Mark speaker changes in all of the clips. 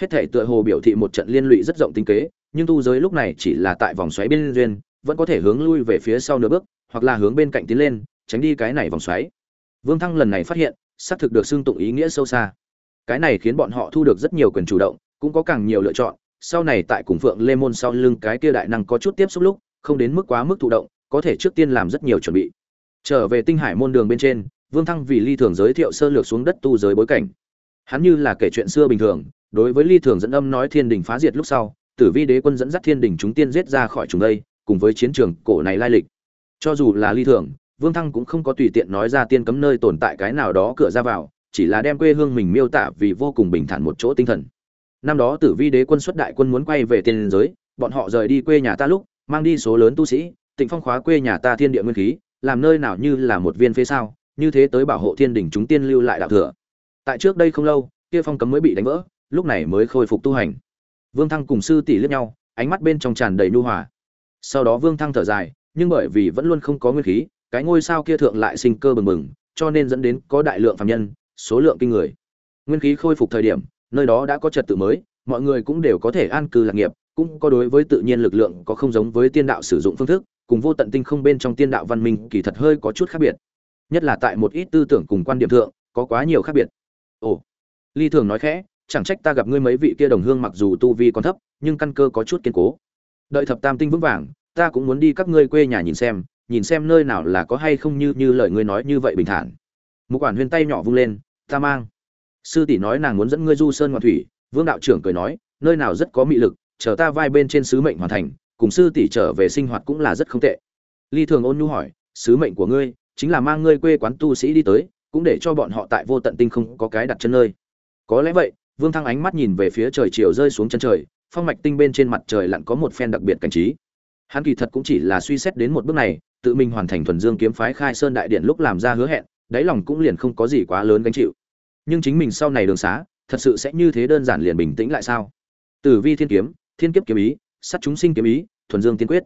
Speaker 1: hết thể tựa hồ biểu thị một trận liên lụy rất rộng tinh kế, nhưng tu giới lúc này chỉ là tại vòng xoáy bên duyên, vẫn có thể hướng lui về phía sau nửa bước, hoặc là hướng bên cạnh tiến lên, tránh đi cái này vòng xoáy. Vương thăng lần này phát hiện, xác thực được xưng tụng ý nghĩa sâu xa. Cái này khiến bọn họ thu được rất nhiều quyền chủ động, cũng có càng nhiều lựa chọn. Sau này tại cùng phượng lê môn sau lưng cái kia đại năng có chút tiếp xúc lúc, không đến mức quá mức thụ động, có thể trước tiên làm rất nhiều chuẩn bị. Trở về tinh hải môn đường bên trên, vương thăng vì ly thường giới thiệu sơ lược xuống đất tu giới bối cảnh. Hắn như là kể chuyện xưa bình thường đối với ly thường dẫn âm nói thiên đình phá diệt lúc sau, tử vi đế quân dẫn dắt thiên đình chúng tiên giết ra khỏi chúng đây, cùng với chiến trường cổ này lai lịch. Cho dù là ly thường, vương thăng cũng không có tùy tiện nói ra tiên cấm nơi tồn tại cái nào đó cửa ra vào, chỉ là đem quê hương mình miêu tả vì vô cùng bình thản một chỗ tinh thần. Năm đó tử vi đế quân xuất đại quân muốn quay về tiên giới, bọn họ rời đi quê nhà ta lúc, mang đi số lớn tu sĩ, tịnh phong khóa quê nhà ta thiên địa nguyên khí, làm nơi nào như là một viên phế sao, như thế tới bảo hộ thiên đình chúng tiên lưu lại đạo thừa. Tại trước đây không lâu, kia phong cấm mới bị đánh vỡ lúc này mới khôi phục tu hành. Vương thăng cùng sư tỷ liếc nhau, ánh mắt bên trong tràn đầy nhu hòa. Sau đó vương thăng thở dài, nhưng bởi vì vẫn luôn không có nguyên khí, cái ngôi sao kia thượng lại sinh cơ bừng bừng, cho nên dẫn đến có đại lượng phạm nhân, số lượng kinh người. Nguyên khí khôi phục thời điểm, nơi đó đã có trật tự mới, mọi người cũng đều có thể an cư lạc nghiệp, cũng có đối với tự nhiên lực lượng có không giống với tiên đạo sử dụng phương thức, cùng vô tận tinh không bên trong tiên đạo văn minh kỳ thật hơi có chút khác biệt. Nhất là tại một ít tư tưởng cùng quan điểm thượng, có quá nhiều khác biệt. Ồ, ly thường nói khẽ chẳng trách ta gặp ngươi mấy vị kia đồng hương mặc dù tu vi còn thấp, nhưng căn cơ có chút kiên cố. Đợi thập tam tinh vững vàng, ta cũng muốn đi các ngươi quê nhà nhìn xem nhìn xem nơi nào là có hay không như như lời ngươi nói như vậy bình thản. Một quản huyên tay nhỏ vung lên, ta mang. Sư tỷ nói nàng muốn dẫn ngươi du sơn ngoạn thủy, vương đạo trưởng cười nói, nơi nào rất có mị lực, chờ ta vai bên trên sứ mệnh hoàn thành, cùng sư tỷ trở về sinh hoạt cũng là rất không tệ. Ly thường ôn nhu hỏi, sứ mệnh của ngươi chính là mang ngươi quê quán tu sĩ đi tới, cũng để cho bọn họ tại vô tận tinh không có cái đặt chân nơi. Có lẽ vậy vương thăng ánh mắt nhìn về phía trời chiều rơi xuống chân trời, phong mạch tinh bên trên mặt trời lặn có một phen đặc biệt cảnh trí. Hắn kỳ thật cũng chỉ là suy xét đến một bước này, tự mình hoàn thành thuần dương kiếm phái khai sơn đại điện lúc làm ra hứa hẹn, đáy lòng cũng liền không có gì quá lớn gánh chịu. Nhưng chính mình sau này đường xá, thật sự sẽ như thế đơn giản liền bình tĩnh lại sao? Tử vi thiên kiếm, thiên kiếp kiếm ý sắt chúng sinh kiếm ý, thuần dương tiên quyết.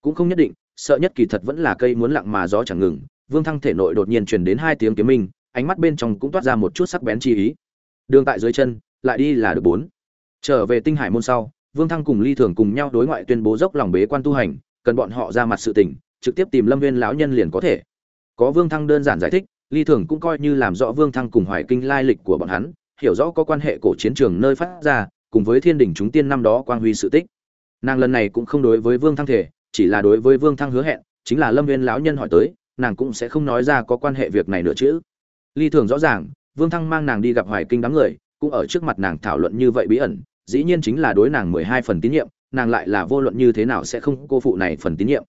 Speaker 1: Cũng không nhất định, sợ nhất kỳ thật vẫn là cây muốn lặng mà gió chẳng ngừng, vương thăng thể nội đột nhiên truyền đến hai tiếng kiếm minh, ánh mắt bên trong cũng toát ra một chút sắc bén chi ý. Đường tại dưới chân lại đi là được bốn. Trở về tinh hải môn sau, vương thăng cùng ly thường cùng nhau đối ngoại tuyên bố dốc lòng bế quan tu hành, cần bọn họ ra mặt sự tình, trực tiếp tìm lâm viên lão nhân liền có thể. Có vương thăng đơn giản giải thích, ly thường cũng coi như làm rõ vương thăng cùng hoài kinh lai lịch của bọn hắn, hiểu rõ có quan hệ cổ chiến trường nơi phát ra, cùng với thiên đình chúng tiên năm đó quang huy sự tích. Nàng lần này cũng không đối với vương thăng thể, chỉ là đối với vương thăng hứa hẹn, chính là lâm viên lão nhân hỏi tới, nàng cũng sẽ không nói ra có quan hệ việc này nữa chứ. Ly thường rõ ràng, vương thăng mang nàng đi gặp hoài kinh đám người cũng ở trước mặt nàng thảo luận như vậy bí ẩn, dĩ nhiên chính là đối nàng mười hai phần tín nhiệm, nàng lại là vô luận như thế nào sẽ không cô phụ này phần tín nhiệm.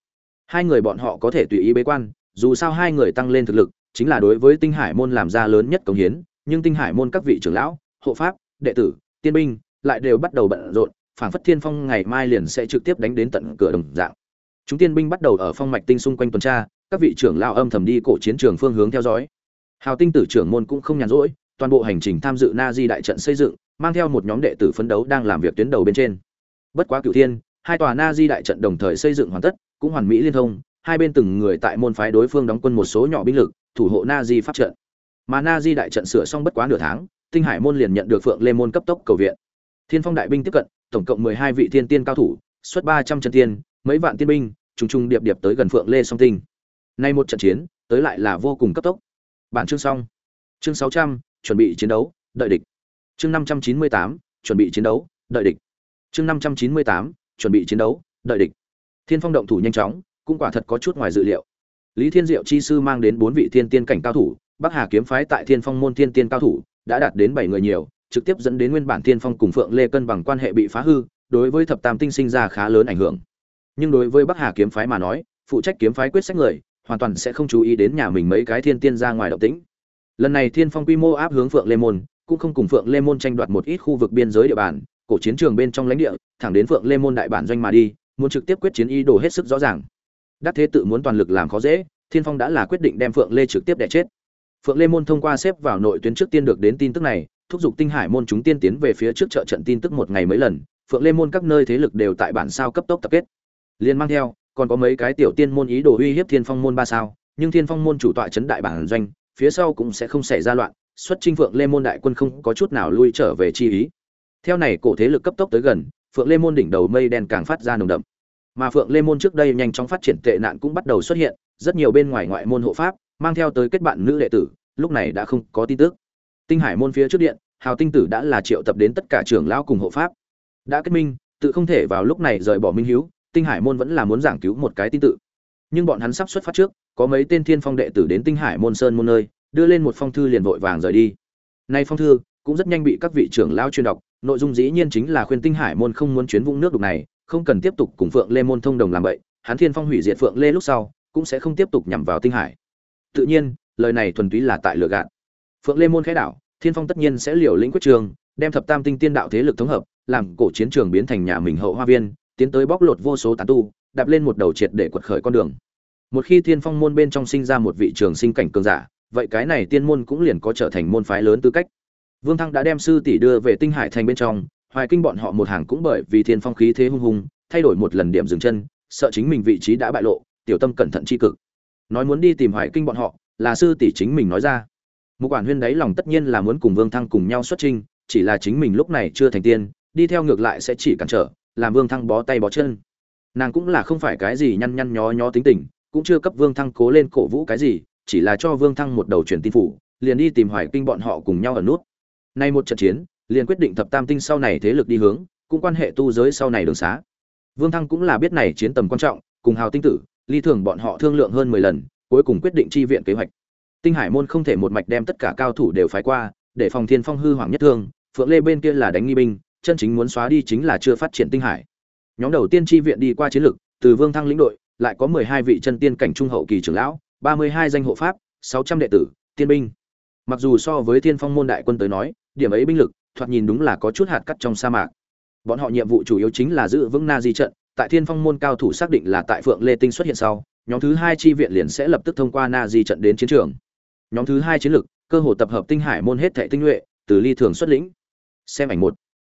Speaker 1: Hai người bọn họ có thể tùy ý bế quan, dù sao hai người tăng lên thực lực, chính là đối với tinh hải môn làm ra lớn nhất công hiến, nhưng tinh hải môn các vị trưởng lão, hộ pháp, đệ tử, tiên binh, lại đều bắt đầu bận rộn, phảng phất thiên phong ngày mai liền sẽ trực tiếp đánh đến tận cửa đồng dạng. Chúng tiên binh bắt đầu ở phong mạch tinh xung quanh tuần tra, các vị trưởng lão âm thầm đi cổ chiến trường phương hướng theo dõi. Hào tinh tử trưởng môn cũng không nhàn rỗi toàn bộ hành trình tham dự na di đại trận xây dựng, mang theo một nhóm đệ tử phấn đấu đang làm việc tuyến đầu bên trên. Bất quá cửu thiên, hai tòa na di đại trận đồng thời xây dựng hoàn tất, cũng hoàn mỹ liên thông, hai bên từng người tại môn phái đối phương đóng quân một số nhỏ binh lực, thủ hộ na di pháp trận. Mà na di đại trận sửa xong bất quá nửa tháng, tinh hải môn liền nhận được phượng lê môn cấp tốc cầu viện. Thiên phong đại binh tiếp cận, tổng cộng mười hai vị thiên tiên cao thủ, xuất ba trăm trận tiên, mấy vạn tiên binh, trùng trùng điệp điệp tới gần phượng lê song tinh. Nay một trận chiến, tới lại là vô cùng cấp tốc. Bản chương xong. Chương sáu trăm chuẩn bị chiến đấu, đợi địch. Chương năm trăm chín mươi tám, chuẩn bị chiến đấu, đợi địch. Chương năm trăm chín mươi tám, chuẩn bị chiến đấu, đợi địch. Thiên phong động thủ nhanh chóng, cũng quả thật có chút ngoài dự liệu. Lý thiên diệu chi sư mang đến bốn vị thiên tiên cảnh cao thủ, bắc hà kiếm phái tại thiên phong môn thiên tiên cao thủ, đã đạt đến bảy người nhiều, trực tiếp dẫn đến nguyên bản thiên phong cùng phượng lê cân bằng quan hệ bị phá hư, đối với thập tam tinh sinh ra khá lớn ảnh hưởng. Nhưng đối với bắc hà kiếm phái mà nói, phụ trách kiếm phái quyết sách người, hoàn toàn sẽ không chú ý đến nhà mình mấy cái thiên tiên ra ngoài động tĩnh lần này thiên phong quy mô áp hướng phượng lê môn, cũng không cùng phượng lê môn tranh đoạt một ít khu vực biên giới địa bàn, cổ chiến trường bên trong lãnh địa, thẳng đến phượng lê môn đại bản doanh mà đi, muốn trực tiếp quyết chiến ý đồ hết sức rõ ràng. Đắc thế tự muốn toàn lực làm khó dễ, thiên phong đã là quyết định đem phượng lê trực tiếp đẻ chết. Phượng lê môn thông qua xếp vào nội tuyến trước tiên được đến tin tức này, thúc giục tinh hải môn chúng tiên tiến về phía trước trợ trận tin tức một ngày mấy lần, phượng lê môn các nơi thế lực đều tại bản sao cấp tốc tập kết. Liên mang theo, còn có mấy cái tiểu tiên môn ý đồ uy hiếp thiên phong môn ba sao, nhưng thiên phong môn chủ tọa chấn đại bản doanh phía sau cũng sẽ không xảy ra loạn, xuất trinh phượng lê môn đại quân không có chút nào lui trở về chi ý. Theo này, cổ thế lực cấp tốc tới gần, phượng lê môn đỉnh đầu mây đen càng phát ra nồng đậm. Mà phượng lê môn trước đây nhanh chóng phát triển tệ nạn cũng bắt đầu xuất hiện, rất nhiều bên ngoài ngoại môn hộ pháp, mang theo tới kết bạn nữ đệ tử, lúc này đã không có tin tức. Tinh hải môn phía trước điện, hào tinh tử đã là triệu tập đến tất cả trưởng lão cùng hộ pháp. Đã kết minh, tự không thể vào lúc này rời bỏ minh hiếu, tinh hải môn vẫn là muốn giảng cứu một cái tin tự. Nhưng bọn hắn sắp xuất phát trước có mấy tên thiên phong đệ tử đến tinh hải môn sơn môn nơi, đưa lên một phong thư liền vội vàng rời đi. Nay phong thư cũng rất nhanh bị các vị trưởng lão chuyên đọc, nội dung dĩ nhiên chính là khuyên tinh hải môn không muốn chuyến vũng nước đục này, không cần tiếp tục cùng phượng lê môn thông đồng làm vậy hắn thiên phong hủy diệt phượng lê lúc sau, cũng sẽ không tiếp tục nhằm vào tinh hải. Tự nhiên, lời này thuần túy là tại lựa gạn phượng lê môn khẽ đảo, thiên phong tất nhiên sẽ liều lĩnh quyết trường, đem thập tam tinh tiên đạo thế lực thống hợp, làm cổ chiến trường biến thành nhà mình hậu hoa viên, tiến tới bóc lột vô số tán tu, đạp lên một đầu triệt để quật khởi con đường một khi thiên phong môn bên trong sinh ra một vị trường sinh cảnh cường giả, vậy cái này tiên môn cũng liền có trở thành môn phái lớn tư cách. Vương thăng đã đem sư tỷ đưa về tinh hải thành bên trong, hoài kinh bọn họ một hàng cũng bởi vì thiên phong khí thế hung hùng, thay đổi một lần điểm dừng chân, sợ chính mình vị trí đã bại lộ, tiểu tâm cẩn thận tri cực. Nói muốn đi tìm hoài kinh bọn họ, là sư tỷ chính mình nói ra. Một quản huyên đấy lòng tất nhiên là muốn cùng vương thăng cùng nhau xuất trinh chỉ là chính mình lúc này chưa thành tiên, đi theo ngược lại sẽ chỉ cản trở, làm vương thăng bó tay bó chân. Nàng cũng là không phải cái gì nhăn nhăn nhó nhó tính tình cũng chưa cấp vương thăng cố lên cổ vũ cái gì, chỉ là cho vương thăng một đầu truyền tin phủ, liền đi tìm hoài kinh bọn họ cùng nhau ở nút. Nay một trận chiến, liền quyết định thập tam tinh sau này thế lực đi hướng, cũng quan hệ tu giới sau này đường xá. Vương thăng cũng là biết này chiến tầm quan trọng, cùng hào tinh tử, ly thường bọn họ thương lượng hơn mười lần, cuối cùng quyết định chi viện kế hoạch. Tinh hải môn không thể một mạch đem tất cả cao thủ đều phái qua, để phòng thiên phong hư hoàng nhất thương, phượng lê bên kia là đánh nghi binh, chân chính muốn xóa đi chính là chưa phát triển tinh hải. Nhóm đầu tiên chi viện đi qua chiến lực từ vương thăng lĩnh đội lại có mười hai vị chân tiên cảnh trung hậu kỳ trưởng lão ba mươi hai danh hộ pháp sáu trăm đệ tử tiên binh. Mặc dù so với thiên phong môn đại quân tới nói điểm ấy binh lực thoạt nhìn đúng là có chút hạt cắt trong sa mạc. Bọn họ nhiệm vụ chủ yếu chính là giữ vững na di trận tại thiên phong môn cao thủ xác định là tại phượng lê tinh xuất hiện sau nhóm thứ hai chi viện liền sẽ lập tức thông qua na di trận đến chiến trường. Nhóm thứ hai chiến lực, cơ hội tập hợp tinh hải môn hết thệ tinh nhuệ từ ly thường xuất lĩnh. Xem ảnh một.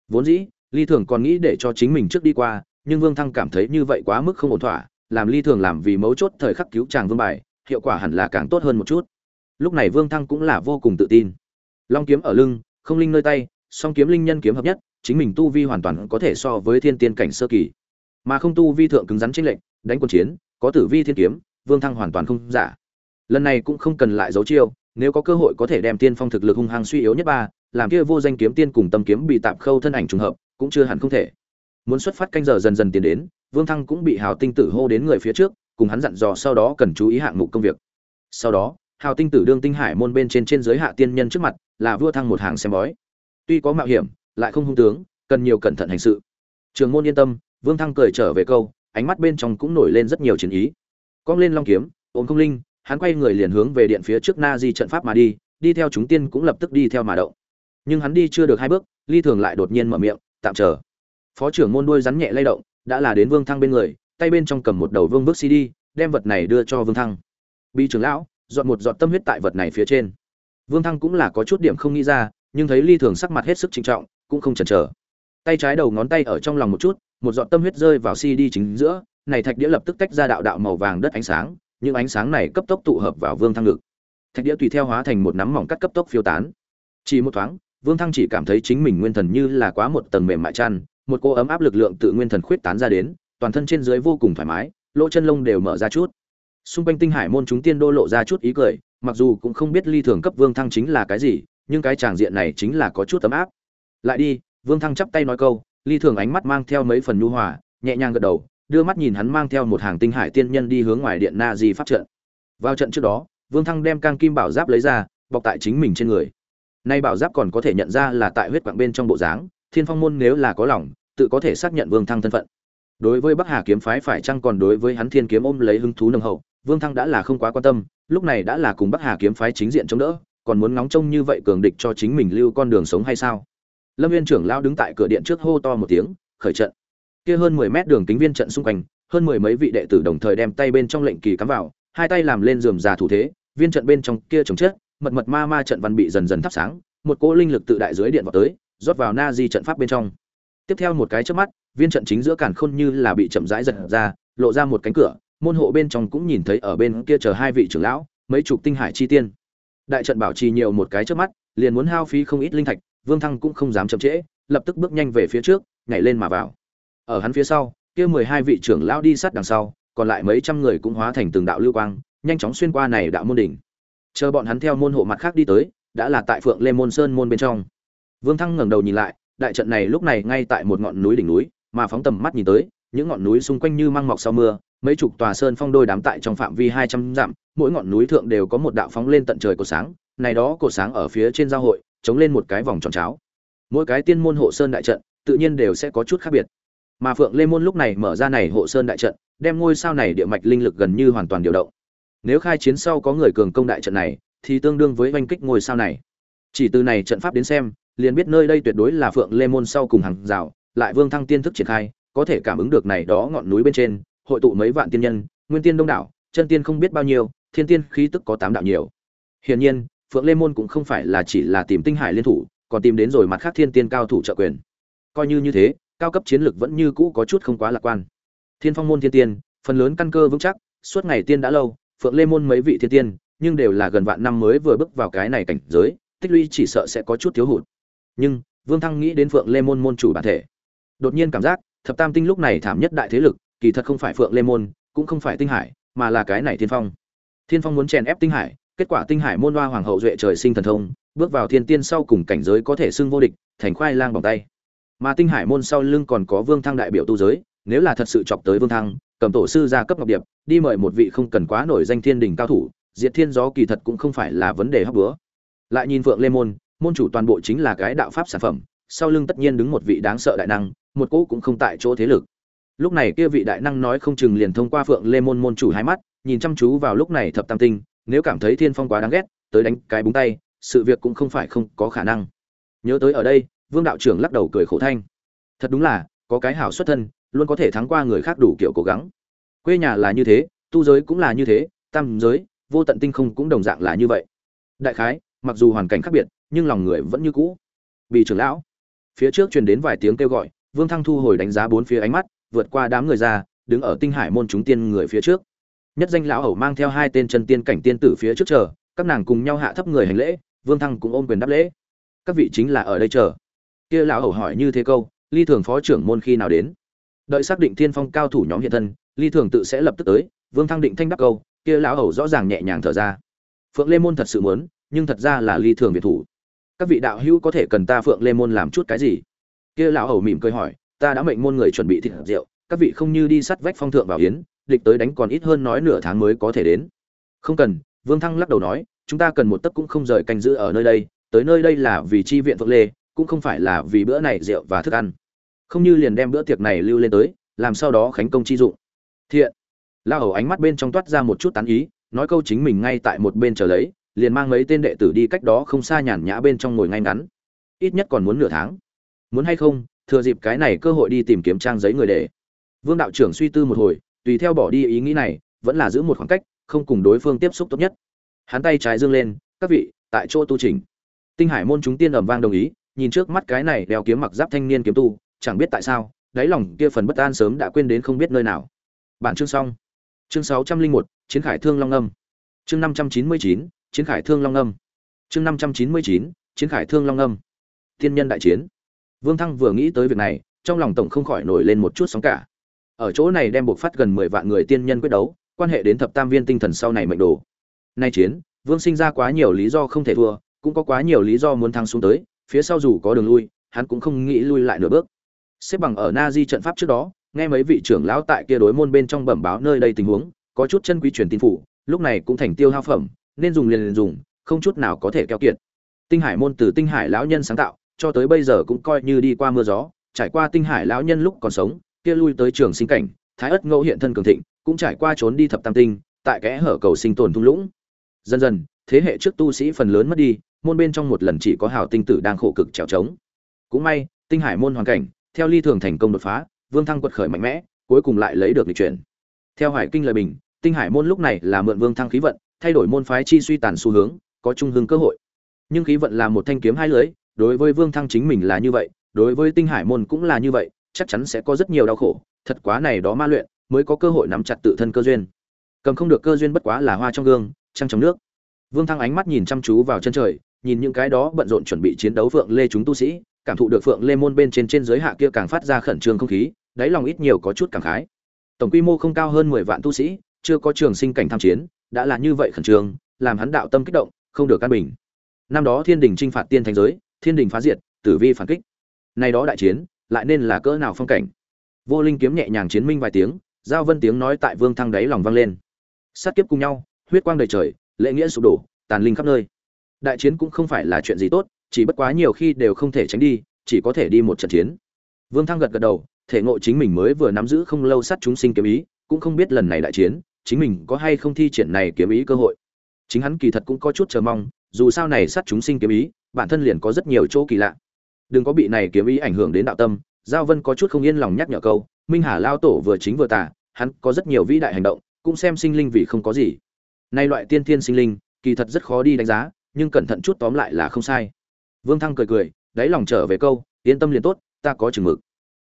Speaker 1: Vốn dĩ ly thường còn nghĩ để cho chính mình trước đi qua nhưng vương thăng cảm thấy như vậy quá mức không ổn thỏa làm ly thường làm vì mấu chốt thời khắc cứu chàng vương bài, hiệu quả hẳn là càng tốt hơn một chút. Lúc này vương thăng cũng là vô cùng tự tin. Long kiếm ở lưng, không linh nơi tay, song kiếm linh nhân kiếm hợp nhất, chính mình tu vi hoàn toàn có thể so với thiên tiên cảnh sơ kỳ. Mà không tu vi thượng cứng rắn tranh lệnh đánh quân chiến, có tử vi thiên kiếm, vương thăng hoàn toàn không giả. Lần này cũng không cần lại giấu chiêu, nếu có cơ hội có thể đem tiên phong thực lực hung hăng suy yếu nhất ba, làm kia vô danh kiếm tiên cùng tâm kiếm bị tạm khâu thân ảnh trùng hợp, cũng chưa hẳn không thể. Muốn xuất phát canh giờ dần dần tiến đến vương thăng cũng bị hào tinh tử hô đến người phía trước, cùng hắn dặn dò sau đó cần chú ý hạng mục công việc. Sau đó, hào tinh tử đương tinh hải môn bên trên trên giới hạ tiên nhân trước mặt, là vua thăng một hàng xem bói. Tuy có mạo hiểm, lại không hung tướng, cần nhiều cẩn thận hành sự. Trường môn yên tâm, vương thăng cười trở về câu, ánh mắt bên trong cũng nổi lên rất nhiều chiến ý. Cong lên long kiếm, ôm không linh, hắn quay người liền hướng về điện phía trước na di trận pháp mà đi đi theo chúng tiên cũng lập tức đi theo mà động. Nhưng hắn đi chưa được hai bước, ly thường lại đột nhiên mở miệng, tạm chờ. Phó trưởng môn đuôi rắn nhẹ lay động đã là đến vương thăng bên người, tay bên trong cầm một đầu vương bước cd đem vật này đưa cho vương thăng. Bi trưởng lão, dọn một giọt tâm huyết tại vật này phía trên. Vương thăng cũng là có chút điểm không nghĩ ra, nhưng thấy ly thường sắc mặt hết sức trinh trọng, cũng không chần chờ. Tay trái đầu ngón tay ở trong lòng một chút, một giọt tâm huyết rơi vào cd chính giữa, này thạch đĩa lập tức tách ra đạo đạo màu vàng đất ánh sáng, những ánh sáng này cấp tốc tụ hợp vào vương thăng ngực. Thạch đĩa tùy theo hóa thành một nắm mỏng cắt cấp tốc phiêu tán. Chỉ một thoáng, vương thăng chỉ cảm thấy chính mình nguyên thần như là quá một tầng mềm mại chăn một cô ấm áp lực lượng tự nguyên thần khuyết tán ra đến, toàn thân trên dưới vô cùng thoải mái, lỗ chân lông đều mở ra chút. Xung quanh tinh hải môn chúng tiên đô lộ ra chút ý cười, mặc dù cũng không biết ly thường cấp vương thăng chính là cái gì, nhưng cái tràng diện này chính là có chút ấm áp. Lại đi, vương thăng chắp tay nói câu, ly thường ánh mắt mang theo mấy phần nhu hòa, nhẹ nhàng gật đầu, đưa mắt nhìn hắn mang theo một hàng tinh hải tiên nhân đi hướng ngoài điện na di pháp trận. Vào trận trước đó, vương thăng đem cang kim bảo giáp lấy ra, bọc tại chính mình trên người. Nay bảo giáp còn có thể nhận ra là tại huyết quạng bên trong bộ dáng thiên phong môn nếu là có lòng, tự có thể xác nhận vương thăng thân phận. Đối với bắc hà kiếm phái phải chăng còn đối với hắn thiên kiếm ôm lấy hứng thú nồng hậu, vương thăng đã là không quá quan tâm, lúc này đã là cùng bắc hà kiếm phái chính diện chống đỡ, còn muốn ngóng trông như vậy cường địch cho chính mình lưu con đường sống hay sao? Lâm viên trưởng lao đứng tại cửa điện trước hô to một tiếng, khởi trận. Kia hơn mười mét đường kính viên trận xung quanh, hơn mười mấy vị đệ tử đồng thời đem tay bên trong lệnh kỳ cắm vào, hai tay làm lên giường già thủ thế, viên trận bên trong kia chống chết, mật mật ma ma trận văn bị dần dần thắp sáng, một cỗ linh lực tự đại dưới điện vào tới rót vào na di trận pháp bên trong. Tiếp theo một cái trước mắt, viên trận chính giữa cản khôn như là bị chậm rãi giật ra, lộ ra một cánh cửa, môn hộ bên trong cũng nhìn thấy ở bên kia chờ hai vị trưởng lão, mấy chục tinh hải chi tiên. Đại trận bảo trì nhiều một cái trước mắt, liền muốn hao phí không ít linh thạch, vương thăng cũng không dám chậm trễ, lập tức bước nhanh về phía trước, nhảy lên mà vào. Ở hắn phía sau, kia mười hai vị trưởng lão đi sát đằng sau, còn lại mấy trăm người cũng hóa thành từng đạo lưu quang, nhanh chóng xuyên qua này đạo môn đỉnh. Chờ bọn hắn theo môn hộ mặt khác đi tới, đã là tại phượng lê môn sơn môn bên trong vương thăng ngẩng đầu nhìn lại, đại trận này lúc này ngay tại một ngọn núi đỉnh núi, mà phóng tầm mắt nhìn tới, những ngọn núi xung quanh như mang mọc sau mưa, mấy chục tòa sơn phong đôi đám tại trong phạm vi hai trăm dặm, mỗi ngọn núi thượng đều có một đạo phóng lên tận trời của sáng, này đó cổ sáng ở phía trên giao hội, chống lên một cái vòng tròn cháo. Mỗi cái tiên môn hộ sơn đại trận, tự nhiên đều sẽ có chút khác biệt. Mà phượng lê môn lúc này mở ra này hộ sơn đại trận, đem ngôi sao này địa mạch linh lực gần như hoàn toàn điều động. Nếu khai chiến sau có người cường công đại trận này, thì tương đương với oanh kích ngôi sao này. Chỉ từ này trận pháp đến xem liền biết nơi đây tuyệt đối là phượng lê môn sau cùng hàng rào, lại vương thăng tiên thức triển khai, có thể cảm ứng được này đó ngọn núi bên trên, hội tụ mấy vạn tiên nhân, nguyên tiên đông đảo, chân tiên không biết bao nhiêu, thiên tiên khí tức có tám đạo nhiều. Hiển nhiên, phượng lê môn cũng không phải là chỉ là tìm tinh hải liên thủ, còn tìm đến rồi mặt khác thiên tiên cao thủ trợ quyền. Coi như như thế, cao cấp chiến lược vẫn như cũ có chút không quá lạc quan. Thiên phong môn thiên tiên, phần lớn căn cơ vững chắc, suốt ngày tiên đã lâu, phượng lê môn mấy vị thiên tiên, nhưng đều là gần vạn năm mới vừa bước vào cái này cảnh giới, tích lũy chỉ sợ sẽ có chút thiếu hụt nhưng vương thăng nghĩ đến phượng lê môn môn chủ bản thể đột nhiên cảm giác thập tam tinh lúc này thảm nhất đại thế lực kỳ thật không phải phượng lê môn cũng không phải tinh hải mà là cái này thiên phong thiên phong muốn chèn ép tinh hải kết quả tinh hải môn hoa hoàng hậu duệ trời sinh thần thông bước vào thiên tiên sau cùng cảnh giới có thể xưng vô địch thành khoai lang bằng tay mà tinh hải môn sau lưng còn có vương thăng đại biểu tu giới nếu là thật sự chọc tới vương thăng cầm tổ sư gia cấp ngọc điệp đi mời một vị không cần quá nổi danh thiên đình cao thủ diệt thiên gió kỳ thật cũng không phải là vấn đề hấp bữa lại nhìn phượng lê môn môn chủ toàn bộ chính là cái đạo pháp sản phẩm, sau lưng tất nhiên đứng một vị đáng sợ đại năng, một cỗ cũng không tại chỗ thế lực. Lúc này kia vị đại năng nói không chừng liền thông qua phượng lê môn môn chủ hai mắt, nhìn chăm chú vào lúc này thập tam tinh, nếu cảm thấy thiên phong quá đáng ghét, tới đánh cái búng tay, sự việc cũng không phải không có khả năng. Nhớ tới ở đây, vương đạo trưởng lắc đầu cười khổ thanh. Thật đúng là, có cái hảo xuất thân, luôn có thể thắng qua người khác đủ kiểu cố gắng. Quê nhà là như thế, tu giới cũng là như thế, tam giới, vô tận tinh không cũng đồng dạng là như vậy. Đại khái, mặc dù hoàn cảnh khác biệt nhưng lòng người vẫn như cũ. Bị trưởng lão, phía trước truyền đến vài tiếng kêu gọi, vương thăng thu hồi đánh giá bốn phía ánh mắt, vượt qua đám người ra, đứng ở tinh hải môn chúng tiên người phía trước. Nhất danh lão hầu mang theo hai tên chân tiên cảnh tiên tử phía trước chờ, các nàng cùng nhau hạ thấp người hành lễ, vương thăng cũng ôm quyền đáp lễ. Các vị chính là ở đây chờ. Kia lão hầu hỏi như thế câu, ly thường phó trưởng môn khi nào đến? Đợi xác định thiên phong cao thủ nhóm hiện thân, ly thường tự sẽ lập tức tới, vương thăng định thanh đáp câu, kia lão hầu rõ ràng nhẹ nhàng thở ra. Phượng lê môn thật sự muốn, nhưng thật ra là ly thường việt thủ các vị đạo hữu có thể cần ta phượng lê môn làm chút cái gì? Kia lão hầu mỉm cười hỏi, ta đã mệnh môn người chuẩn bị thịt rượu, các vị không như đi sắt vách phong thượng vào yến, địch tới đánh còn ít hơn nói nửa tháng mới có thể đến. Không cần, vương thăng lắc đầu nói, chúng ta cần một tấc cũng không rời canh giữ ở nơi đây, tới nơi đây là vì chi viện phượng lê, cũng không phải là vì bữa này rượu và thức ăn. Không như liền đem bữa tiệc này lưu lên tới, làm sau đó khánh công chi dụng. Thiện. La hầu ánh mắt bên trong toát ra một chút tán ý, nói câu chính mình ngay tại một bên chờ lấy liền mang mấy tên đệ tử đi cách đó không xa nhàn nhã bên trong ngồi ngay ngắn. Ít nhất còn muốn nửa tháng. Muốn hay không, thừa dịp cái này cơ hội đi tìm kiếm trang giấy người để. Vương đạo trưởng suy tư một hồi, tùy theo bỏ đi ý nghĩ này, vẫn là giữ một khoảng cách, không cùng đối phương tiếp xúc tốt nhất. Hắn tay trái dương lên, các vị, tại chỗ tu trình tinh hải môn chúng tiên ầm vang đồng ý, nhìn trước mắt cái này đeo kiếm mặc giáp thanh niên kiếm tu, chẳng biết tại sao, đáy lòng kia phần bất an sớm đã quên đến không biết nơi nào. Bản chương xong. Chương sáu trăm linh một, chiến khải thương long âm. Chương năm trăm chín mươi chín chiến khải thương long âm. Chương năm trăm chín mươi chín, chiến khải thương long âm. Tiên nhân đại chiến. Vương thăng vừa nghĩ tới việc này, trong lòng tổng không khỏi nổi lên một chút sóng cả. Ở chỗ này đem buộc phát gần mười vạn người tiên nhân quyết đấu, quan hệ đến thập tam viên tinh thần sau này mệnh đồ. Nay chiến, vương sinh ra quá nhiều lý do không thể thua, cũng có quá nhiều lý do muốn thăng xuống tới, phía sau dù có đường lui, hắn cũng không nghĩ lui lại nửa bước. Xếp bằng ở na di trận pháp trước đó, nghe mấy vị trưởng lão tại kia đối môn bên trong bẩm báo nơi đây tình huống, có chút chân quý truyền tin phủ, lúc này cũng thành tiêu hao phẩm nên dùng liền liền dùng, không chút nào có thể keo kiệt. Tinh hải môn từ tinh hải lão nhân sáng tạo, cho tới bây giờ cũng coi như đi qua mưa gió, trải qua tinh hải lão nhân lúc còn sống, kia lui tới trường sinh cảnh, thái ất ngẫu hiện thân cường thịnh, cũng trải qua trốn đi thập tam tinh, tại kẽ hở cầu sinh tồn thung lũng. Dần dần, thế hệ trước tu sĩ phần lớn mất đi, môn bên trong một lần chỉ có hào tinh tử đang khổ cực trèo trống. Cũng may, tinh hải môn hoàn cảnh, theo ly thường thành công đột phá, vương thăng quật khởi mạnh mẽ, cuối cùng lại lấy được lịch chuyển. Theo hải kinh lời bình, tinh hải môn lúc này là mượn vương thăng khí vận thay đổi môn phái chi suy tàn xu hướng, có trung hưng cơ hội. Nhưng khí vận là một thanh kiếm hai lưới, đối với vương thăng chính mình là như vậy, đối với tinh hải môn cũng là như vậy, chắc chắn sẽ có rất nhiều đau khổ, thật quá này đó ma luyện, mới có cơ hội nắm chặt tự thân cơ duyên. Cầm không được cơ duyên bất quá là hoa trong gương, trăng trong nước. Vương thăng ánh mắt nhìn chăm chú vào chân trời, nhìn những cái đó bận rộn chuẩn bị chiến đấu vượng lê chúng tu sĩ, cảm thụ được phượng lê môn bên trên trên giới hạ kia càng phát ra khẩn trương không khí, đáy lòng ít nhiều có chút cảm khái. Tổng quy mô không cao hơn mười vạn tu sĩ, chưa có trường sinh cảnh tham chiến đã là như vậy khẩn trương, làm hắn đạo tâm kích động, không được căn bình. Năm đó thiên đình trinh phạt tiên thành giới, thiên đình phá diệt, tử vi phản kích. Nay đó đại chiến, lại nên là cỡ nào phong cảnh? Vô linh kiếm nhẹ nhàng chiến minh vài tiếng, giao vân tiếng nói tại vương thăng đáy lòng vang lên. Sát kiếp cùng nhau, huyết quang đầy trời, lễ nghĩa sụp đổ, tàn linh khắp nơi. Đại chiến cũng không phải là chuyện gì tốt, chỉ bất quá nhiều khi đều không thể tránh đi, chỉ có thể đi một trận chiến. Vương thăng gật gật đầu, thể ngộ chính mình mới vừa nắm giữ không lâu sát chúng sinh kiếm ý, cũng không biết lần này đại chiến chính mình có hay không thi triển này kiếm ý cơ hội. Chính hắn kỳ thật cũng có chút chờ mong, dù sao này sát chúng sinh kiếm ý, bản thân liền có rất nhiều chỗ kỳ lạ. Đừng có bị này kiếm ý ảnh hưởng đến đạo tâm, giao vân có chút không yên lòng nhắc nhở câu, minh hà lao tổ vừa chính vừa tả hắn có rất nhiều vĩ đại hành động, cũng xem sinh linh vì không có gì. Nay loại tiên thiên sinh linh, kỳ thật rất khó đi đánh giá, nhưng cẩn thận chút tóm lại là không sai. Vương thăng cười cười, đáy lòng trở về câu, yên tâm liền tốt, ta có chừng mực.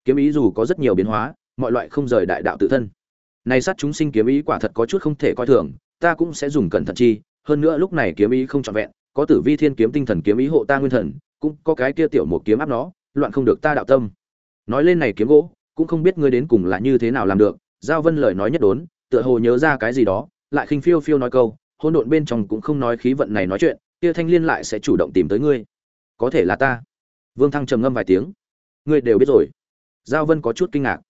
Speaker 1: Kiếm ý dù có rất nhiều biến hóa, mọi loại không rời đại đạo tự thân này sát chúng sinh kiếm ý quả thật có chút không thể coi thường, ta cũng sẽ dùng cẩn thận chi, hơn nữa lúc này kiếm ý không trọn vẹn, có tử vi thiên kiếm tinh thần kiếm ý hộ ta nguyên thần, cũng có cái kia tiểu một kiếm áp nó, loạn không được ta đạo tâm. Nói lên này kiếm gỗ, cũng không biết ngươi đến cùng là như thế nào làm được, giao vân lời nói nhất đốn, tựa hồ nhớ ra cái gì đó, lại khinh phiêu phiêu nói câu, hỗn độn bên trong cũng không nói khí vận này nói chuyện, kia thanh liên lại sẽ chủ động tìm tới ngươi. Có thể là ta. Vương thăng trầm ngâm vài tiếng. Ngươi đều biết rồi. Giao vân có chút kinh ngạc.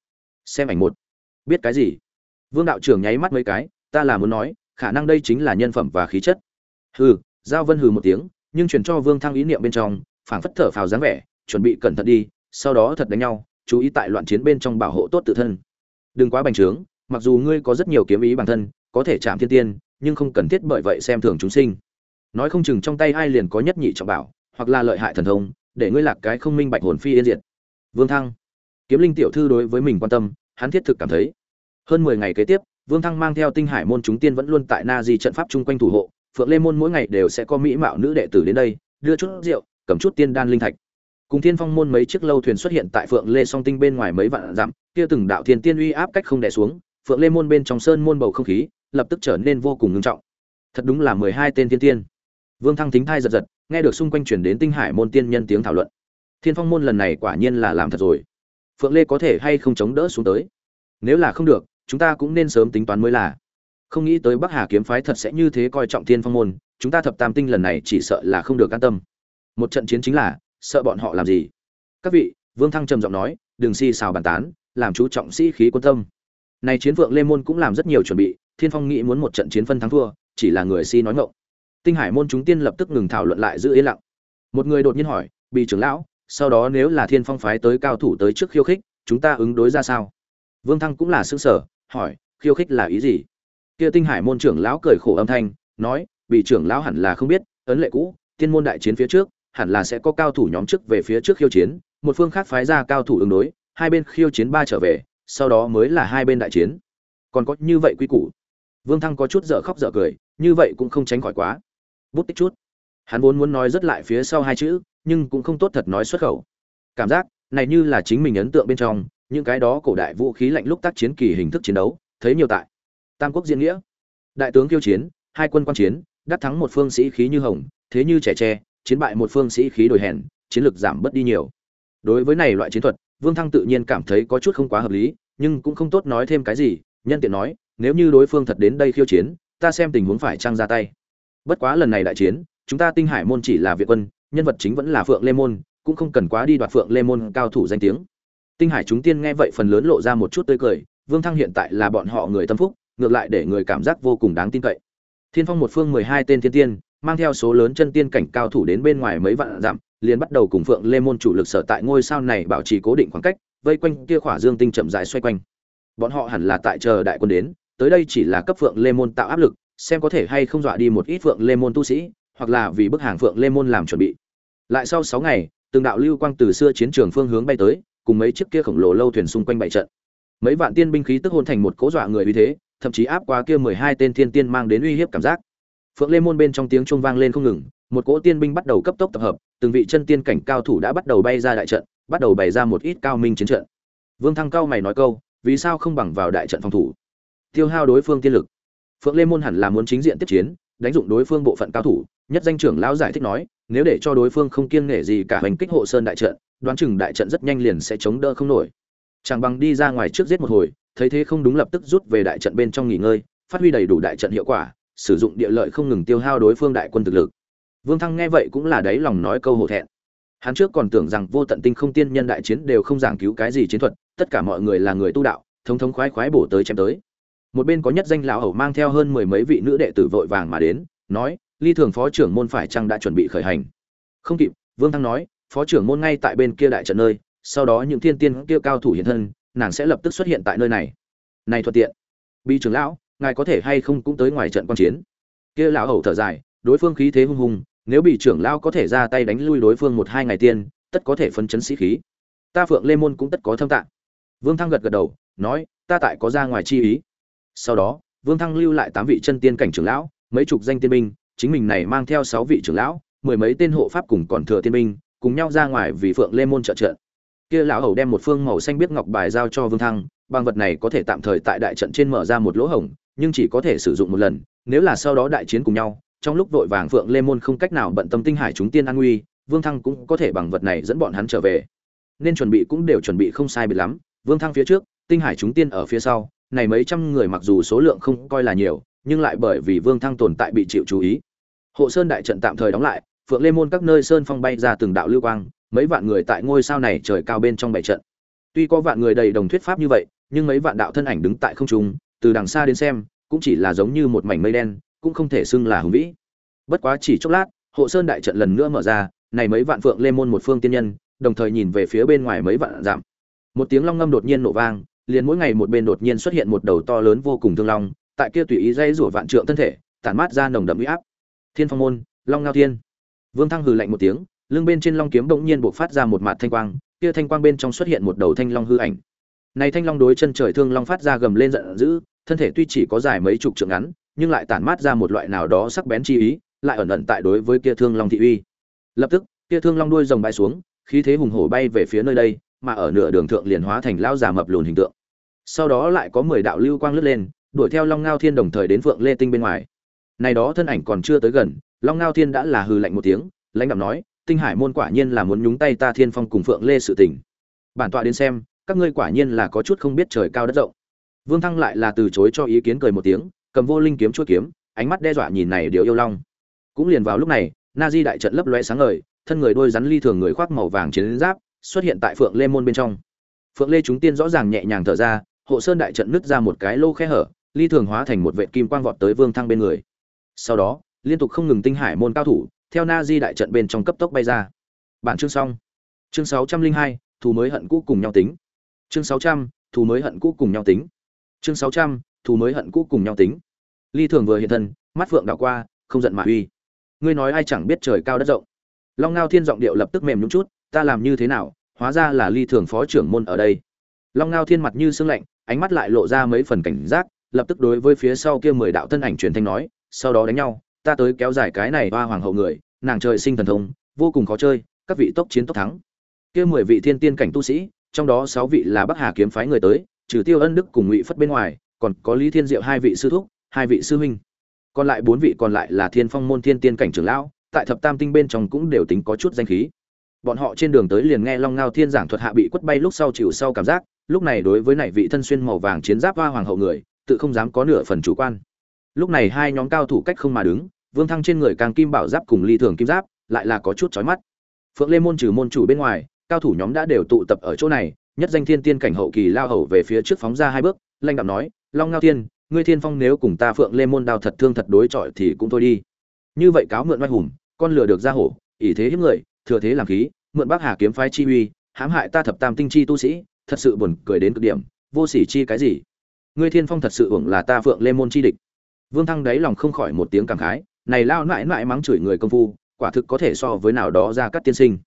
Speaker 1: Xem ảnh một. Biết cái gì? Vương đạo trưởng nháy mắt mấy cái, ta là muốn nói, khả năng đây chính là nhân phẩm và khí chất. Hừ, giao vân hừ một tiếng, nhưng truyền cho vương thăng ý niệm bên trong, phảng phất thở phào dáng vẻ, chuẩn bị cẩn thận đi, sau đó thật đánh nhau, chú ý tại loạn chiến bên trong bảo hộ tốt tự thân. Đừng quá bành trướng, mặc dù ngươi có rất nhiều kiếm ý bản thân, có thể chạm thiên tiên, nhưng không cần thiết bởi vậy xem thường chúng sinh. Nói không chừng trong tay ai liền có nhất nhị trọng bảo, hoặc là lợi hại thần thông, để ngươi lạc cái không minh bạch hồn phi yên diệt. Vương thăng, kiếm linh tiểu thư đối với mình quan tâm, hắn thiết thực cảm thấy hơn mười ngày kế tiếp, vương thăng mang theo tinh hải môn chúng tiên vẫn luôn tại na di trận pháp chung quanh thủ hộ, phượng lê môn mỗi ngày đều sẽ có mỹ mạo nữ đệ tử đến đây, đưa chút rượu, cầm chút tiên đan linh thạch. Cùng thiên phong môn mấy chiếc lâu thuyền xuất hiện tại phượng lê song tinh bên ngoài mấy vạn dặm, kia từng đạo thiên tiên uy áp cách không đè xuống, phượng lê môn bên trong sơn môn bầu không khí lập tức trở nên vô cùng ngưng trọng. Thật đúng là mười hai tên thiên tiên. Vương thăng thính thai giật giật, nghe được xung quanh chuyển đến tinh hải môn tiên nhân tiếng thảo luận. Thiên phong môn lần này quả nhiên là làm thật rồi. Phượng lê có thể hay không chống đỡ xuống tới? Nếu là không được chúng ta cũng nên sớm tính toán mới là. Không nghĩ tới bắc hà kiếm phái thật sẽ như thế coi trọng thiên phong môn, chúng ta thập tam tinh lần này chỉ sợ là không được an tâm. Một trận chiến chính là, sợ bọn họ làm gì? Các vị, vương thăng trầm giọng nói, đừng si xào bàn tán, làm chú trọng sĩ khí quân tâm. Này chiến vượng lê môn cũng làm rất nhiều chuẩn bị, thiên phong nghĩ muốn một trận chiến phân thắng thua, chỉ là người si nói ngộng tinh hải môn chúng tiên lập tức ngừng thảo luận lại giữ yên lặng. Một người đột nhiên hỏi bị trưởng lão, sau đó nếu là thiên phong phái tới cao thủ tới trước khiêu khích, chúng ta ứng đối ra sao? Vương thăng cũng là xương sở hỏi, khiêu khích là ý gì? Kia tinh hải môn trưởng lão cười khổ âm thanh, nói bị trưởng lão hẳn là không biết, ấn lệ cũ, tiên môn đại chiến phía trước, hẳn là sẽ có cao thủ nhóm trước về phía trước khiêu chiến, một phương khác phái ra cao thủ ứng đối, hai bên khiêu chiến ba trở về, sau đó mới là hai bên đại chiến. Còn có như vậy quy củ. Vương thăng có chút dở khóc dở cười, như vậy cũng không tránh khỏi quá. Bút tích chút. Hắn vốn muốn nói rất lại phía sau hai chữ, nhưng cũng không tốt thật nói xuất khẩu. Cảm giác, này như là chính mình ấn tượng bên trong những cái đó cổ đại vũ khí lạnh lúc tác chiến kỳ hình thức chiến đấu, thấy nhiều tại. Tam quốc diễn nghĩa. Đại tướng kiêu chiến, hai quân quan chiến, đắc thắng một phương sĩ khí như hồng, thế như trẻ tre, chiến bại một phương sĩ khí đổi hèn, chiến lược giảm bớt đi nhiều. Đối với này loại chiến thuật, vương thăng tự nhiên cảm thấy có chút không quá hợp lý, nhưng cũng không tốt nói thêm cái gì, nhân tiện nói, nếu như đối phương thật đến đây khiêu chiến, ta xem tình huống phải trang ra tay. Bất quá lần này đại chiến, chúng ta tinh hải môn chỉ là viện quân, nhân vật chính vẫn là phượng lê môn, cũng không cần quá đi đoạt phượng lê môn cao thủ danh tiếng tinh hải chúng tiên nghe vậy phần lớn lộ ra một chút tươi cười, vương thăng hiện tại là bọn họ người tâm phúc, ngược lại để người cảm giác vô cùng đáng tin cậy. Thiên phong một phương mười hai tên thiên tiên, mang theo số lớn chân tiên cảnh cao thủ đến bên ngoài mấy vạn dặm, liền bắt đầu cùng phượng lê môn chủ lực sở tại ngôi sao này bảo trì cố định khoảng cách, vây quanh kia khỏa dương tinh chậm rãi xoay quanh. Bọn họ hẳn là tại chờ đại quân đến, tới đây chỉ là cấp phượng lê môn tạo áp lực, xem có thể hay không dọa đi một ít phượng lê môn tu sĩ, hoặc là vì bức hàng phượng lê môn làm chuẩn bị. Lại sau sáu ngày, từng đạo lưu quang từ xưa chiến trường phương hướng bay tới cùng mấy chiếc kia khổng lồ lâu thuyền xung quanh bảy trận. Mấy vạn tiên binh khí tức hôn thành một cố dọa người uy thế, thậm chí áp qua kia mười hai tên thiên tiên mang đến uy hiếp cảm giác. Phượng lê môn bên trong tiếng chuông vang lên không ngừng, một cỗ tiên binh bắt đầu cấp tốc tập hợp, từng vị chân tiên cảnh cao thủ đã bắt đầu bay ra đại trận, bắt đầu bày ra một ít cao minh chiến trận. Vương thăng cao mày nói câu, vì sao không bằng vào đại trận phòng thủ? Tiêu hao đối phương tiên lực. Phượng lê môn hẳn là muốn chính diện tiếp chiến, đánh dụng đối phương bộ phận cao thủ, nhất danh trưởng lão giải thích nói, nếu để cho đối phương không kiêng nể gì cả hành kích hộ sơn đại trận đoán chừng đại trận rất nhanh liền sẽ chống đỡ không nổi. Chẳng bằng đi ra ngoài trước giết một hồi, thấy thế không đúng lập tức rút về đại trận bên trong nghỉ ngơi, phát huy đầy đủ đại trận hiệu quả, sử dụng địa lợi không ngừng tiêu hao đối phương đại quân thực lực. Vương thăng nghe vậy cũng là đáy lòng nói câu hổ thẹn. Hắn trước còn tưởng rằng vô tận tinh không tiên nhân đại chiến đều không giảng cứu cái gì chiến thuật, tất cả mọi người là người tu đạo, thống thống khoái khoái bổ tới chém tới. Một bên có nhất danh lão hầu mang theo hơn mười mấy vị nữ đệ tử vội vàng mà đến, nói, ly thường phó trưởng môn phải chăng đã chuẩn bị khởi hành? Không kịp, vương thăng nói phó trưởng môn ngay tại bên kia đại trận nơi, sau đó những thiên tiên kia cao thủ hiện thân, nàng sẽ lập tức xuất hiện tại nơi này. Này thuận tiện. Bi trưởng lão, ngài có thể hay không cũng tới ngoài trận quan chiến? Kia lão hầu thở dài, đối phương khí thế hung hùng, nếu bị trưởng lão có thể ra tay đánh lui đối phương một hai ngày tiên, tất có thể phân chấn sĩ khí. Ta phượng lê môn cũng tất có thâm tạng. Vương thăng gật gật đầu, nói, ta tại có ra ngoài chi ý. Sau đó, vương thăng lưu lại tám vị chân tiên cảnh trưởng lão, mấy chục danh tiên binh, chính mình này mang theo sáu vị trưởng lão, mười mấy tên hộ pháp cùng còn thừa tiên binh cùng nhau ra ngoài vì phượng lê môn trợ trận kia lão hầu đem một phương màu xanh biết ngọc bài giao cho vương thăng, bằng vật này có thể tạm thời tại đại trận trên mở ra một lỗ hổng, nhưng chỉ có thể sử dụng một lần, nếu là sau đó đại chiến cùng nhau, trong lúc vội vàng phượng lê môn không cách nào bận tâm tinh hải chúng tiên an nguy, vương thăng cũng có thể bằng vật này dẫn bọn hắn trở về. Nên chuẩn bị cũng đều chuẩn bị không sai biệt lắm, vương thăng phía trước, tinh hải chúng tiên ở phía sau, này mấy trăm người mặc dù số lượng không coi là nhiều, nhưng lại bởi vì vương thăng tồn tại bị chịu chú ý. Hộ sơn đại trận tạm thời đóng lại phượng lê môn các nơi sơn phong bay ra từng đạo lưu quang, mấy vạn người tại ngôi sao này trời cao bên trong bảy trận. Tuy có vạn người đầy đồng thuyết pháp như vậy, nhưng mấy vạn đạo thân ảnh đứng tại không trung, từ đằng xa đến xem, cũng chỉ là giống như một mảnh mây đen, cũng không thể xưng là hùng vĩ. Bất quá chỉ chốc lát, hộ sơn đại trận lần nữa mở ra, này mấy vạn phượng lê môn một phương tiên nhân, đồng thời nhìn về phía bên ngoài mấy vạn giảm một tiếng long ngâm đột nhiên nổ vang, liền mỗi ngày một bên đột nhiên xuất hiện một đầu to lớn vô cùng thương long, tại kia tùy ý dây rủa vạn trượng thân thể, tản mát ra nồng đậm uy áp. Thiên phong môn, long ngao thiên vương thăng hừ lạnh một tiếng, lưng bên trên long kiếm bỗng nhiên bộc phát ra một mạt thanh quang, kia thanh quang bên trong xuất hiện một đầu thanh long hư ảnh. Này thanh long đối chân trời thương long phát ra gầm lên giận dữ, thân thể tuy chỉ có dài mấy chục trượng ngắn, nhưng lại tản mát ra một loại nào đó sắc bén chi ý, lại ẩn ẩn tại đối với kia thương long thị uy. Lập tức, kia thương long đuôi rồng bay xuống, khí thế hùng hổ bay về phía nơi đây, mà ở nửa đường thượng liền hóa thành lao già mập lùn hình tượng. Sau đó lại có mười đạo lưu quang lướt lên, đuổi theo long ngao thiên đồng thời đến phượng lê tinh bên ngoài. Này đó thân ảnh còn chưa tới gần long ngao thiên đã là hừ lạnh một tiếng, lãnh đạo nói, tinh hải môn quả nhiên là muốn nhúng tay ta thiên phong cùng phượng lê sự tình. Bản tọa đến xem, các ngươi quả nhiên là có chút không biết trời cao đất rộng. Vương thăng lại là từ chối cho ý kiến cười một tiếng, cầm vô linh kiếm chuốt kiếm, ánh mắt đe dọa nhìn này điều yêu long. Cũng liền vào lúc này, na di đại trận lấp loe sáng ngời, thân người đôi rắn ly thường người khoác màu vàng chiến giáp, xuất hiện tại phượng lê môn bên trong. Phượng lê chúng tiên rõ ràng nhẹ nhàng thở ra, hộ sơn đại trận nứt ra một cái lô khe hở, ly thường hóa thành một vệ kim quang vọt tới vương thăng bên người. Sau đó liên tục không ngừng tinh hải môn cao thủ, theo na di đại trận bên trong cấp tốc bay ra. Bản chương xong. Chương sáu trăm linh hai, thù mới hận cũ cùng nhau tính. Chương sáu trăm, thù mới hận cũ cùng nhau tính. Chương sáu trăm, thù mới hận cũ cùng nhau tính. Ly thường vừa hiện thân, mắt phượng đảo qua, không giận mà uy. Ngươi nói ai chẳng biết trời cao đất rộng. Long ngao thiên giọng điệu lập tức mềm nhúng chút, ta làm như thế nào, hóa ra là ly thường phó trưởng môn ở đây. Long ngao thiên mặt như sương lạnh, ánh mắt lại lộ ra mấy phần cảnh giác, lập tức đối với phía sau kia mười đạo thân ảnh truyền thanh nói, sau đó đánh nhau ta tới kéo dài cái này hoa hoàng hậu người, nàng trời sinh thần thông, vô cùng khó chơi, các vị tốc chiến tốc thắng. Kia mười vị thiên tiên cảnh tu sĩ, trong đó sáu vị là bắc hà kiếm phái người tới, trừ tiêu ân đức cùng ngụy phất bên ngoài, còn có lý thiên diệu hai vị sư thúc, hai vị sư huynh. Còn lại bốn vị còn lại là thiên phong môn thiên tiên cảnh trưởng lão, tại thập tam tinh bên trong cũng đều tính có chút danh khí. Bọn họ trên đường tới liền nghe long ngao thiên giảng thuật hạ bị quất bay lúc sau chịu sau cảm giác, lúc này đối với nảy vị thân xuyên màu vàng chiến giáp hoa hoàng hậu người, tự không dám có nửa phần chủ quan lúc này hai nhóm cao thủ cách không mà đứng, vương thăng trên người càng kim bảo giáp cùng ly thường kim giáp, lại là có chút chói mắt. Phượng lê môn trừ môn chủ bên ngoài, cao thủ nhóm đã đều tụ tập ở chỗ này, nhất danh thiên tiên cảnh hậu kỳ lao hầu về phía trước phóng ra hai bước lanh đạm nói, long ngao thiên, ngươi thiên phong nếu cùng ta phượng lê môn đao thật thương thật đối chọi thì cũng thôi đi. Như vậy cáo mượn oai hùng, con lừa được ra hổ, ỷ thế hiếp người, thừa thế làm khí, mượn bác hà kiếm phái chi uy, hãm hại ta thập tam tinh chi tu sĩ, thật sự buồn cười đến cực điểm, vô sỉ chi cái gì? Ngươi thiên phong thật sự hưởng là ta phượng lê môn chi địch vương thăng đáy lòng không khỏi một tiếng cảm khái, này lao mãi mãi mắng chửi người công phu, quả thực có thể so với nào đó ra các tiên sinh.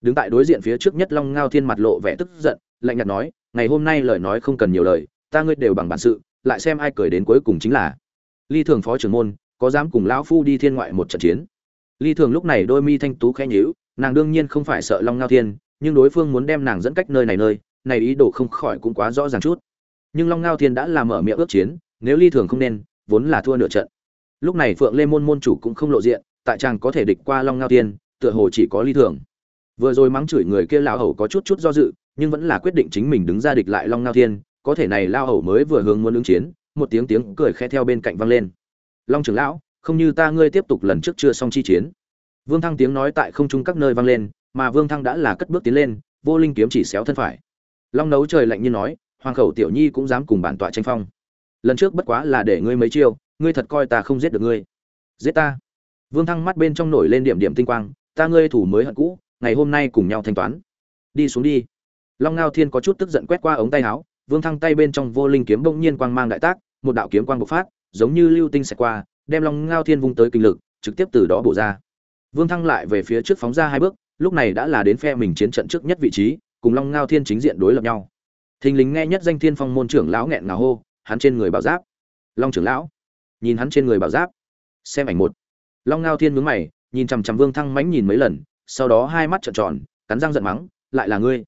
Speaker 1: Đứng tại đối diện phía trước nhất long ngao thiên mặt lộ vẻ tức giận, lạnh nhạt nói, ngày hôm nay lời nói không cần nhiều lời, ta ngươi đều bằng bản sự, lại xem ai cười đến cuối cùng chính là. Ly thường phó trưởng môn, có dám cùng lão phu đi thiên ngoại một trận chiến? Ly thường lúc này đôi mi thanh tú khẽ nhíu, nàng đương nhiên không phải sợ long ngao thiên, nhưng đối phương muốn đem nàng dẫn cách nơi này nơi, này ý đồ không khỏi cũng quá rõ ràng chút. Nhưng long ngao thiên đã làm mở miệng ước chiến, nếu ly thường không nên vốn là thua nửa trận. Lúc này phượng lê môn môn chủ cũng không lộ diện, tại chàng có thể địch qua long ngao thiên tựa hồ chỉ có ly thường. Vừa rồi mắng chửi người kia lao hầu có chút chút do dự, nhưng vẫn là quyết định chính mình đứng ra địch lại long ngao thiên có thể này lao hầu mới vừa hướng muốn ứng chiến, một tiếng tiếng cười khẽ theo bên cạnh vang lên. Long trưởng lão, không như ta ngươi tiếp tục lần trước chưa xong chi chiến. Vương thăng tiếng nói tại không trung các nơi vang lên, mà vương thăng đã là cất bước tiến lên, vô linh kiếm chỉ xéo thân phải. Long nấu trời lạnh như nói, hoàng khẩu tiểu nhi cũng dám cùng bản tọa tranh phong lần trước bất quá là để ngươi mấy chiêu, ngươi thật coi ta không giết được ngươi. Giết ta. Vương thăng mắt bên trong nổi lên điểm điểm tinh quang, ta ngươi thủ mới hận cũ, ngày hôm nay cùng nhau thanh toán. Đi xuống đi. Long ngao thiên có chút tức giận quét qua ống tay áo, vương thăng tay bên trong vô linh kiếm bỗng nhiên quang mang đại tác, một đạo kiếm quang bộc phát, giống như lưu tinh xẹt qua, đem long ngao thiên vung tới kinh lực, trực tiếp từ đó bổ ra. Vương thăng lại về phía trước phóng ra hai bước, lúc này đã là đến phe mình chiến trận trước nhất vị trí, cùng long ngao thiên chính diện đối lập nhau. Thình lính nghe nhất danh thiên phong môn trưởng lão nghẹn ngào hô hắn trên người bảo giáp. Long trưởng lão, nhìn hắn trên người bảo giáp. Xem ảnh một. Long ngao thiên mướn mày, nhìn chằm chằm vương thăng mánh nhìn mấy lần, sau đó hai mắt trợn tròn, cắn răng giận mắng, lại là ngươi.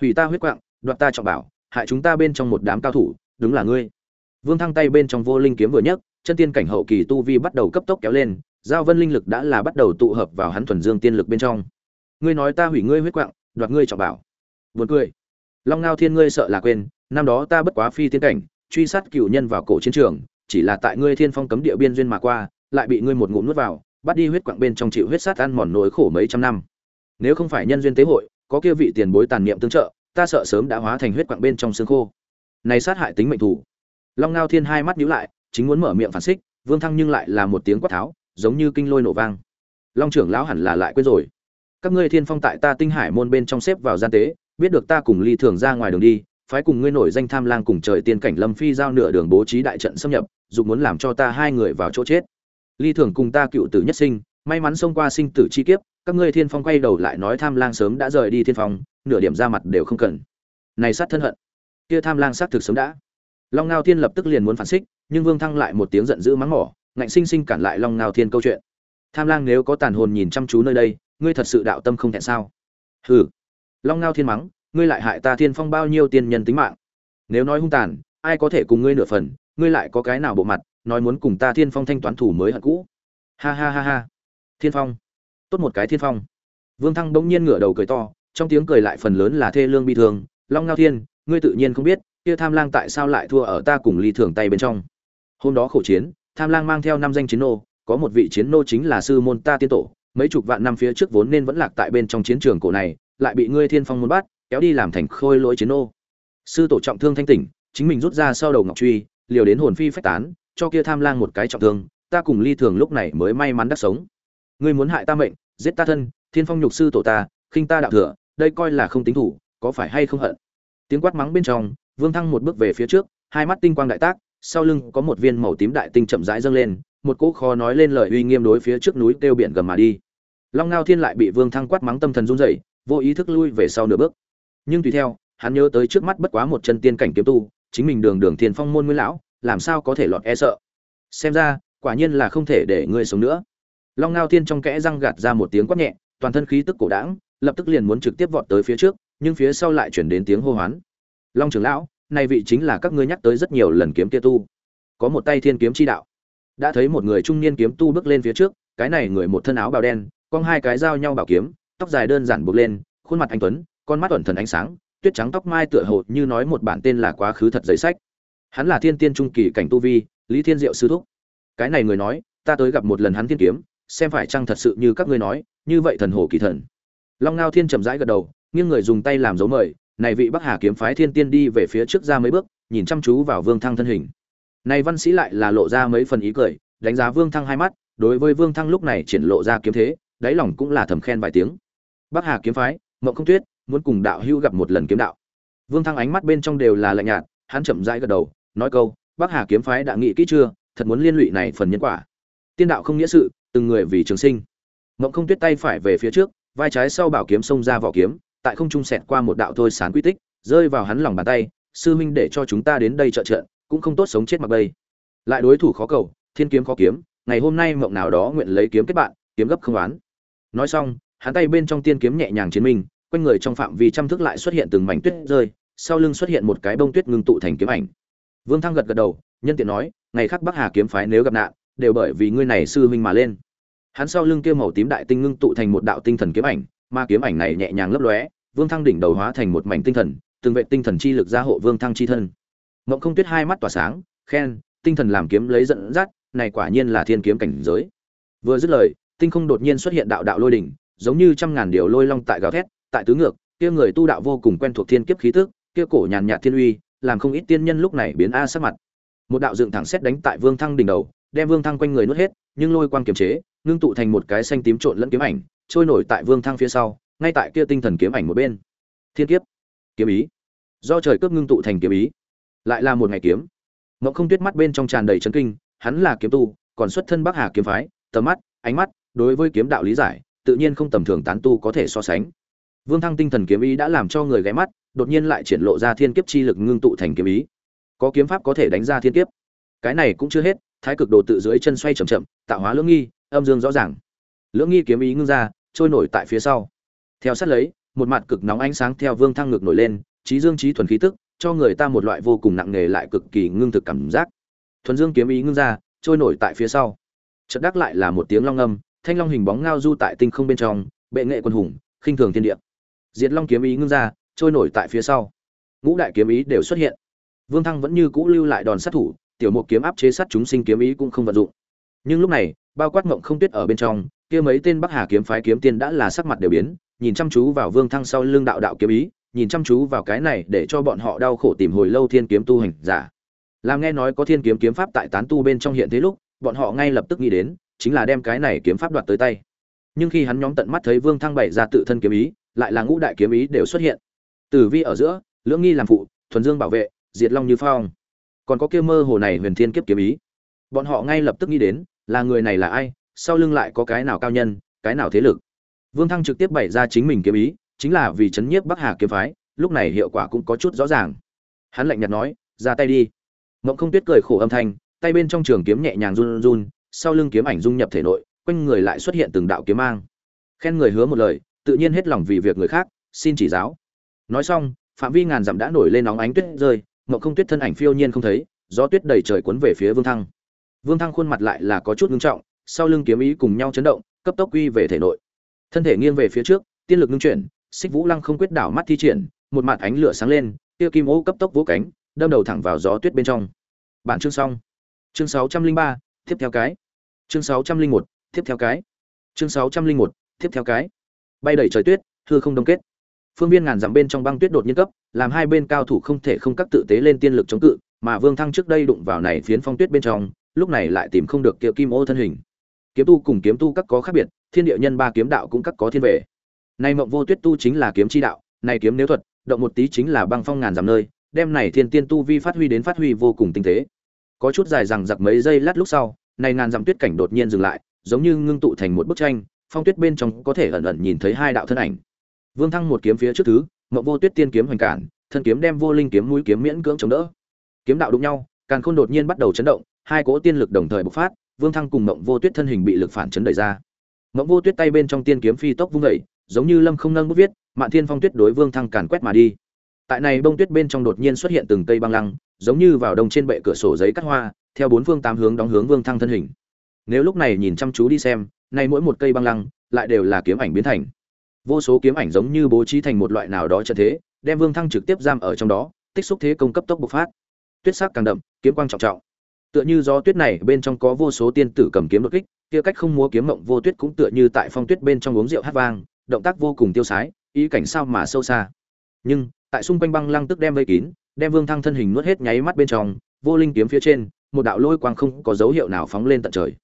Speaker 1: Hủy ta huyết quạng, đoạt ta trọng bảo, hại chúng ta bên trong một đám cao thủ, đúng là ngươi. Vương thăng tay bên trong vô linh kiếm vừa nhấc, chân tiên cảnh hậu kỳ tu vi bắt đầu cấp tốc kéo lên, giao vân linh lực đã là bắt đầu tụ hợp vào hắn thuần dương tiên lực bên trong. Ngươi nói ta hủy ngươi huyết quạng, đoạt ngươi trọng bảo. Buồn cười. Long ngao thiên ngươi sợ là quên, năm đó ta bất quá phi tiên cảnh truy sát cựu nhân vào cổ chiến trường, chỉ là tại ngươi thiên phong cấm địa biên duyên mà qua, lại bị ngươi một ngụm nuốt vào, bắt đi huyết quạng bên trong chịu huyết sát ăn mòn nỗi khổ mấy trăm năm. Nếu không phải nhân duyên tế hội, có kia vị tiền bối tàn niệm tương trợ, ta sợ sớm đã hóa thành huyết quạng bên trong xương khô. Này sát hại tính mệnh thủ. Long ngao thiên hai mắt nhíu lại, chính muốn mở miệng phản xích, vương thăng nhưng lại là một tiếng quát tháo, giống như kinh lôi nổ vang. Long trưởng lão hẳn là lại quên rồi. Các ngươi thiên phong tại ta tinh hải môn bên trong xếp vào gian tế, biết được ta cùng ly thường ra ngoài đường đi phái cùng ngươi nổi danh tham lang cùng trời tiên cảnh lâm phi giao nửa đường bố trí đại trận xâm nhập, dục muốn làm cho ta hai người vào chỗ chết. Ly thường cùng ta cựu tử nhất sinh, may mắn xông qua sinh tử chi kiếp, các ngươi thiên phong quay đầu lại nói tham lang sớm đã rời đi thiên phong, nửa điểm ra mặt đều không cần. Này sát thân hận. Kia tham lang sát thực sớm đã. Long ngao thiên lập tức liền muốn phản xích, nhưng vương thăng lại một tiếng giận dữ mắng mỏ, ngạnh sinh sinh cản lại long ngao thiên câu chuyện. Tham lang nếu có tàn hồn nhìn chăm chú nơi đây, ngươi thật sự đạo tâm không thẹn sao? Hừ. Long ngao thiên mắng ngươi lại hại ta thiên phong bao nhiêu tiền nhân tính mạng? Nếu nói hung tàn, ai có thể cùng ngươi nửa phần, ngươi lại có cái nào bộ mặt, nói muốn cùng ta thiên phong thanh toán thủ mới hận cũ? Ha ha ha ha. Thiên phong. Tốt một cái thiên phong. Vương thăng bỗng nhiên ngửa đầu cười to, trong tiếng cười lại phần lớn là thê lương bi thương. Long ngao thiên, ngươi tự nhiên không biết, kia tham lang tại sao lại thua ở ta cùng ly thường tay bên trong. Hôm đó khổ chiến, tham lang mang theo năm danh chiến nô, có một vị chiến nô chính là sư môn ta tiên tổ, mấy chục vạn năm phía trước vốn nên vẫn lạc tại bên trong chiến trường cổ này, lại bị ngươi thiên phong muốn bắt kéo đi làm thành khôi lỗi chiến nô. Sư tổ trọng thương thanh tỉnh, chính mình rút ra sau đầu ngọc truy, liều đến hồn phi phách tán, cho kia tham lang một cái trọng thương, ta cùng ly thường lúc này mới may mắn đắc sống. Ngươi muốn hại ta mệnh, giết ta thân, thiên phong nhục sư tổ ta, khinh ta đạo thừa, đây coi là không tính thủ, có phải hay không hận? Tiếng quát mắng bên trong, vương thăng một bước về phía trước, hai mắt tinh quang đại tác, sau lưng có một viên màu tím đại tinh chậm rãi dâng lên, một cỗ khó nói lên lời uy nghiêm đối phía trước núi kêu biển gầm mà đi. Long ngao thiên lại bị vương thăng quát mắng tâm thần run rẩy, vô ý thức lui về sau nửa bước nhưng tùy theo, hắn nhớ tới trước mắt bất quá một chân tiên cảnh kiếm tu, chính mình đường đường thiên phong môn nguyên lão, làm sao có thể lọt e sợ? Xem ra, quả nhiên là không thể để ngươi sống nữa. Long ngao thiên trong kẽ răng gạt ra một tiếng quát nhẹ, toàn thân khí tức cổ đãng, lập tức liền muốn trực tiếp vọt tới phía trước, nhưng phía sau lại chuyển đến tiếng hô hoán. Long trưởng lão, này vị chính là các ngươi nhắc tới rất nhiều lần kiếm kia tu. Có một tay thiên kiếm chi đạo. Đã thấy một người trung niên kiếm tu bước lên phía trước, cái này người một thân áo bào đen cong hai cái dao nhau bảo kiếm, tóc dài đơn giản buộc lên, khuôn mặt anh tuấn con mắt ẩn thần ánh sáng, tuyết trắng tóc mai tựa hồ như nói một bản tên là quá khứ thật giấy sách. Hắn là thiên tiên trung kỳ cảnh tu vi, lý thiên diệu sư thúc. Cái này người nói, ta tới gặp một lần hắn thiên kiếm, xem phải chăng thật sự như các ngươi nói, như vậy thần hồ kỳ thần. Long ngao thiên chậm rãi gật đầu, nghiêng người dùng tay làm dấu mời, này vị bắc hà kiếm phái thiên tiên đi về phía trước ra mấy bước, nhìn chăm chú vào vương thăng thân hình. Này văn sĩ lại là lộ ra mấy phần ý cười, đánh giá vương thăng hai mắt, đối với vương thăng lúc này triển lộ ra kiếm thế, đáy lòng cũng là thầm khen vài tiếng. Bắc hà kiếm phái, mộng không tuyết muốn cùng đạo hữu gặp một lần kiếm đạo. Vương thăng ánh mắt bên trong đều là lạnh nhạt, hắn chậm rãi gật đầu, nói câu, bắc hà kiếm phái đã nghĩ kỹ chưa? Thật muốn liên lụy này phần nhân quả. Tiên đạo không nghĩa sự, từng người vì trường sinh. Mộng không tuyết tay phải về phía trước, vai trái sau bảo kiếm xông ra vỏ kiếm, tại không trung sẹt qua một đạo thôi sán quy tích, rơi vào hắn lòng bàn tay, sư minh để cho chúng ta đến đây trợ trận, cũng không tốt sống chết mặc bây. Lại đối thủ khó cầu, thiên kiếm khó kiếm, ngày hôm nay mộng nào đó nguyện lấy kiếm kết bạn, kiếm gấp không oán. Nói xong, hắn tay bên trong tiên kiếm nhẹ nhàng chiến minh quanh người trong phạm vi trăm thước lại xuất hiện từng mảnh tuyết rơi, sau lưng xuất hiện một cái bông tuyết ngưng tụ thành kiếm ảnh. Vương thăng gật gật đầu, nhân tiện nói, ngày khác bắc hà kiếm phái nếu gặp nạn, đều bởi vì ngươi này sư huynh mà lên. Hắn sau lưng kia màu tím đại tinh ngưng tụ thành một đạo tinh thần kiếm ảnh, mà kiếm ảnh này nhẹ nhàng lấp lóe, vương thăng đỉnh đầu hóa thành một mảnh tinh thần, từng vệ tinh thần chi lực gia hộ vương thăng chi thân. Mộng không tuyết hai mắt tỏa sáng, khen, tinh thần làm kiếm lấy dẫn dắt, này quả nhiên là thiên kiếm cảnh giới. Vừa dứt lời, tinh không đột nhiên xuất hiện đạo đạo lôi đỉnh, giống như trăm ngàn điều lôi long tại gào thét tại tứ ngược, kia người tu đạo vô cùng quen thuộc thiên kiếp khí tức, kia cổ nhàn nhạt thiên uy, làm không ít tiên nhân lúc này biến a sắc mặt. Một đạo dựng thẳng xét đánh tại vương thăng đỉnh đầu, đem vương thăng quanh người nuốt hết, nhưng lôi quang kiềm chế, ngưng tụ thành một cái xanh tím trộn lẫn kiếm ảnh, trôi nổi tại vương thăng phía sau, ngay tại kia tinh thần kiếm ảnh một bên. Thiên kiếp, kiếm ý. Do trời cướp ngưng tụ thành kiếm ý. Lại là một ngày kiếm. Ngọc không tuyết mắt bên trong tràn đầy chấn kinh, hắn là kiếm tu, còn xuất thân bắc hà kiếm phái, tầm mắt, ánh mắt, đối với kiếm đạo lý giải, tự nhiên không tầm thường tán tu có thể so sánh vương thăng tinh thần kiếm ý đã làm cho người ghé mắt, đột nhiên lại triển lộ ra thiên kiếp chi lực ngưng tụ thành kiếm ý. Có kiếm pháp có thể đánh ra thiên kiếp. Cái này cũng chưa hết, thái cực đồ tự dưới chân xoay chậm chậm, tạo hóa lưỡng nghi, âm dương rõ ràng. Lưỡng nghi kiếm ý ngưng ra, trôi nổi tại phía sau. Theo sát lấy, một mặt cực nóng ánh sáng theo vương thăng ngược nổi lên trí dương trí thuần khí tức, cho người ta một loại vô cùng nặng nề lại cực kỳ ngưng thực cảm giác. Thuần dương kiếm ý ngưng ra, trôi nổi tại phía sau. Chợt đắc lại là một tiếng long âm, thanh long hình bóng ngao du tại tinh không bên trong, bệ nghệ quân hùng, khinh thường thiên địa diệt long kiếm ý ngưng ra, trôi nổi tại phía sau. Ngũ đại kiếm ý đều xuất hiện. Vương thăng vẫn như cũ lưu lại đòn sát thủ, tiểu một kiếm áp chế sát chúng sinh kiếm ý cũng không vận dụng. Nhưng lúc này, bao quát ngộng không tuyết ở bên trong, kia mấy tên bắc hà kiếm phái kiếm tiên đã là sắc mặt đều biến, nhìn chăm chú vào vương thăng sau lưng đạo đạo kiếm ý, nhìn chăm chú vào cái này để cho bọn họ đau khổ tìm hồi lâu thiên kiếm tu hành giả. Làm nghe nói có thiên kiếm kiếm pháp tại tán tu bên trong hiện thế lúc, bọn họ ngay lập tức nghĩ đến, chính là đem cái này kiếm pháp đoạt tới tay. Nhưng khi hắn nhóm tận mắt thấy vương thăng bày ra tự thân kiếm ý lại là ngũ đại kiếm ý đều xuất hiện. Tử vi ở giữa, lưỡng nghi làm phụ, thuần dương bảo vệ, diệt long như phong. Còn có kia mơ hồ này huyền thiên kiếp kiếm ý. Bọn họ ngay lập tức nghĩ đến, là người này là ai, sau lưng lại có cái nào cao nhân, cái nào thế lực. Vương thăng trực tiếp bày ra chính mình kiếm ý, chính là vì chấn nhiếp bắc hà kiếm phái, lúc này hiệu quả cũng có chút rõ ràng. Hắn lạnh nhạt nói, ra tay đi. Mộng không tuyết cười khổ âm thanh, tay bên trong trường kiếm nhẹ nhàng run run, sau lưng kiếm ảnh dung nhập thể nội, quanh người lại xuất hiện từng đạo kiếm mang. Khen người hứa một lời tự nhiên hết lòng vì việc người khác, xin chỉ giáo. Nói xong, phạm vi ngàn dặm đã nổi lên nóng ánh tuyết rơi, mộng không tuyết thân ảnh phiêu nhiên không thấy, gió tuyết đầy trời cuốn về phía vương thăng. Vương thăng khuôn mặt lại là có chút ngưng trọng, sau lưng kiếm ý cùng nhau chấn động, cấp tốc quy về thể nội. Thân thể nghiêng về phía trước, tiên lực ngưng chuyển, xích vũ lăng không quyết đảo mắt thi triển, một mặt ánh lửa sáng lên kia kim ô cấp tốc vỗ cánh, đâm đầu thẳng vào gió tuyết bên trong. Bản chương xong. Chương sáu trăm linh ba, tiếp theo cái. Chương sáu trăm linh một, tiếp theo cái. Chương sáu trăm linh một, tiếp theo cái bay đầy trời tuyết, hư không đông kết. Phương viên ngàn dặm bên trong băng tuyết đột nhiên cấp, làm hai bên cao thủ không thể không các tự tế lên tiên lực chống cự, mà vương thăng trước đây đụng vào này phiến phong tuyết bên trong, lúc này lại tìm không được kia kim ô thân hình. Kiếm tu cùng kiếm tu các có khác biệt, thiên địa nhân ba kiếm đạo cũng các có thiên về. Này mộng vô tuyết tu chính là kiếm chi đạo, này kiếm nếu thuật, động một tí chính là băng phong ngàn dặm nơi, đem này thiên tiên tu vi phát huy đến phát huy vô cùng tinh tế. Có chút dài rằng giặc mấy giây lát lúc sau, này ngàn dặm tuyết cảnh đột nhiên dừng lại, giống như ngưng tụ thành một bức tranh phong tuyết bên trong có thể ẩn ẩn nhìn thấy hai đạo thân ảnh. Vương thăng một kiếm phía trước thứ Ngộ vô tuyết tiên kiếm hoành cản, thân kiếm đem vô linh kiếm mũi kiếm miễn cưỡng chống đỡ. Kiếm đạo đụng nhau càng khôn đột nhiên bắt đầu chấn động, hai cỗ tiên lực đồng thời bộc phát, vương thăng cùng Ngộ vô tuyết thân hình bị lực phản chấn đẩy ra. Ngộ vô tuyết tay bên trong tiên kiếm phi tốc vung vẩy giống như lâm không nâng bút viết, mạn thiên phong tuyết đối vương thăng càn quét mà đi. Tại này bông tuyết bên trong đột nhiên xuất hiện từng cây băng lăng, giống như vào đông trên bệ cửa sổ giấy cắt hoa, theo bốn phương tám hướng đóng hướng vương thăng thân hình. Nếu lúc này nhìn chăm chú đi xem nay mỗi một cây băng lăng lại đều là kiếm ảnh biến thành. Vô số kiếm ảnh giống như bố trí thành một loại nào đó trận thế, đem vương thăng trực tiếp giam ở trong đó, tích xúc thế công cấp tốc bộc phát. Tuyết sắc càng đậm, kiếm quang trọng trọng. Tựa như gió tuyết này, bên trong có vô số tiên tử cầm kiếm đột kích, kia cách không múa kiếm mộng vô tuyết cũng tựa như tại phong tuyết bên trong uống rượu hát vang, động tác vô cùng tiêu sái, ý cảnh sao mà sâu xa. Nhưng, tại xung quanh băng lăng tức đem vây kín, đem vương thăng thân hình nuốt hết nháy mắt bên trong, vô linh kiếm phía trên, một đạo lôi quang không có dấu hiệu nào phóng lên tận trời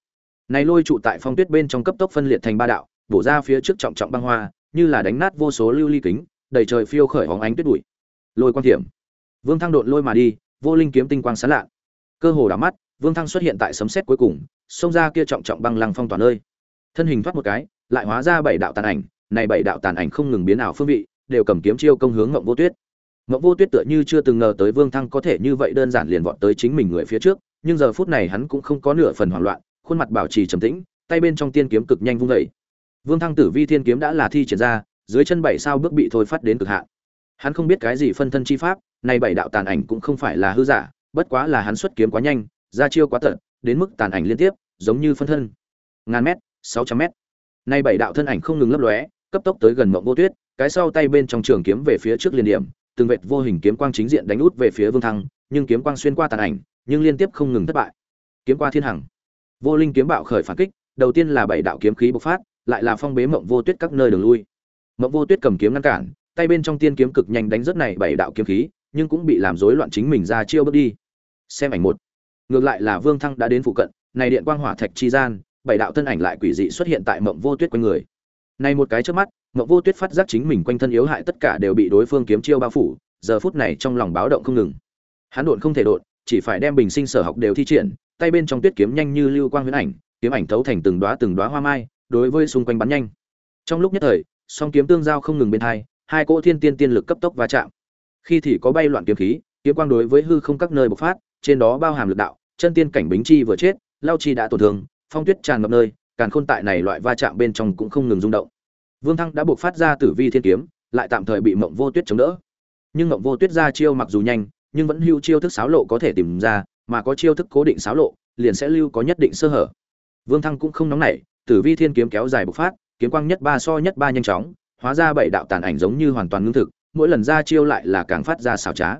Speaker 1: này lôi trụ tại phong tuyết bên trong cấp tốc phân liệt thành ba đạo, bổ ra phía trước trọng trọng băng hoa, như là đánh nát vô số lưu ly kính, đầy trời phiêu khởi hóng ánh tuyết bụi. Lôi quan thiểm. Vương thăng đột lôi mà đi, vô linh kiếm tinh quang sáng lạ. Cơ hồ đảo mắt, vương thăng xuất hiện tại sấm sét cuối cùng, xông ra kia trọng trọng băng lăng phong toàn nơi. Thân hình thoát một cái, lại hóa ra bảy đạo tàn ảnh, này bảy đạo tàn ảnh không ngừng biến ảo phương vị, đều cầm kiếm chiêu công hướng ngộng vô tuyết. Ngộng vô tuyết tựa như chưa từng ngờ tới vương thăng có thể như vậy đơn giản liền vọt tới chính mình người phía trước, nhưng giờ phút này hắn cũng không có nửa phần hoảng loạn khuôn mặt bảo trì trầm tĩnh, tay bên trong tiên kiếm cực nhanh vung dậy. Vương thăng tử vi thiên kiếm đã là thi triển ra, dưới chân bảy sao bước bị thôi phát đến cực hạn. Hắn không biết cái gì phân thân chi pháp, này bảy đạo tàn ảnh cũng không phải là hư giả, bất quá là hắn xuất kiếm quá nhanh, ra chiêu quá tận, đến mức tàn ảnh liên tiếp, giống như phân thân. Ngàn mét, sáu trăm mét. Nay bảy đạo thân ảnh không ngừng lấp lóe, cấp tốc tới gần mộng vô tuyết, cái sau tay bên trong trường kiếm về phía trước liên điểm, từng vệt vô hình kiếm quang chính diện đánh út về phía vương thăng, nhưng kiếm quang xuyên qua tàn ảnh, nhưng liên tiếp không ngừng thất bại. Kiếm qua thiên hằng vô linh kiếm bạo khởi phản kích, đầu tiên là bảy đạo kiếm khí bộc phát, lại là phong bế mộng vô tuyết các nơi đường lui. Mộng vô tuyết cầm kiếm ngăn cản, tay bên trong tiên kiếm cực nhanh đánh rất này bảy đạo kiếm khí, nhưng cũng bị làm rối loạn chính mình ra chiêu bước đi. Xem ảnh một. Ngược lại là vương thăng đã đến phụ cận, này điện quang hỏa thạch chi gian, bảy đạo thân ảnh lại quỷ dị xuất hiện tại mộng vô tuyết quanh người. Này một cái trước mắt, mộng vô tuyết phát giác chính mình quanh thân yếu hại tất cả đều bị đối phương kiếm chiêu bao phủ, giờ phút này trong lòng báo động không ngừng. Hắn độn không thể độn, chỉ phải đem bình sinh sở học đều thi triển tay bên trong tuyết kiếm nhanh như lưu quang huyễn ảnh, kiếm ảnh thấu thành từng đóa từng đóa hoa mai, đối với xung quanh bắn nhanh. Trong lúc nhất thời, song kiếm tương giao không ngừng bên hai hai cỗ thiên tiên tiên lực cấp tốc va chạm. Khi thì có bay loạn kiếm khí, kiếm quang đối với hư không các nơi bộc phát, trên đó bao hàm lực đạo, chân tiên cảnh bính chi vừa chết, lao chi đã tổn thương, phong tuyết tràn ngập nơi, càn khôn tại này loại va chạm bên trong cũng không ngừng rung động. Vương thăng đã buộc phát ra tử vi thiên kiếm, lại tạm thời bị mộng vô tuyết chống đỡ. Nhưng mộng vô tuyết ra chiêu mặc dù nhanh, nhưng vẫn hưu chiêu thức xáo lộ có thể tìm ra mà có chiêu thức cố định xáo lộ, liền sẽ lưu có nhất định sơ hở. Vương thăng cũng không nóng nảy, tử vi thiên kiếm kéo dài bộc phát, kiếm quang nhất ba so nhất ba nhanh chóng, hóa ra bảy đạo tàn ảnh giống như hoàn toàn ngưng thực, mỗi lần ra chiêu lại là càng phát ra xảo trá.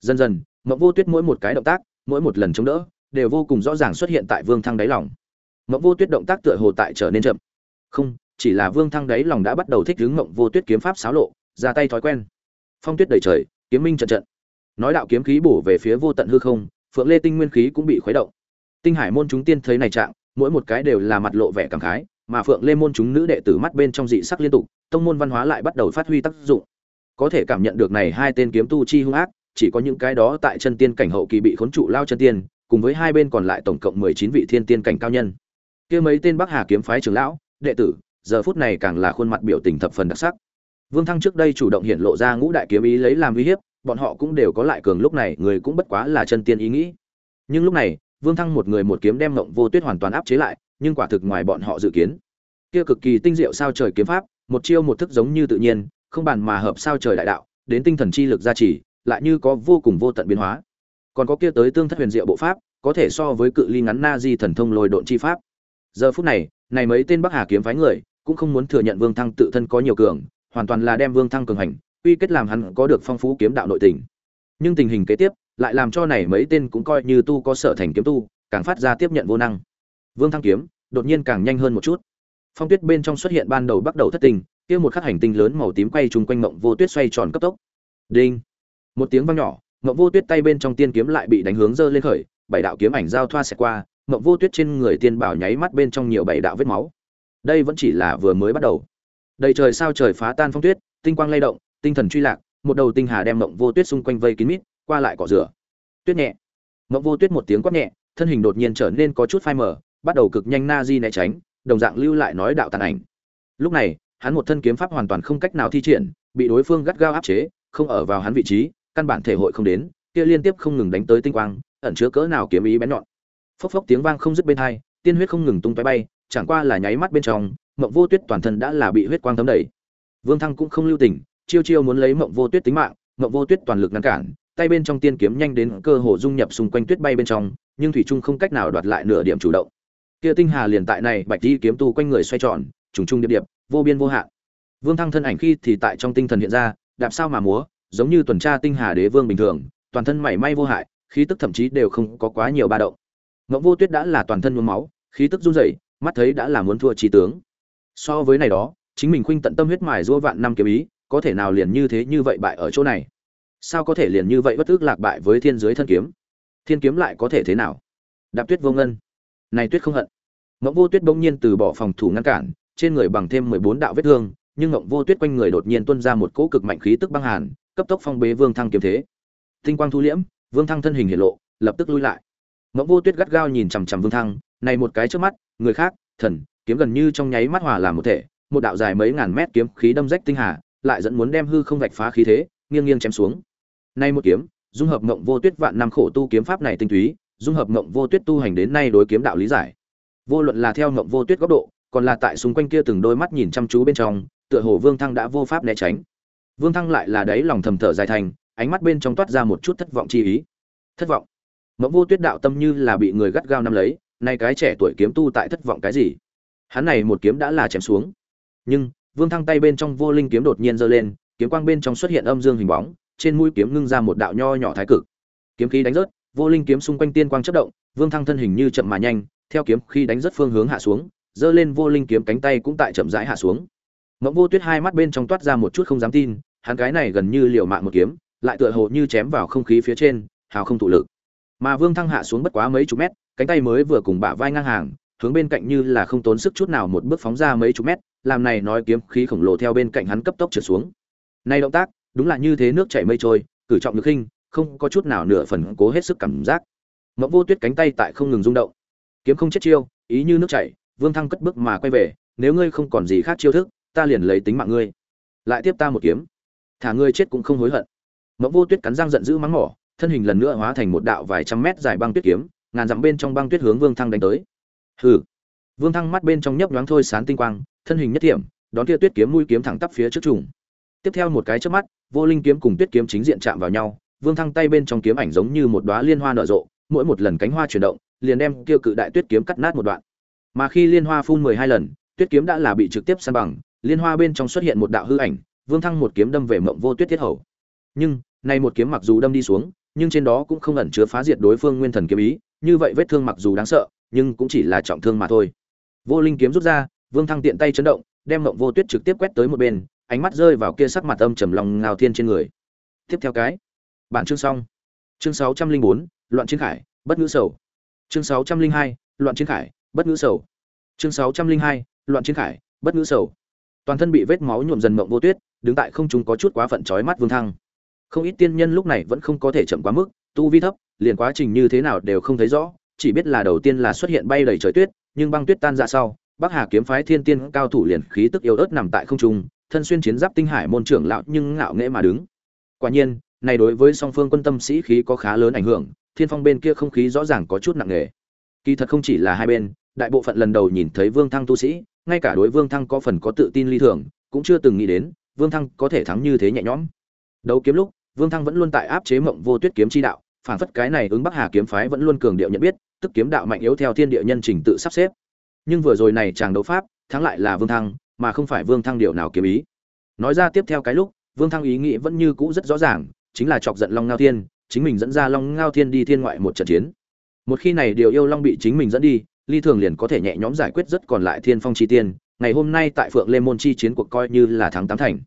Speaker 1: Dần dần, mộng vô tuyết mỗi một cái động tác, mỗi một lần chống đỡ, đều vô cùng rõ ràng xuất hiện tại vương thăng đáy lòng. Mộng vô tuyết động tác tựa hồ tại trở nên chậm. Không, chỉ là vương thăng đáy lòng đã bắt đầu thích ứng mộng vô tuyết kiếm pháp xáo lộ, ra tay thói quen. Phong tuyết đầy trời, kiếm minh trận trận. Nói đạo kiếm khí bổ về phía vô tận hư không phượng lê tinh nguyên khí cũng bị khuấy động. Tinh hải môn chúng tiên thấy này trạng, mỗi một cái đều là mặt lộ vẻ cảm khái, mà phượng lê môn chúng nữ đệ tử mắt bên trong dị sắc liên tục, tông môn văn hóa lại bắt đầu phát huy tác dụng. Có thể cảm nhận được này hai tên kiếm tu chi hung ác, chỉ có những cái đó tại chân tiên cảnh hậu kỳ bị khốn trụ lao chân tiên, cùng với hai bên còn lại tổng cộng mười chín vị thiên tiên cảnh cao nhân. Kia mấy tên bắc hà kiếm phái trưởng lão, đệ tử, giờ phút này càng là khuôn mặt biểu tình thập phần đặc sắc. Vương thăng trước đây chủ động hiện lộ ra ngũ đại kiếm ý lấy làm uy hiếp bọn họ cũng đều có lại cường lúc này, người cũng bất quá là chân tiên ý nghĩ. Nhưng lúc này, vương thăng một người một kiếm đem mộng vô tuyết hoàn toàn áp chế lại, nhưng quả thực ngoài bọn họ dự kiến. Kia cực kỳ tinh diệu sao trời kiếm pháp, một chiêu một thức giống như tự nhiên, không bàn mà hợp sao trời đại đạo, đến tinh thần chi lực gia trì, lại như có vô cùng vô tận biến hóa. Còn có kia tới tương thất huyền diệu bộ pháp, có thể so với cự ly ngắn na di thần thông lồi độn chi pháp. Giờ phút này này mấy tên bắc hà kiếm phái người, cũng không muốn thừa nhận vương thăng tự thân có nhiều cường, hoàn toàn là đem vương thăng cường hành uy kết làm hắn có được phong phú kiếm đạo nội tình. Nhưng tình hình kế tiếp, lại làm cho này mấy tên cũng coi như tu có sở thành kiếm tu, càng phát ra tiếp nhận vô năng. Vương thăng kiếm, đột nhiên càng nhanh hơn một chút. Phong tuyết bên trong xuất hiện ban đầu bắt đầu thất tình, kia một khắc hành tinh lớn màu tím quay trùng quanh mộng vô tuyết xoay tròn cấp tốc. Đinh! Một tiếng vang nhỏ mộng vô tuyết tay bên trong tiên kiếm lại bị đánh hướng dơ lên khởi, bảy đạo kiếm ảnh giao thoa xẹt qua mộng vô tuyết trên người tiên bảo nháy mắt bên trong nhiều bảy đạo vết máu. Đây vẫn chỉ là vừa mới bắt đầu. Đầy trời sao trời phá tan phong tuyết, tinh quang lay động tinh thần truy lạc, một đầu tinh hà đem mộng vô tuyết xung quanh vây kín mít, qua lại cọ rửa. Tuyết nhẹ. Mộng vô tuyết một tiếng quát nhẹ, thân hình đột nhiên trở nên có chút phai mờ, bắt đầu cực nhanh na di né tránh, đồng dạng lưu lại nói đạo tàn ảnh. Lúc này, hắn một thân kiếm pháp hoàn toàn không cách nào thi triển, bị đối phương gắt gao áp chế, không ở vào hắn vị trí, căn bản thể hội không đến, kia liên tiếp không ngừng đánh tới tinh quang, ẩn chứa cỡ nào kiếm ý bén nhọn. Phốc phốc tiếng vang không dứt bên hai, tiên huyết không ngừng tung tóe bay, chẳng qua là nháy mắt bên trong, mộng vô tuyết toàn thân đã là bị huyết quang thấm đầy. Vương thăng cũng không lưu tình chiêu chiêu muốn lấy mộng vô tuyết tính mạng, mộng vô tuyết toàn lực ngăn cản, tay bên trong tiên kiếm nhanh đến cơ hồ dung nhập xung quanh tuyết bay bên trong, nhưng thủy trung không cách nào đoạt lại nửa điểm chủ động. Kia tinh hà liền tại này, bạch đi kiếm tu quanh người xoay tròn, trùng trung điệp điệp, vô biên vô hạn. Vương thăng thân ảnh khi thì tại trong tinh thần hiện ra, đạp sao mà múa, giống như tuần tra tinh hà đế vương bình thường, toàn thân mảy may vô hại, khí tức thậm chí đều không có quá nhiều ba động. Ngẫu vô tuyết đã là toàn thân nhuốm máu, khí tức run rẩy, mắt thấy đã là muốn thua trí tướng. So với này đó, chính mình khuynh tận tâm huyết mài giũa vạn năm kiếm ý có thể nào liền như thế như vậy bại ở chỗ này? Sao có thể liền như vậy bất ước lạc bại với thiên giới thân kiếm? Thiên kiếm lại có thể thế nào? Đạp tuyết vô ngân. Này tuyết không hận. Mộng vô tuyết bỗng nhiên từ bỏ phòng thủ ngăn cản, trên người bằng thêm mười bốn đạo vết thương, nhưng mộng vô tuyết quanh người đột nhiên tuôn ra một cỗ cực mạnh khí tức băng hàn, cấp tốc phong bế vương thăng kiếm thế. Tinh quang thu liễm, vương thăng thân hình hiện lộ, lập tức lui lại. Mộng vô tuyết gắt gao nhìn chằm chằm vương thăng, này một cái trước mắt, người khác, thần, kiếm gần như trong nháy mắt hòa làm một thể, một đạo dài mấy ngàn mét kiếm khí đâm rách tinh hà lại dẫn muốn đem hư không vạch phá khí thế, nghiêng nghiêng chém xuống. Nay một kiếm, dung hợp ngộng vô tuyết vạn năm khổ tu kiếm pháp này tinh túy, dung hợp ngộng vô tuyết tu hành đến nay đối kiếm đạo lý giải. Vô luận là theo ngộng vô tuyết góc độ, còn là tại xung quanh kia từng đôi mắt nhìn chăm chú bên trong, tựa hồ vương thăng đã vô pháp né tránh. Vương thăng lại là đấy lòng thầm thở dài thành, ánh mắt bên trong toát ra một chút thất vọng chi ý. Thất vọng? Ngộng vô tuyết đạo tâm như là bị người gắt gao nắm lấy, nay cái trẻ tuổi kiếm tu tại thất vọng cái gì? Hắn này một kiếm đã là chém xuống. Nhưng vương thăng tay bên trong vô linh kiếm đột nhiên giơ lên, kiếm quang bên trong xuất hiện âm dương hình bóng, trên mũi kiếm ngưng ra một đạo nho nhỏ thái cực. Kiếm khí đánh rớt, vô linh kiếm xung quanh tiên quang chất động, vương thăng thân hình như chậm mà nhanh, theo kiếm khi đánh rớt phương hướng hạ xuống, giơ lên vô linh kiếm cánh tay cũng tại chậm rãi hạ xuống. Mộng vô tuyết hai mắt bên trong toát ra một chút không dám tin, hắn cái này gần như liều mạng một kiếm, lại tựa hồ như chém vào không khí phía trên, hào không thụ lực. Mà vương thăng hạ xuống bất quá mấy chục mét, cánh tay mới vừa cùng bả vai ngang hàng, hướng bên cạnh như là không tốn sức chút nào một bước phóng ra mấy chục mét làm này nói kiếm khí khổng lồ theo bên cạnh hắn cấp tốc trượt xuống. Nay động tác, đúng là như thế nước chảy mây trôi, cử trọng lực khinh, không có chút nào nửa phần cố hết sức cảm giác. Mộng vô tuyết cánh tay tại không ngừng rung động. Kiếm không chết chiêu, ý như nước chảy, vương thăng cất bước mà quay về, nếu ngươi không còn gì khác chiêu thức, ta liền lấy tính mạng ngươi. Lại tiếp ta một kiếm. Thả ngươi chết cũng không hối hận. Mộng vô tuyết cắn răng giận dữ mắng mỏ, thân hình lần nữa hóa thành một đạo vài trăm mét dài băng tuyết kiếm, ngàn dặm bên trong băng tuyết hướng vương thăng đánh tới. Hừ vương thăng mắt bên trong nhấp nhoáng thôi sán tinh quang, thân hình nhất thiểm đón kia tuyết kiếm mũi kiếm thẳng tắp phía trước trùng. Tiếp theo một cái chớp mắt, vô linh kiếm cùng tuyết kiếm chính diện chạm vào nhau, vương thăng tay bên trong kiếm ảnh giống như một đóa liên hoa nở rộ, mỗi một lần cánh hoa chuyển động, liền đem kia cự đại tuyết kiếm cắt nát một đoạn. Mà khi liên hoa phun mười hai lần, tuyết kiếm đã là bị trực tiếp san bằng, liên hoa bên trong xuất hiện một đạo hư ảnh, vương thăng một kiếm đâm về mộng vô tuyết thiết hầu. Nhưng này một kiếm mặc dù đâm đi xuống, nhưng trên đó cũng không ẩn chứa phá diệt đối phương nguyên thần kiếm ý, như vậy vết thương mặc dù đáng sợ, nhưng cũng chỉ là trọng thương mà thôi vô linh kiếm rút ra, vương thăng tiện tay chấn động, đem mộng vô tuyết trực tiếp quét tới một bên, ánh mắt rơi vào kia sắc mặt âm trầm lòng ngào thiên trên người. Tiếp theo cái, bản chương xong. Chương sáu trăm linh bốn, loạn chiến khải, bất ngữ sầu. Chương sáu trăm linh hai, loạn chiến khải, bất ngữ sầu. Chương sáu trăm linh hai, loạn chiến khải, bất ngữ sầu. Toàn thân bị vết máu nhuộm dần mộng vô tuyết, đứng tại không trung có chút quá phận chói mắt vương thăng. Không ít tiên nhân lúc này vẫn không có thể chậm quá mức, tu vi thấp, liền quá trình như thế nào đều không thấy rõ, chỉ biết là đầu tiên là xuất hiện bay đầy trời tuyết nhưng băng tuyết tan ra sau, bắc hà kiếm phái thiên tiên cao thủ liền khí tức yếu ớt nằm tại không trung, thân xuyên chiến giáp tinh hải môn trưởng lão nhưng ngạo nghễ mà đứng. Quả nhiên, này đối với song phương quân tâm sĩ khí có khá lớn ảnh hưởng, thiên phong bên kia không khí rõ ràng có chút nặng nề. Kỳ thật không chỉ là hai bên, đại bộ phận lần đầu nhìn thấy vương thăng tu sĩ, ngay cả đối vương thăng có phần có tự tin ly thường, cũng chưa từng nghĩ đến, vương thăng có thể thắng như thế nhẹ nhõm. Đấu kiếm lúc, vương thăng vẫn luôn tại áp chế mộng vô tuyết kiếm chi đạo phản phất cái này ứng bắc hà kiếm phái vẫn luôn cường điệu nhận biết, tức kiếm đạo mạnh yếu theo thiên địa nhân trình tự sắp xếp. Nhưng vừa rồi này chàng đấu pháp, thắng lại là vương thăng, mà không phải vương thăng điều nào kiếm ý. Nói ra tiếp theo cái lúc, vương thăng ý nghĩ vẫn như cũ rất rõ ràng, chính là chọc giận long ngao thiên, chính mình dẫn ra long ngao thiên đi thiên ngoại một trận chiến. Một khi này điều yêu long bị chính mình dẫn đi, ly thường liền có thể nhẹ nhõm giải quyết rất còn lại thiên phong chi tiên, ngày hôm nay tại phượng lê môn chi chiến cuộc coi như là thắng tám thành.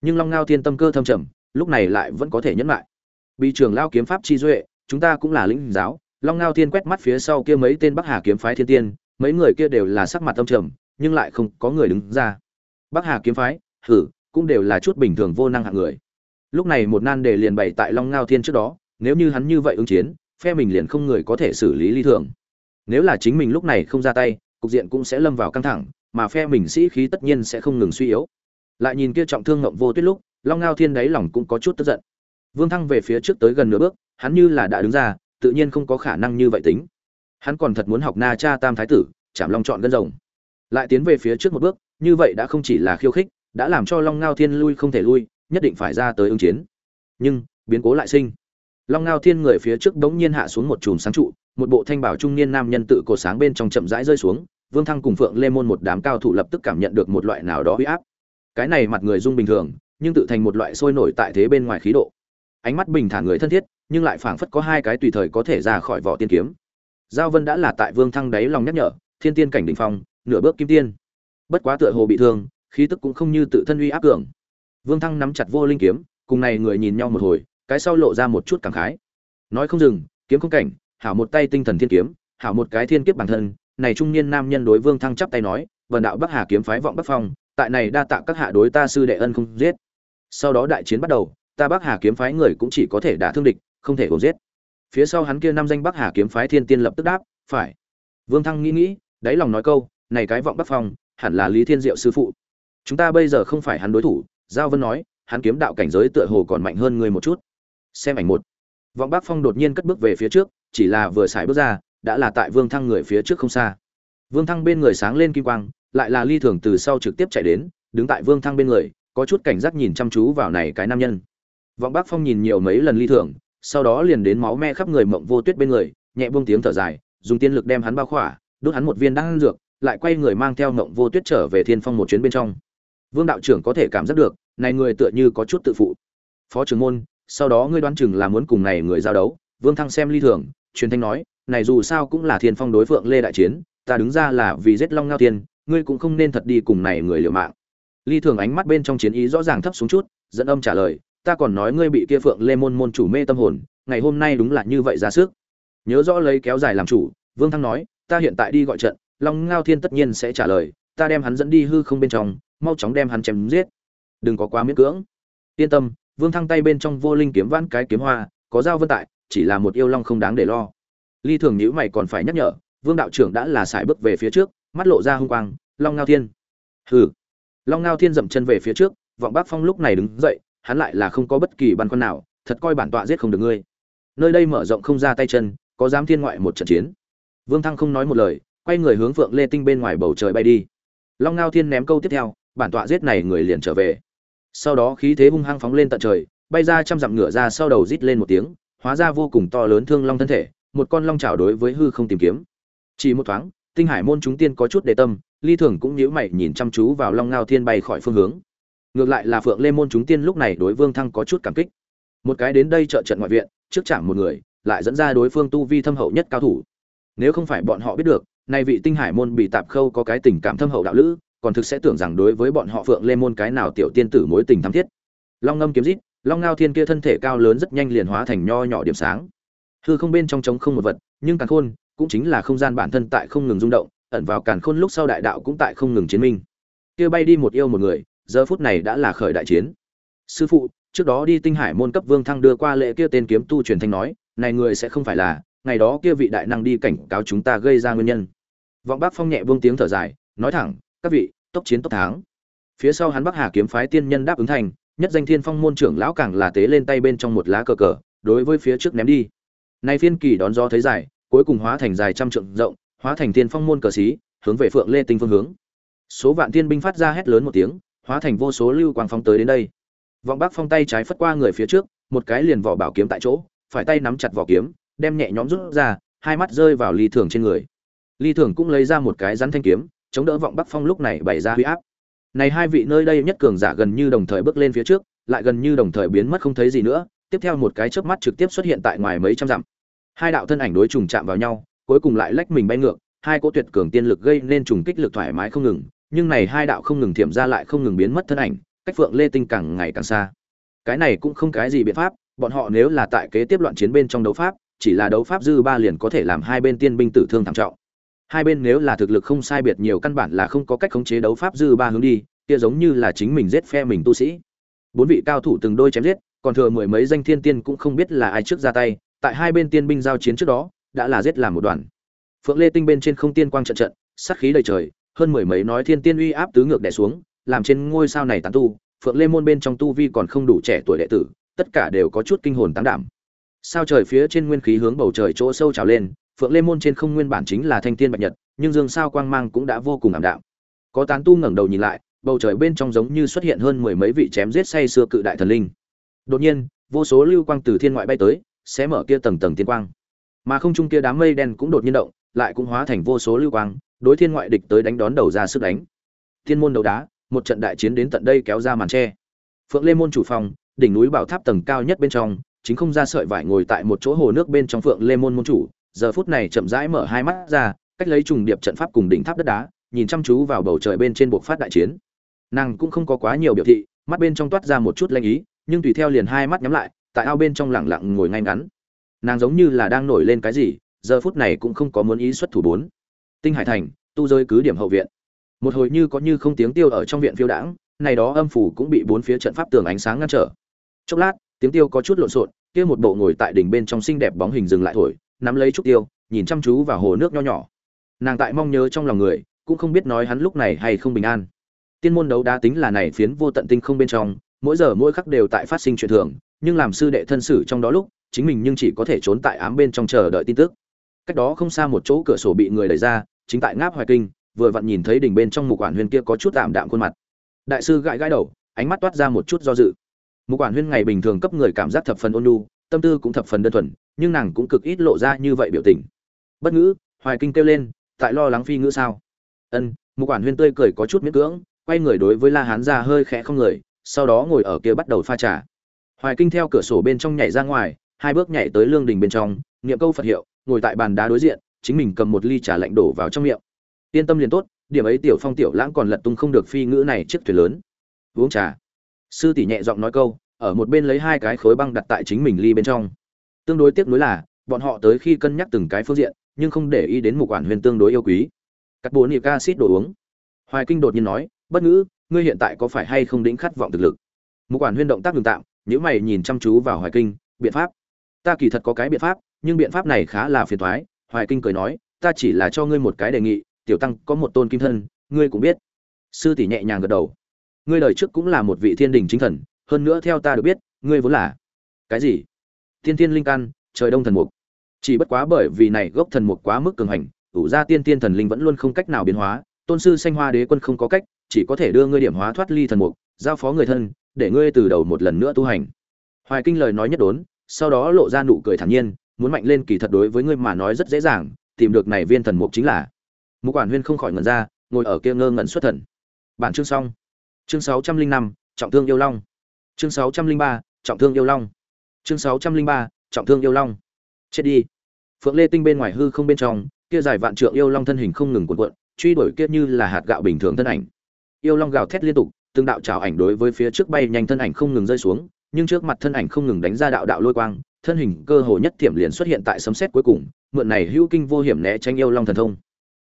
Speaker 1: Nhưng long ngao thiên tâm cơ thâm trầm, lúc này lại vẫn có thể nhẫn lại bị trưởng lao kiếm pháp chi duệ, chúng ta cũng là lĩnh giáo. Long ngao thiên quét mắt phía sau kia mấy tên bắc hà kiếm phái thiên tiên, mấy người kia đều là sắc mặt âm trầm, nhưng lại không có người đứng ra. Bắc hà kiếm phái, hử, cũng đều là chút bình thường vô năng hạng người. Lúc này một nan đề liền bày tại long ngao thiên trước đó, nếu như hắn như vậy ứng chiến, phe mình liền không người có thể xử lý lý thường. Nếu là chính mình lúc này không ra tay, cục diện cũng sẽ lâm vào căng thẳng, mà phe mình sĩ khí tất nhiên sẽ không ngừng suy yếu. Lại nhìn kia trọng thương ngậm vô tuyết lúc, long ngao thiên đáy lòng cũng có chút tức giận vương thăng về phía trước tới gần nửa bước, hắn như là đã đứng ra, tự nhiên không có khả năng như vậy tính. Hắn còn thật muốn học na cha tam thái tử chạm long chọn gân rồng. Lại tiến về phía trước một bước, như vậy đã không chỉ là khiêu khích, đã làm cho long ngao thiên lui không thể lui, nhất định phải ra tới ứng chiến. Nhưng, biến cố lại sinh. Long ngao thiên người phía trước đống nhiên hạ xuống một chùm sáng trụ, một bộ thanh bảo trung niên nam nhân tự cổ sáng bên trong chậm rãi rơi xuống, vương thăng cùng phượng lê môn một đám cao thủ lập tức cảm nhận được một loại nào đó uy áp. Cái này mặt người dung bình thường, nhưng tự thành một loại sôi nổi tại thế bên ngoài khí độ ánh mắt bình thản người thân thiết, nhưng lại phảng phất có hai cái tùy thời có thể ra khỏi vỏ tiên kiếm. Giao vân đã là tại vương thăng đáy lòng nhắc nhở, thiên tiên cảnh đỉnh phong, nửa bước kim tiên. Bất quá tựa hồ bị thương, khí tức cũng không như tự thân uy áp cường. Vương thăng nắm chặt vô linh kiếm, cùng này người nhìn nhau một hồi, cái sau lộ ra một chút cảm khái. Nói không dừng, kiếm không cảnh, hảo một tay tinh thần thiên kiếm, hảo một cái thiên kiếp bản thân, này trung niên nam nhân đối vương thăng chắp tay nói vần đạo bắc hà kiếm phái vọng bắc phong, tại này đa tạ các hạ đối ta sư đệ ân không giết. Sau đó đại chiến bắt đầu ta bắc hà kiếm phái người cũng chỉ có thể đả thương địch, không thể gồm giết. Phía sau hắn kia năm danh bắc hà kiếm phái thiên tiên lập tức đáp, phải. Vương thăng nghĩ nghĩ, đáy lòng nói câu, này cái vọng bắc phong, hẳn là lý thiên diệu sư phụ. Chúng ta bây giờ không phải hắn đối thủ. Giao vân nói, hắn kiếm đạo cảnh giới tựa hồ còn mạnh hơn người một chút. Xem ảnh một. Vọng bắc phong đột nhiên cất bước về phía trước, chỉ là vừa xài bước ra, đã là tại vương thăng người phía trước không xa. Vương thăng bên người sáng lên kim quang, lại là ly thường từ sau trực tiếp chạy đến, đứng tại vương thăng bên người, có chút cảnh giác nhìn chăm chú vào này cái nam nhân vọng bắc phong nhìn nhiều mấy lần ly thường sau đó liền đến máu me khắp người mộng vô tuyết bên người, nhẹ buông tiếng thở dài, dùng tiên lực đem hắn bao khỏa, đốt hắn một viên đan dược, lại quay người mang theo mộng vô tuyết trở về thiên phong một chuyến bên trong. Vương đạo trưởng có thể cảm giác được, này người tựa như có chút tự phụ. Phó trưởng môn, sau đó ngươi đoán chừng là muốn cùng này người giao đấu, vương thăng xem ly thường truyền thanh nói, này dù sao cũng là thiên phong đối phượng lê đại chiến, ta đứng ra là vì giết long ngao tiên ngươi cũng không nên thật đi cùng này người liều mạng. Ly thường ánh mắt bên trong chiến ý rõ ràng thấp xuống chút, dẫn âm trả lời ta còn nói ngươi bị kia phượng lê môn môn chủ mê tâm hồn, ngày hôm nay đúng là như vậy ra sức. Nhớ rõ lấy kéo dài làm chủ, vương thăng nói, ta hiện tại đi gọi trận, long ngao thiên tất nhiên sẽ trả lời, ta đem hắn dẫn đi hư không bên trong, mau chóng đem hắn chém giết. Đừng có quá miễn cưỡng. Yên tâm, vương thăng tay bên trong vô linh kiếm vãn cái kiếm hoa, có dao vân tại, chỉ là một yêu long không đáng để lo. Ly thường nhữ mày còn phải nhắc nhở, vương đạo trưởng đã là sải bước về phía trước, mắt lộ ra hung quang, long ngao thiên. Hừ. Long ngao thiên dậm chân về phía trước, vọng bác phong lúc này đứng dậy hắn lại là không có bất kỳ băn khoăn nào, thật coi bản tọa giết không được ngươi. Nơi đây mở rộng không ra tay chân, có dám thiên ngoại một trận chiến. Vương thăng không nói một lời, quay người hướng phượng lê tinh bên ngoài bầu trời bay đi. Long ngao thiên ném câu tiếp theo, bản tọa giết này người liền trở về. Sau đó khí thế hung hăng phóng lên tận trời, bay ra trăm dặm ngựa ra sau đầu rít lên một tiếng, hóa ra vô cùng to lớn thương long thân thể, một con long chảo đối với hư không tìm kiếm. Chỉ một thoáng, tinh hải môn chúng tiên có chút đề tâm, ly thường cũng nhíu mày nhìn chăm chú vào long ngao thiên bay khỏi phương hướng ngược lại là phượng lê môn chúng tiên lúc này đối vương thăng có chút cảm kích. Một cái đến đây trợ trận ngoại viện, trước chạm một người, lại dẫn ra đối phương tu vi thâm hậu nhất cao thủ. Nếu không phải bọn họ biết được, nay vị tinh hải môn bị tạp khâu có cái tình cảm thâm hậu đạo lữ, còn thực sẽ tưởng rằng đối với bọn họ phượng lê môn cái nào tiểu tiên tử mối tình thắm thiết. Long ngâm kiếm rít, long ngao thiên kia thân thể cao lớn rất nhanh liền hóa thành nho nhỏ điểm sáng. Hư không bên trong trống không một vật, nhưng càng khôn cũng chính là không gian bản thân tại không ngừng rung động, ẩn vào càn khôn lúc sau đại đạo cũng tại không ngừng chiến minh. Kia bay đi một yêu một người giờ phút này đã là khởi đại chiến. Sư phụ, trước đó đi tinh hải môn cấp vương thăng đưa qua lễ kia tên kiếm tu truyền thanh nói, này người sẽ không phải là, ngày đó kia vị đại năng đi cảnh cáo chúng ta gây ra nguyên nhân. Vọng bác phong nhẹ buông tiếng thở dài, nói thẳng, các vị, tốc chiến tốc thắng. Phía sau hắn bắc hà kiếm phái tiên nhân đáp ứng thành, nhất danh thiên phong môn trưởng lão càng là tế lên tay bên trong một lá cờ cờ, đối với phía trước ném đi. Nay phiên kỳ đón gió thấy dài, cuối cùng hóa thành dài trăm trượng rộng, hóa thành thiên phong môn cờ xí, hướng về phượng lê tinh phương hướng. Số vạn thiên binh phát ra hét lớn một tiếng hóa thành vô số lưu quang phong tới đến đây. Vọng Bác phong tay trái phất qua người phía trước, một cái liền vỏ bảo kiếm tại chỗ, phải tay nắm chặt vỏ kiếm, đem nhẹ nhõm rút ra, hai mắt rơi vào ly thường trên người. Ly thường cũng lấy ra một cái rắn thanh kiếm, chống đỡ vọng bắc phong lúc này bày ra huy áp. Này hai vị nơi đây nhất cường giả gần như đồng thời bước lên phía trước, lại gần như đồng thời biến mất không thấy gì nữa, tiếp theo một cái chớp mắt trực tiếp xuất hiện tại ngoài mấy trăm dặm. Hai đạo thân ảnh đối trùng chạm vào nhau, cuối cùng lại lách mình bay ngược, hai cỗ tuyệt cường tiên lực gây nên trùng kích lực thoải mái không ngừng nhưng này hai đạo không ngừng thiểm ra lại không ngừng biến mất thân ảnh, cách phượng lê tinh càng ngày càng xa. Cái này cũng không cái gì biện pháp, bọn họ nếu là tại kế tiếp loạn chiến bên trong đấu pháp, chỉ là đấu pháp dư ba liền có thể làm hai bên tiên binh tử thương thảm trọng. Hai bên nếu là thực lực không sai biệt nhiều căn bản là không có cách khống chế đấu pháp dư ba hướng đi, kia giống như là chính mình giết phe mình tu sĩ. Bốn vị cao thủ từng đôi chém giết, còn thừa mười mấy danh thiên tiên cũng không biết là ai trước ra tay, tại hai bên tiên binh giao chiến trước đó, đã là giết làm một đoàn. Phượng lê tinh bên trên không tiên quang trận trận, sát khí đầy trời hơn mười mấy nói thiên tiên uy áp tứ ngược đè xuống, làm trên ngôi sao này tán tu, phượng lê môn bên trong tu vi còn không đủ trẻ tuổi đệ tử, tất cả đều có chút kinh hồn táng đảm. Sao trời phía trên nguyên khí hướng bầu trời chỗ sâu trào lên, phượng lê môn trên không nguyên bản chính là thanh tiên bạch nhật, nhưng dương sao quang mang cũng đã vô cùng ảm đạm. Có tán tu ngẩng đầu nhìn lại, bầu trời bên trong giống như xuất hiện hơn mười mấy vị chém giết say xưa cự đại thần linh. Đột nhiên, vô số lưu quang từ thiên ngoại bay tới, xé mở kia tầng tầng tiên quang. Mà không trung kia đám mây đen cũng đột nhiên động, lại cũng hóa thành vô số lưu quang đối thiên ngoại địch tới đánh đón đầu ra sức đánh. Thiên môn đấu đá, một trận đại chiến đến tận đây kéo ra màn tre. Phượng lê môn chủ phòng, đỉnh núi bảo tháp tầng cao nhất bên trong, chính không ra sợi vải ngồi tại một chỗ hồ nước bên trong phượng lê môn môn chủ, giờ phút này chậm rãi mở hai mắt ra, cách lấy trùng điệp trận pháp cùng đỉnh tháp đất đá, nhìn chăm chú vào bầu trời bên trên buộc phát đại chiến. Nàng cũng không có quá nhiều biểu thị, mắt bên trong toát ra một chút lanh ý, nhưng tùy theo liền hai mắt nhắm lại, tại ao bên trong lẳng lặng ngồi ngay ngắn. Nàng giống như là đang nổi lên cái gì, giờ phút này cũng không có muốn ý xuất thủ bốn tinh hải thành, tu rơi cứ điểm hậu viện. Một hồi như có như không tiếng tiêu ở trong viện phiêu đãng, này đó âm phủ cũng bị bốn phía trận pháp tường ánh sáng ngăn trở. Chốc lát, tiếng tiêu có chút lộn xộn, kia một bộ ngồi tại đỉnh bên trong xinh đẹp bóng hình dừng lại thổi, nắm lấy trúc tiêu, nhìn chăm chú vào hồ nước nho nhỏ. Nàng tại mong nhớ trong lòng người, cũng không biết nói hắn lúc này hay không bình an. Tiên môn đấu đá tính là này phiến vô tận tinh không bên trong, mỗi giờ mỗi khắc đều tại phát sinh chuyện thường, nhưng làm sư đệ thân sử trong đó lúc, chính mình nhưng chỉ có thể trốn tại ám bên trong chờ đợi tin tức. Cách đó không xa một chỗ cửa sổ bị người đẩy ra chính tại ngáp hoài kinh, vừa vặn nhìn thấy đỉnh bên trong mục quản huyên kia có chút tạm đạm khuôn mặt. Đại sư gãi gãi đầu, ánh mắt toát ra một chút do dự. Mục quản huyên ngày bình thường cấp người cảm giác thập phần ôn nhu, tâm tư cũng thập phần đơn thuần, nhưng nàng cũng cực ít lộ ra như vậy biểu tình. Bất ngữ, hoài kinh kêu lên, tại lo lắng phi ngữ sao? Ân, mục quản huyên tươi cười có chút miễn cưỡng, quay người đối với la hán ra hơi khẽ không người, sau đó ngồi ở kia bắt đầu pha trà. Hoài kinh theo cửa sổ bên trong nhảy ra ngoài, hai bước nhảy tới lương đình bên trong, niệm câu phật hiệu, ngồi tại bàn đá đối diện chính mình cầm một ly trà lạnh đổ vào trong miệng. Yên tâm liền tốt, điểm ấy tiểu phong tiểu lãng còn lật tung không được phi ngữ này chiếc thuyền lớn. Uống trà. Sư tỷ nhẹ giọng nói câu, ở một bên lấy hai cái khối băng đặt tại chính mình ly bên trong. Tương đối tiếc nuối là, bọn họ tới khi cân nhắc từng cái phương diện, nhưng không để ý đến một quản huyền tương đối yêu quý. Cắt bố niệm ca xít đồ uống. Hoài kinh đột nhiên nói, bất ngữ, ngươi hiện tại có phải hay không đĩnh khát vọng thực lực? Một quản huyên động tác ngừng tạm nếu mày nhìn chăm chú vào hoài kinh, biện pháp. Ta kỳ thật có cái biện pháp, nhưng biện pháp này khá là phiền toái hoài kinh cười nói, ta chỉ là cho ngươi một cái đề nghị, tiểu tăng có một tôn kim thân, ngươi cũng biết. Sư tỷ nhẹ nhàng gật đầu. Ngươi đời trước cũng là một vị thiên đình chính thần, hơn nữa theo ta được biết, ngươi vốn là cái gì? Tiên tiên linh căn trời đông thần mục. Chỉ bất quá bởi vì này gốc thần mục quá mức cường hành, ủ ra tiên tiên thần linh vẫn luôn không cách nào biến hóa, tôn sư sanh hoa đế quân không có cách, chỉ có thể đưa ngươi điểm hóa thoát ly thần mục, giao phó người thân, để ngươi từ đầu một lần nữa tu hành. Hoài kinh lời nói nhất đốn, sau đó lộ ra nụ cười thản nhiên muốn mạnh lên kỳ thật đối với ngươi mà nói rất dễ dàng, tìm được này viên thần mục chính là. Mục quản huyên không khỏi ngẩn ra, ngồi ở kia ngơ ngẩn xuất thần. Bản chương xong. Chương sáu trăm linh năm, trọng thương yêu long. Chương sáu trăm linh ba, trọng thương yêu long. Chương sáu trăm linh ba, trọng thương yêu long. Chết đi. Phượng lê tinh bên ngoài hư không bên trong, kia dài vạn trượng yêu long thân hình không ngừng cuộn cuộn, truy đuổi kia như là hạt gạo bình thường thân ảnh. Yêu long gào thét liên tục, từng đạo trào ảnh đối với phía trước bay nhanh thân ảnh không ngừng rơi xuống nhưng trước mặt thân ảnh không ngừng đánh ra đạo đạo lôi quang, thân hình cơ hồ nhất thiểm liền xuất hiện tại sấm xét cuối cùng, mượn này hữu kinh vô hiểm né tránh yêu long thần thông.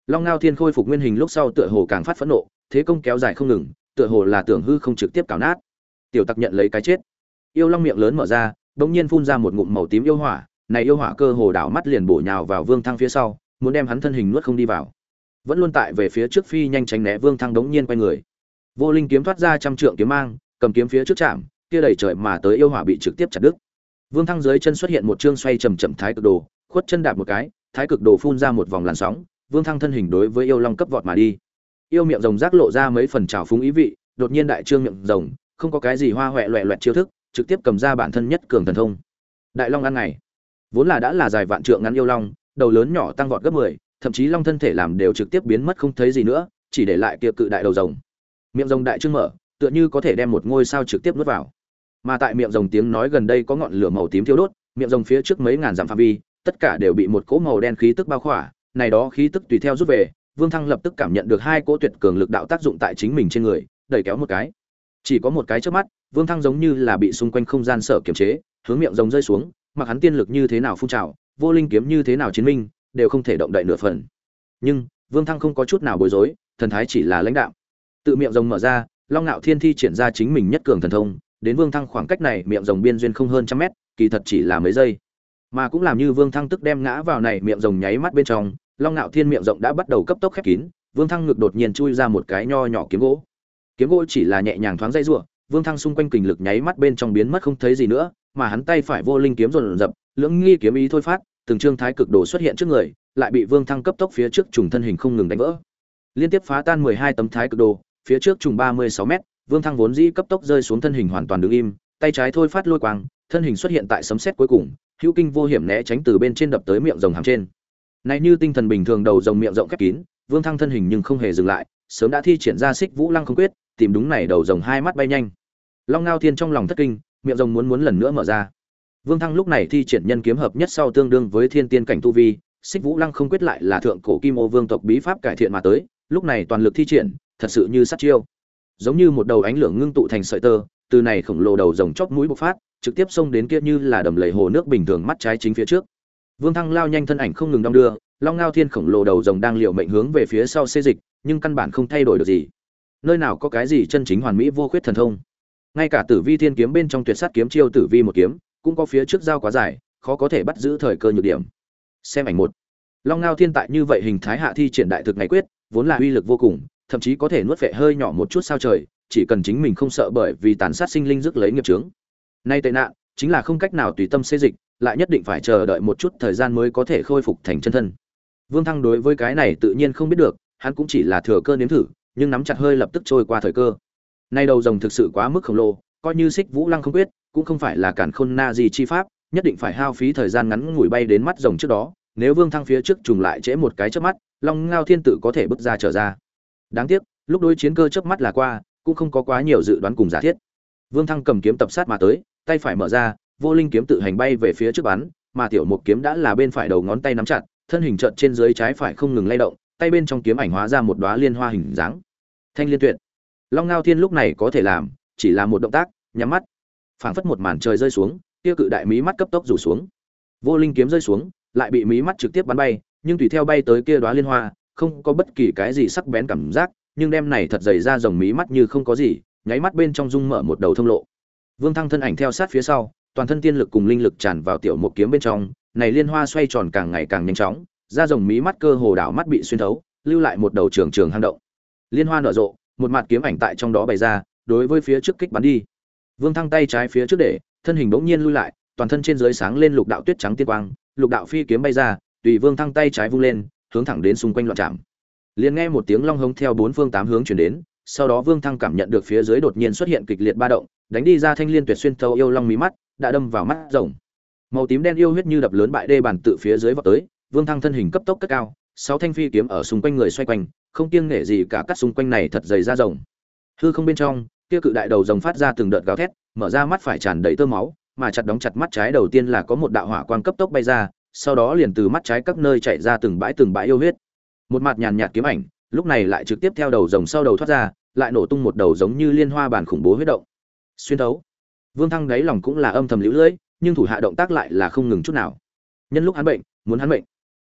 Speaker 1: Long ngao thiên khôi phục nguyên hình lúc sau tựa hồ càng phát phẫn nộ, thế công kéo dài không ngừng, tựa hồ là tưởng hư không trực tiếp cào nát. Tiểu tặc nhận lấy cái chết. Yêu long miệng lớn mở ra, bỗng nhiên phun ra một ngụm màu tím yêu hỏa, này yêu hỏa cơ hồ đảo mắt liền bổ nhào vào vương thăng phía sau, muốn đem hắn thân hình nuốt không đi vào. Vẫn luôn tại về phía trước phi nhanh tránh né vương thăng đống nhiên quay người. Vô linh kiếm thoát ra trăm trượng kiếm mang, cầm kiếm phía trước chạm kia đẩy trời mà tới yêu hỏa bị trực tiếp chặt đứt. Vương thăng dưới chân xuất hiện một chương xoay chậm chậm thái cực đồ khuất chân đạp một cái thái cực đồ phun ra một vòng làn sóng vương thăng thân hình đối với yêu long cấp vọt mà đi. Yêu miệng rồng rác lộ ra mấy phần trào phúng ý vị đột nhiên đại trương miệng rồng không có cái gì hoa hoẹ loẹt loẹt chiêu thức trực tiếp cầm ra bản thân nhất cường thần thông. Đại long ăn này vốn là đã là dài vạn trượng ngắn yêu long đầu lớn nhỏ tăng vọt gấp 10, thậm chí long thân thể làm đều trực tiếp biến mất không thấy gì nữa chỉ để lại kia cự đại đầu rồng. Miệng rồng đại trương mở tựa như có thể đem một ngôi sao trực tiếp nuốt vào mà tại miệng rồng tiếng nói gần đây có ngọn lửa màu tím thiêu đốt, miệng rồng phía trước mấy ngàn dặm phạm vi, tất cả đều bị một cỗ màu đen khí tức bao khỏa, này đó khí tức tùy theo rút về, vương thăng lập tức cảm nhận được hai cỗ tuyệt cường lực đạo tác dụng tại chính mình trên người, đẩy kéo một cái. Chỉ có một cái trước mắt, vương thăng giống như là bị xung quanh không gian sở kiềm chế, hướng miệng rồng rơi xuống, mặc hắn tiên lực như thế nào phun trào, vô linh kiếm như thế nào chiến minh, đều không thể động đậy nửa phần. Nhưng, vương thăng không có chút nào bối rối, thần thái chỉ là lãnh đạo tự miệng rồng mở ra, long ngạo thiên thi triển ra chính mình nhất cường thần thông đến vương thăng khoảng cách này miệng rồng biên duyên không hơn trăm mét, kỳ thật chỉ là mấy giây. Mà cũng làm như vương thăng tức đem ngã vào này miệng rồng nháy mắt bên trong, long Nạo thiên miệng rộng đã bắt đầu cấp tốc khép kín, vương thăng ngực đột nhiên chui ra một cái nho nhỏ kiếm gỗ. Kiếm gỗ chỉ là nhẹ nhàng thoáng dây rủa vương thăng xung quanh kình lực nháy mắt bên trong biến mất không thấy gì nữa, mà hắn tay phải vô linh kiếm rồn rập lưỡng nghi kiếm ý thôi phát, từng trương thái cực đồ xuất hiện trước người, lại bị vương thăng cấp tốc phía trước trùng thân hình không ngừng đánh vỡ. Liên tiếp phá tan mười hai tấm thái cực đồ, phía trước trùng ba mươi sáu mét vương thăng vốn dĩ cấp tốc rơi xuống thân hình hoàn toàn đứng im, tay trái thôi phát lôi quang, thân hình xuất hiện tại sấm sét cuối cùng, hữu kinh vô hiểm né tránh từ bên trên đập tới miệng rồng hàm trên. Này như tinh thần bình thường đầu rồng miệng rộng khép kín, vương thăng thân hình nhưng không hề dừng lại, sớm đã thi triển ra xích vũ lăng không quyết, tìm đúng này đầu rồng hai mắt bay nhanh. Long ngao thiên trong lòng thất kinh, miệng rồng muốn muốn lần nữa mở ra. Vương thăng lúc này thi triển nhân kiếm hợp nhất sau tương đương với thiên tiên cảnh tu vi, xích vũ lăng không quyết lại là thượng cổ kim ô vương tộc bí pháp cải thiện mà tới, lúc này toàn lực thi triển, thật sự như sát chiêu giống như một đầu ánh lửa ngưng tụ thành sợi tơ, từ này khổng lồ đầu rồng chóp mũi bộc phát, trực tiếp xông đến kia như là đầm lầy hồ nước bình thường mắt trái chính phía trước. Vương thăng lao nhanh thân ảnh không ngừng đong đưa, long ngao thiên khổng lồ đầu rồng đang liều mệnh hướng về phía sau xê dịch, nhưng căn bản không thay đổi được gì. Nơi nào có cái gì chân chính hoàn mỹ vô khuyết thần thông. Ngay cả tử vi thiên kiếm bên trong tuyệt sát kiếm chiêu tử vi một kiếm, cũng có phía trước dao quá dài, khó có thể bắt giữ thời cơ nhược điểm. Xem ảnh một. Long ngao thiên tại như vậy hình thái hạ thi triển đại thực ngày quyết, vốn là uy lực vô cùng thậm chí có thể nuốt vệ hơi nhỏ một chút sao trời, chỉ cần chính mình không sợ bởi vì tàn sát sinh linh rước lấy nghiệp trướng nay tệ nạn, chính là không cách nào tùy tâm xê dịch, lại nhất định phải chờ đợi một chút thời gian mới có thể khôi phục thành chân thân. Vương thăng đối với cái này tự nhiên không biết được, hắn cũng chỉ là thừa cơ nếm thử, nhưng nắm chặt hơi lập tức trôi qua thời cơ. Nay đầu rồng thực sự quá mức khổng lồ, coi như xích vũ lăng không quyết, cũng không phải là cản khôn na gì chi pháp, nhất định phải hao phí thời gian ngắn ngủi bay đến mắt rồng trước đó, nếu vương thăng phía trước trùng lại trễ một cái trước mắt, long ngao thiên tự có thể bước ra trở ra đáng tiếc, lúc đối chiến cơ chớp mắt là qua, cũng không có quá nhiều dự đoán cùng giả thiết. Vương thăng cầm kiếm tập sát mà tới, tay phải mở ra, vô linh kiếm tự hành bay về phía trước bắn, mà tiểu một kiếm đã là bên phải đầu ngón tay nắm chặt, thân hình trợn trên dưới trái phải không ngừng lay động, tay bên trong kiếm ảnh hóa ra một đóa liên hoa hình dáng. Thanh liên tuyệt. Long ngao thiên lúc này có thể làm, chỉ là một động tác, nhắm mắt. Phảng phất một màn trời rơi xuống, kia cự đại mí mắt cấp tốc rủ xuống. Vô linh kiếm rơi xuống, lại bị mí mắt trực tiếp bắn bay, nhưng tùy theo bay tới kia đóa liên hoa không có bất kỳ cái gì sắc bén cảm giác, nhưng đem này thật dày ra dòng mí mắt như không có gì, nháy mắt bên trong dung mở một đầu thông lộ. Vương thăng thân ảnh theo sát phía sau, toàn thân tiên lực cùng linh lực tràn vào tiểu một kiếm bên trong, này liên hoa xoay tròn càng ngày càng nhanh chóng ra dòng mí mắt cơ hồ đảo mắt bị xuyên thấu, lưu lại một đầu trường trường hang động. Liên hoa nở rộ, một mặt kiếm ảnh tại trong đó bày ra, đối với phía trước kích bắn đi. Vương thăng tay trái phía trước để, thân hình bỗng nhiên lui lại, toàn thân trên dưới sáng lên lục đạo tuyết trắng tiên quang, lục đạo phi kiếm bay ra, tùy vương thăng tay trái vung lên hướng thẳng đến xung quanh loạn trạm. Liền nghe một tiếng long hống theo bốn phương tám hướng chuyển đến, sau đó vương thăng cảm nhận được phía dưới đột nhiên xuất hiện kịch liệt ba động, đánh đi ra thanh liên tuyệt xuyên thâu yêu long mí mắt, đã đâm vào mắt rồng. Màu tím đen yêu huyết như đập lớn bại đê bàn tự phía dưới vọt tới, vương thăng thân hình cấp tốc cất cao, sáu thanh phi kiếm ở xung quanh người xoay quanh, không kiêng nể gì cả cắt xung quanh này thật dày ra rồng. Hư không bên trong, kia cự đại đầu rồng phát ra từng đợt gào thét, mở ra mắt phải tràn đầy tơ máu, mà chặt đóng chặt mắt trái đầu tiên là có một đạo hỏa quang cấp tốc bay ra sau đó liền từ mắt trái các nơi chạy ra từng bãi từng bãi yêu huyết. Một mặt nhàn nhạt kiếm ảnh, lúc này lại trực tiếp theo đầu rồng sau đầu thoát ra, lại nổ tung một đầu giống như liên hoa bản khủng bố huyết động. Xuyên thấu. Vương thăng đáy lòng cũng là âm thầm lũ lưỡi nhưng thủ hạ động tác lại là không ngừng chút nào. Nhân lúc hắn bệnh, muốn hắn bệnh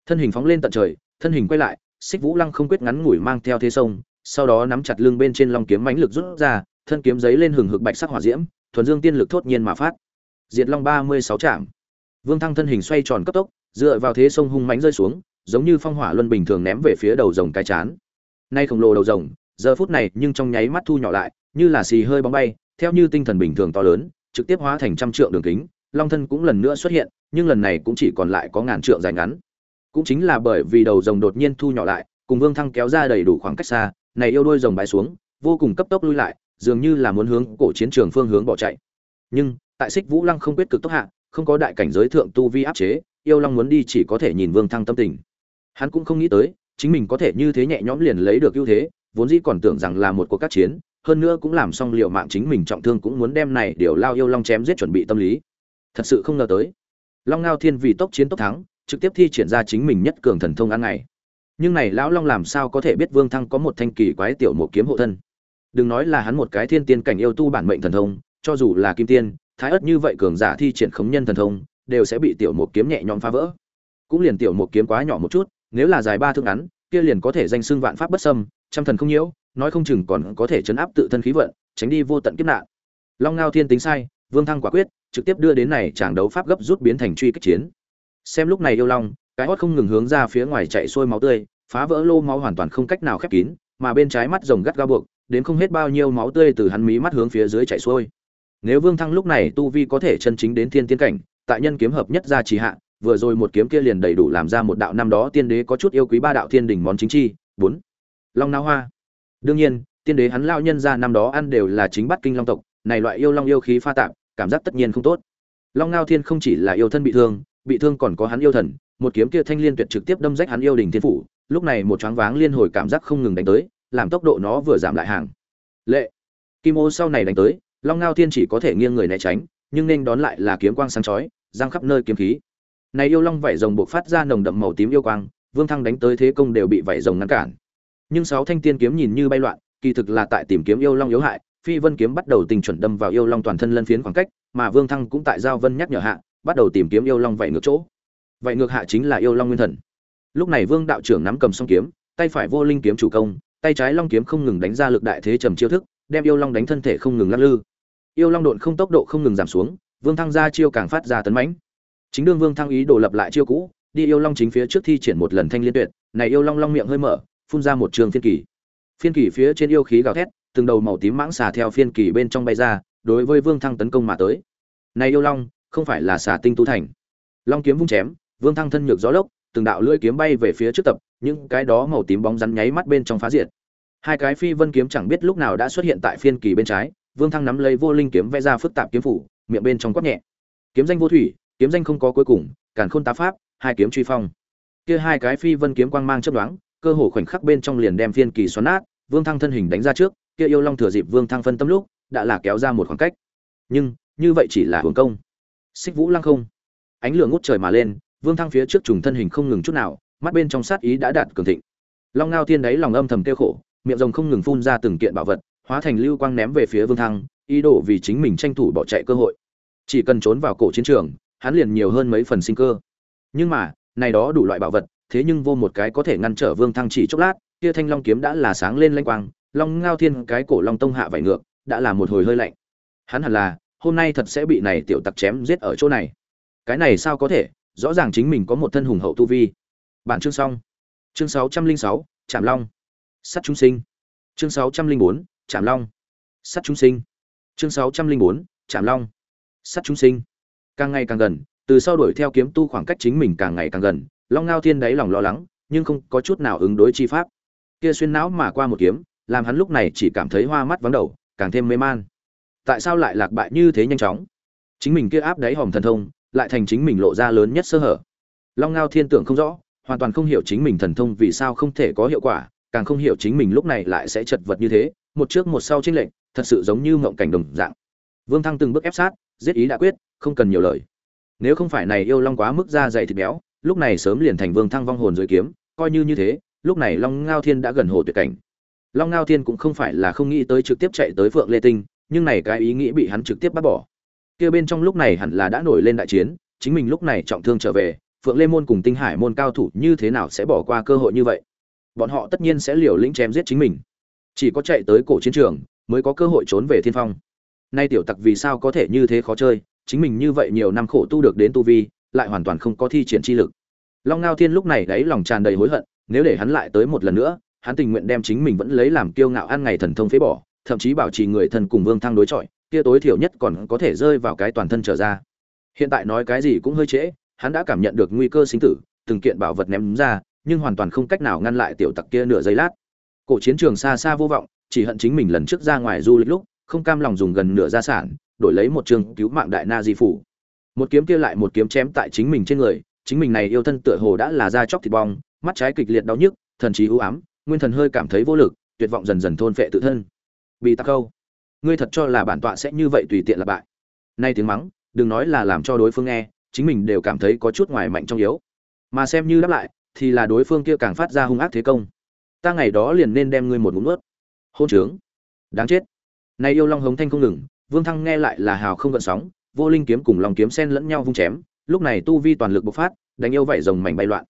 Speaker 1: thân hình phóng lên tận trời, thân hình quay lại, xích vũ lăng không quyết ngắn ngủi mang theo thế sông, sau đó nắm chặt lưng bên trên long kiếm mãnh lực rút ra, thân kiếm giấy lên hừng hực bạch sắc hỏa diễm, thuần dương tiên lực thốt nhiên mà phát. Diệt long ba mươi sáu trạm vương thăng thân hình xoay tròn cấp tốc dựa vào thế sông hung mãnh rơi xuống, giống như phong hỏa luân bình thường ném về phía đầu rồng cái chán. Nay khổng lồ đầu rồng, giờ phút này nhưng trong nháy mắt thu nhỏ lại, như là xì hơi bóng bay, theo như tinh thần bình thường to lớn, trực tiếp hóa thành trăm trượng đường kính, long thân cũng lần nữa xuất hiện, nhưng lần này cũng chỉ còn lại có ngàn trượng dài ngắn. Cũng chính là bởi vì đầu rồng đột nhiên thu nhỏ lại, cùng vương thăng kéo ra đầy đủ khoảng cách xa, này yêu đôi rồng bãi xuống, vô cùng cấp tốc lui lại, dường như là muốn hướng cổ chiến trường phương hướng bỏ chạy. Nhưng, tại xích vũ lăng không quyết cực tốc hạ, không có đại cảnh giới thượng tu vi áp chế yêu long muốn đi chỉ có thể nhìn vương thăng tâm tình. Hắn cũng không nghĩ tới, chính mình có thể như thế nhẹ nhõm liền lấy được ưu thế, vốn dĩ còn tưởng rằng là một cuộc các chiến, hơn nữa cũng làm xong liệu mạng chính mình trọng thương cũng muốn đem này điều lao yêu long chém giết chuẩn bị tâm lý. Thật sự không ngờ tới. Long ngao thiên vì tốc chiến tốc thắng, trực tiếp thi triển ra chính mình nhất cường thần thông ăn ngày nhưng này lão long làm sao có thể biết vương thăng có một thanh kỳ quái tiểu một kiếm hộ thân? Đừng nói là hắn một cái thiên tiên cảnh yêu tu bản mệnh thần thông, cho dù là kim tiên, thái ất như vậy cường giả thi triển khống nhân thần thông đều sẽ bị tiểu một kiếm nhẹ nhõm phá vỡ. Cũng liền tiểu một kiếm quá nhỏ một chút, nếu là dài ba thước ngắn, kia liền có thể danh xưng vạn pháp bất xâm, trăm thần không nhiễu, nói không chừng còn có thể chấn áp tự thân khí vận, tránh đi vô tận kiếp nạn. Long ngao thiên tính sai, vương thăng quả quyết, trực tiếp đưa đến này tràng đấu pháp gấp rút biến thành truy kích chiến. Xem lúc này yêu long, cái hót không ngừng hướng ra phía ngoài chạy xuôi máu tươi, phá vỡ lô máu hoàn toàn không cách nào khép kín, mà bên trái mắt rồng gắt ga buộc, đến không hết bao nhiêu máu tươi từ hắn mí mắt hướng phía dưới chạy xuôi. Nếu vương thăng lúc này tu vi có thể chân chính đến thiên tiên cảnh tại nhân kiếm hợp nhất ra trì hạ, vừa rồi một kiếm kia liền đầy đủ làm ra một đạo năm đó tiên đế có chút yêu quý ba đạo thiên đỉnh món chính chi, bốn. Long nao hoa. Đương nhiên, tiên đế hắn lao nhân ra năm đó ăn đều là chính bắt kinh long tộc, này loại yêu long yêu khí pha tạp, cảm giác tất nhiên không tốt. Long ngao thiên không chỉ là yêu thân bị thương bị thương còn có hắn yêu thần, một kiếm kia thanh liên tuyệt trực tiếp đâm rách hắn yêu đình thiên phủ, lúc này một choáng váng liên hồi cảm giác không ngừng đánh tới, làm tốc độ nó vừa giảm lại hàng. Lệ. Kim ô sau này đánh tới, long ngao thiên chỉ có thể nghiêng người né tránh, nhưng nên đón lại là kiếm quang sáng chói giang khắp nơi kiếm khí. Này yêu long vảy rồng buộc phát ra nồng đậm màu tím yêu quang, vương thăng đánh tới thế công đều bị vảy rồng ngăn cản. Nhưng sáu thanh tiên kiếm nhìn như bay loạn, kỳ thực là tại tìm kiếm yêu long yếu hại, phi vân kiếm bắt đầu tình chuẩn đâm vào yêu long toàn thân lân phiến khoảng cách, mà vương thăng cũng tại giao vân nhắc nhở hạ, bắt đầu tìm kiếm yêu long vảy ngược chỗ. Vậy ngược hạ chính là yêu long nguyên thần. Lúc này vương đạo trưởng nắm cầm song kiếm, tay phải vô linh kiếm chủ công, tay trái long kiếm không ngừng đánh ra lực đại thế trầm chiêu thức, đem yêu long đánh thân thể không ngừng lắc lư. Yêu long độn không tốc độ không ngừng giảm xuống vương thăng ra chiêu càng phát ra tấn mãnh. Chính đương vương thăng ý đồ lập lại chiêu cũ, đi yêu long chính phía trước thi triển một lần thanh liên tuyệt, này yêu long long miệng hơi mở, phun ra một trường phiên kỳ. Phiên kỳ phía trên yêu khí gào thét, từng đầu màu tím mãng xà theo phiên kỳ bên trong bay ra, đối với vương thăng tấn công mà tới. Này yêu long, không phải là xà tinh tu thành. Long kiếm vung chém, vương thăng thân nhược gió lốc, từng đạo lưỡi kiếm bay về phía trước tập, những cái đó màu tím bóng rắn nháy mắt bên trong phá diệt. Hai cái phi vân kiếm chẳng biết lúc nào đã xuất hiện tại phiên kỳ bên trái, vương thăng nắm lấy vô linh kiếm vẽ ra phức tạp kiếm phủ miệng bên trong quát nhẹ kiếm danh vô thủy kiếm danh không có cuối cùng càn khôn tá pháp hai kiếm truy phong kia hai cái phi vân kiếm quang mang chấp đoán cơ hồ khoảnh khắc bên trong liền đem phiên kỳ xoắn nát Vương Thăng thân hình đánh ra trước, kia yêu long thừa dịp Vương Thăng phân tâm lúc, đã là kéo ra một khoảng cách. Nhưng, như vậy chỉ là hưởng công. Xích Vũ Lăng không. Ánh lửa ngút trời mà lên, Vương Thăng phía trước trùng thân hình không ngừng chút nào, mắt bên trong sát ý đã đạt cường thịnh. Long Ngao Thiên đấy lòng âm thầm tiêu khổ, miệng rồng không ngừng phun ra từng kiện bảo vật, hóa thành lưu quang ném về phía Vương Thăng, ý đồ vì chính mình tranh thủ bỏ chạy cơ hội. Chỉ cần trốn vào cổ chiến trường, hắn liền nhiều hơn mấy phần sinh cơ. Nhưng mà, này đó đủ loại bảo vật, thế nhưng vô một cái có thể ngăn trở Vương Thăng chỉ chốc lát, kia thanh long kiếm đã là sáng lên lanh quang, long ngao thiên cái cổ long tông hạ vảy ngược, đã là một hồi hơi lạnh. Hắn hẳn là, hôm nay thật sẽ bị này tiểu tặc chém giết ở chỗ này. Cái này sao có thể, rõ ràng chính mình có một thân hùng hậu tu vi. Bản chương xong. Chương 606, Trảm Long. Sắt chúng sinh. Chương 604, Trảm Long. Sắt chúng sinh. Chương 604, trạm Long. Sắt chúng sinh. Càng ngày càng gần, từ sau đuổi theo kiếm tu khoảng cách chính mình càng ngày càng gần, Long Ngao Thiên đáy lòng lo lắng, nhưng không có chút nào ứng đối chi pháp. Kia xuyên não mà qua một kiếm, làm hắn lúc này chỉ cảm thấy hoa mắt vắng đầu, càng thêm mê man. Tại sao lại lạc bại như thế nhanh chóng? Chính mình kia áp đáy hòm thần thông, lại thành chính mình lộ ra lớn nhất sơ hở. Long Ngao Thiên tưởng không rõ, hoàn toàn không hiểu chính mình thần thông vì sao không thể có hiệu quả, càng không hiểu chính mình lúc này lại sẽ chật vật như thế, một trước một sau chênh lệnh, thật sự giống như mộng cảnh đồng dạng. Vương Thăng từng bước ép sát, giết ý đã quyết, không cần nhiều lời. Nếu không phải này yêu long quá mức da dày thịt béo, lúc này sớm liền thành Vương Thăng vong hồn dưới kiếm, coi như như thế, lúc này Long Ngao Thiên đã gần hồ tuyệt cảnh. Long Ngao Thiên cũng không phải là không nghĩ tới trực tiếp chạy tới Phượng Lê Tinh, nhưng này cái ý nghĩ bị hắn trực tiếp bắt bỏ. Kia bên trong lúc này hẳn là đã nổi lên đại chiến, chính mình lúc này trọng thương trở về, Phượng Lê môn cùng Tinh Hải môn cao thủ như thế nào sẽ bỏ qua cơ hội như vậy? Bọn họ tất nhiên sẽ liều lĩnh chém giết chính mình. Chỉ có chạy tới cổ chiến trường mới có cơ hội trốn về thiên phong. Nay tiểu tặc vì sao có thể như thế khó chơi, chính mình như vậy nhiều năm khổ tu được đến tu vi, lại hoàn toàn không có thi triển chi lực. Long Ngao Thiên lúc này đáy lòng tràn đầy hối hận, nếu để hắn lại tới một lần nữa, hắn tình nguyện đem chính mình vẫn lấy làm kiêu ngạo ăn ngày thần thông phế bỏ, thậm chí bảo trì người thân cùng Vương Thăng đối chọi, kia tối thiểu nhất còn có thể rơi vào cái toàn thân trở ra. Hiện tại nói cái gì cũng hơi trễ, hắn đã cảm nhận được nguy cơ sinh tử, từng kiện bảo vật ném ra, nhưng hoàn toàn không cách nào ngăn lại tiểu tặc kia nửa giây lát. Cổ chiến trường xa xa vô vọng, chỉ hận chính mình lần trước ra ngoài du lịch lúc, không cam lòng dùng gần nửa gia sản, đổi lấy một trường cứu mạng đại na di phủ. Một kiếm kia lại một kiếm chém tại chính mình trên người, chính mình này yêu thân tựa hồ đã là da chóc thịt bong, mắt trái kịch liệt đau nhức, thần trí u ám, nguyên thần hơi cảm thấy vô lực, tuyệt vọng dần dần thôn phệ tự thân. Bị tắc câu, ngươi thật cho là bản tọa sẽ như vậy tùy tiện là bại. Nay tiếng mắng, đừng nói là làm cho đối phương nghe, chính mình đều cảm thấy có chút ngoài mạnh trong yếu. Mà xem như đáp lại, thì là đối phương kia càng phát ra hung ác thế công. Ta ngày đó liền nên đem ngươi một ngụm nuốt. Hôn trướng, đáng chết. Này yêu long hống thanh không ngừng, Vương Thăng nghe lại là hào không gợn sóng, vô linh kiếm cùng long kiếm xen lẫn nhau vung chém, lúc này tu vi toàn lực bộc phát, đánh yêu vảy rồng mảnh bay loạn.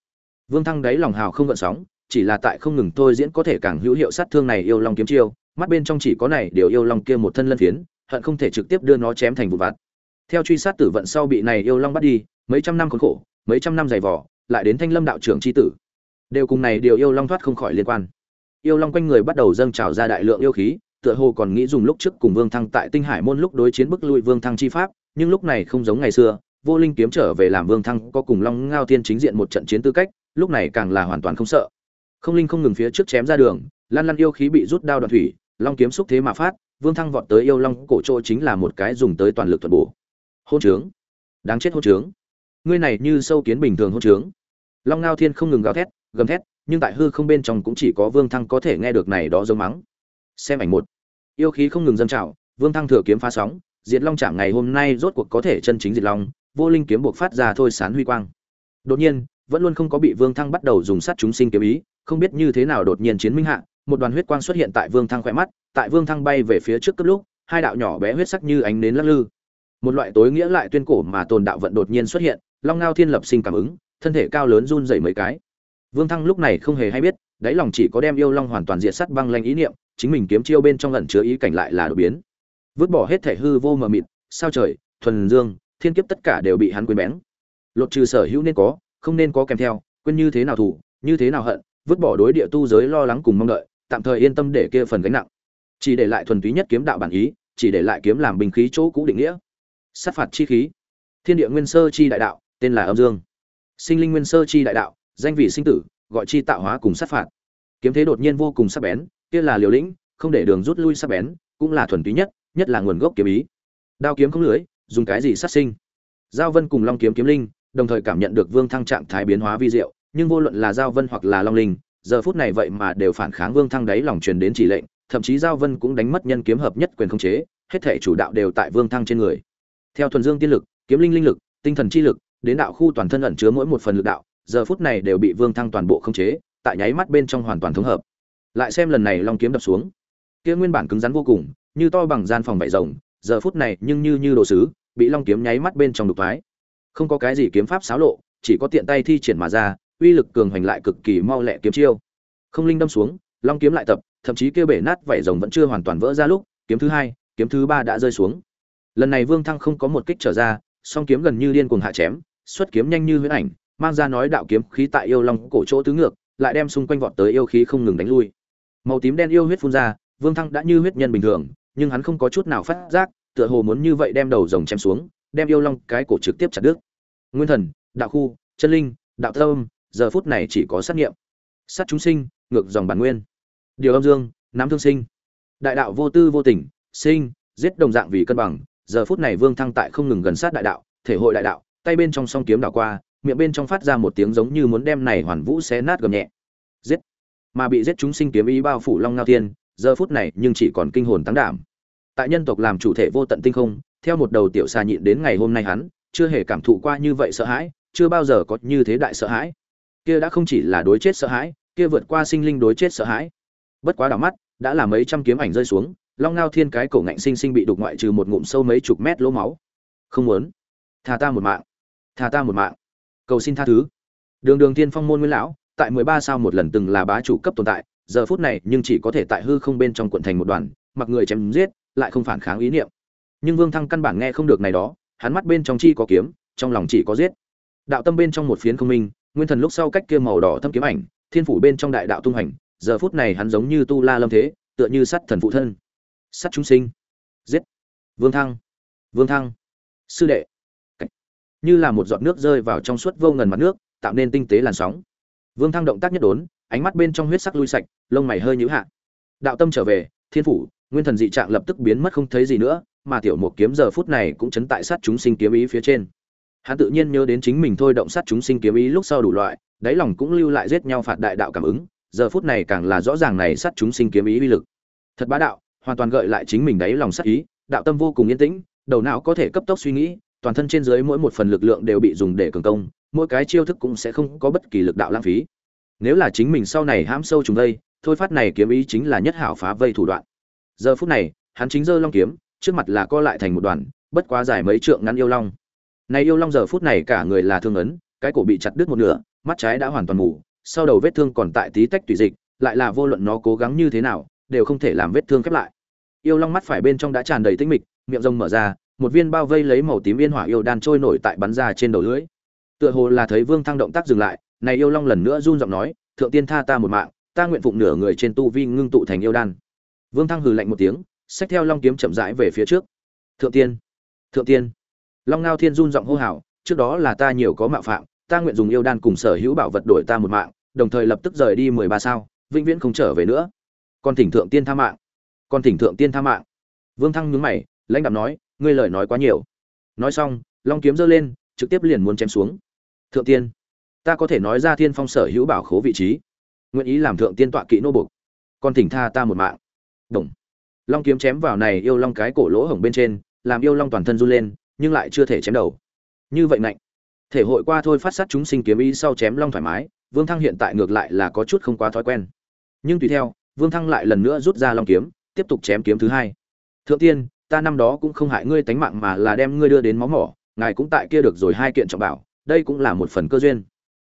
Speaker 1: Vương Thăng đáy lòng hào không gợn sóng, chỉ là tại không ngừng thôi diễn có thể càng hữu hiệu sát thương này yêu long kiếm chiêu, mắt bên trong chỉ có này điều yêu long kia một thân lân phiến, hận không thể trực tiếp đưa nó chém thành vụn vặt. Theo truy sát tử vận sau bị này yêu long bắt đi, mấy trăm năm khốn khổ, mấy trăm năm dày vò, lại đến Thanh Lâm đạo trưởng chi tử, đều cùng này điều yêu long thoát không khỏi liên quan. Yêu long quanh người bắt đầu dâng trào ra đại lượng yêu khí, tựa hồ còn nghĩ dùng lúc trước cùng Vương Thăng tại Tinh Hải môn lúc đối chiến bức lui Vương Thăng chi pháp, nhưng lúc này không giống ngày xưa, vô linh kiếm trở về làm Vương Thăng có cùng Long Ngao Tiên chính diện một trận chiến tư cách, lúc này càng là hoàn toàn không sợ. Không linh không ngừng phía trước chém ra đường, lan lan yêu khí bị rút đao đoạn thủy, long kiếm xúc thế mà phát, Vương Thăng vọt tới yêu long cổ chỗ chính là một cái dùng tới toàn lực thuật bổ. Hôn trướng, đáng chết hôn trướng. Ngươi này như sâu kiến bình thường hôn trướng. Long Ngao Thiên không ngừng gào thét, gầm thét, nhưng tại hư không bên trong cũng chỉ có Vương Thăng có thể nghe được này đó giống mắng. Xem ảnh một. Yêu khí không ngừng dâng trào, Vương Thăng thừa kiếm phá sóng, Diệt Long trạng ngày hôm nay rốt cuộc có thể chân chính diệt long, vô linh kiếm buộc phát ra thôi sán huy quang. Đột nhiên, vẫn luôn không có bị Vương Thăng bắt đầu dùng sát chúng sinh kiếm ý, không biết như thế nào đột nhiên chiến minh hạ, một đoàn huyết quang xuất hiện tại Vương Thăng khỏe mắt, tại Vương Thăng bay về phía trước cấp lúc, hai đạo nhỏ bé huyết sắc như ánh nến lắc lư. Một loại tối nghĩa lại tuyên cổ mà tồn đạo vận đột nhiên xuất hiện, Long Ngao Thiên lập sinh cảm ứng, thân thể cao lớn run rẩy mấy cái. Vương Thăng lúc này không hề hay biết, đáy lòng chỉ có đem yêu long hoàn toàn diệt sát băng lanh ý niệm, chính mình kiếm chiêu bên trong ẩn chứa ý cảnh lại là đột biến. Vứt bỏ hết thể hư vô mờ mịt, sao trời, thuần dương, thiên kiếp tất cả đều bị hắn quên bén. Lột trừ sở hữu nên có, không nên có kèm theo, quên như thế nào thủ, như thế nào hận, vứt bỏ đối địa tu giới lo lắng cùng mong đợi, tạm thời yên tâm để kia phần gánh nặng. Chỉ để lại thuần túy nhất kiếm đạo bản ý, chỉ để lại kiếm làm binh khí chỗ cũ định nghĩa. Sát phạt chi khí. Thiên địa nguyên sơ chi đại đạo, tên là âm dương. Sinh linh nguyên sơ chi đại đạo, danh vị sinh tử, gọi chi tạo hóa cùng sát phạt. Kiếm thế đột nhiên vô cùng sắc bén, kia là liều lĩnh, không để đường rút lui sắc bén, cũng là thuần túy nhất, nhất là nguồn gốc kiếm ý. Đao kiếm không lưỡi dùng cái gì sát sinh? Giao Vân cùng Long kiếm kiếm linh, đồng thời cảm nhận được Vương Thăng trạng thái biến hóa vi diệu, nhưng vô luận là Giao Vân hoặc là Long Linh, giờ phút này vậy mà đều phản kháng vương thăng đáy lòng truyền đến chỉ lệnh thậm chí giao vân cũng đánh mất nhân kiếm hợp nhất quyền khống chế hết thể chủ đạo đều tại vương thăng trên người theo thuần dương tiên lực kiếm linh linh lực tinh thần chi lực đến đạo khu toàn thân ẩn chứa mỗi một phần lực đạo giờ phút này đều bị vương thăng toàn bộ khống chế, tại nháy mắt bên trong hoàn toàn thống hợp. Lại xem lần này long kiếm đập xuống. Kia nguyên bản cứng rắn vô cùng, như to bằng gian phòng bảy rồng, giờ phút này nhưng như như đồ sứ, bị long kiếm nháy mắt bên trong đục thoái. Không có cái gì kiếm pháp xáo lộ, chỉ có tiện tay thi triển mà ra, uy lực cường hành lại cực kỳ mau lẹ kiếm chiêu. Không linh đâm xuống, long kiếm lại tập, thậm chí kia bể nát vảy rồng vẫn chưa hoàn toàn vỡ ra lúc, kiếm thứ hai, kiếm thứ ba đã rơi xuống. Lần này vương thăng không có một kích trở ra, song kiếm gần như điên cuồng hạ chém, xuất kiếm nhanh như huyễn ảnh mang ra nói đạo kiếm khí tại yêu long cổ chỗ tứ ngược, lại đem xung quanh vọt tới yêu khí không ngừng đánh lui. Màu tím đen yêu huyết phun ra, vương thăng đã như huyết nhân bình thường, nhưng hắn không có chút nào phát giác, tựa hồ muốn như vậy đem đầu rồng chém xuống, đem yêu long cái cổ trực tiếp chặt đứt. Nguyên thần, đạo khu, chân linh, đạo tâm, giờ phút này chỉ có sát nghiệm sát chúng sinh, ngược dòng bản nguyên. Điều âm dương nắm thương sinh. Đại đạo vô tư vô tình, sinh, giết đồng dạng vì cân bằng, giờ phút này vương thăng tại không ngừng gần sát đại đạo, thể hội đại đạo, tay bên trong song kiếm đảo qua miệng bên trong phát ra một tiếng giống như muốn đem này hoàn vũ xé nát gầm nhẹ. Giết! Mà bị giết chúng sinh kiếm ý bao phủ long ngao thiên, giờ phút này nhưng chỉ còn kinh hồn tăng đảm. Tại nhân tộc làm chủ thể vô tận tinh không, theo một đầu tiểu xà nhịn đến ngày hôm nay hắn, chưa hề cảm thụ qua như vậy sợ hãi, chưa bao giờ có như thế đại sợ hãi. Kia đã không chỉ là đối chết sợ hãi, kia vượt qua sinh linh đối chết sợ hãi. Bất quá đảo mắt, đã là mấy trăm kiếm ảnh rơi xuống, long ngao thiên cái cổ ngạnh sinh sinh bị đục ngoại trừ một ngụm sâu mấy chục mét lỗ máu. Không muốn. Thà ta một mạng. Thà ta một mạng cầu xin tha thứ. Đường đường tiên phong môn nguyên lão, tại mười ba sao một lần từng là bá chủ cấp tồn tại, giờ phút này nhưng chỉ có thể tại hư không bên trong quận thành một đoàn, mặc người chém giết, lại không phản kháng ý niệm. Nhưng vương thăng căn bản nghe không được này đó, hắn mắt bên trong chi có kiếm, trong lòng chỉ có giết. Đạo tâm bên trong một phiến không minh, nguyên thần lúc sau cách kia màu đỏ thâm kiếm ảnh, thiên phủ bên trong đại đạo tung hành, giờ phút này hắn giống như tu la lâm thế, tựa như sắt thần phụ thân. Sắt chúng sinh. Giết. Vương thăng. Vương thăng. Sư đệ như là một giọt nước rơi vào trong suốt vô ngần mặt nước, tạo nên tinh tế làn sóng. Vương thăng động tác nhất đốn, ánh mắt bên trong huyết sắc lui sạch, lông mày hơi nhữ hạ. Đạo tâm trở về, thiên phủ, nguyên thần dị trạng lập tức biến mất không thấy gì nữa, mà tiểu một kiếm giờ phút này cũng chấn tại sát chúng sinh kiếm ý phía trên. Hắn tự nhiên nhớ đến chính mình thôi động sát chúng sinh kiếm ý lúc sau đủ loại, đáy lòng cũng lưu lại giết nhau phạt đại đạo cảm ứng, giờ phút này càng là rõ ràng này sát chúng sinh kiếm ý uy lực. Thật bá đạo, hoàn toàn gợi lại chính mình đáy lòng sát ý, đạo tâm vô cùng yên tĩnh, đầu não có thể cấp tốc suy nghĩ toàn thân trên dưới mỗi một phần lực lượng đều bị dùng để cường công, mỗi cái chiêu thức cũng sẽ không có bất kỳ lực đạo lãng phí. Nếu là chính mình sau này hãm sâu trùng vây, thôi phát này kiếm ý chính là nhất hảo phá vây thủ đoạn. Giờ phút này, hắn chính giơ long kiếm, trước mặt là co lại thành một đoàn, bất quá dài mấy trượng ngắn yêu long. Này yêu long giờ phút này cả người là thương ấn, cái cổ bị chặt đứt một nửa, mắt trái đã hoàn toàn mù, sau đầu vết thương còn tại tí tách tùy dịch, lại là vô luận nó cố gắng như thế nào, đều không thể làm vết thương khép lại. Yêu long mắt phải bên trong đã tràn đầy tinh mịch, miệng rồng mở ra một viên bao vây lấy màu tím yên hỏa yêu đan trôi nổi tại bắn ra trên đầu lưỡi. Tựa hồ là thấy vương thăng động tác dừng lại, này yêu long lần nữa run giọng nói, thượng tiên tha ta một mạng, ta nguyện phụng nửa người trên tu vi ngưng tụ thành yêu đan. Vương thăng hừ lạnh một tiếng, xách theo long kiếm chậm rãi về phía trước. Thượng tiên thượng tiên. Long ngao thiên run giọng hô hào, trước đó là ta nhiều có mạo phạm, ta nguyện dùng yêu đan cùng sở hữu bảo vật đổi ta một mạng, đồng thời lập tức rời đi mười ba sao, vĩnh viễn không trở về nữa. Còn thỉnh thượng tiên tha mạng còn thỉnh thượng tiên tha mạng. Vương thăng nhướng mày, lãnh đạo nói ngươi lời nói quá nhiều. Nói xong, long kiếm giơ lên, trực tiếp liền muốn chém xuống. Thượng tiên, ta có thể nói ra thiên phong sở hữu bảo khố vị trí. Nguyện ý làm thượng tiên tọa kỵ nô bục còn thỉnh tha ta một mạng. Đồng. Long kiếm chém vào này yêu long cái cổ lỗ hổng bên trên, làm yêu long toàn thân run lên, nhưng lại chưa thể chém đầu. Như vậy mạnh thể hội qua thôi phát sát chúng sinh kiếm ý sau chém long thoải mái, vương thăng hiện tại ngược lại là có chút không quá thói quen. Nhưng tùy theo, vương thăng lại lần nữa rút ra long kiếm, tiếp tục chém kiếm thứ hai. Thượng tiên ta năm đó cũng không hại ngươi tánh mạng mà là đem ngươi đưa đến máu mỏ, ngài cũng tại kia được rồi hai kiện trọng bảo, đây cũng là một phần cơ duyên.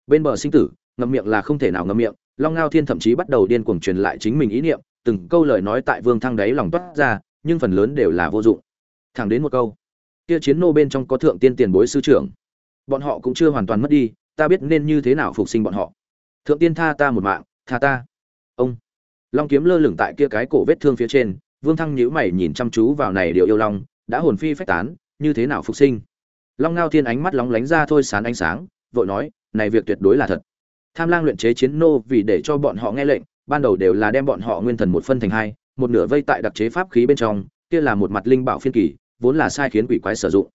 Speaker 1: Bên bờ sinh tử, ngậm miệng là không thể nào ngậm miệng, long ngao thiên thậm chí bắt đầu điên cuồng truyền lại chính mình ý niệm, từng câu lời nói tại vương thăng đáy lòng toát ra, nhưng phần lớn đều là vô dụng. Thẳng đến một câu, kia chiến nô bên trong có thượng tiên tiền bối sư trưởng. Bọn họ cũng chưa hoàn toàn mất đi, ta biết nên như thế nào phục sinh bọn họ. Thượng tiên tha ta một mạng, tha ta. Ông, long kiếm lơ lửng tại kia cái cổ vết thương phía trên vương thăng nhíu mày nhìn chăm chú vào này điều yêu long, đã hồn phi phách tán, như thế nào phục sinh? Long ngao thiên ánh mắt lóng lánh ra thôi sán ánh sáng, vội nói, này việc tuyệt đối là thật. Tham lang luyện chế chiến nô vì để cho bọn họ nghe lệnh, ban đầu đều là đem bọn họ nguyên thần một phân thành hai, một nửa vây tại đặc chế pháp khí bên trong, kia là một mặt linh bảo phiên kỳ, vốn là sai khiến quỷ quái sử dụng.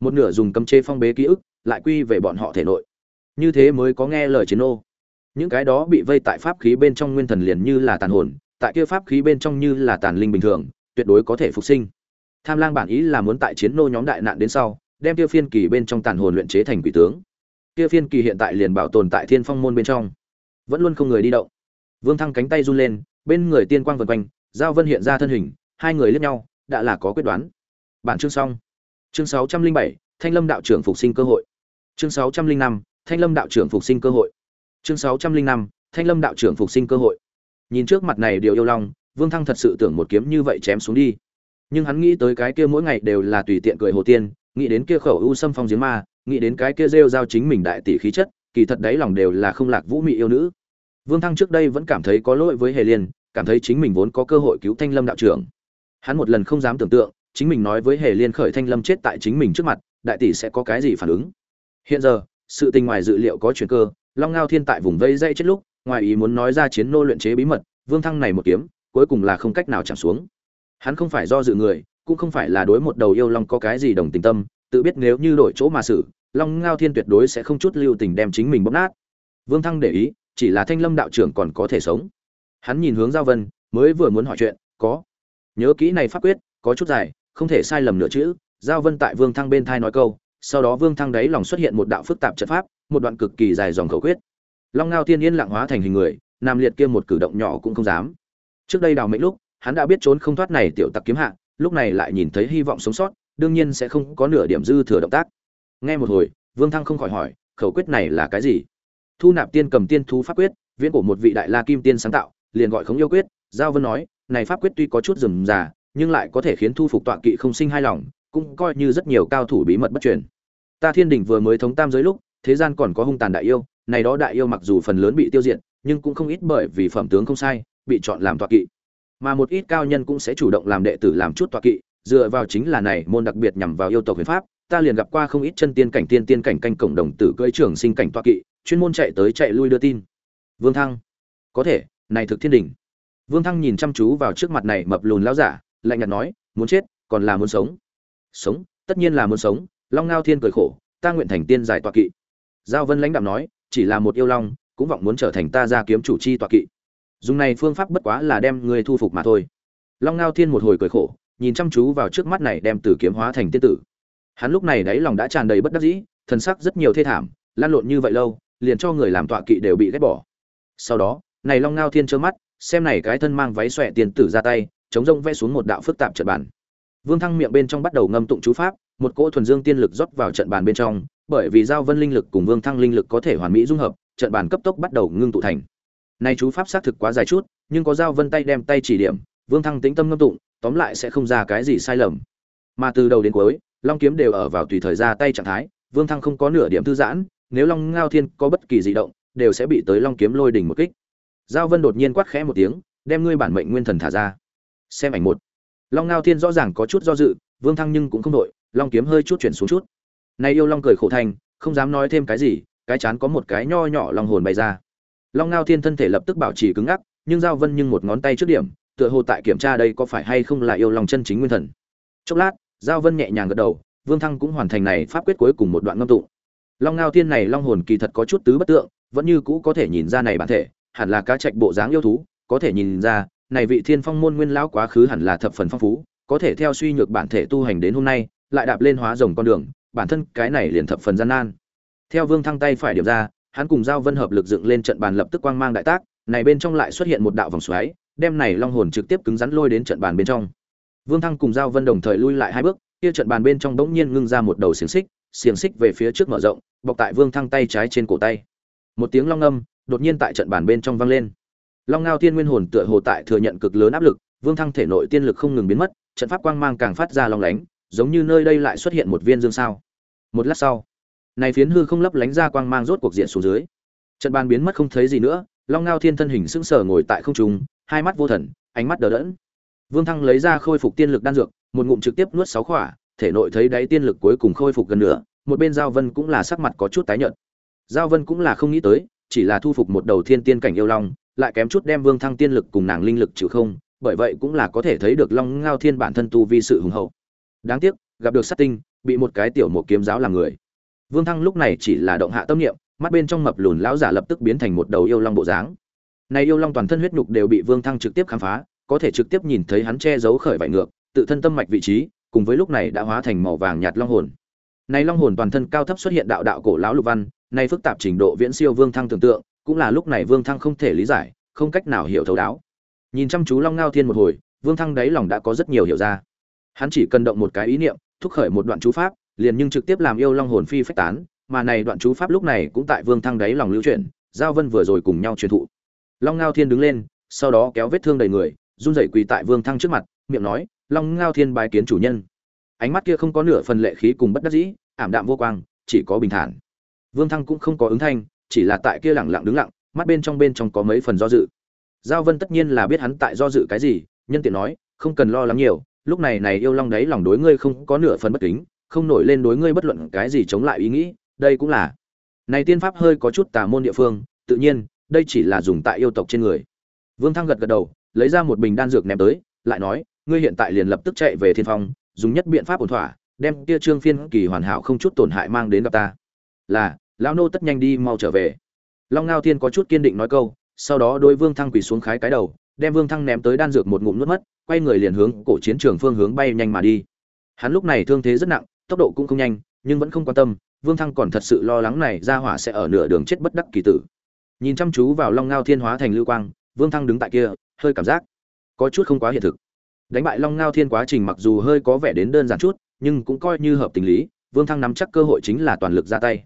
Speaker 1: Một nửa dùng cấm chế phong bế ký ức, lại quy về bọn họ thể nội. Như thế mới có nghe lời chiến nô. Những cái đó bị vây tại pháp khí bên trong nguyên thần liền như là tàn hồn tại kia pháp khí bên trong như là tàn linh bình thường, tuyệt đối có thể phục sinh. Tham lang bản ý là muốn tại chiến nô nhóm đại nạn đến sau, đem kia phiên kỳ bên trong tàn hồn luyện chế thành quỷ tướng. Kia phiên kỳ hiện tại liền bảo tồn tại thiên phong môn bên trong. Vẫn luôn không người đi động. Vương thăng cánh tay run lên, bên người tiên quang vần quanh, giao vân hiện ra thân hình, hai người liếc nhau, đã là có quyết đoán. Bản chương xong. Chương sáu trăm linh bảy, thanh lâm đạo trưởng phục sinh cơ hội. Chương sáu trăm linh năm, thanh lâm đạo trưởng phục sinh cơ hội. Chương sáu trăm linh năm, thanh lâm đạo trưởng phục sinh cơ hội nhìn trước mặt này điều yêu long, vương thăng thật sự tưởng một kiếm như vậy chém xuống đi. Nhưng hắn nghĩ tới cái kia mỗi ngày đều là tùy tiện cười hồ tiên, nghĩ đến kia khẩu u xâm phong giếng ma, nghĩ đến cái kia rêu giao chính mình đại tỷ khí chất, kỳ thật đấy lòng đều là không lạc vũ mị yêu nữ. Vương thăng trước đây vẫn cảm thấy có lỗi với hề liên, cảm thấy chính mình vốn có cơ hội cứu thanh lâm đạo trưởng. Hắn một lần không dám tưởng tượng, chính mình nói với hề liên khởi thanh lâm chết tại chính mình trước mặt, đại tỷ sẽ có cái gì phản ứng. Hiện giờ, sự tình ngoài dự liệu có chuyện cơ, long ngao thiên tại vùng vây dây chết lúc ngoài ý muốn nói ra chiến nô luyện chế bí mật, vương thăng này một kiếm, cuối cùng là không cách nào chạm xuống. Hắn không phải do dự người, cũng không phải là đối một đầu yêu long có cái gì đồng tình tâm, tự biết nếu như đổi chỗ mà xử, long ngao thiên tuyệt đối sẽ không chút lưu tình đem chính mình bóp nát. Vương thăng để ý, chỉ là thanh lâm đạo trưởng còn có thể sống. Hắn nhìn hướng giao vân, mới vừa muốn hỏi chuyện, có? Nhớ kỹ này pháp quyết, có chút dài, không thể sai lầm nữa chữ. Giao vân tại vương thăng bên thai nói câu, sau đó vương thăng đấy lòng xuất hiện một đạo phức tạp trận pháp, một đoạn cực kỳ dài dòng khẩu quyết long ngao tiên yên lặng hóa thành hình người, nam liệt kia một cử động nhỏ cũng không dám. Trước đây đào mệnh lúc, hắn đã biết trốn không thoát này tiểu tặc kiếm hạ, lúc này lại nhìn thấy hy vọng sống sót, đương nhiên sẽ không có nửa điểm dư thừa động tác. Nghe một hồi, vương thăng không khỏi hỏi, khẩu quyết này là cái gì? Thu nạp tiên cầm tiên thú pháp quyết, viễn của một vị đại la kim tiên sáng tạo, liền gọi khống yêu quyết. Giao vân nói, này pháp quyết tuy có chút rườm rà, nhưng lại có thể khiến thu phục tọa kỵ không sinh hai lòng, cũng coi như rất nhiều cao thủ bí mật bất truyền. Ta thiên đình vừa mới thống tam giới lúc, thế gian còn có hung tàn đại yêu này đó đại yêu mặc dù phần lớn bị tiêu diệt, nhưng cũng không ít bởi vì phẩm tướng không sai, bị chọn làm tọa kỵ. Mà một ít cao nhân cũng sẽ chủ động làm đệ tử làm chút tọa kỵ, dựa vào chính là này môn đặc biệt nhằm vào yêu tộc huyền pháp, ta liền gặp qua không ít chân tiên cảnh tiên tiên cảnh canh cộng đồng tử cưỡi trưởng sinh cảnh tọa kỵ, chuyên môn chạy tới chạy lui đưa tin. Vương thăng, có thể, này thực thiên đỉnh. Vương thăng nhìn chăm chú vào trước mặt này mập lùn lão giả, lạnh nhạt nói, muốn chết, còn là muốn sống. Sống, tất nhiên là muốn sống, long ngao thiên cười khổ, ta nguyện thành tiên giải tọa kỵ. Giao vân lãnh đạm nói chỉ là một yêu long, cũng vọng muốn trở thành ta gia kiếm chủ chi tọa kỵ. Dùng này phương pháp bất quá là đem người thu phục mà thôi. Long ngao thiên một hồi cười khổ, nhìn chăm chú vào trước mắt này đem tử kiếm hóa thành tiên tử. Hắn lúc này đáy lòng đã tràn đầy bất đắc dĩ, thần sắc rất nhiều thê thảm, lan lộn như vậy lâu, liền cho người làm tọa kỵ đều bị ghét bỏ. Sau đó, này long ngao thiên trơ mắt, xem này cái thân mang váy xòe tiền tử ra tay, chống rông vẽ xuống một đạo phức tạp trận bàn. Vương thăng miệng bên trong bắt đầu ngâm tụng chú pháp, một cỗ thuần dương tiên lực rót vào trận bàn bên trong bởi vì giao vân linh lực cùng vương thăng linh lực có thể hoàn mỹ dung hợp, trận bàn cấp tốc bắt đầu ngưng tụ thành. Nay chú pháp xác thực quá dài chút, nhưng có giao vân tay đem tay chỉ điểm, vương thăng tĩnh tâm ngâm tụng, tóm lại sẽ không ra cái gì sai lầm. Mà từ đầu đến cuối, long kiếm đều ở vào tùy thời ra tay trạng thái, vương thăng không có nửa điểm thư giãn, nếu long ngao thiên có bất kỳ di động, đều sẽ bị tới long kiếm lôi đỉnh một kích. Giao vân đột nhiên quát khẽ một tiếng, đem ngươi bản mệnh nguyên thần thả ra. Xem ảnh một. Long ngao thiên rõ ràng có chút do dự, vương thăng nhưng cũng không đội long kiếm hơi chút chuyển xuống chút nay yêu long cười khổ thành, không dám nói thêm cái gì, cái chán có một cái nho nhỏ long hồn bay ra. Long ngao thiên thân thể lập tức bảo trì cứng ngắc, nhưng giao vân nhưng một ngón tay trước điểm, tựa hồ tại kiểm tra đây có phải hay không là yêu long chân chính nguyên thần. Chốc lát, giao vân nhẹ nhàng gật đầu, vương thăng cũng hoàn thành này pháp quyết cuối cùng một đoạn ngâm tụng. Long ngao thiên này long hồn kỳ thật có chút tứ bất tượng, vẫn như cũ có thể nhìn ra này bản thể, hẳn là cá trạch bộ dáng yêu thú, có thể nhìn ra, này vị thiên phong môn nguyên lão quá khứ hẳn là thập phần phong phú, có thể theo suy nhược bản thể tu hành đến hôm nay, lại đạp lên hóa rồng con đường bản thân cái này liền thập phần gian nan. Theo vương thăng tay phải điểm ra, hắn cùng giao vân hợp lực dựng lên trận bàn lập tức quang mang đại tác, này bên trong lại xuất hiện một đạo vòng xoáy, đem này long hồn trực tiếp cứng rắn lôi đến trận bàn bên trong. Vương thăng cùng giao vân đồng thời lui lại hai bước, kia trận bàn bên trong bỗng nhiên ngưng ra một đầu xiềng xích xiềng xích về phía trước mở rộng, bọc tại vương thăng tay trái trên cổ tay. Một tiếng long âm, đột nhiên tại trận bàn bên trong vang lên. Long ngao tiên nguyên hồn tựa hồ tại thừa nhận cực lớn áp lực, vương thăng thể nội tiên lực không ngừng biến mất, trận pháp quang mang càng phát ra long lánh giống như nơi đây lại xuất hiện một viên dương sao. Một lát sau, này phiến hư không lấp lánh ra quang mang rốt cuộc diện xuống dưới. Trận bàn biến mất không thấy gì nữa, long ngao thiên thân hình sững sờ ngồi tại không trung, hai mắt vô thần, ánh mắt đờ đẫn. Vương thăng lấy ra khôi phục tiên lực đan dược, một ngụm trực tiếp nuốt sáu khỏa, thể nội thấy đáy tiên lực cuối cùng khôi phục gần nửa, một bên giao vân cũng là sắc mặt có chút tái nhợt. Giao vân cũng là không nghĩ tới, chỉ là thu phục một đầu thiên tiên cảnh yêu long, lại kém chút đem vương thăng tiên lực cùng nàng linh lực trừ không, bởi vậy cũng là có thể thấy được long ngao thiên bản thân tu vi sự hùng hậu đáng tiếc, gặp được sát tinh, bị một cái tiểu một kiếm giáo làm người. Vương thăng lúc này chỉ là động hạ tâm niệm, mắt bên trong mập lùn lão giả lập tức biến thành một đầu yêu long bộ dáng. Này yêu long toàn thân huyết nhục đều bị vương thăng trực tiếp khám phá, có thể trực tiếp nhìn thấy hắn che giấu khởi vải ngược, tự thân tâm mạch vị trí, cùng với lúc này đã hóa thành màu vàng nhạt long hồn. Này long hồn toàn thân cao thấp xuất hiện đạo đạo cổ lão lục văn nay phức tạp trình độ viễn siêu vương thăng tưởng tượng, cũng là lúc này vương thăng không thể lý giải, không cách nào hiểu thấu đáo. Nhìn chăm chú long ngao thiên một hồi, vương thăng đáy lòng đã có rất nhiều hiểu ra hắn chỉ cần động một cái ý niệm, thúc khởi một đoạn chú pháp, liền nhưng trực tiếp làm yêu long hồn phi phách tán, mà này đoạn chú pháp lúc này cũng tại vương thăng đáy lòng lưu chuyển, giao vân vừa rồi cùng nhau truyền thụ. Long ngao thiên đứng lên, sau đó kéo vết thương đầy người, run rẩy quỳ tại vương thăng trước mặt, miệng nói, long ngao thiên bái kiến chủ nhân. Ánh mắt kia không có nửa phần lệ khí cùng bất đắc dĩ, ảm đạm vô quang, chỉ có bình thản. Vương thăng cũng không có ứng thanh, chỉ là tại kia lẳng lặng đứng lặng, mắt bên trong bên trong có mấy phần do dự. Giao vân tất nhiên là biết hắn tại do dự cái gì, nhân tiện nói, không cần lo lắng nhiều lúc này này yêu long đấy lòng đối ngươi không có nửa phần bất kính, không nổi lên đối ngươi bất luận cái gì chống lại ý nghĩ, đây cũng là. Này tiên pháp hơi có chút tà môn địa phương, tự nhiên, đây chỉ là dùng tại yêu tộc trên người. Vương thăng gật gật đầu, lấy ra một bình đan dược ném tới, lại nói, ngươi hiện tại liền lập tức chạy về thiên phong, dùng nhất biện pháp ổn thỏa, đem kia trương phiên kỳ hoàn hảo không chút tổn hại mang đến gặp ta. Là, lão nô tất nhanh đi mau trở về. Long ngao thiên có chút kiên định nói câu, sau đó đôi vương thăng quỳ xuống khái cái đầu đem vương thăng ném tới đan dược một ngụm nuốt mất, quay người liền hướng cổ chiến trường phương hướng bay nhanh mà đi. Hắn lúc này thương thế rất nặng, tốc độ cũng không nhanh, nhưng vẫn không quan tâm, vương thăng còn thật sự lo lắng này ra hỏa sẽ ở nửa đường chết bất đắc kỳ tử. Nhìn chăm chú vào long ngao thiên hóa thành lưu quang, vương thăng đứng tại kia, hơi cảm giác có chút không quá hiện thực. Đánh bại long ngao thiên quá trình mặc dù hơi có vẻ đến đơn giản chút, nhưng cũng coi như hợp tình lý, vương thăng nắm chắc cơ hội chính là toàn lực ra tay.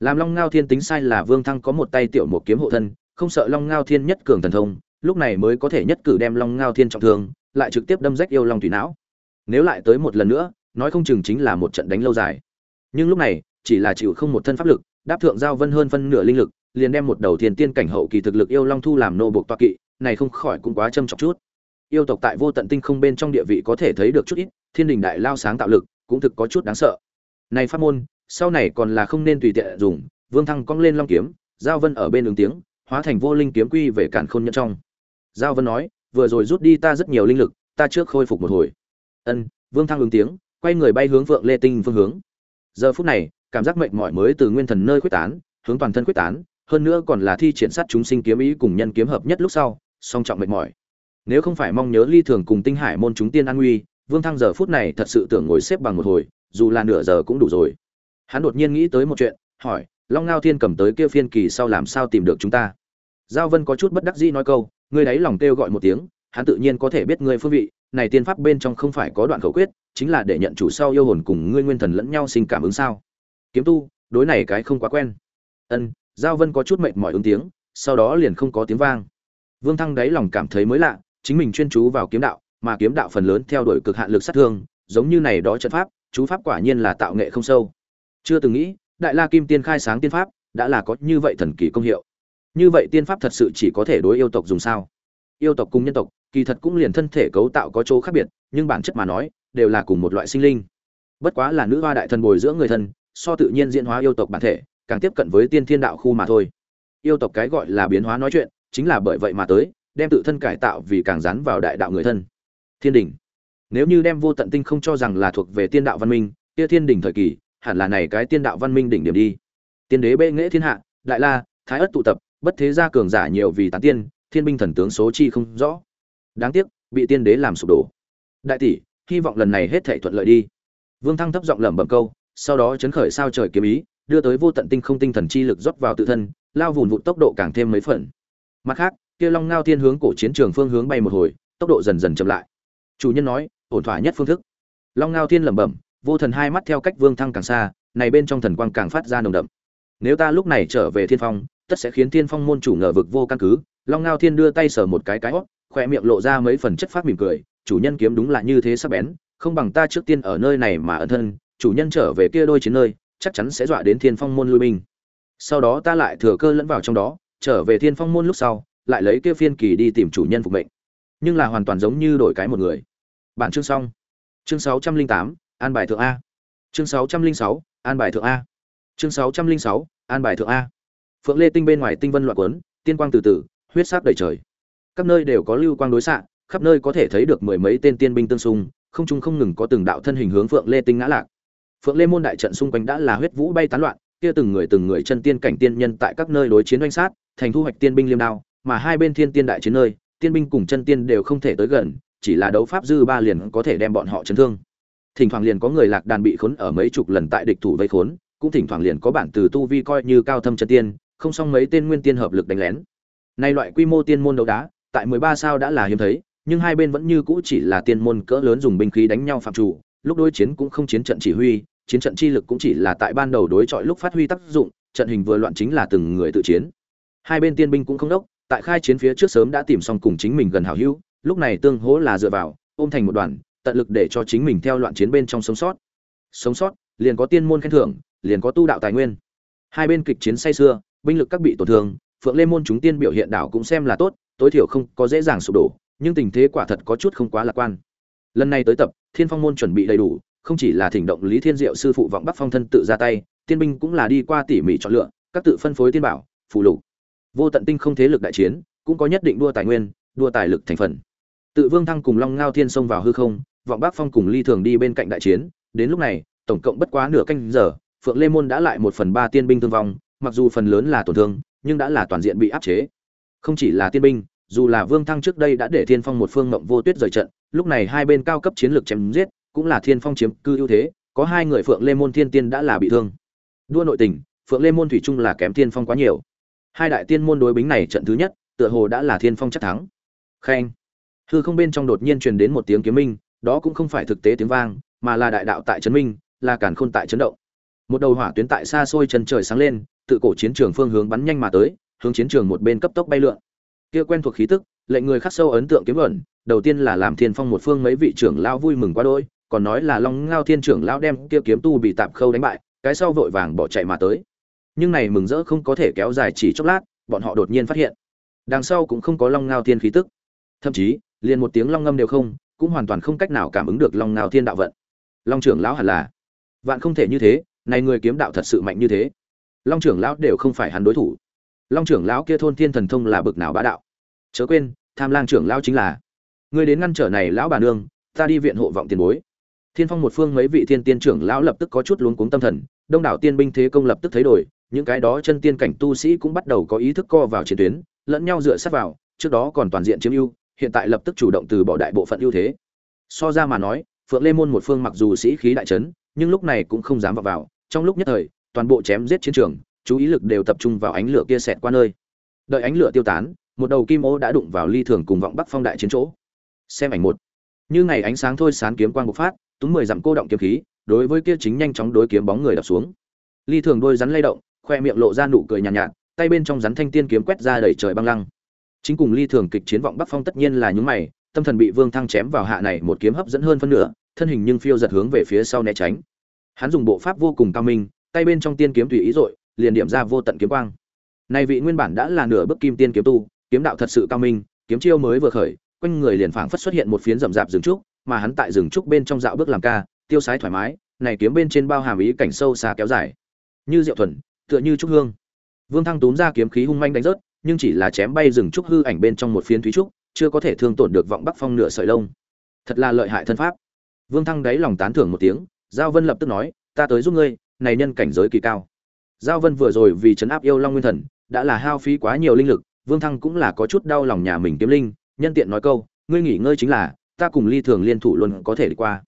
Speaker 1: Làm long ngao thiên tính sai là vương thăng có một tay tiểu một kiếm hộ thân, không sợ long ngao thiên nhất cường thần thông lúc này mới có thể nhất cử đem long ngao thiên trọng thương, lại trực tiếp đâm rách yêu long thủy não. Nếu lại tới một lần nữa, nói không chừng chính là một trận đánh lâu dài. Nhưng lúc này, chỉ là chịu không một thân pháp lực, đáp thượng giao vân hơn phân nửa linh lực, liền đem một đầu thiên tiên cảnh hậu kỳ thực lực yêu long thu làm nô buộc toa kỵ, này không khỏi cũng quá châm trọng chút. Yêu tộc tại vô tận tinh không bên trong địa vị có thể thấy được chút ít, thiên đình đại lao sáng tạo lực, cũng thực có chút đáng sợ. Này pháp môn, sau này còn là không nên tùy tiện dùng, vương thăng cong lên long kiếm, giao vân ở bên ứng tiếng, hóa thành vô linh kiếm quy về cản khôn nhân trong giao vân nói, vừa rồi rút đi ta rất nhiều linh lực, ta trước khôi phục một hồi. Ân, vương thăng ứng tiếng, quay người bay hướng vượng lê tinh phương hướng. Giờ phút này, cảm giác mệt mỏi mới từ nguyên thần nơi quyết tán, hướng toàn thân quyết tán, hơn nữa còn là thi triển sát chúng sinh kiếm ý cùng nhân kiếm hợp nhất lúc sau, song trọng mệt mỏi. Nếu không phải mong nhớ ly thường cùng tinh hải môn chúng tiên an nguy, vương thăng giờ phút này thật sự tưởng ngồi xếp bằng một hồi, dù là nửa giờ cũng đủ rồi. Hắn đột nhiên nghĩ tới một chuyện, hỏi, long ngao thiên cầm tới kia phiên kỳ sau làm sao tìm được chúng ta? Giao vân có chút bất đắc dĩ nói câu, ngươi đáy lòng kêu gọi một tiếng, hắn tự nhiên có thể biết ngươi phương vị, này tiên pháp bên trong không phải có đoạn khẩu quyết, chính là để nhận chủ sau yêu hồn cùng ngươi nguyên thần lẫn nhau sinh cảm ứng sao? Kiếm tu, đối này cái không quá quen. Ân, giao vân có chút mệt mỏi ứng tiếng, sau đó liền không có tiếng vang. Vương thăng đáy lòng cảm thấy mới lạ, chính mình chuyên chú vào kiếm đạo, mà kiếm đạo phần lớn theo đuổi cực hạn lực sát thương, giống như này đó trận pháp, chú pháp quả nhiên là tạo nghệ không sâu. Chưa từng nghĩ, đại la kim tiên khai sáng tiên pháp, đã là có như vậy thần kỳ công hiệu như vậy tiên pháp thật sự chỉ có thể đối yêu tộc dùng sao? Yêu tộc cùng nhân tộc, kỳ thật cũng liền thân thể cấu tạo có chỗ khác biệt, nhưng bản chất mà nói, đều là cùng một loại sinh linh. Bất quá là nữ hoa đại thần bồi dưỡng người thân, so tự nhiên diễn hóa yêu tộc bản thể, càng tiếp cận với tiên thiên đạo khu mà thôi. Yêu tộc cái gọi là biến hóa nói chuyện, chính là bởi vậy mà tới, đem tự thân cải tạo vì càng dán vào đại đạo người thân. Thiên đình. Nếu như đem vô tận tinh không cho rằng là thuộc về tiên đạo văn minh, kia thiên đình thời kỳ, hẳn là này cái tiên đạo văn minh đỉnh điểm đi. Tiên đế bệ nghệ thiên hạ, đại la, thái ất tụ tập bất thế gia cường giả nhiều vì tán tiên, thiên binh thần tướng số chi không rõ. Đáng tiếc, bị tiên đế làm sụp đổ. Đại tỷ, hy vọng lần này hết thảy thuận lợi đi. Vương thăng thấp giọng lẩm bẩm câu, sau đó chấn khởi sao trời kiếm ý, đưa tới vô tận tinh không tinh thần chi lực rót vào tự thân, lao vùn vụt tốc độ càng thêm mấy phần. Mặt khác, kia long ngao thiên hướng cổ chiến trường phương hướng bay một hồi, tốc độ dần dần chậm lại. Chủ nhân nói, ổn thỏa nhất phương thức. Long ngao thiên lẩm bẩm, vô thần hai mắt theo cách vương thăng càng xa, này bên trong thần quang càng phát ra nồng đậm. Nếu ta lúc này trở về thiên phong tất sẽ khiến thiên phong môn chủ ngờ vực vô căn cứ. Long ngao thiên đưa tay sờ một cái cái hót khoe miệng lộ ra mấy phần chất phát mỉm cười. Chủ nhân kiếm đúng là như thế sắc bén, không bằng ta trước tiên ở nơi này mà ẩn thân, chủ nhân trở về kia đôi chiến nơi, chắc chắn sẽ dọa đến thiên phong môn lui binh. Sau đó ta lại thừa cơ lẫn vào trong đó, trở về thiên phong môn lúc sau, lại lấy kia phiên kỳ đi tìm chủ nhân phục mệnh. Nhưng là hoàn toàn giống như đổi cái một người. Bạn chương xong. Chương sáu trăm linh tám, an bài thượng a. Chương sáu trăm linh sáu, an bài thượng a. Chương sáu trăm linh sáu, an bài thượng a phượng lê tinh bên ngoài tinh vân loạn quấn, tiên quang từ từ, huyết sắc đầy trời. Các nơi đều có lưu quang đối xạ, khắp nơi có thể thấy được mười mấy tên tiên binh tương xung, không trung không ngừng có từng đạo thân hình hướng phượng lê tinh ngã lạc. Phượng lê môn đại trận xung quanh đã là huyết vũ bay tán loạn, kia từng người từng người chân tiên cảnh tiên nhân tại các nơi đối chiến oanh sát, thành thu hoạch tiên binh liêm đao, mà hai bên thiên tiên đại chiến nơi, tiên binh cùng chân tiên đều không thể tới gần, chỉ là đấu pháp dư ba liền có thể đem bọn họ chấn thương. Thỉnh thoảng liền có người lạc đàn bị khốn ở mấy chục lần tại địch thủ vây khốn, cũng thỉnh thoảng liền có bản từ tu vi coi như cao thâm chân tiên không xong mấy tên nguyên tiên hợp lực đánh lén. Nay loại quy mô tiên môn đấu đá, tại mười ba sao đã là hiếm thấy, nhưng hai bên vẫn như cũ chỉ là tiên môn cỡ lớn dùng binh khí đánh nhau phạm chủ, lúc đối chiến cũng không chiến trận chỉ huy, chiến trận chi lực cũng chỉ là tại ban đầu đối chọi lúc phát huy tác dụng, trận hình vừa loạn chính là từng người tự chiến. Hai bên tiên binh cũng không đốc, tại khai chiến phía trước sớm đã tìm xong cùng chính mình gần hảo hữu, lúc này tương hỗ là dựa vào, ôm thành một đoàn, tận lực để cho chính mình theo loạn chiến bên trong sống sót. Sống sót, liền có tiên môn khen thưởng, liền có tu đạo tài nguyên. Hai bên kịch chiến say xưa binh lực các bị tổn thương, phượng lê môn chúng tiên biểu hiện đảo cũng xem là tốt, tối thiểu không có dễ dàng sụp đổ, nhưng tình thế quả thật có chút không quá lạc quan. Lần này tới tập, thiên phong môn chuẩn bị đầy đủ, không chỉ là thỉnh động lý thiên diệu sư phụ vọng bắc phong thân tự ra tay, tiên binh cũng là đi qua tỉ mỉ chọn lựa, các tự phân phối tiên bảo phụ lục. Vô tận tinh không thế lực đại chiến, cũng có nhất định đua tài nguyên, đua tài lực thành phần. Tự vương thăng cùng long ngao thiên xông vào hư không, vọng bắc phong cùng ly thường đi bên cạnh đại chiến, đến lúc này, tổng cộng bất quá nửa canh giờ, phượng lê môn đã lại một phần ba tiên binh thương vong mặc dù phần lớn là tổn thương, nhưng đã là toàn diện bị áp chế. Không chỉ là tiên binh, dù là vương thăng trước đây đã để thiên phong một phương mộng vô tuyết rời trận, lúc này hai bên cao cấp chiến lược chém giết, cũng là thiên phong chiếm cư ưu thế, có hai người phượng lê môn thiên tiên đã là bị thương. Đua nội tình, phượng lê môn thủy trung là kém thiên phong quá nhiều. Hai đại tiên môn đối bính này trận thứ nhất, tựa hồ đã là thiên phong chắc thắng. Khen. Hư không bên trong đột nhiên truyền đến một tiếng kiếm minh, đó cũng không phải thực tế tiếng vang, mà là đại đạo tại trấn minh, là cản khôn tại chấn động. Một đầu hỏa tuyến tại xa xôi chân trời sáng lên tự cổ chiến trường phương hướng bắn nhanh mà tới hướng chiến trường một bên cấp tốc bay lượn. Kia quen thuộc khí tức lệnh người khắc sâu ấn tượng kiếm ẩn đầu tiên là làm thiên phong một phương mấy vị trưởng lão vui mừng quá đỗi, còn nói là long ngao thiên trưởng lão đem kia kiếm tu bị tạp khâu đánh bại cái sau vội vàng bỏ chạy mà tới. Nhưng này mừng rỡ không có thể kéo dài chỉ chốc lát bọn họ đột nhiên phát hiện đằng sau cũng không có long ngao thiên khí tức. Thậm chí liền một tiếng long ngâm đều không cũng hoàn toàn không cách nào cảm ứng được long ngao thiên đạo vận. Long trưởng lão hẳn là vạn không thể như thế này người kiếm đạo thật sự mạnh như thế long trưởng lão đều không phải hắn đối thủ. Long trưởng lão kia thôn thiên thần thông là bực nào bá đạo. Chớ quên, tham lang trưởng lão chính là. Người đến ngăn trở này lão bà nương, ta đi viện hộ vọng tiền bối. Thiên phong một phương mấy vị thiên tiên trưởng lão lập tức có chút luống cuống tâm thần, đông đảo tiên binh thế công lập tức thấy đổi, những cái đó chân tiên cảnh tu sĩ cũng bắt đầu có ý thức co vào chiến tuyến, lẫn nhau dựa sát vào, trước đó còn toàn diện chiếm ưu, hiện tại lập tức chủ động từ bỏ đại bộ phận ưu thế. So ra mà nói, phượng lê môn một phương mặc dù sĩ khí đại trấn nhưng lúc này cũng không dám vào vào, trong lúc nhất thời toàn bộ chém giết chiến trường chú ý lực đều tập trung vào ánh lửa kia xẹt qua nơi. Đợi ánh lửa tiêu tán một đầu kim ô đã đụng vào ly thường cùng vọng bắc phong đại chiến chỗ. Xem ảnh một. Như ngày ánh sáng thôi sán kiếm quang bộc phát túm mười dặm cô động kiếm khí đối với kia chính nhanh chóng đối kiếm bóng người đập xuống. Ly thường đôi rắn lay động khoe miệng lộ ra nụ cười nhàn nhạt, nhạt tay bên trong rắn thanh tiên kiếm quét ra đẩy trời băng lăng. Chính cùng ly thường kịch chiến vọng bắc phong tất nhiên là những mày tâm thần bị vương thăng chém vào hạ này một kiếm hấp dẫn hơn phân nửa thân hình nhưng phiêu giật hướng về phía sau né tránh. Hắn dùng bộ pháp vô cùng cao minh tay bên trong tiên kiếm tùy ý rồi, liền điểm ra vô tận kiếm quang. Này vị nguyên bản đã là nửa bước kim tiên kiếm tu kiếm đạo thật sự cao minh kiếm chiêu mới vừa khởi quanh người liền phảng phất xuất hiện một phiến rậm rạp rừng trúc mà hắn tại rừng trúc bên trong dạo bước làm ca tiêu sái thoải mái này kiếm bên trên bao hàm ý cảnh sâu xa kéo dài. Như diệu thuần tựa như trúc hương. Vương thăng túm ra kiếm khí hung manh đánh rớt nhưng chỉ là chém bay rừng trúc hư ảnh bên trong một phiến thúy trúc chưa có thể thương tổn được vọng bắc phong nửa sợi lông. Thật là lợi hại thân pháp. Vương thăng đáy lòng tán thưởng một tiếng giao vân lập tức nói ta tới giúp ngươi này nhân cảnh giới kỳ cao. Giao vân vừa rồi vì chấn áp yêu long nguyên thần đã là hao phí quá nhiều linh lực vương thăng cũng là có chút đau lòng nhà mình kiếm linh nhân tiện nói câu ngươi nghỉ ngơi chính là ta cùng ly thường liên thủ luôn có thể đi qua.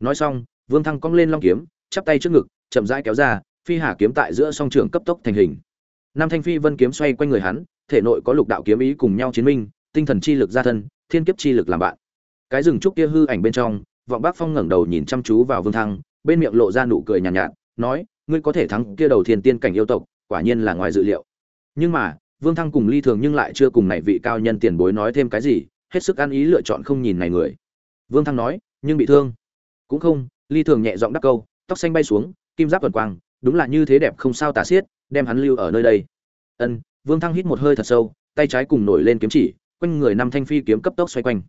Speaker 1: Nói xong vương thăng cong lên long kiếm chắp tay trước ngực chậm rãi kéo ra phi hà kiếm tại giữa song trường cấp tốc thành hình. Nam thanh phi vân kiếm xoay quanh người hắn thể nội có lục đạo kiếm ý cùng nhau chiến minh tinh thần chi lực gia thân thiên kiếp chi lực làm bạn. Cái rừng trúc kia hư ảnh bên trong vọng bác phong ngẩng đầu nhìn chăm chú vào vương thăng bên miệng lộ ra nụ cười nhàn nhạt, nhạt nói, ngươi có thể thắng kia đầu thiên tiên cảnh yêu tộc, quả nhiên là ngoài dự liệu. Nhưng mà, vương thăng cùng ly thường nhưng lại chưa cùng này vị cao nhân tiền bối nói thêm cái gì, hết sức ăn ý lựa chọn không nhìn này người. Vương thăng nói, nhưng bị thương. Cũng không. Ly thường nhẹ giọng đắc câu, tóc xanh bay xuống, kim giáp tuần quang, đúng là như thế đẹp không sao tả xiết, đem hắn lưu ở nơi đây. Ân, vương thăng hít một hơi thật sâu, tay trái cùng nổi lên kiếm chỉ, quanh người năm thanh phi kiếm cấp tốc xoay quanh.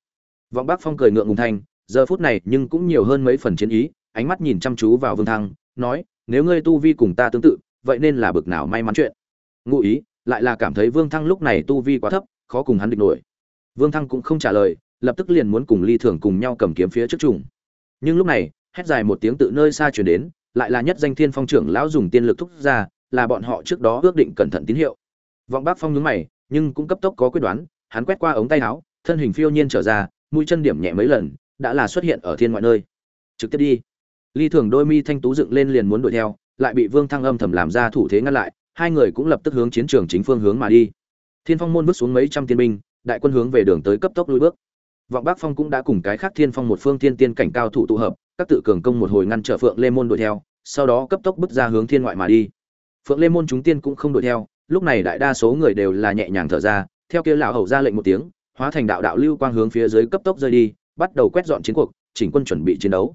Speaker 1: Vọng bác phong cười ngượng ngùng thanh giờ phút này nhưng cũng nhiều hơn mấy phần chiến ý, ánh mắt nhìn chăm chú vào vương thăng, nói nếu ngươi tu vi cùng ta tương tự, vậy nên là bực nào may mắn chuyện. Ngụ ý, lại là cảm thấy vương thăng lúc này tu vi quá thấp, khó cùng hắn địch nổi. Vương thăng cũng không trả lời, lập tức liền muốn cùng ly thường cùng nhau cầm kiếm phía trước trùng. Nhưng lúc này, hét dài một tiếng tự nơi xa chuyển đến, lại là nhất danh thiên phong trưởng lão dùng tiên lực thúc ra, là bọn họ trước đó ước định cẩn thận tín hiệu. Vọng bác phong nhướng mày, nhưng cũng cấp tốc có quyết đoán, hắn quét qua ống tay áo, thân hình phiêu nhiên trở ra, mũi chân điểm nhẹ mấy lần, đã là xuất hiện ở thiên ngoại nơi. Trực tiếp đi ly thường đôi mi thanh tú dựng lên liền muốn đuổi theo, lại bị vương thăng âm thầm làm ra thủ thế ngăn lại, hai người cũng lập tức hướng chiến trường chính phương hướng mà đi. Thiên phong môn vứt xuống mấy trăm tiên binh, đại quân hướng về đường tới cấp tốc lui bước. Vọng bắc phong cũng đã cùng cái khác thiên phong một phương thiên tiên cảnh cao thủ tụ hợp, các tự cường công một hồi ngăn trở phượng lê môn đuổi theo, sau đó cấp tốc bước ra hướng thiên ngoại mà đi. Phượng lê môn chúng tiên cũng không đuổi theo, lúc này đại đa số người đều là nhẹ nhàng thở ra, theo kia lão hầu ra lệnh một tiếng, hóa thành đạo đạo lưu quang hướng phía dưới cấp tốc rơi đi, bắt đầu quét dọn chiến cuộc, chỉnh quân chuẩn bị chiến đấu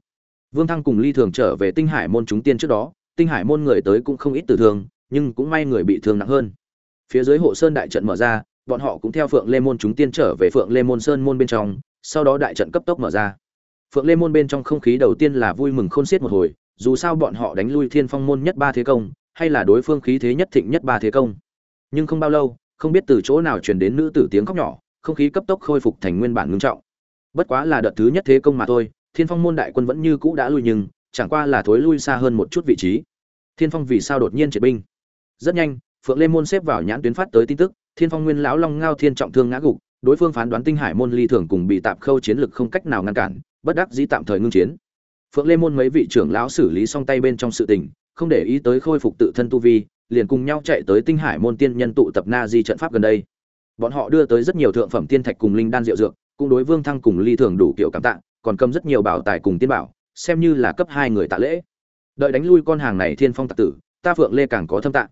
Speaker 1: vương thăng cùng ly thường trở về tinh hải môn chúng tiên trước đó, tinh hải môn người tới cũng không ít tử thương, nhưng cũng may người bị thương nặng hơn. Phía dưới hộ sơn đại trận mở ra, bọn họ cũng theo phượng lê môn chúng tiên trở về phượng lê môn sơn môn bên trong, sau đó đại trận cấp tốc mở ra. Phượng lê môn bên trong không khí đầu tiên là vui mừng khôn xiết một hồi, dù sao bọn họ đánh lui thiên phong môn nhất ba thế công, hay là đối phương khí thế nhất thịnh nhất ba thế công. Nhưng không bao lâu, không biết từ chỗ nào truyền đến nữ tử tiếng khóc nhỏ, không khí cấp tốc khôi phục thành nguyên bản ngưng trọng. Bất quá là đợt thứ nhất thế công mà thôi thiên phong môn đại quân vẫn như cũ đã lui nhưng, chẳng qua là thối lui xa hơn một chút vị trí. Thiên phong vì sao đột nhiên triệt binh? Rất nhanh, phượng lê môn xếp vào nhãn tuyến phát tới tin tức, thiên phong nguyên lão long ngao thiên trọng thương ngã gục, đối phương phán đoán tinh hải môn ly thường cùng bị tạm khâu chiến lực không cách nào ngăn cản, bất đắc dĩ tạm thời ngưng chiến. Phượng lê môn mấy vị trưởng lão xử lý xong tay bên trong sự tình, không để ý tới khôi phục tự thân tu vi, liền cùng nhau chạy tới tinh hải môn tiên nhân tụ tập na di trận pháp gần đây. Bọn họ đưa tới rất nhiều thượng phẩm tiên thạch cùng linh đan rượu dược, cũng đối vương thăng cùng ly thường đủ kiểu cảm tạ còn cầm rất nhiều bảo tài cùng tiên bảo, xem như là cấp hai người tạ lễ. Đợi đánh lui con hàng này thiên phong tạc tử, ta phượng lê càng có thâm tạng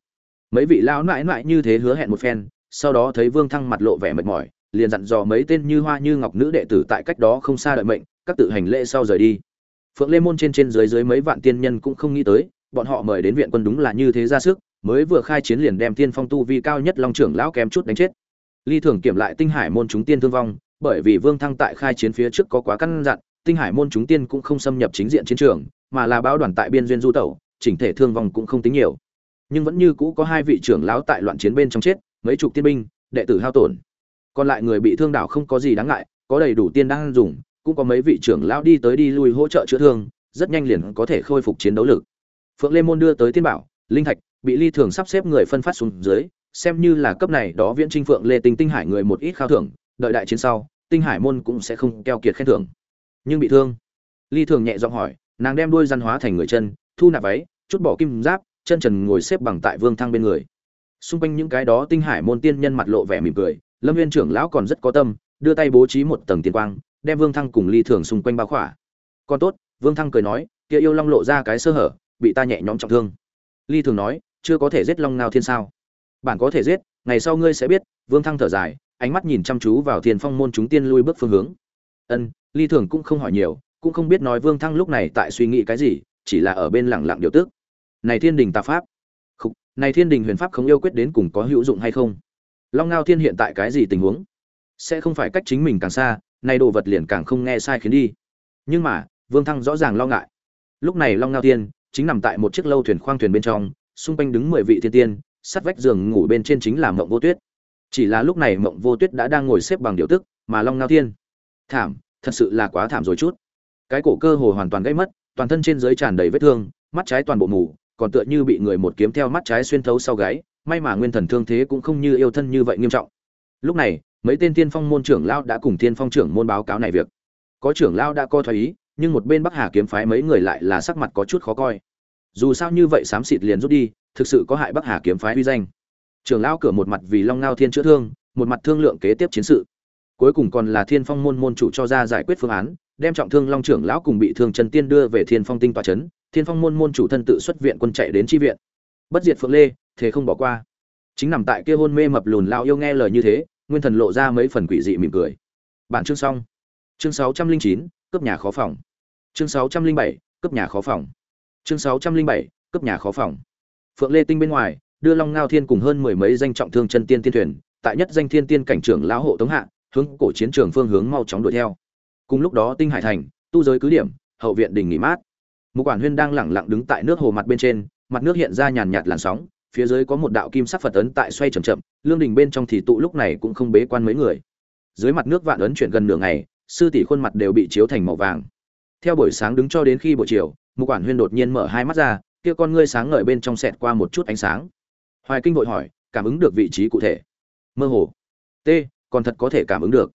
Speaker 1: mấy vị lão nãi nãi như thế hứa hẹn một phen, sau đó thấy vương thăng mặt lộ vẻ mệt mỏi, liền dặn dò mấy tên như hoa như ngọc nữ đệ tử tại cách đó không xa đợi mệnh, các tự hành lễ sau rời đi. Phượng lê môn trên trên dưới dưới mấy vạn tiên nhân cũng không nghĩ tới, bọn họ mời đến viện quân đúng là như thế ra sức, mới vừa khai chiến liền đem tiên phong tu vi cao nhất long trưởng lão kém chút đánh chết. Ly thường kiểm lại tinh hải môn chúng tiên thương vong bởi vì vương thăng tại khai chiến phía trước có quá căn dặn, tinh hải môn chúng tiên cũng không xâm nhập chính diện chiến trường, mà là báo đoàn tại biên duyên du tẩu, chỉnh thể thương vong cũng không tính nhiều. Nhưng vẫn như cũ có hai vị trưởng lão tại loạn chiến bên trong chết, mấy chục tiên binh, đệ tử hao tổn. Còn lại người bị thương đảo không có gì đáng ngại, có đầy đủ tiên đang dùng, cũng có mấy vị trưởng lão đi tới đi lui hỗ trợ chữa thương, rất nhanh liền có thể khôi phục chiến đấu lực. Phượng lê môn đưa tới tiên bảo, linh thạch, bị ly thường sắp xếp người phân phát xuống dưới, xem như là cấp này đó viễn trinh phượng lê tinh tinh hải người một ít khao thưởng, đợi đại chiến sau tinh hải môn cũng sẽ không keo kiệt khen thưởng. Nhưng bị thương. Ly thường nhẹ giọng hỏi, nàng đem đuôi răn hóa thành người chân, thu nạp váy, chút bỏ kim giáp, chân trần ngồi xếp bằng tại vương thăng bên người. Xung quanh những cái đó tinh hải môn tiên nhân mặt lộ vẻ mỉm cười, lâm viên trưởng lão còn rất có tâm, đưa tay bố trí một tầng tiên quang, đem vương thăng cùng ly thường xung quanh bao khỏa. Còn tốt, vương thăng cười nói, kia yêu long lộ ra cái sơ hở, bị ta nhẹ nhõm trọng thương. Ly thường nói, chưa có thể giết long ngao thiên sao. Bản có thể giết, ngày sau ngươi sẽ biết, vương thăng thở dài ánh mắt nhìn chăm chú vào thiên phong môn chúng tiên lui bước phương hướng. Ân ly thường cũng không hỏi nhiều cũng không biết nói vương thăng lúc này tại suy nghĩ cái gì chỉ là ở bên lẳng lặng điều tức. Này thiên đình tà pháp. Khúc, này thiên đình huyền pháp không yêu quyết đến cùng có hữu dụng hay không? Long ngao thiên hiện tại cái gì tình huống? Sẽ không phải cách chính mình càng xa nay đồ vật liền càng không nghe sai khiến đi. Nhưng mà vương thăng rõ ràng lo ngại. Lúc này long ngao thiên chính nằm tại một chiếc lâu thuyền khoang thuyền bên trong xung quanh đứng mười vị thiên tiên sắt vách giường ngủ bên trên chính là mộng vô tuyết chỉ là lúc này mộng vô tuyết đã đang ngồi xếp bằng điều tức, mà long ngao thiên. Thảm, thật sự là quá thảm rồi chút. Cái cổ cơ hồ hoàn toàn gãy mất, toàn thân trên dưới tràn đầy vết thương, mắt trái toàn bộ mù, còn tựa như bị người một kiếm theo mắt trái xuyên thấu sau gáy, may mà nguyên thần thương thế cũng không như yêu thân như vậy nghiêm trọng. Lúc này, mấy tên tiên phong môn trưởng lao đã cùng tiên phong trưởng môn báo cáo này việc. Có trưởng lao đã co thoái ý, nhưng một bên bắc hà kiếm phái mấy người lại là sắc mặt có chút khó coi. Dù sao như vậy xám xịt liền rút đi, thực sự có hại bắc hà kiếm phái uy danh trưởng lão cửa một mặt vì long ngao thiên chữa thương, một mặt thương lượng kế tiếp chiến sự. Cuối cùng còn là thiên phong môn môn chủ cho ra giải quyết phương án, đem trọng thương long trưởng lão cùng bị thương trần tiên đưa về thiên phong tinh tòa trấn, thiên phong môn môn chủ thân tự xuất viện quân chạy đến tri viện. Bất diệt phượng lê, thế không bỏ qua. Chính nằm tại kia hôn mê mập lùn lao yêu nghe lời như thế, nguyên thần lộ ra mấy phần quỷ dị mỉm cười. Bản chương xong. Chương sáu trăm linh chín cấp nhà khó phòng. Chương sáu trăm linh bảy cấp nhà khó phòng. Chương sáu trăm linh bảy cấp nhà khó phòng. Phượng lê tinh bên ngoài đưa long ngao thiên cùng hơn mười mấy danh trọng thương chân tiên tiên thuyền, tại nhất danh thiên tiên cảnh trưởng lão hộ tống hạ, hướng cổ chiến trường phương hướng mau chóng đuổi theo. Cùng lúc đó tinh hải thành, tu giới cứ điểm, hậu viện đình nghỉ mát. Một quản huyên đang lẳng lặng đứng tại nước hồ mặt bên trên, mặt nước hiện ra nhàn nhạt làn sóng, phía dưới có một đạo kim sắc phật ấn tại xoay chậm chậm, lương đình bên trong thì tụ lúc này cũng không bế quan mấy người. Dưới mặt nước vạn ấn chuyển gần nửa ngày, sư tỷ khuôn mặt đều bị chiếu thành màu vàng. Theo buổi sáng đứng cho đến khi buổi chiều một quản huyên đột nhiên mở hai mắt ra, kia con ngươi sáng ngời bên trong xẹt qua một chút ánh sáng hoài kinh vội hỏi, cảm ứng được vị trí cụ thể? Mơ hồ. T, còn thật có thể cảm ứng được.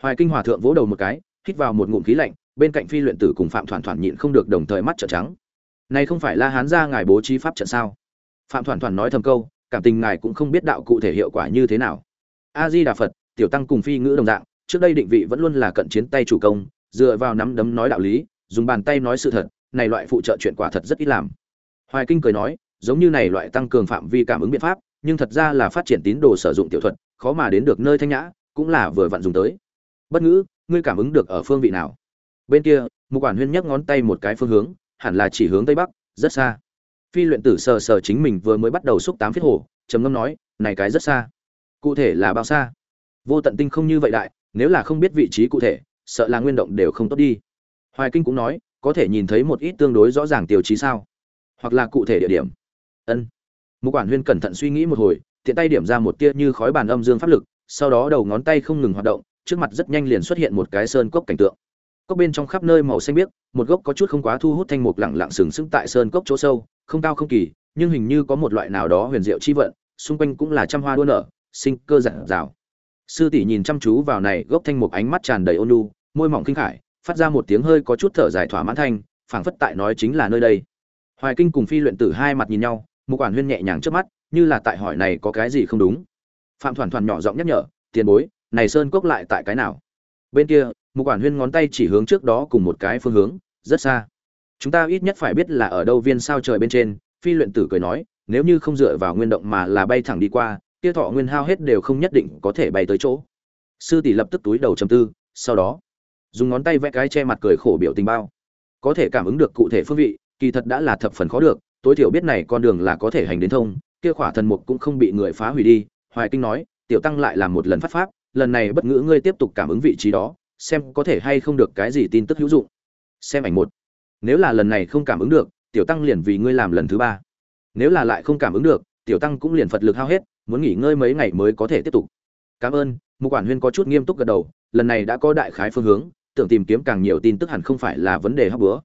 Speaker 1: Hoài kinh hòa thượng vỗ đầu một cái, hít vào một ngụm khí lạnh, bên cạnh phi luyện tử cùng phạm thoản thoản nhịn không được đồng thời mắt trợn trắng. Này không phải la hán ra ngài bố trí pháp trận sao? Phạm thoản thoản nói thầm câu, cảm tình ngài cũng không biết đạo cụ thể hiệu quả như thế nào. A di đà phật, tiểu tăng cùng phi ngữ đồng dạng, trước đây định vị vẫn luôn là cận chiến tay chủ công, dựa vào nắm đấm nói đạo lý, dùng bàn tay nói sự thật, này loại phụ trợ chuyện quả thật rất ít làm. Hoài kinh cười nói giống như này loại tăng cường phạm vi cảm ứng biện pháp, nhưng thật ra là phát triển tín đồ sử dụng tiểu thuật, khó mà đến được nơi thanh nhã, cũng là vừa vặn dùng tới. Bất ngữ, ngươi cảm ứng được ở phương vị nào? Bên kia một quản huyên nhấc ngón tay một cái phương hướng, hẳn là chỉ hướng tây bắc, rất xa. Phi luyện tử sờ sờ chính mình vừa mới bắt đầu xúc tám phiết hồ, trầm ngâm nói, này cái rất xa. Cụ thể là bao xa? Vô tận tinh không như vậy đại, nếu là không biết vị trí cụ thể, sợ là nguyên động đều không tốt đi. Hoài kinh cũng nói, có thể nhìn thấy một ít tương đối rõ ràng tiêu chí sao? Hoặc là cụ thể địa điểm? Ân. Mục quản huyên cẩn thận suy nghĩ một hồi, tiện tay điểm ra một tia như khói bàn âm dương pháp lực, sau đó đầu ngón tay không ngừng hoạt động, trước mặt rất nhanh liền xuất hiện một cái sơn cốc cảnh tượng. Cốc bên trong khắp nơi màu xanh biếc, một gốc có chút không quá thu hút thanh mục lẳng lặng sừng sững tại sơn cốc chỗ sâu, không cao không kỳ, nhưng hình như có một loại nào đó huyền diệu chi vận, xung quanh cũng là trăm hoa đua nở, sinh cơ giản rào sư tỷ nhìn chăm chú vào này gốc thanh mục ánh mắt tràn đầy ôn nhu, môi mỏng kinh khải, phát ra một tiếng hơi có chút thở dài thỏa mãn thanh, phảng phất tại nói chính là nơi đây. Hoài kinh cùng phi luyện tử hai mặt nhìn nhau một quản huyên nhẹ nhàng trước mắt, như là tại hỏi này có cái gì không đúng. Phạm thoản thoản nhỏ giọng nhắc nhở, tiền bối, này sơn cốc lại tại cái nào? Bên kia một quản huyên ngón tay chỉ hướng trước đó cùng một cái phương hướng, rất xa. Chúng ta ít nhất phải biết là ở đâu viên sao trời bên trên. Phi luyện tử cười nói, nếu như không dựa vào nguyên động mà là bay thẳng đi qua, kia thọ nguyên hao hết đều không nhất định có thể bay tới chỗ. Sư tỷ lập tức túi đầu chầm tư, sau đó, dùng ngón tay vẽ cái che mặt cười khổ biểu tình bao. Có thể cảm ứng được cụ thể phương vị, kỳ thật đã là thập phần khó được tối thiểu biết này con đường là có thể hành đến thông, kia khỏa thần mục cũng không bị người phá hủy đi, hoài kinh nói, tiểu tăng lại làm một lần phát pháp, lần này bất ngữ ngươi tiếp tục cảm ứng vị trí đó, xem có thể hay không được cái gì tin tức hữu dụng. Xem ảnh một. Nếu là lần này không cảm ứng được, tiểu tăng liền vì ngươi làm lần thứ ba. Nếu là lại không cảm ứng được, tiểu tăng cũng liền phật lực hao hết, muốn nghỉ ngơi mấy ngày mới có thể tiếp tục. Cảm ơn. Mục quản huyên có chút nghiêm túc gật đầu, lần này đã có đại khái phương hướng, tưởng tìm kiếm càng nhiều tin tức hẳn không phải là vấn đề hấp bữa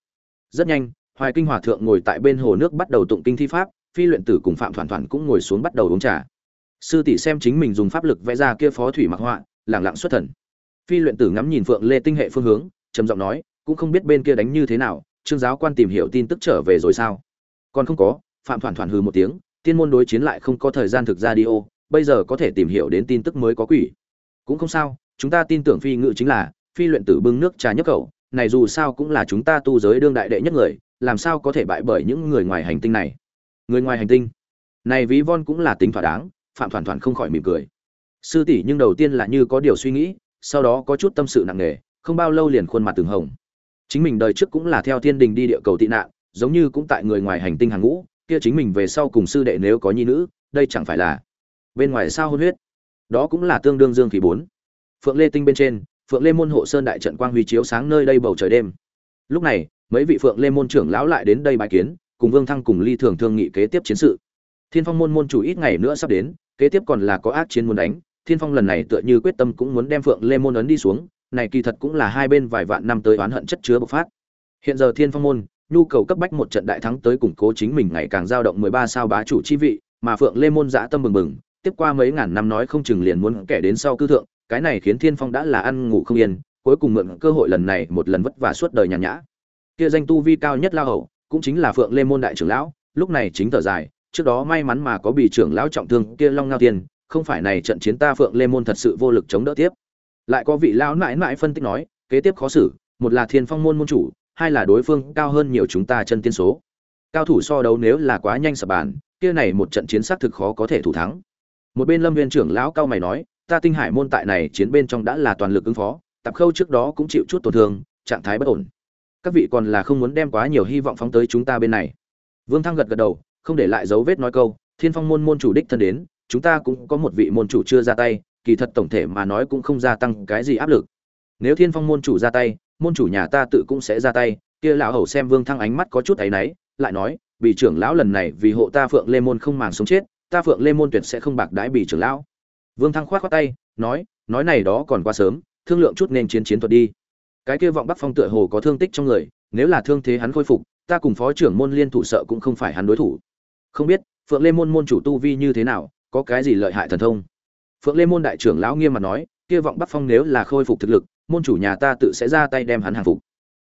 Speaker 1: rất nhanh hoài kinh hòa thượng ngồi tại bên hồ nước bắt đầu tụng kinh thi pháp, phi luyện tử cùng phạm thoản thoản cũng ngồi xuống bắt đầu uống trà. Sư tỷ xem chính mình dùng pháp lực vẽ ra kia phó thủy mặc họa, lẳng lặng xuất thần. Phi luyện tử ngắm nhìn phượng lê tinh hệ phương hướng, trầm giọng nói, cũng không biết bên kia đánh như thế nào, trương giáo quan tìm hiểu tin tức trở về rồi sao? Còn không có, phạm thoản thoản hừ một tiếng, tiên môn đối chiến lại không có thời gian thực ra đi ô, bây giờ có thể tìm hiểu đến tin tức mới có quỷ. Cũng không sao, chúng ta tin tưởng phi ngự chính là, phi luyện tử bưng nước trà nhấp cậu này dù sao cũng là chúng ta tu giới đương đại đệ nhất người làm sao có thể bại bởi những người ngoài hành tinh này? Người ngoài hành tinh? Này ví von cũng là tính thỏa đáng, phạm thoản thoản không khỏi mỉm cười. Sư tỷ nhưng đầu tiên là như có điều suy nghĩ, sau đó có chút tâm sự nặng nề, không bao lâu liền khuôn mặt từng hồng. Chính mình đời trước cũng là theo thiên đình đi địa cầu tị nạn, giống như cũng tại người ngoài hành tinh hàng ngũ, kia chính mình về sau cùng sư đệ nếu có nhi nữ, đây chẳng phải là bên ngoài sao hôn huyết? Đó cũng là tương đương dương khí bốn. Phượng lê tinh bên trên, phượng lê môn hộ sơn đại trận quang huy chiếu sáng nơi đây bầu trời đêm. Lúc này mấy vị phượng lê môn trưởng lão lại đến đây bài kiến, cùng vương thăng cùng ly thường thương nghị kế tiếp chiến sự. Thiên phong môn môn chủ ít ngày nữa sắp đến, kế tiếp còn là có ác chiến muốn đánh, thiên phong lần này tựa như quyết tâm cũng muốn đem phượng lê môn ấn đi xuống, này kỳ thật cũng là hai bên vài vạn năm tới oán hận chất chứa bộc phát. Hiện giờ thiên phong môn, nhu cầu cấp bách một trận đại thắng tới củng cố chính mình ngày càng dao động mười ba sao bá chủ chi vị, mà phượng lê môn dã tâm bừng bừng, tiếp qua mấy ngàn năm nói không chừng liền muốn kẻ đến sau cư thượng, cái này khiến thiên phong đã là ăn ngủ không yên, cuối cùng mượn cơ hội lần này một lần vất vả suốt đời nhàn nhã kia danh tu vi cao nhất lao hậu cũng chính là phượng lê môn đại trưởng lão, lúc này chính thở dài, trước đó may mắn mà có bị trưởng lão trọng thương kia long ngao tiên, không phải này trận chiến ta phượng lê môn thật sự vô lực chống đỡ tiếp. Lại có vị lão mãi mãi phân tích nói, kế tiếp khó xử, một là thiên phong môn môn chủ, hai là đối phương cao hơn nhiều chúng ta chân tiên số. Cao thủ so đấu nếu là quá nhanh sập bàn, kia này một trận chiến xác thực khó có thể thủ thắng. Một bên lâm viên trưởng lão cao mày nói, ta tinh hải môn tại này chiến bên trong đã là toàn lực ứng phó, tạp khâu trước đó cũng chịu chút tổn thương, trạng thái bất ổn các vị còn là không muốn đem quá nhiều hy vọng phóng tới chúng ta bên này. Vương thăng gật gật đầu, không để lại dấu vết nói câu, thiên phong môn môn chủ đích thân đến, chúng ta cũng có một vị môn chủ chưa ra tay, kỳ thật tổng thể mà nói cũng không gia tăng cái gì áp lực. Nếu thiên phong môn chủ ra tay, môn chủ nhà ta tự cũng sẽ ra tay, kia lão hầu xem vương thăng ánh mắt có chút áy náy, lại nói bị trưởng lão lần này vì hộ ta phượng lê môn không màng sống chết, ta phượng lê môn tuyệt sẽ không bạc đãi bị trưởng lão. Vương thăng khoát khoát tay, nói nói này đó còn quá sớm, thương lượng chút nên chiến chiến thuật đi cái kia vọng bắc phong tựa hồ có thương tích trong người, nếu là thương thế hắn khôi phục, ta cùng phó trưởng môn liên thủ sợ cũng không phải hắn đối thủ. Không biết, phượng lê môn môn chủ tu vi như thế nào, có cái gì lợi hại thần thông? Phượng lê môn đại trưởng lão nghiêm mặt nói, kia vọng bắc phong nếu là khôi phục thực lực, môn chủ nhà ta tự sẽ ra tay đem hắn hàng phục.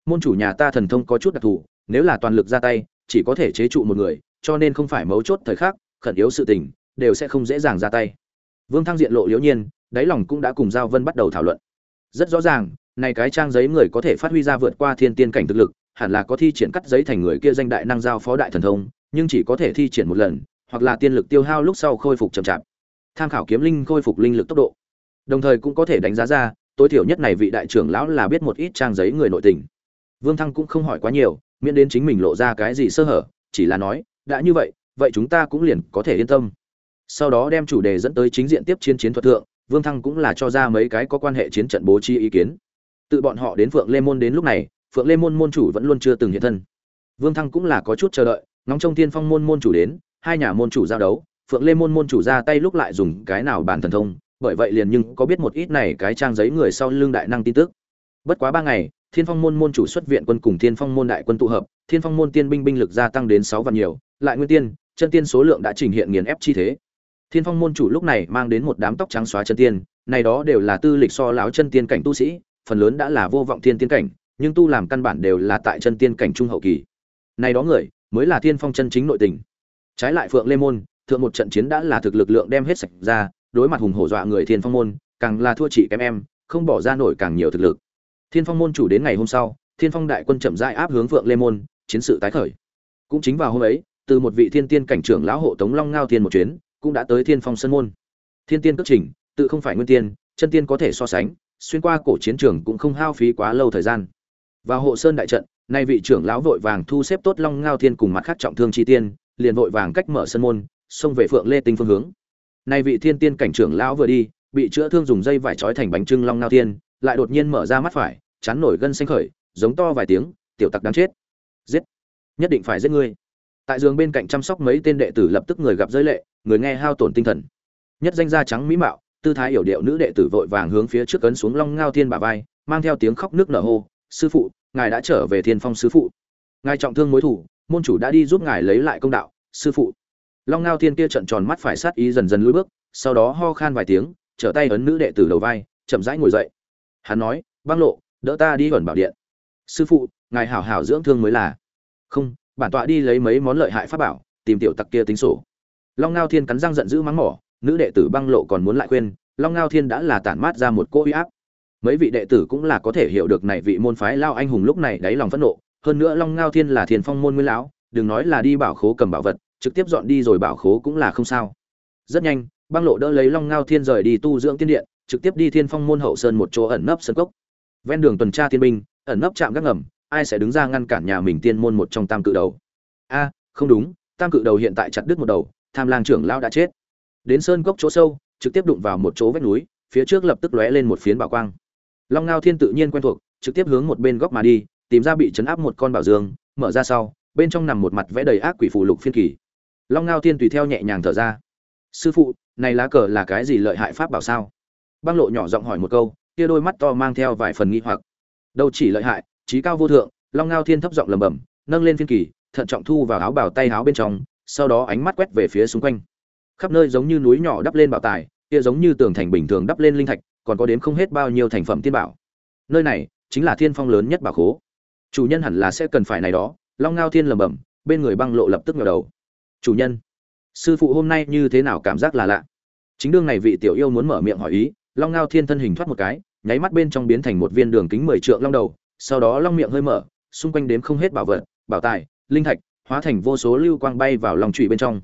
Speaker 1: Môn chủ nhà ta thần thông có chút đặc thù, nếu là toàn lực ra tay, chỉ có thể chế trụ một người, cho nên không phải mấu chốt thời khắc, khẩn yếu sự tình, đều sẽ không dễ dàng ra tay. Vương thăng diện lộ liễu nhiên, đáy lòng cũng đã cùng giao vân bắt đầu thảo luận. Rất rõ ràng này cái trang giấy người có thể phát huy ra vượt qua thiên tiên cảnh thực lực, hẳn là có thi triển cắt giấy thành người kia danh đại năng giao phó đại thần thông, nhưng chỉ có thể thi triển một lần, hoặc là tiên lực tiêu hao lúc sau khôi phục chậm chạp. Tham khảo kiếm linh khôi phục linh lực tốc độ. Đồng thời cũng có thể đánh giá ra, tối thiểu nhất này vị đại trưởng lão là biết một ít trang giấy người nội tình. Vương thăng cũng không hỏi quá nhiều, miễn đến chính mình lộ ra cái gì sơ hở, chỉ là nói, đã như vậy vậy chúng ta cũng liền có thể yên tâm. Sau đó đem chủ đề dẫn tới chính diện tiếp chiến chiến thuật thượng, vương thăng cũng là cho ra mấy cái có quan hệ chiến trận bố trí ý kiến tự bọn họ đến phượng lê môn đến lúc này, phượng lê môn môn chủ vẫn luôn chưa từng hiện thân. Vương thăng cũng là có chút chờ đợi, ngóng trông tiên phong môn môn chủ đến, hai nhà môn chủ giao đấu, phượng lê môn môn chủ ra tay lúc lại dùng cái nào bản thần thông, bởi vậy liền nhưng có biết một ít này cái trang giấy người sau lưng đại năng tin tức. Bất quá ba ngày, thiên phong môn môn chủ xuất viện quân cùng thiên phong môn đại quân tụ hợp, thiên phong môn tiên binh binh lực gia tăng đến sáu vạn nhiều, lại nguyên tiên, chân tiên số lượng đã trình hiện nghiền ép chi thế. Thiên phong môn chủ lúc này mang đến một đám tóc trắng xóa chân tiên, này đó đều là tư lịch so láo chân tiên cảnh tu sĩ phần lớn đã là vô vọng thiên tiên cảnh, nhưng tu làm căn bản đều là tại chân tiên cảnh trung hậu kỳ. Này đó người, mới là thiên phong chân chính nội tình. Trái lại phượng lê môn, thượng một trận chiến đã là thực lực lượng đem hết sạch ra, đối mặt hùng hổ dọa người thiên phong môn, càng là thua chị kém em, không bỏ ra nổi càng nhiều thực lực. Thiên phong môn chủ đến ngày hôm sau, thiên phong đại quân chậm rãi áp hướng phượng lê môn, chiến sự tái khởi. Cũng chính vào hôm ấy, từ một vị thiên tiên cảnh trưởng lão hộ tống long ngao thiên một chuyến, cũng đã tới thiên phong sân môn. Thiên tiên cất trình, tự không phải nguyên tiên, chân tiên có thể so sánh xuyên qua cổ chiến trường cũng không hao phí quá lâu thời gian. Vào hộ sơn đại trận, nay vị trưởng lão vội vàng thu xếp tốt long ngao thiên cùng mặt khác trọng thương chi tiên, liền vội vàng cách mở sân môn, xông về phượng lê tinh phương hướng. Nay vị thiên tiên cảnh trưởng lão vừa đi, bị chữa thương dùng dây vải trói thành bánh trưng long ngao thiên, lại đột nhiên mở ra mắt phải chán nổi gân xanh khởi, giống to vài tiếng, tiểu tặc đáng chết. Giết! Nhất định phải giết ngươi. Tại giường bên cạnh chăm sóc mấy tên đệ tử lập tức người gặp giới lệ, người nghe hao tổn tinh thần. Nhất danh da trắng mỹ mạo tư thái yểu điệu nữ đệ tử vội vàng hướng phía trước cấn xuống long ngao thiên bà vai, mang theo tiếng khóc nước nở hô, sư phụ, ngài đã trở về thiên phong sư phụ. Ngài trọng thương mối thủ, môn chủ đã đi giúp ngài lấy lại công đạo, sư phụ. Long ngao thiên kia trận tròn mắt phải sát ý dần dần lùi bước, sau đó ho khan vài tiếng, trở tay ấn nữ đệ tử đầu vai, chậm rãi ngồi dậy. Hắn nói, băng lộ, đỡ ta đi ẩn bảo điện. Sư phụ, ngài hảo hảo dưỡng thương mới là. Không, bản tọa đi lấy mấy món lợi hại pháp bảo, tìm tiểu tặc kia tính sổ. Long ngao thiên cắn răng giận dữ mắng mỏ nữ đệ tử băng lộ còn muốn lại khuyên, long ngao thiên đã là tản mát ra một cỗ uy áp. Mấy vị đệ tử cũng là có thể hiểu được này vị môn phái lao anh hùng lúc này đáy lòng phẫn nộ, hơn nữa long ngao thiên là thiền phong môn nguyên lão, đừng nói là đi bảo khố cầm bảo vật, trực tiếp dọn đi rồi bảo khố cũng là không sao. Rất nhanh, băng lộ đỡ lấy long ngao thiên rời đi tu dưỡng tiên điện, trực tiếp đi thiên phong môn hậu sơn một chỗ ẩn nấp sân cốc. Ven đường tuần tra thiên binh, ẩn nấp chạm gác ngầm, ai sẽ đứng ra ngăn cản nhà mình tiên môn một trong tam cự đầu? A, không đúng, tam cự đầu hiện tại chặt đứt một đầu, tham lang trưởng lao đã chết đến sơn cốc chỗ sâu, trực tiếp đụng vào một chỗ vách núi, phía trước lập tức lóe lên một phiến bảo quang. Long ngao thiên tự nhiên quen thuộc, trực tiếp hướng một bên góc mà đi, tìm ra bị chấn áp một con bảo dương, mở ra sau, bên trong nằm một mặt vẽ đầy ác quỷ phù lục phiên kỳ. Long ngao thiên tùy theo nhẹ nhàng thở ra. Sư phụ, này lá cờ là cái gì lợi hại pháp bảo sao? Băng lộ nhỏ giọng hỏi một câu, kia đôi mắt to mang theo vài phần nghi hoặc. Đâu chỉ lợi hại trí cao vô thượng. Long ngao thiên thấp giọng lẩm bẩm, nâng lên phiên kỳ, thận trọng thu vào áo bảo tay áo bên trong, sau đó ánh mắt quét về phía xung quanh khắp nơi giống như núi nhỏ đắp lên bảo tài kia giống như tường thành bình thường đắp lên linh thạch còn có đến không hết bao nhiêu thành phẩm tiên bảo. Nơi này chính là thiên phong lớn nhất bảo khố. Chủ nhân hẳn là sẽ cần phải này đó. Long ngao thiên lầm bầm, bên người băng lộ lập tức ngờ đầu. Chủ nhân sư phụ hôm nay như thế nào cảm giác là lạ? Chính đương này vị tiểu yêu muốn mở miệng hỏi ý long ngao thiên thân hình thoát một cái nháy mắt bên trong biến thành một viên đường kính mười trượng long đầu sau đó long miệng hơi mở xung quanh đếm không hết bảo vật bảo tài linh thạch hóa thành vô số lưu quang bay vào lòng trụy bên trong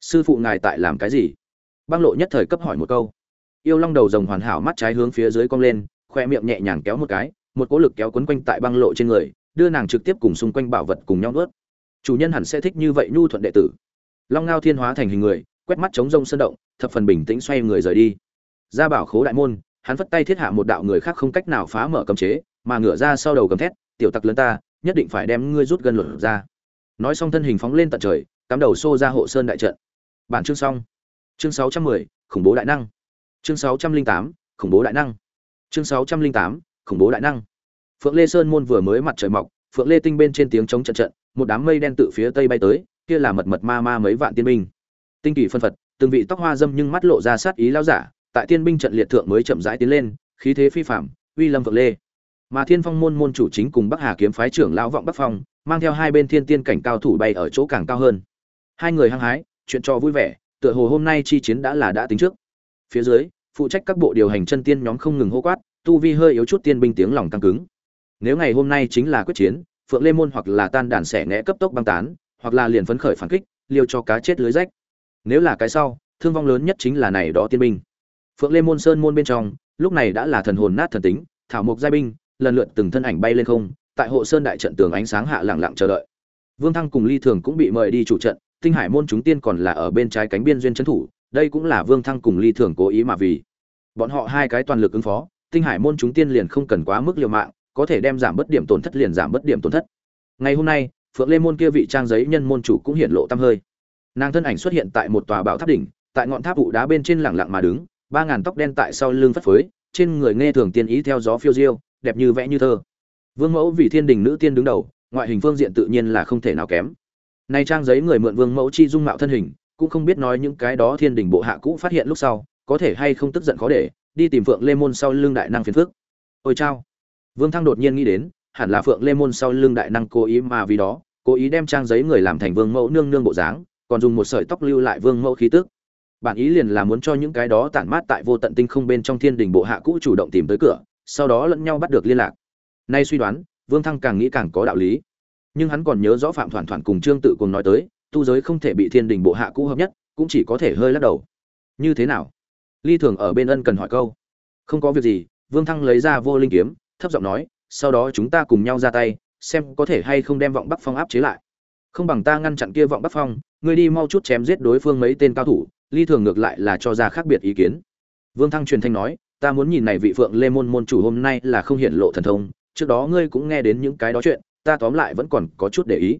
Speaker 1: sư phụ ngài tại làm cái gì? Băng lộ nhất thời cấp hỏi một câu. Yêu long đầu rồng hoàn hảo mắt trái hướng phía dưới cong lên, khoe miệng nhẹ nhàng kéo một cái, một cỗ lực kéo quấn quanh tại băng lộ trên người, đưa nàng trực tiếp cùng xung quanh bảo vật cùng nhau nuốt. Chủ nhân hẳn sẽ thích như vậy nhu thuận đệ tử. Long ngao thiên hóa thành hình người, quét mắt chống rông sơn động, thập phần bình tĩnh xoay người rời đi. Ra bảo khố đại môn, hắn vất tay thiết hạ một đạo người khác không cách nào phá mở cấm chế, mà ngửa ra sau đầu cầm thét, tiểu tặc lớn ta, nhất định phải đem ngươi rút gần luật ra. Nói xong thân hình phóng lên tận trời, cắm đầu xô ra hộ sơn đại trận bản chương xong. Chương 610, khủng bố đại năng. Chương 608, khủng bố đại năng. Chương 608, khủng bố đại năng. Phượng lê sơn môn vừa mới mặt trời mọc phượng lê tinh bên trên tiếng chống trận trận một đám mây đen tự phía tây bay tới kia là mật mật ma ma mấy vạn tiên binh. Tinh kỳ phân phật từng vị tóc hoa dâm nhưng mắt lộ ra sát ý lao giả tại tiên binh trận liệt thượng mới chậm rãi tiến lên khí thế phi phạm uy lâm phượng lê. Mà thiên phong môn môn chủ chính cùng bắc hà kiếm phái trưởng lão vọng bắc phong mang theo hai bên thiên tiên cảnh cao thủ bay ở chỗ càng cao hơn. Hai người hăng hái chuyện cho vui vẻ, tựa hồ hôm nay chi chiến đã là đã tính trước. Phía dưới, phụ trách các bộ điều hành chân tiên nhóm không ngừng hô quát, tu vi hơi yếu chút tiên binh tiếng lòng căng cứng. Nếu ngày hôm nay chính là quyết chiến, phượng lê môn hoặc là tan đàn xẻ ngẽ cấp tốc băng tán, hoặc là liền phấn khởi phản kích, liều cho cá chết lưới rách. Nếu là cái sau, thương vong lớn nhất chính là này đó tiên binh. Phượng lê môn sơn môn bên trong, lúc này đã là thần hồn nát thần tính, thảo mục giai binh, lần lượt từng thân ảnh bay lên không, tại hộ sơn đại trận tường ánh sáng hạ lặng lặng chờ đợi. Vương thăng cùng ly thường cũng bị mời đi chủ trận tinh hải môn chúng tiên còn là ở bên trái cánh biên duyên trấn thủ, đây cũng là vương thăng cùng ly thường cố ý mà vì. Bọn họ hai cái toàn lực ứng phó, tinh hải môn chúng tiên liền không cần quá mức liều mạng, có thể đem giảm bất điểm tổn thất liền giảm bất điểm tổn thất. Ngày hôm nay, phượng lê môn kia vị trang giấy nhân môn chủ cũng hiện lộ tâm hơi. Nàng thân ảnh xuất hiện tại một tòa bảo tháp đỉnh, tại ngọn tháp vụ đá bên trên lẳng lặng mà đứng, ba ngàn tóc đen tại sau lưng phất phới, trên người nghe thường tiên ý theo gió phiêu diêu, đẹp như vẽ như thơ. Vương mẫu vì thiên đình nữ tiên đứng đầu, ngoại hình phương diện tự nhiên là không thể nào kém nay trang giấy người mượn vương mẫu chi dung mạo thân hình, cũng không biết nói những cái đó thiên đình bộ hạ cũ phát hiện lúc sau, có thể hay không tức giận khó để, đi tìm phượng lê môn sau lưng đại năng phiền phước ôi chao. Vương thăng đột nhiên nghĩ đến, hẳn là phượng lê môn sau lưng đại năng cố ý mà vì đó, cố ý đem trang giấy người làm thành vương mẫu nương nương bộ dáng, còn dùng một sợi tóc lưu lại vương mẫu khí tức. Bản ý liền là muốn cho những cái đó tản mát tại vô tận tinh không bên trong thiên đình bộ hạ cũ chủ động tìm tới cửa, sau đó lẫn nhau bắt được liên lạc. Nay suy đoán, vương thăng càng nghĩ càng có đạo lý nhưng hắn còn nhớ rõ phạm thoản thoản cùng trương tự cùng nói tới, tu giới không thể bị thiên đình bộ hạ cũ hợp nhất, cũng chỉ có thể hơi lắc đầu. Như thế nào? Ly thường ở bên ân cần hỏi câu. Không có việc gì, vương thăng lấy ra vô linh kiếm, thấp giọng nói, sau đó chúng ta cùng nhau ra tay, xem có thể hay không đem vọng bắc phong áp chế lại. Không bằng ta ngăn chặn kia vọng bắc phong, ngươi đi mau chút chém giết đối phương mấy tên cao thủ, ly thường ngược lại là cho ra khác biệt ý kiến. Vương thăng truyền thanh nói, ta muốn nhìn này vị phượng lê môn môn chủ hôm nay là không hiện lộ thần thông, trước đó ngươi cũng nghe đến những cái đó chuyện ta tóm lại vẫn còn có chút để ý.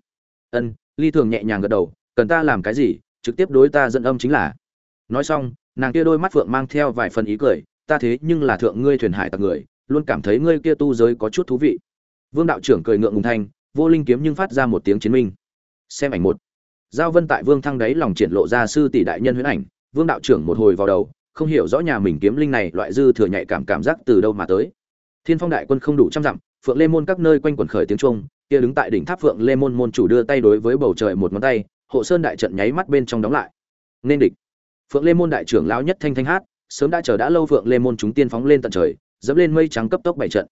Speaker 1: Ân, ly thường nhẹ nhàng gật đầu, cần ta làm cái gì, trực tiếp đối ta dẫn âm chính là. Nói xong, nàng kia đôi mắt phượng mang theo vài phần ý cười, ta thế nhưng là thượng ngươi thuyền hải tặc người, luôn cảm thấy ngươi kia tu giới có chút thú vị. Vương đạo trưởng cười ngượng ngùng thanh, vô linh kiếm nhưng phát ra một tiếng chiến minh. Xem ảnh một. Giao vân tại vương thăng đấy lòng triển lộ ra sư tỷ đại nhân huyễn ảnh, vương đạo trưởng một hồi vào đầu, không hiểu rõ nhà mình kiếm linh này loại dư thừa nhạy cảm cảm giác từ đâu mà tới. Thiên phong đại quân không đủ trăm dặm phượng lê môn các nơi quanh quần khởi tiếng trung kia đứng tại đỉnh tháp phượng lê môn môn chủ đưa tay đối với bầu trời một ngón tay, hộ sơn đại trận nháy mắt bên trong đóng lại. Nên địch. Phượng lê môn đại trưởng lão nhất thanh thanh hát, sớm đã chờ đã lâu phượng lê môn chúng tiên phóng lên tận trời, dẫm lên mây trắng cấp tốc bảy trận.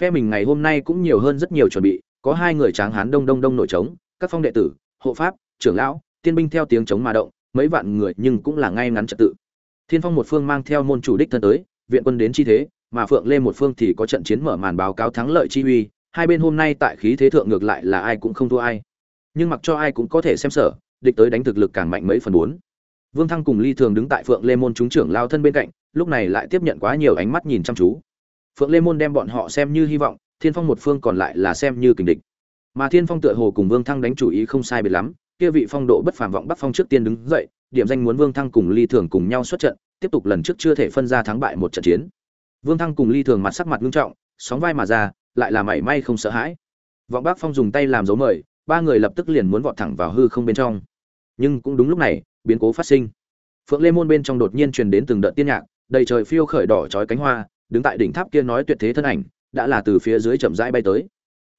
Speaker 1: Phe mình ngày hôm nay cũng nhiều hơn rất nhiều chuẩn bị, có hai người tráng hán đông đông đông nổi trống, các phong đệ tử, hộ pháp, trưởng lão, tiên binh theo tiếng trống mà động, mấy vạn người nhưng cũng là ngay ngắn trật tự. Thiên phong một phương mang theo môn chủ đích thân tới, viện quân đến chi thế mà phượng lê một phương thì có trận chiến mở màn báo cáo thắng lợi chi uy, hai bên hôm nay tại khí thế thượng ngược lại là ai cũng không thua ai. Nhưng mặc cho ai cũng có thể xem sở, địch tới đánh thực lực càng mạnh mấy phần bốn. Vương thăng cùng ly thường đứng tại phượng lê môn chúng trưởng lao thân bên cạnh, lúc này lại tiếp nhận quá nhiều ánh mắt nhìn chăm chú. Phượng lê môn đem bọn họ xem như hy vọng, thiên phong một phương còn lại là xem như kình địch. Mà thiên phong tựa hồ cùng vương thăng đánh chủ ý không sai biệt lắm, kia vị phong độ bất phàm vọng bắc phong trước tiên đứng dậy, điểm danh muốn vương thăng cùng ly thường cùng nhau xuất trận, tiếp tục lần trước chưa thể phân ra thắng bại một trận chiến vương thăng cùng ly thường mặt sắc mặt nghiêm trọng, sóng vai mà ra, lại là mảy may không sợ hãi. Vọng Bác phong dùng tay làm dấu mời, ba người lập tức liền muốn vọt thẳng vào hư không bên trong. Nhưng cũng đúng lúc này, biến cố phát sinh. Phượng lê môn bên trong đột nhiên truyền đến từng đợt tiên nhạc, đầy trời phiêu khởi đỏ chói cánh hoa, đứng tại đỉnh tháp kia nói tuyệt thế thân ảnh, đã là từ phía dưới chậm rãi bay tới.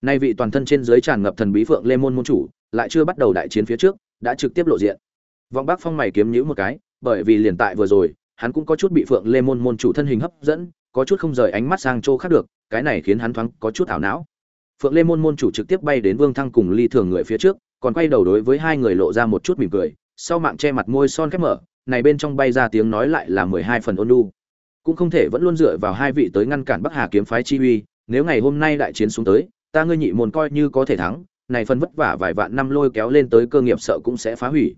Speaker 1: Nay vị toàn thân trên dưới tràn ngập thần bí phượng lê môn môn chủ, lại chưa bắt đầu đại chiến phía trước, đã trực tiếp lộ diện. Vọng bác phong mày kiếm nhíu một cái, bởi vì liền tại vừa rồi, hắn cũng có chút bị phượng lê môn môn chủ thân hình hấp dẫn có chút không rời ánh mắt sang chỗ khác được, cái này khiến hắn thoáng có chút ảo não. Phượng lê môn môn chủ trực tiếp bay đến vương thăng cùng ly thường người phía trước, còn quay đầu đối với hai người lộ ra một chút mỉm cười, sau mạng che mặt môi son khép mở, này bên trong bay ra tiếng nói lại là mười hai phần ôn lu cũng không thể vẫn luôn dựa vào hai vị tới ngăn cản bắc hà kiếm phái chi uy, nếu ngày hôm nay đại chiến xuống tới, ta ngươi nhị môn coi như có thể thắng, này phần vất vả vài vạn năm lôi kéo lên tới cơ nghiệp sợ cũng sẽ phá hủy.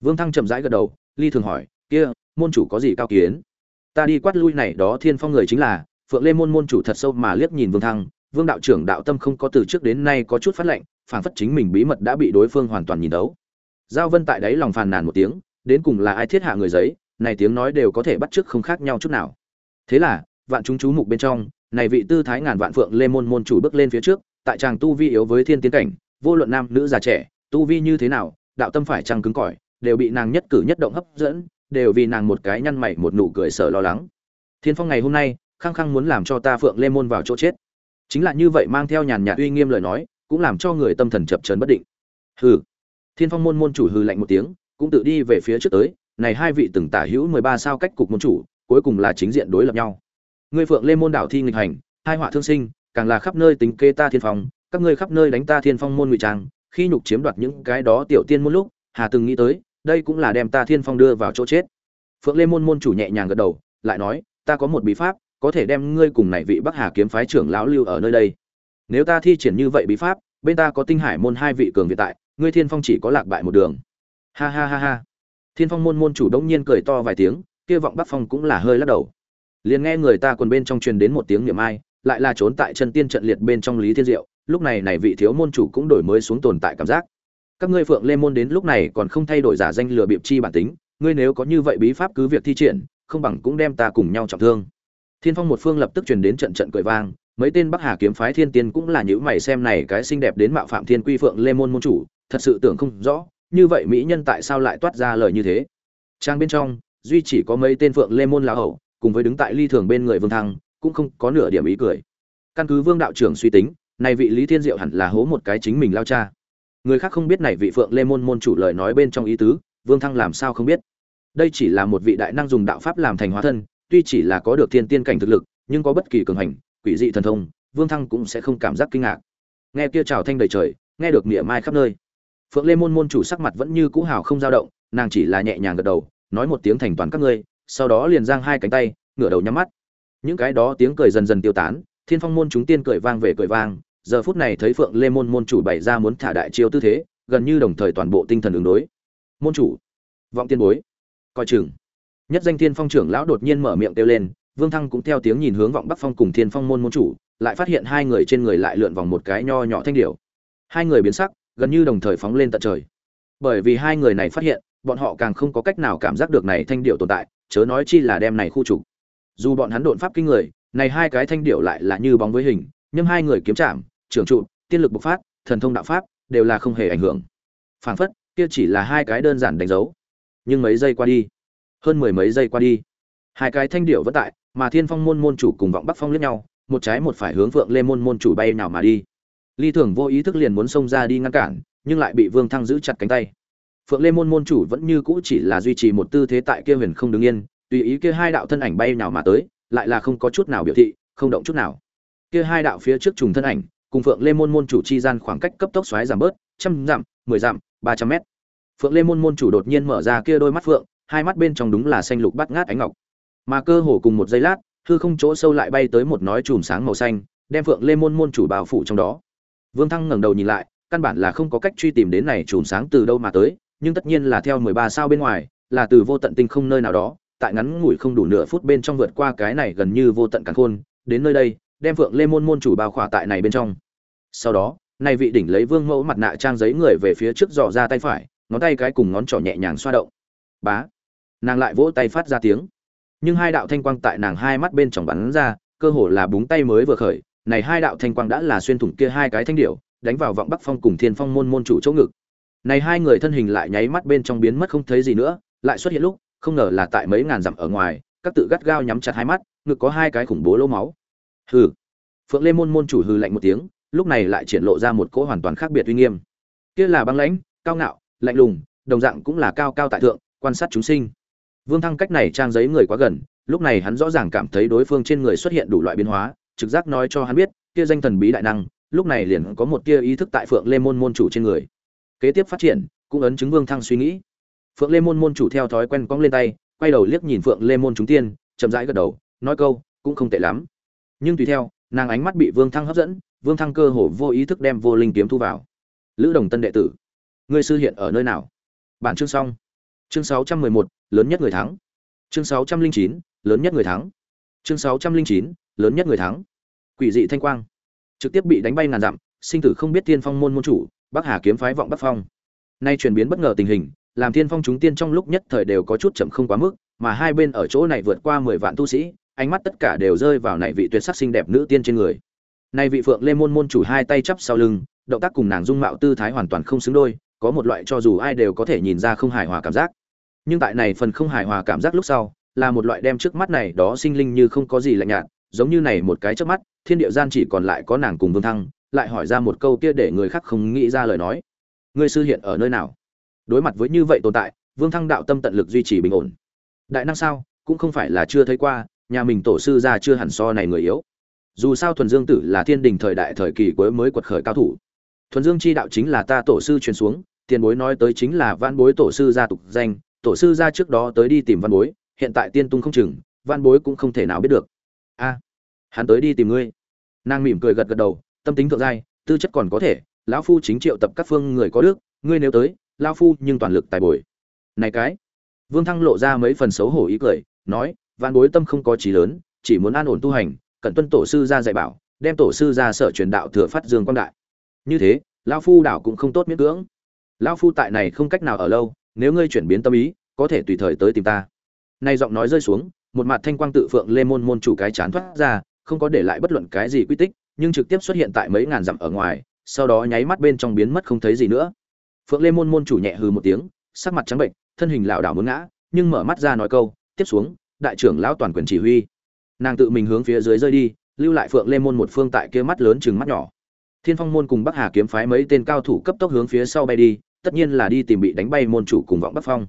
Speaker 1: Vương thăng chậm rãi gật đầu, ly thường hỏi, kia, môn chủ có gì cao kiến? Ta đi quát lui này đó thiên phong người chính là, phượng lê môn môn chủ thật sâu mà liếc nhìn vương thăng, vương đạo trưởng đạo tâm không có từ trước đến nay có chút phát lệnh phản phất chính mình bí mật đã bị đối phương hoàn toàn nhìn đấu. Giao vân tại đấy lòng phàn nàn một tiếng, đến cùng là ai thiết hạ người giấy, này tiếng nói đều có thể bắt chước không khác nhau chút nào. Thế là, vạn chúng chú mục bên trong, này vị tư thái ngàn vạn phượng lê môn môn chủ bước lên phía trước, tại chàng tu vi yếu với thiên tiến cảnh, vô luận nam nữ già trẻ, tu vi như thế nào, đạo tâm phải chăng cứng cỏi, đều bị nàng nhất cử nhất động hấp dẫn đều vì nàng một cái nhăn mày một nụ cười sợ lo lắng. Thiên phong ngày hôm nay, khăng khăng muốn làm cho ta phượng lê môn vào chỗ chết. Chính là như vậy mang theo nhàn nhạt uy nghiêm lời nói, cũng làm cho người tâm thần chập chấn bất định. Hừ. Thiên phong môn môn chủ hừ lạnh một tiếng, cũng tự đi về phía trước tới, này hai vị từng tả hữu mười ba sao cách cục môn chủ, cuối cùng là chính diện đối lập nhau. Ngươi phượng lê môn đảo thi nghịch hành, hai họa thương sinh, càng là khắp nơi tính kê ta thiên phong, các ngươi khắp nơi đánh ta thiên phong môn ngụy trang, khi nhục chiếm đoạt những cái đó tiểu tiên môn lúc, hà từng nghĩ tới đây cũng là đem ta thiên phong đưa vào chỗ chết. Phượng lê môn môn chủ nhẹ nhàng gật đầu, lại nói, ta có một bí pháp, có thể đem ngươi cùng này vị bắc hà kiếm phái trưởng lão lưu ở nơi đây. Nếu ta thi triển như vậy bí pháp, bên ta có tinh hải môn hai vị cường việt tại, ngươi thiên phong chỉ có lạc bại một đường. Ha ha ha ha. Thiên phong môn môn chủ đông nhiên cười to vài tiếng, kia vọng bắc phong cũng là hơi lắc đầu. Liền nghe người ta quần bên trong truyền đến một tiếng niệm ai, lại là trốn tại chân tiên trận liệt bên trong lý thiên diệu, lúc này này vị thiếu môn chủ cũng đổi mới xuống tồn tại cảm giác các ngươi phượng lê môn đến lúc này còn không thay đổi giả danh lừa bịp chi bản tính, ngươi nếu có như vậy bí pháp cứ việc thi triển, không bằng cũng đem ta cùng nhau trọng thương. Thiên phong một phương lập tức truyền đến trận trận cười vang, mấy tên bắc hà kiếm phái thiên tiên cũng là những mày xem này cái xinh đẹp đến mạo phạm thiên quy phượng lê môn môn chủ, thật sự tưởng không rõ, như vậy mỹ nhân tại sao lại toát ra lời như thế. Trang bên trong, duy chỉ có mấy tên phượng lê môn lão hậu cùng với đứng tại ly thường bên người vương thăng, cũng không có nửa điểm ý cười. Căn cứ vương đạo trưởng suy tính, này vị lý thiên diệu hẳn là hố một cái chính mình lao cha người khác không biết này vị phượng lê môn môn chủ lời nói bên trong ý tứ, vương thăng làm sao không biết? Đây chỉ là một vị đại năng dùng đạo pháp làm thành hóa thân, tuy chỉ là có được thiên tiên cảnh thực lực, nhưng có bất kỳ cường hành, quỷ dị thần thông, vương thăng cũng sẽ không cảm giác kinh ngạc. Nghe kia trào thanh đầy trời, nghe được nghĩa mai khắp nơi. Phượng lê môn môn chủ sắc mặt vẫn như cũ hào không dao động, nàng chỉ là nhẹ nhàng gật đầu, nói một tiếng thành toàn các ngươi, sau đó liền giang hai cánh tay, ngửa đầu nhắm mắt. Những cái đó tiếng cười dần dần tiêu tán, thiên phong môn chúng tiên cười vang về cười vang giờ phút này thấy phượng lê môn môn chủ bày ra muốn thả đại chiêu tư thế, gần như đồng thời toàn bộ tinh thần ứng đối. Môn chủ, vọng tiên bối, coi chừng. Nhất danh thiên phong trưởng lão đột nhiên mở miệng kêu lên, vương thăng cũng theo tiếng nhìn hướng vọng bắc phong cùng thiên phong môn môn chủ, lại phát hiện hai người trên người lại lượn vòng một cái nho nhỏ thanh điểu. Hai người biến sắc, gần như đồng thời phóng lên tận trời. Bởi vì hai người này phát hiện, bọn họ càng không có cách nào cảm giác được này thanh điệu tồn tại, chớ nói chi là đem này khu trục. Dù bọn hắn đột pháp kinh người, này hai cái thanh điệu lại là như bóng với hình, nhưng hai người kiếm chạm trưởng trụ, tiên lực bộc phát, thần thông đạo pháp đều là không hề ảnh hưởng. Phảng phất, kia chỉ là hai cái đơn giản đánh dấu. Nhưng mấy giây qua đi, hơn mười mấy giây qua đi, hai cái thanh điệu vẫn tại, mà thiên phong môn môn chủ cùng vọng bắc phong lẫn nhau, một trái một phải hướng phượng lê môn môn chủ bay nào mà đi. Ly thường vô ý thức liền muốn xông ra đi ngăn cản, nhưng lại bị vương thăng giữ chặt cánh tay. Phượng lê môn môn chủ vẫn như cũ chỉ là duy trì một tư thế tại kia huyền không đứng yên, tùy ý kia hai đạo thân ảnh bay nào mà tới, lại là không có chút nào biểu thị, không động chút nào. Kia hai đạo phía trước trùng thân ảnh cùng phượng lê môn môn chủ chi gian khoảng cách cấp tốc xoáy giảm bớt, trăm dặm, mười dặm, ba trăm mét. Phượng lê môn môn chủ đột nhiên mở ra kia đôi mắt phượng, hai mắt bên trong đúng là xanh lục bắt ngát ánh ngọc. Mà cơ hồ cùng một giây lát, hư không chỗ sâu lại bay tới một nói chùm sáng màu xanh, đem phượng lê môn môn chủ bao phủ trong đó. Vương thăng ngẩng đầu nhìn lại, căn bản là không có cách truy tìm đến này chùm sáng từ đâu mà tới, nhưng tất nhiên là theo mười ba sao bên ngoài, là từ vô tận tinh không nơi nào đó, tại ngắn ngủi không đủ nửa phút bên trong vượt qua cái này gần như vô tận càn khôn, đến nơi đây đem phượng lê môn môn chủ bao khỏa tại này bên trong. Sau đó này vị đỉnh lấy vương mẫu mặt nạ trang giấy người về phía trước dò ra tay phải, ngón tay cái cùng ngón trỏ nhẹ nhàng xoa động. Bá! Nàng lại vỗ tay phát ra tiếng. Nhưng hai đạo thanh quang tại nàng hai mắt bên trong bắn ra, cơ hồ là búng tay mới vừa khởi, này hai đạo thanh quang đã là xuyên thủng kia hai cái thanh điệu đánh vào vọng bắc phong cùng thiên phong môn môn chủ chỗ ngực. Này hai người thân hình lại nháy mắt bên trong biến mất không thấy gì nữa, lại xuất hiện lúc, không ngờ là tại mấy ngàn dặm ở ngoài, các tự gắt gao nhắm chặt hai mắt, ngực có hai cái khủng bố lỗ máu hừ. Phượng lê môn môn chủ hừ lạnh một tiếng, lúc này lại triển lộ ra một cỗ hoàn toàn khác biệt uy nghiêm. Kia là băng lãnh, cao ngạo, lạnh lùng, đồng dạng cũng là cao cao tại thượng, quan sát chúng sinh. Vương thăng cách này trang giấy người quá gần, lúc này hắn rõ ràng cảm thấy đối phương trên người xuất hiện đủ loại biến hóa, trực giác nói cho hắn biết, kia danh thần bí đại năng, lúc này liền có một tia ý thức tại phượng lê môn môn chủ trên người. Kế tiếp phát triển, cũng ấn chứng vương thăng suy nghĩ. Phượng lê môn môn chủ theo thói quen cong lên tay, quay đầu liếc nhìn phượng lê môn chúng tiên, chậm rãi gật đầu, nói câu, cũng không tệ lắm nhưng tùy theo, nàng ánh mắt bị vương thăng hấp dẫn, vương thăng cơ hồ vô ý thức đem vô linh kiếm thu vào. Lữ đồng tân đệ tử, ngươi sư hiện ở nơi nào? Bản chương xong. Chương sáu trăm mười một, lớn nhất người thắng. Chương sáu trăm linh chín, lớn nhất người thắng. Chương sáu trăm linh chín, lớn nhất người thắng. Quỷ dị thanh quang. Trực tiếp bị đánh bay ngàn dặm, sinh tử không biết tiên phong môn môn chủ, bắc hà kiếm phái vọng bắc phong. Nay chuyển biến bất ngờ tình hình, làm tiên phong chúng tiên trong lúc nhất thời đều có chút chậm không quá mức, mà hai bên ở chỗ này vượt qua mười vạn tu sĩ ánh mắt tất cả đều rơi vào này vị tuyệt sắc xinh đẹp nữ tiên trên người. Nay vị phượng lê môn môn chủ hai tay chắp sau lưng, động tác cùng nàng dung mạo tư thái hoàn toàn không xứng đôi, có một loại cho dù ai đều có thể nhìn ra không hài hòa cảm giác. Nhưng tại này phần không hài hòa cảm giác lúc sau, là một loại đem trước mắt này đó sinh linh như không có gì lạnh nhạt, giống như này một cái trước mắt, thiên địa gian chỉ còn lại có nàng cùng vương thăng, lại hỏi ra một câu kia để người khác không nghĩ ra lời nói. Ngươi sư hiện ở nơi nào? Đối mặt với như vậy tồn tại, vương thăng đạo tâm tận lực duy trì bình ổn. Đại năng sao? Cũng không phải là chưa thấy qua nhà mình tổ sư ra chưa hẳn so này người yếu. Dù sao thuần dương tử là thiên đình thời đại thời kỳ cuối mới quật khởi cao thủ. Thuần dương chi đạo chính là ta tổ sư truyền xuống, tiền bối nói tới chính là văn bối tổ sư gia tục danh, tổ sư gia trước đó tới đi tìm văn bối, hiện tại tiên tung không chừng, văn bối cũng không thể nào biết được. A, hắn tới đi tìm ngươi. Nàng mỉm cười gật gật đầu, tâm tính thượng giai, tư chất còn có thể, lão phu chính triệu tập các phương người có đức, ngươi nếu tới, lão phu nhưng toàn lực tài bồi. Này cái, vương thăng lộ ra mấy phần xấu hổ ý cười, nói Vạn bối tâm không có trí lớn, chỉ muốn an ổn tu hành cần tuân tổ sư ra dạy bảo, đem tổ sư ra sở truyền đạo thừa phát dương quang đại. Như thế, lão phu đảo cũng không tốt miễn cưỡng. Lão phu tại này không cách nào ở lâu, nếu ngươi chuyển biến tâm ý, có thể tùy thời tới tìm ta. Nay giọng nói rơi xuống, một mặt thanh quang tự phượng lê môn môn chủ cái chán thoát ra, không có để lại bất luận cái gì quy tích, nhưng trực tiếp xuất hiện tại mấy ngàn dặm ở ngoài, sau đó nháy mắt bên trong biến mất không thấy gì nữa. Phượng lê môn môn chủ nhẹ hừ một tiếng, sắc mặt trắng bệnh, thân hình lảo đảo muốn ngã, nhưng mở mắt ra nói câu, tiếp xuống đại trưởng lão toàn quyền chỉ huy. Nàng tự mình hướng phía dưới rơi đi, lưu lại phượng lê môn một phương tại kia mắt lớn chừng mắt nhỏ. Thiên phong môn cùng bắc hà kiếm phái mấy tên cao thủ cấp tốc hướng phía sau bay đi, tất nhiên là đi tìm bị đánh bay môn chủ cùng vọng bắc phong.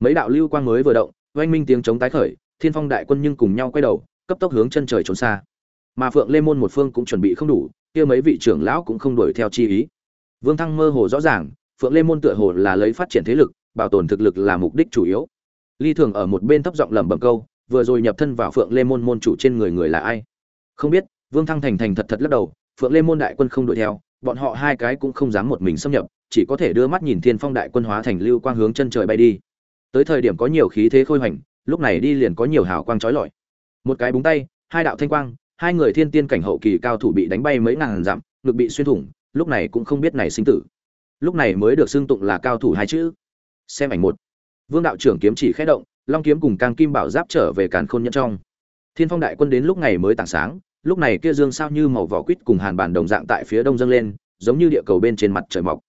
Speaker 1: Mấy đạo lưu quang mới vừa động, oanh minh tiếng chống tái khởi, thiên phong đại quân nhưng cùng nhau quay đầu, cấp tốc hướng chân trời trốn xa. Mà phượng lê môn một phương cũng chuẩn bị không đủ, kia mấy vị trưởng lão cũng không đuổi theo chi ý. Vương thăng mơ hồ rõ ràng, phượng lê môn tựa hồ là lấy phát triển thế lực, bảo tồn thực lực là mục đích chủ yếu ly thường ở một bên thấp giọng lẩm bẩm câu, vừa rồi nhập thân vào phượng lê môn môn chủ trên người người là ai? Không biết, vương thăng thành thành thật thật lắc đầu, phượng lê môn đại quân không đuổi theo, bọn họ hai cái cũng không dám một mình xâm nhập, chỉ có thể đưa mắt nhìn thiên phong đại quân hóa thành lưu quang hướng chân trời bay đi. Tới thời điểm có nhiều khí thế khôi hoành, lúc này đi liền có nhiều hào quang trói lọi. Một cái búng tay, hai đạo thanh quang, hai người thiên tiên cảnh hậu kỳ cao thủ bị đánh bay mấy ngàn dặm, ngực bị xuyên thủng, lúc này cũng không biết này sinh tử. Lúc này mới được xưng tụng là cao thủ hai chữ. Xem ảnh một vương đạo trưởng kiếm chỉ khẽ động, long kiếm cùng càng kim bảo giáp trở về càn khôn nhẫn trong. Thiên phong đại quân đến lúc ngày mới tảng sáng, lúc này kia dương sao như màu vỏ quýt cùng hàn bản đồng dạng tại phía đông dâng lên, giống như địa cầu bên trên mặt trời mọc.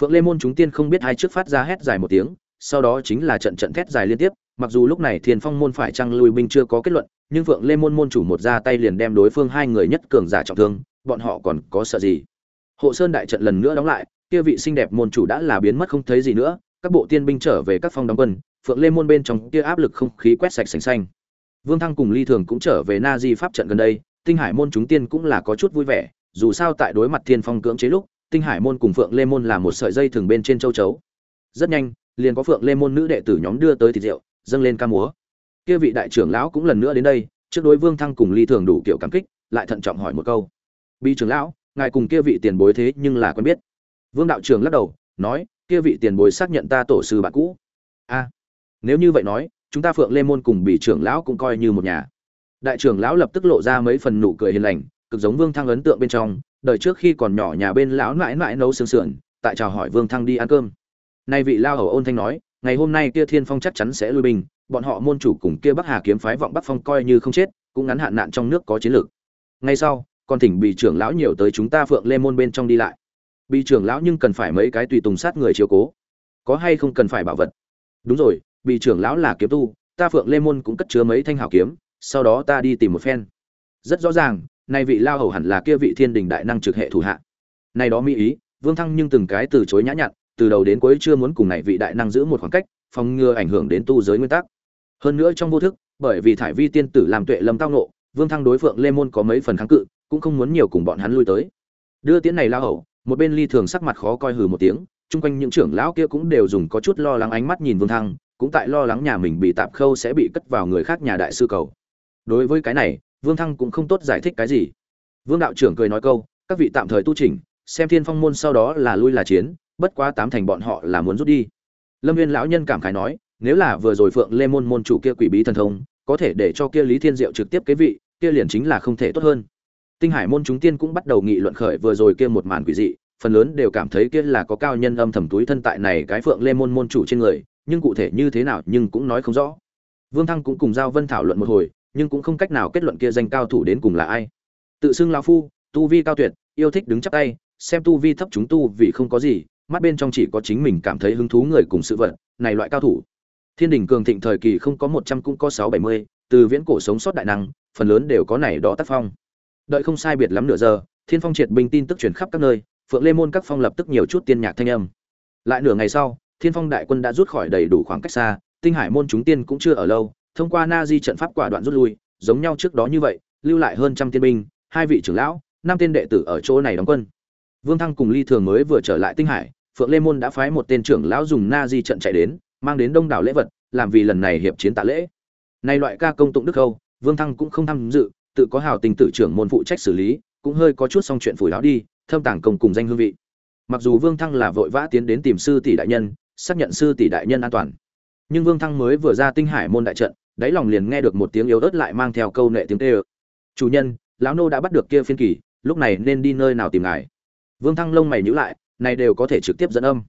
Speaker 1: Phượng lê môn chúng tiên không biết hai trước phát ra hét dài một tiếng, sau đó chính là trận trận thét dài liên tiếp, mặc dù lúc này thiên phong môn phải trăng lui binh chưa có kết luận, nhưng phượng lê môn môn chủ một ra tay liền đem đối phương hai người nhất cường giả trọng thương, bọn họ còn có sợ gì? Hộ sơn đại trận lần nữa đóng lại, kia vị xinh đẹp môn chủ đã là biến mất không thấy gì nữa các bộ tiên binh trở về các phong đóng quân, phượng lê môn bên trong kia áp lực không khí quét sạch sành xanh. Vương thăng cùng ly thường cũng trở về na di pháp trận gần đây, tinh hải môn chúng tiên cũng là có chút vui vẻ, dù sao tại đối mặt thiên phong cưỡng chế lúc, tinh hải môn cùng phượng lê môn là một sợi dây thường bên trên châu chấu. Rất nhanh, liền có phượng lê môn nữ đệ tử nhóm đưa tới thịt rượu, dâng lên ca múa. Kia vị đại trưởng lão cũng lần nữa đến đây, trước đối vương thăng cùng ly thường đủ kiểu cảm kích, lại thận trọng hỏi một câu. Bi trưởng lão, ngài cùng kia vị tiền bối thế nhưng là quen biết? Vương đạo trưởng lắc đầu, nói kia vị tiền bối xác nhận ta tổ sư bạn cũ. A, nếu như vậy nói, chúng ta phượng lê môn cùng bị trưởng lão cũng coi như một nhà. Đại trưởng lão lập tức lộ ra mấy phần nụ cười hiền lành, cực giống vương thăng ấn tượng bên trong, đời trước khi còn nhỏ nhà bên lão mãi mãi nấu sương sườn, tại chào hỏi vương thăng đi ăn cơm. Nay vị lao hầu ôn thanh nói, ngày hôm nay kia thiên phong chắc chắn sẽ lui binh, bọn họ môn chủ cùng kia bắc hà kiếm phái vọng bắc phong coi như không chết, cũng ngắn hạn nạn trong nước có chiến lược. Ngay sau, còn thỉnh bị trưởng lão nhiều tới chúng ta phượng lê môn bên trong đi lại bị trưởng lão nhưng cần phải mấy cái tùy tùng sát người chiếu cố. Có hay không cần phải bảo vật? Đúng rồi bị trưởng lão là kiếm tu, ta phượng lê môn cũng cất chứa mấy thanh hảo kiếm, sau đó ta đi tìm một phen. Rất rõ ràng, nay vị lao hầu hẳn là kia vị thiên đình đại năng trực hệ thủ hạ. Nay đó mỹ ý, vương thăng nhưng từng cái từ chối nhã nhặn, từ đầu đến cuối chưa muốn cùng này vị đại năng giữ một khoảng cách, phòng ngừa ảnh hưởng đến tu giới nguyên tắc. Hơn nữa trong vô thức, bởi vì thải vi tiên tử làm tuệ lâm tao nộ vương thăng đối phượng lê môn có mấy phần kháng cự, cũng không muốn nhiều cùng bọn hắn lui tới. Đưa tiến này lao hầu một bên ly thường sắc mặt khó coi hừ một tiếng, chung quanh những trưởng lão kia cũng đều dùng có chút lo lắng ánh mắt nhìn vương thăng, cũng tại lo lắng nhà mình bị tạm khâu sẽ bị cất vào người khác nhà đại sư cầu. Đối với cái này, vương thăng cũng không tốt giải thích cái gì. Vương đạo trưởng cười nói câu, các vị tạm thời tu chỉnh, xem thiên phong môn sau đó là lui là chiến, bất quá tám thành bọn họ là muốn rút đi. Lâm viên lão nhân cảm khái nói, nếu là vừa rồi phượng lê môn môn chủ kia quỷ bí thần thông, có thể để cho kia lý thiên diệu trực tiếp kế vị, kia liền chính là không thể tốt hơn. Tinh hải môn chúng tiên cũng bắt đầu nghị luận khởi vừa rồi kia một màn quỷ dị phần lớn đều cảm thấy kia là có cao nhân âm thầm túi thân tại này cái phượng lê môn môn chủ trên người, nhưng cụ thể như thế nào nhưng cũng nói không rõ. Vương thăng cũng cùng giao vân thảo luận một hồi, nhưng cũng không cách nào kết luận kia danh cao thủ đến cùng là ai. Tự xưng lão phu, tu vi cao tuyệt, yêu thích đứng chắp tay, xem tu vi thấp chúng tu vì không có gì, mắt bên trong chỉ có chính mình cảm thấy hứng thú người cùng sự vật, này loại cao thủ. Thiên đình cường thịnh thời kỳ không có một trăm cũng có sáu bảy mươi, từ viễn cổ sống sót đại năng, phần lớn đều có này đó tác phong. Đợi không sai biệt lắm nửa giờ, thiên phong triệt binh tin tức truyền khắp các nơi phượng lê môn các phong lập tức nhiều chút tiên nhạc thanh âm. Lại nửa ngày sau, thiên phong đại quân đã rút khỏi đầy đủ khoảng cách xa, tinh hải môn chúng tiên cũng chưa ở lâu, thông qua na di trận pháp quả đoạn rút lui, giống nhau trước đó như vậy, lưu lại hơn trăm tiên binh, hai vị trưởng lão, năm tên đệ tử ở chỗ này đóng quân. Vương thăng cùng ly thường mới vừa trở lại tinh hải, phượng lê môn đã phái một tên trưởng lão dùng na di trận chạy đến, mang đến đông đảo lễ vật, làm vì lần này hiệp chiến tạ lễ. Nay loại ca công tụng đức khâu, vương thăng cũng không tham dự, tự có hào tình tử trưởng môn phụ trách xử lý, cũng hơi có chút xong chuyện phủi đó đi thâm tàng công cùng danh hương vị. Mặc dù vương thăng là vội vã tiến đến tìm sư tỷ đại nhân, xác nhận sư tỷ đại nhân an toàn. Nhưng vương thăng mới vừa ra tinh hải môn đại trận, đáy lòng liền nghe được một tiếng yếu ớt lại mang theo câu nệ tiếng tê ơ. Chủ nhân, lão nô đã bắt được kia phiên kỳ, lúc này nên đi nơi nào tìm ngài? Vương thăng lông mày nhữ lại, này đều có thể trực tiếp dẫn âm.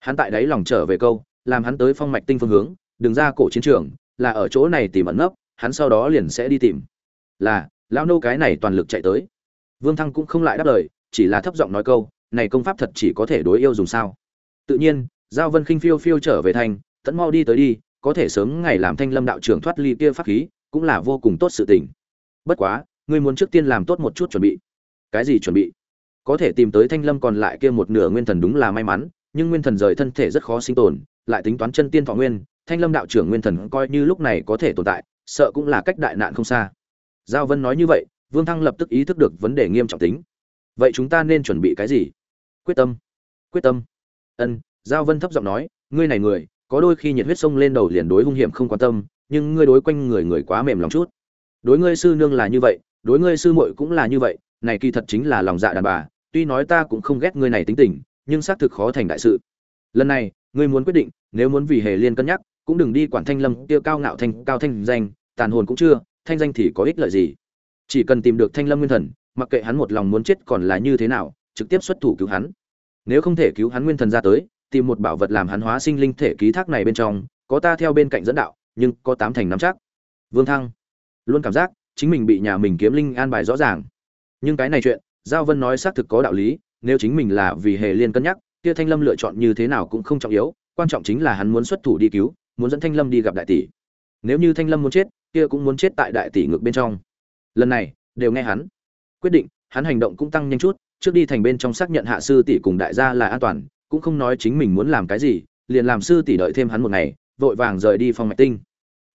Speaker 1: Hắn tại đáy lòng trở về câu, làm hắn tới phong mạch tinh phương hướng, đừng ra cổ chiến trường, là ở chỗ này tìm ẩn nấp, hắn sau đó liền sẽ đi tìm. Là, lão nô cái này toàn lực chạy tới. Vương thăng cũng không lại đáp lời chỉ là thấp giọng nói câu, này công pháp thật chỉ có thể đối yêu dùng sao. Tự nhiên, giao vân khinh phiêu phiêu trở về thành, tẫn mau đi tới đi, có thể sớm ngày làm thanh lâm đạo trưởng thoát ly kia pháp khí, cũng là vô cùng tốt sự tình. Bất quá, ngươi muốn trước tiên làm tốt một chút chuẩn bị. Cái gì chuẩn bị? Có thể tìm tới thanh lâm còn lại kia một nửa nguyên thần đúng là may mắn, nhưng nguyên thần rời thân thể rất khó sinh tồn, lại tính toán chân tiên thọ nguyên, thanh lâm đạo trưởng nguyên thần coi như lúc này có thể tồn tại, sợ cũng là cách đại nạn không xa. Giao vân nói như vậy, vương thăng lập tức ý thức được vấn đề nghiêm trọng tính vậy chúng ta nên chuẩn bị cái gì? Quyết tâm. Quyết tâm. Ân, giao vân thấp giọng nói, ngươi này người, có đôi khi nhiệt huyết sông lên đầu liền đối hung hiểm không quan tâm, nhưng ngươi đối quanh người người quá mềm lòng chút. Đối ngươi sư nương là như vậy, đối ngươi sư muội cũng là như vậy, này kỳ thật chính là lòng dạ đàn bà, tuy nói ta cũng không ghét ngươi này tính tình, nhưng xác thực khó thành đại sự. Lần này, ngươi muốn quyết định, nếu muốn vì hề liên cân nhắc, cũng đừng đi quản thanh lâm tiêu cao ngạo thanh, cao thanh danh, tàn hồn cũng chưa, thanh danh thì có ích lợi gì. Chỉ cần tìm được thanh lâm nguyên thần mặc kệ hắn một lòng muốn chết còn là như thế nào, trực tiếp xuất thủ cứu hắn. Nếu không thể cứu hắn nguyên thần ra tới, tìm một bảo vật làm hắn hóa sinh linh thể ký thác này bên trong, có ta theo bên cạnh dẫn đạo, nhưng có tám thành nắm chắc. Vương thăng, luôn cảm giác chính mình bị nhà mình kiếm linh an bài rõ ràng. Nhưng cái này chuyện, giao vân nói xác thực có đạo lý, nếu chính mình là vì hề liên cân nhắc, kia thanh lâm lựa chọn như thế nào cũng không trọng yếu, quan trọng chính là hắn muốn xuất thủ đi cứu, muốn dẫn thanh lâm đi gặp đại tỷ. Nếu như thanh lâm muốn chết, kia cũng muốn chết tại đại tỷ ngược bên trong. Lần này, đều nghe hắn quyết định hắn hành động cũng tăng nhanh chút trước đi thành bên trong xác nhận hạ sư tỷ cùng đại gia là an toàn cũng không nói chính mình muốn làm cái gì liền làm sư tỷ đợi thêm hắn một ngày vội vàng rời đi phong mạch tinh.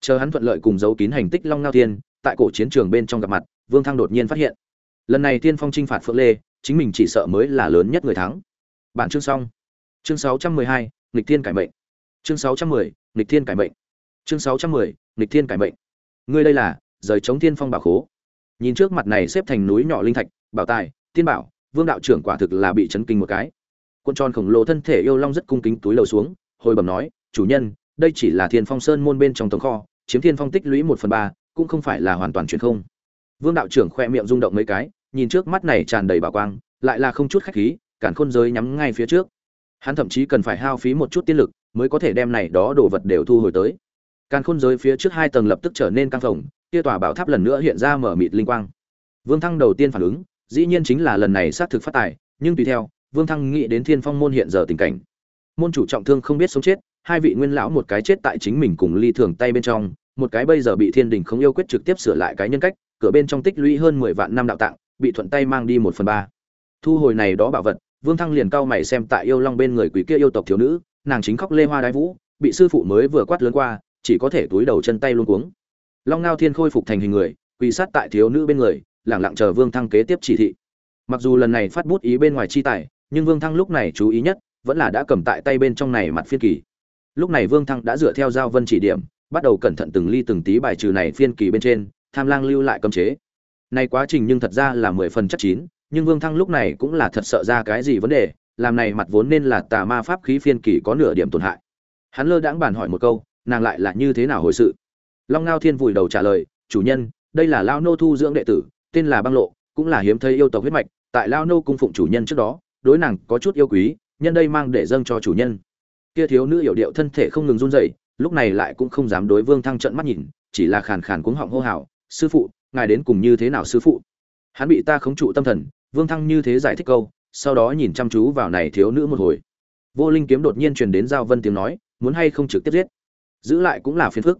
Speaker 1: Chờ hắn thuận lợi cùng giấu kín hành tích long ngao thiên tại cổ chiến trường bên trong gặp mặt vương thăng đột nhiên phát hiện. Lần này tiên phong chinh phạt phượng lê chính mình chỉ sợ mới là lớn nhất người thắng. Bản chương xong. Chương 612, nghịch thiên cải mệnh. Chương 610, nghịch thiên cải mệnh. Chương 610, nghịch thiên cải mệnh. Ngươi đây là rời chống thiên phong bảo khố nhìn trước mặt này xếp thành núi nhỏ linh thạch, bảo tài, tiên bảo, vương đạo trưởng quả thực là bị chấn kinh một cái. Quân tròn khổng lồ thân thể yêu long rất cung kính túi lầu xuống, hồi bẩm nói, chủ nhân, đây chỉ là thiên phong sơn môn bên trong tổng kho, chiếm thiên phong tích lũy một phần ba, cũng không phải là hoàn toàn chuyện không. Vương đạo trưởng khoe miệng rung động mấy cái, nhìn trước mắt này tràn đầy bảo quang, lại là không chút khách khí, cản khôn giới nhắm ngay phía trước. Hắn thậm chí cần phải hao phí một chút tiên lực mới có thể đem này đó đồ vật đều thu hồi tới. Càn khôn giới phía trước hai tầng lập tức trở nên căng phồng kia tòa bảo tháp lần nữa hiện ra mở mịt linh quang. Vương thăng đầu tiên phản ứng, dĩ nhiên chính là lần này xác thực phát tài, nhưng tùy theo, vương thăng nghĩ đến thiên phong môn hiện giờ tình cảnh. Môn chủ trọng thương không biết sống chết, hai vị nguyên lão một cái chết tại chính mình cùng ly thường tay bên trong, một cái bây giờ bị thiên đình không yêu quyết trực tiếp sửa lại cái nhân cách, cửa bên trong tích lũy hơn mười vạn năm đạo tạng, bị thuận tay mang đi một phần ba. Thu hồi này đó bảo vật, vương thăng liền cau mày xem tại yêu long bên người quỷ kia yêu tộc thiếu nữ, nàng chính khóc lê hoa đái vũ, bị sư phụ mới vừa quát lớn qua, chỉ có thể túi đầu chân tay luôn cuống long ngao thiên khôi phục thành hình người, quỳ sát tại thiếu nữ bên người, lẳng lặng chờ vương thăng kế tiếp chỉ thị. Mặc dù lần này phát bút ý bên ngoài chi tài, nhưng vương thăng lúc này chú ý nhất, vẫn là đã cầm tại tay bên trong này mặt phiên kỳ. Lúc này vương thăng đã dựa theo giao vân chỉ điểm, bắt đầu cẩn thận từng ly từng tí bài trừ này phiên kỳ bên trên, tham lang lưu lại cấm chế. Này quá trình nhưng thật ra là mười phần chắc chín, nhưng vương thăng lúc này cũng là thật sợ ra cái gì vấn đề, làm này mặt vốn nên là tà ma pháp khí phiên kỳ có nửa điểm tổn hại. Hắn lơ đãng bàn hỏi một câu, nàng lại là như thế nào hồi sự? Long ngao thiên vùi đầu trả lời, chủ nhân, đây là lao nô thu dưỡng đệ tử, tên là băng lộ, cũng là hiếm thấy yêu tộc huyết mạch, tại lao nô cung phụng chủ nhân trước đó, đối nàng có chút yêu quý, nhân đây mang để dâng cho chủ nhân. Kia thiếu nữ hiểu điệu thân thể không ngừng run rẩy, lúc này lại cũng không dám đối vương thăng trận mắt nhìn, chỉ là khàn khàn cuống họng hô hào, sư phụ, ngài đến cùng như thế nào sư phụ? Hắn bị ta khống trụ tâm thần, vương thăng như thế giải thích câu, sau đó nhìn chăm chú vào này thiếu nữ một hồi. Vô linh kiếm đột nhiên truyền đến giao vân tiếng nói, muốn hay không trực tiếp giết? Giữ lại cũng là phiền phức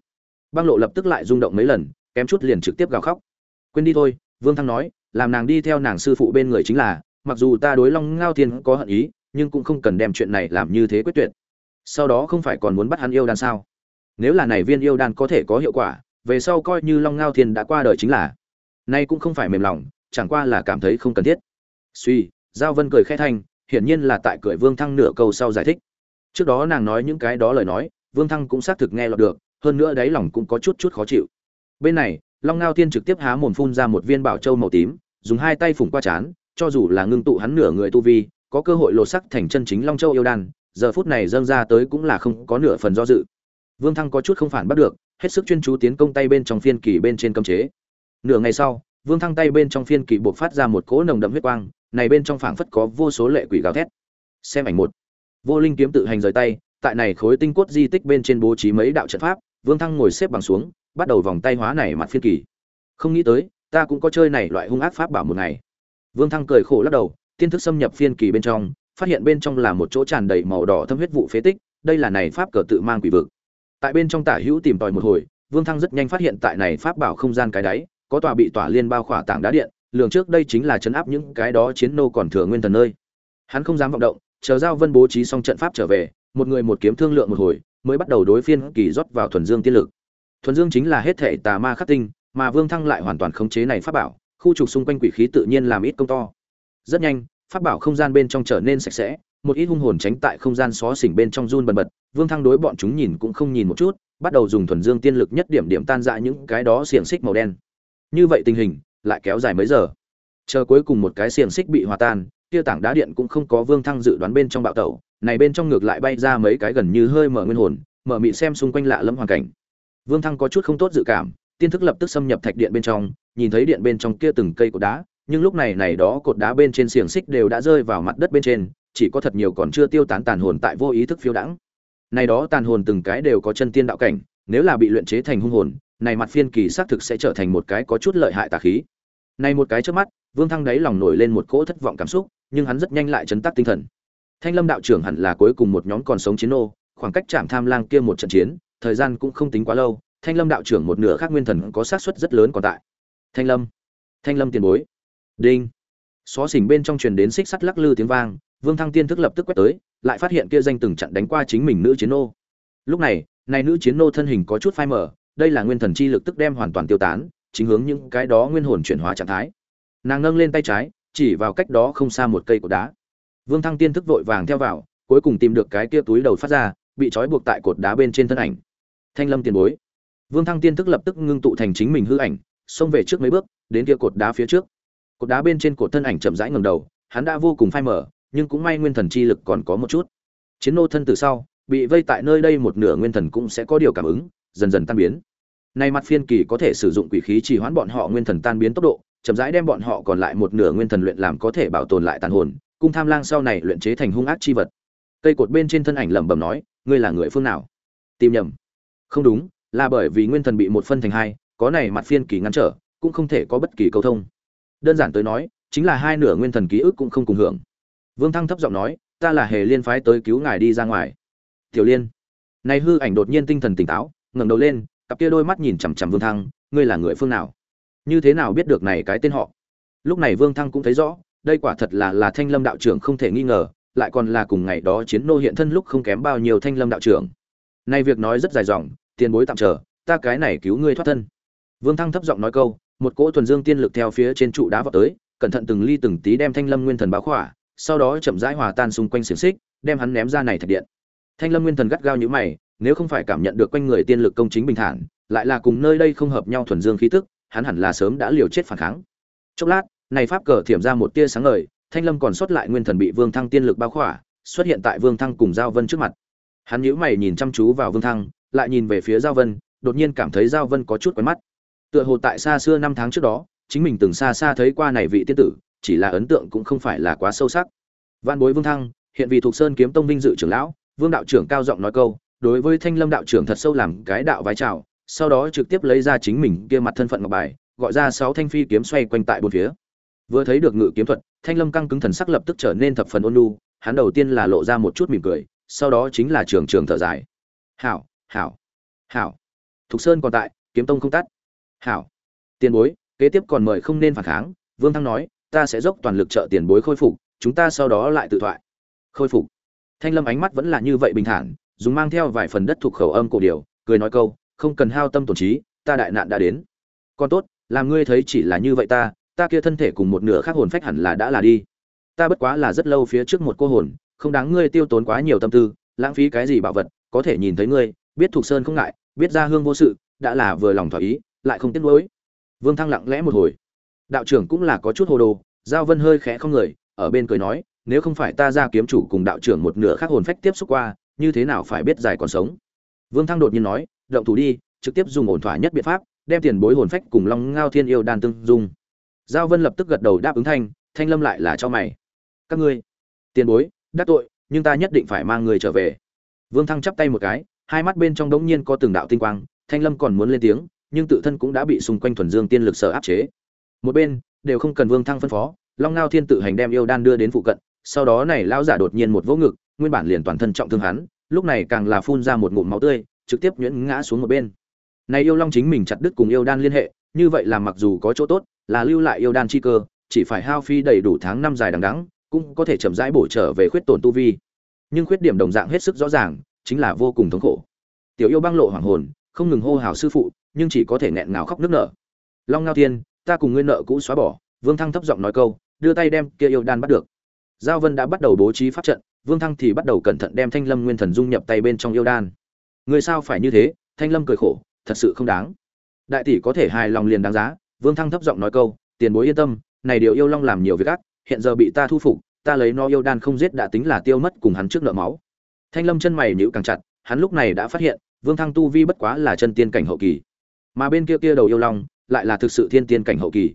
Speaker 1: băng lộ lập tức lại rung động mấy lần, kém chút liền trực tiếp gào khóc. Quên đi thôi, vương thăng nói, làm nàng đi theo nàng sư phụ bên người chính là, mặc dù ta đối long ngao thiên có hận ý, nhưng cũng không cần đem chuyện này làm như thế quyết tuyệt. Sau đó không phải còn muốn bắt hắn yêu đan sao? Nếu là này viên yêu đan có thể có hiệu quả, về sau coi như long ngao thiên đã qua đời chính là, nay cũng không phải mềm lòng, chẳng qua là cảm thấy không cần thiết. Suy, giao vân cười khẽ thanh, hiển nhiên là tại cười vương thăng nửa câu sau giải thích. Trước đó nàng nói những cái đó lời nói, vương thăng cũng xác thực nghe lọt được hơn nữa đáy lòng cũng có chút chút khó chịu. Bên này, long ngao tiên trực tiếp há mồm phun ra một viên bảo châu màu tím, dùng hai tay phủng qua chán cho dù là ngưng tụ hắn nửa người tu vi, có cơ hội lột sắc thành chân chính long châu yêu đan, giờ phút này dâng ra tới cũng là không có nửa phần do dự. Vương thăng có chút không phản bắt được, hết sức chuyên chú tiến công tay bên trong phiên kỳ bên trên cấm chế. Nửa ngày sau, vương thăng tay bên trong phiên kỳ buộc phát ra một cỗ nồng đậm huyết quang, này bên trong phảng phất có vô số lệ quỷ gào thét. Xem ảnh một. Vô linh kiếm tự hành rời tay, tại này khối tinh cốt di tích bên trên bố trí mấy đạo trận pháp vương thăng ngồi xếp bằng xuống, bắt đầu vòng tay hóa này mặt phiên kỳ. Không nghĩ tới, ta cũng có chơi này loại hung ác pháp bảo một ngày. Vương thăng cười khổ lắc đầu, tiên thức xâm nhập phiên kỳ bên trong, phát hiện bên trong là một chỗ tràn đầy màu đỏ thâm huyết vụ phế tích, đây là này pháp cờ tự mang quỷ vực. Tại bên trong tả hữu tìm tòi một hồi, vương thăng rất nhanh phát hiện tại này pháp bảo không gian cái đáy, có tòa bị tỏa liên bao khỏa tảng đá điện, lường trước đây chính là chấn áp những cái đó chiến nô còn thừa nguyên thần nơi. Hắn không dám vọng động, chờ giao vân bố trí xong trận pháp trở về, một người một kiếm thương lượng một hồi mới bắt đầu đối phiên kỳ rót vào thuần dương tiên lực. Thuần dương chính là hết thể tà ma khắc tinh, mà vương thăng lại hoàn toàn khống chế này pháp bảo, khu trục xung quanh quỷ khí tự nhiên làm ít công to. Rất nhanh, pháp bảo không gian bên trong trở nên sạch sẽ, một ít hung hồn tránh tại không gian xó xỉnh bên trong run bần bật, vương thăng đối bọn chúng nhìn cũng không nhìn một chút, bắt đầu dùng thuần dương tiên lực nhất điểm điểm tan dã những cái đó xiềng xích màu đen. Như vậy tình hình, lại kéo dài mấy giờ. Chờ cuối cùng một cái xiềng xích bị hòa tan, kia tảng đá điện cũng không có vương thăng dự đoán bên trong bạo tẩu này bên trong ngược lại bay ra mấy cái gần như hơi mở nguyên hồn, mở mị xem xung quanh lạ lẫm hoàn cảnh. Vương thăng có chút không tốt dự cảm, tiên thức lập tức xâm nhập thạch điện bên trong, nhìn thấy điện bên trong kia từng cây cột đá, nhưng lúc này này đó cột đá bên trên xiềng xích đều đã rơi vào mặt đất bên trên, chỉ có thật nhiều còn chưa tiêu tán tàn hồn tại vô ý thức phiêu đãng. Này đó tàn hồn từng cái đều có chân tiên đạo cảnh, nếu là bị luyện chế thành hung hồn, này mặt phiên kỳ xác thực sẽ trở thành một cái có chút lợi hại tà khí. Này một cái trước mắt, vương thăng đáy lòng nổi lên một cỗ thất vọng cảm xúc, nhưng hắn rất nhanh lại chấn tác tinh thần thanh lâm đạo trưởng hẳn là cuối cùng một nhóm còn sống chiến nô khoảng cách chạm tham lang kia một trận chiến thời gian cũng không tính quá lâu thanh lâm đạo trưởng một nửa khác nguyên thần có xác suất rất lớn còn tại. Thanh lâm thanh lâm tiền bối. Đinh. Xó xỉnh bên trong truyền đến xích sắt lắc lư tiếng vang vương thăng tiên thức lập tức quét tới lại phát hiện kia danh từng chặn đánh qua chính mình nữ chiến nô. Lúc này này nữ chiến nô thân hình có chút phai mờ, đây là nguyên thần chi lực tức đem hoàn toàn tiêu tán chính hướng những cái đó nguyên hồn chuyển hóa trạng thái. Nàng nâng lên tay trái chỉ vào cách đó không xa một cây cột đá vương thăng tiên thức vội vàng theo vào, cuối cùng tìm được cái kia túi đầu phát ra, bị trói buộc tại cột đá bên trên thân ảnh. Thanh lâm tiền bối. Vương thăng tiên thức lập tức ngưng tụ thành chính mình hư ảnh, xông về trước mấy bước, đến kia cột đá phía trước. Cột đá bên trên cột thân ảnh chậm rãi ngẩng đầu, hắn đã vô cùng phai mở nhưng cũng may nguyên thần chi lực còn có một chút. Chiến nô thân từ sau, bị vây tại nơi đây một nửa nguyên thần cũng sẽ có điều cảm ứng, dần dần tan biến. Nay mặt phiên kỳ có thể sử dụng quỷ khí trì hoãn bọn họ nguyên thần tan biến tốc độ, chậm rãi đem bọn họ còn lại một nửa nguyên thần luyện làm có thể bảo tồn lại tàn hồn cung tham lang sau này luyện chế thành hung ác chi vật. Cây cột bên trên thân ảnh lẩm bẩm nói, ngươi là người phương nào? Tìm nhầm. Không đúng, là bởi vì nguyên thần bị một phân thành hai, có này mặt phiên kỳ ngăn trở, cũng không thể có bất kỳ câu thông. Đơn giản tới nói, chính là hai nửa nguyên thần ký ức cũng không cùng hưởng. Vương thăng thấp giọng nói, ta là hề liên phái tới cứu ngài đi ra ngoài. Tiểu liên. Này hư ảnh đột nhiên tinh thần tỉnh táo, ngẩng đầu lên, cặp kia đôi mắt nhìn chằm chằm vương thăng, ngươi là người phương nào? Như thế nào biết được này cái tên họ? Lúc này vương thăng cũng thấy rõ đây quả thật là là thanh lâm đạo trưởng không thể nghi ngờ, lại còn là cùng ngày đó chiến nô hiện thân lúc không kém bao nhiêu thanh lâm đạo trưởng. Nay việc nói rất dài dòng, tiền bối tạm chờ, ta cái này cứu ngươi thoát thân. Vương thăng thấp giọng nói câu, một cỗ thuần dương tiên lực theo phía trên trụ đá vào tới, cẩn thận từng ly từng tí đem thanh lâm nguyên thần báo khỏa, sau đó chậm rãi hòa tan xung quanh xiềng xích, đem hắn ném ra này thạch điện. Thanh lâm nguyên thần gắt gao như mày, nếu không phải cảm nhận được quanh người tiên lực công chính bình thản, lại là cùng nơi đây không hợp nhau thuần dương khí tức, hắn hẳn là sớm đã liều chết phản kháng. Chốc lát này pháp cờ thiểm ra một tia sáng ngời, thanh lâm còn sót lại nguyên thần bị vương thăng tiên lực bao khỏa, xuất hiện tại vương thăng cùng giao vân trước mặt. Hắn nhíu mày nhìn chăm chú vào vương thăng, lại nhìn về phía giao vân, đột nhiên cảm thấy giao vân có chút quen mắt. Tựa hồ tại xa xưa năm tháng trước đó, chính mình từng xa xa thấy qua này vị tiên tử, chỉ là ấn tượng cũng không phải là quá sâu sắc. Văn bối vương thăng, hiện vì thuộc sơn kiếm tông vinh dự trưởng lão, vương đạo trưởng cao giọng nói câu, đối với thanh lâm đạo trưởng thật sâu làm cái đạo vái chào sau đó trực tiếp lấy ra chính mình kia mặt thân phận ngọc bài, gọi ra sáu thanh phi kiếm xoay quanh tại bốn phía vừa thấy được ngự kiếm thuật, thanh lâm căng cứng thần sắc lập tức trở nên thập phần ôn nhu, hắn đầu tiên là lộ ra một chút mỉm cười, sau đó chính là trường trường thở dài. Hảo hảo hảo. Thục sơn còn tại, kiếm tông không tắt. Hảo, tiền bối, kế tiếp còn mời không nên phản kháng. Vương thăng nói, ta sẽ dốc toàn lực trợ tiền bối khôi phục, chúng ta sau đó lại tự thoại. Khôi phục? Thanh lâm ánh mắt vẫn là như vậy bình thản, dùng mang theo vài phần đất thuộc khẩu âm cổ điều cười nói câu, không cần hao tâm tổn trí, ta đại nạn đã đến. Còn tốt, làm ngươi thấy chỉ là như vậy ta ta kia thân thể cùng một nửa khác hồn phách hẳn là đã là đi. Ta bất quá là rất lâu phía trước một cô hồn, không đáng ngươi tiêu tốn quá nhiều tâm tư, lãng phí cái gì bảo vật, có thể nhìn thấy ngươi, biết thuộc sơn không ngại, biết ra hương vô sự, đã là vừa lòng thỏa ý, lại không tiếc nuối. Vương thăng lặng lẽ một hồi. Đạo trưởng cũng là có chút hồ đồ, giao vân hơi khẽ không người, ở bên cười nói, nếu không phải ta ra kiếm chủ cùng đạo trưởng một nửa khác hồn phách tiếp xúc qua, như thế nào phải biết dài còn sống? Vương thăng đột nhiên nói, động thủ đi, trực tiếp dùng ổn thỏa nhất biện pháp, đem tiền bối hồn phách cùng long ngao thiên yêu đan tương dung giao vân lập tức gật đầu đáp ứng thanh thanh lâm lại là cho mày. Các ngươi, tiền bối, đắc tội, nhưng ta nhất định phải mang người trở về. Vương thăng chắp tay một cái, hai mắt bên trong đống nhiên có từng đạo tinh quang, thanh lâm còn muốn lên tiếng, nhưng tự thân cũng đã bị xung quanh thuần dương tiên lực sở áp chế. Một bên, đều không cần vương thăng phân phó, long ngao thiên tự hành đem yêu đan đưa đến phụ cận, sau đó này lão giả đột nhiên một vỗ ngực, nguyên bản liền toàn thân trọng thương hắn, lúc này càng là phun ra một ngụm máu tươi, trực tiếp nhuyễn ngã xuống một bên. Này yêu long chính mình chặt đứt cùng yêu đan liên hệ, như vậy là mặc dù có chỗ tốt là lưu lại yêu đan chi cơ, chỉ phải hao phí đầy đủ tháng năm dài đằng đẵng, cũng có thể chậm rãi bổ trở về khuyết tổn tu vi. Nhưng khuyết điểm đồng dạng hết sức rõ ràng, chính là vô cùng thống khổ. Tiểu yêu băng lộ hoàng hồn, không ngừng hô hào sư phụ, nhưng chỉ có thể nghẹn ngào khóc nức nở. Long ngao thiên, ta cùng ngươi nợ cũ xóa bỏ, vương thăng thấp giọng nói câu, đưa tay đem kia yêu đan bắt được. Giao vân đã bắt đầu bố trí pháp trận, vương thăng thì bắt đầu cẩn thận đem thanh lâm nguyên thần dung nhập tay bên trong yêu đan. Người sao phải như thế, thanh lâm cười khổ, thật sự không đáng. Đại tỷ có thể hài lòng liền đáng giá vương thăng thấp giọng nói câu, tiền bối yên tâm, này điều yêu long làm nhiều việc ác, hiện giờ bị ta thu phục, ta lấy nó yêu đan không giết đã tính là tiêu mất cùng hắn trước nợ máu. Thanh lâm chân mày nhíu càng chặt, hắn lúc này đã phát hiện, vương thăng tu vi bất quá là chân tiên cảnh hậu kỳ. Mà bên kia kia đầu yêu long, lại là thực sự thiên tiên cảnh hậu kỳ.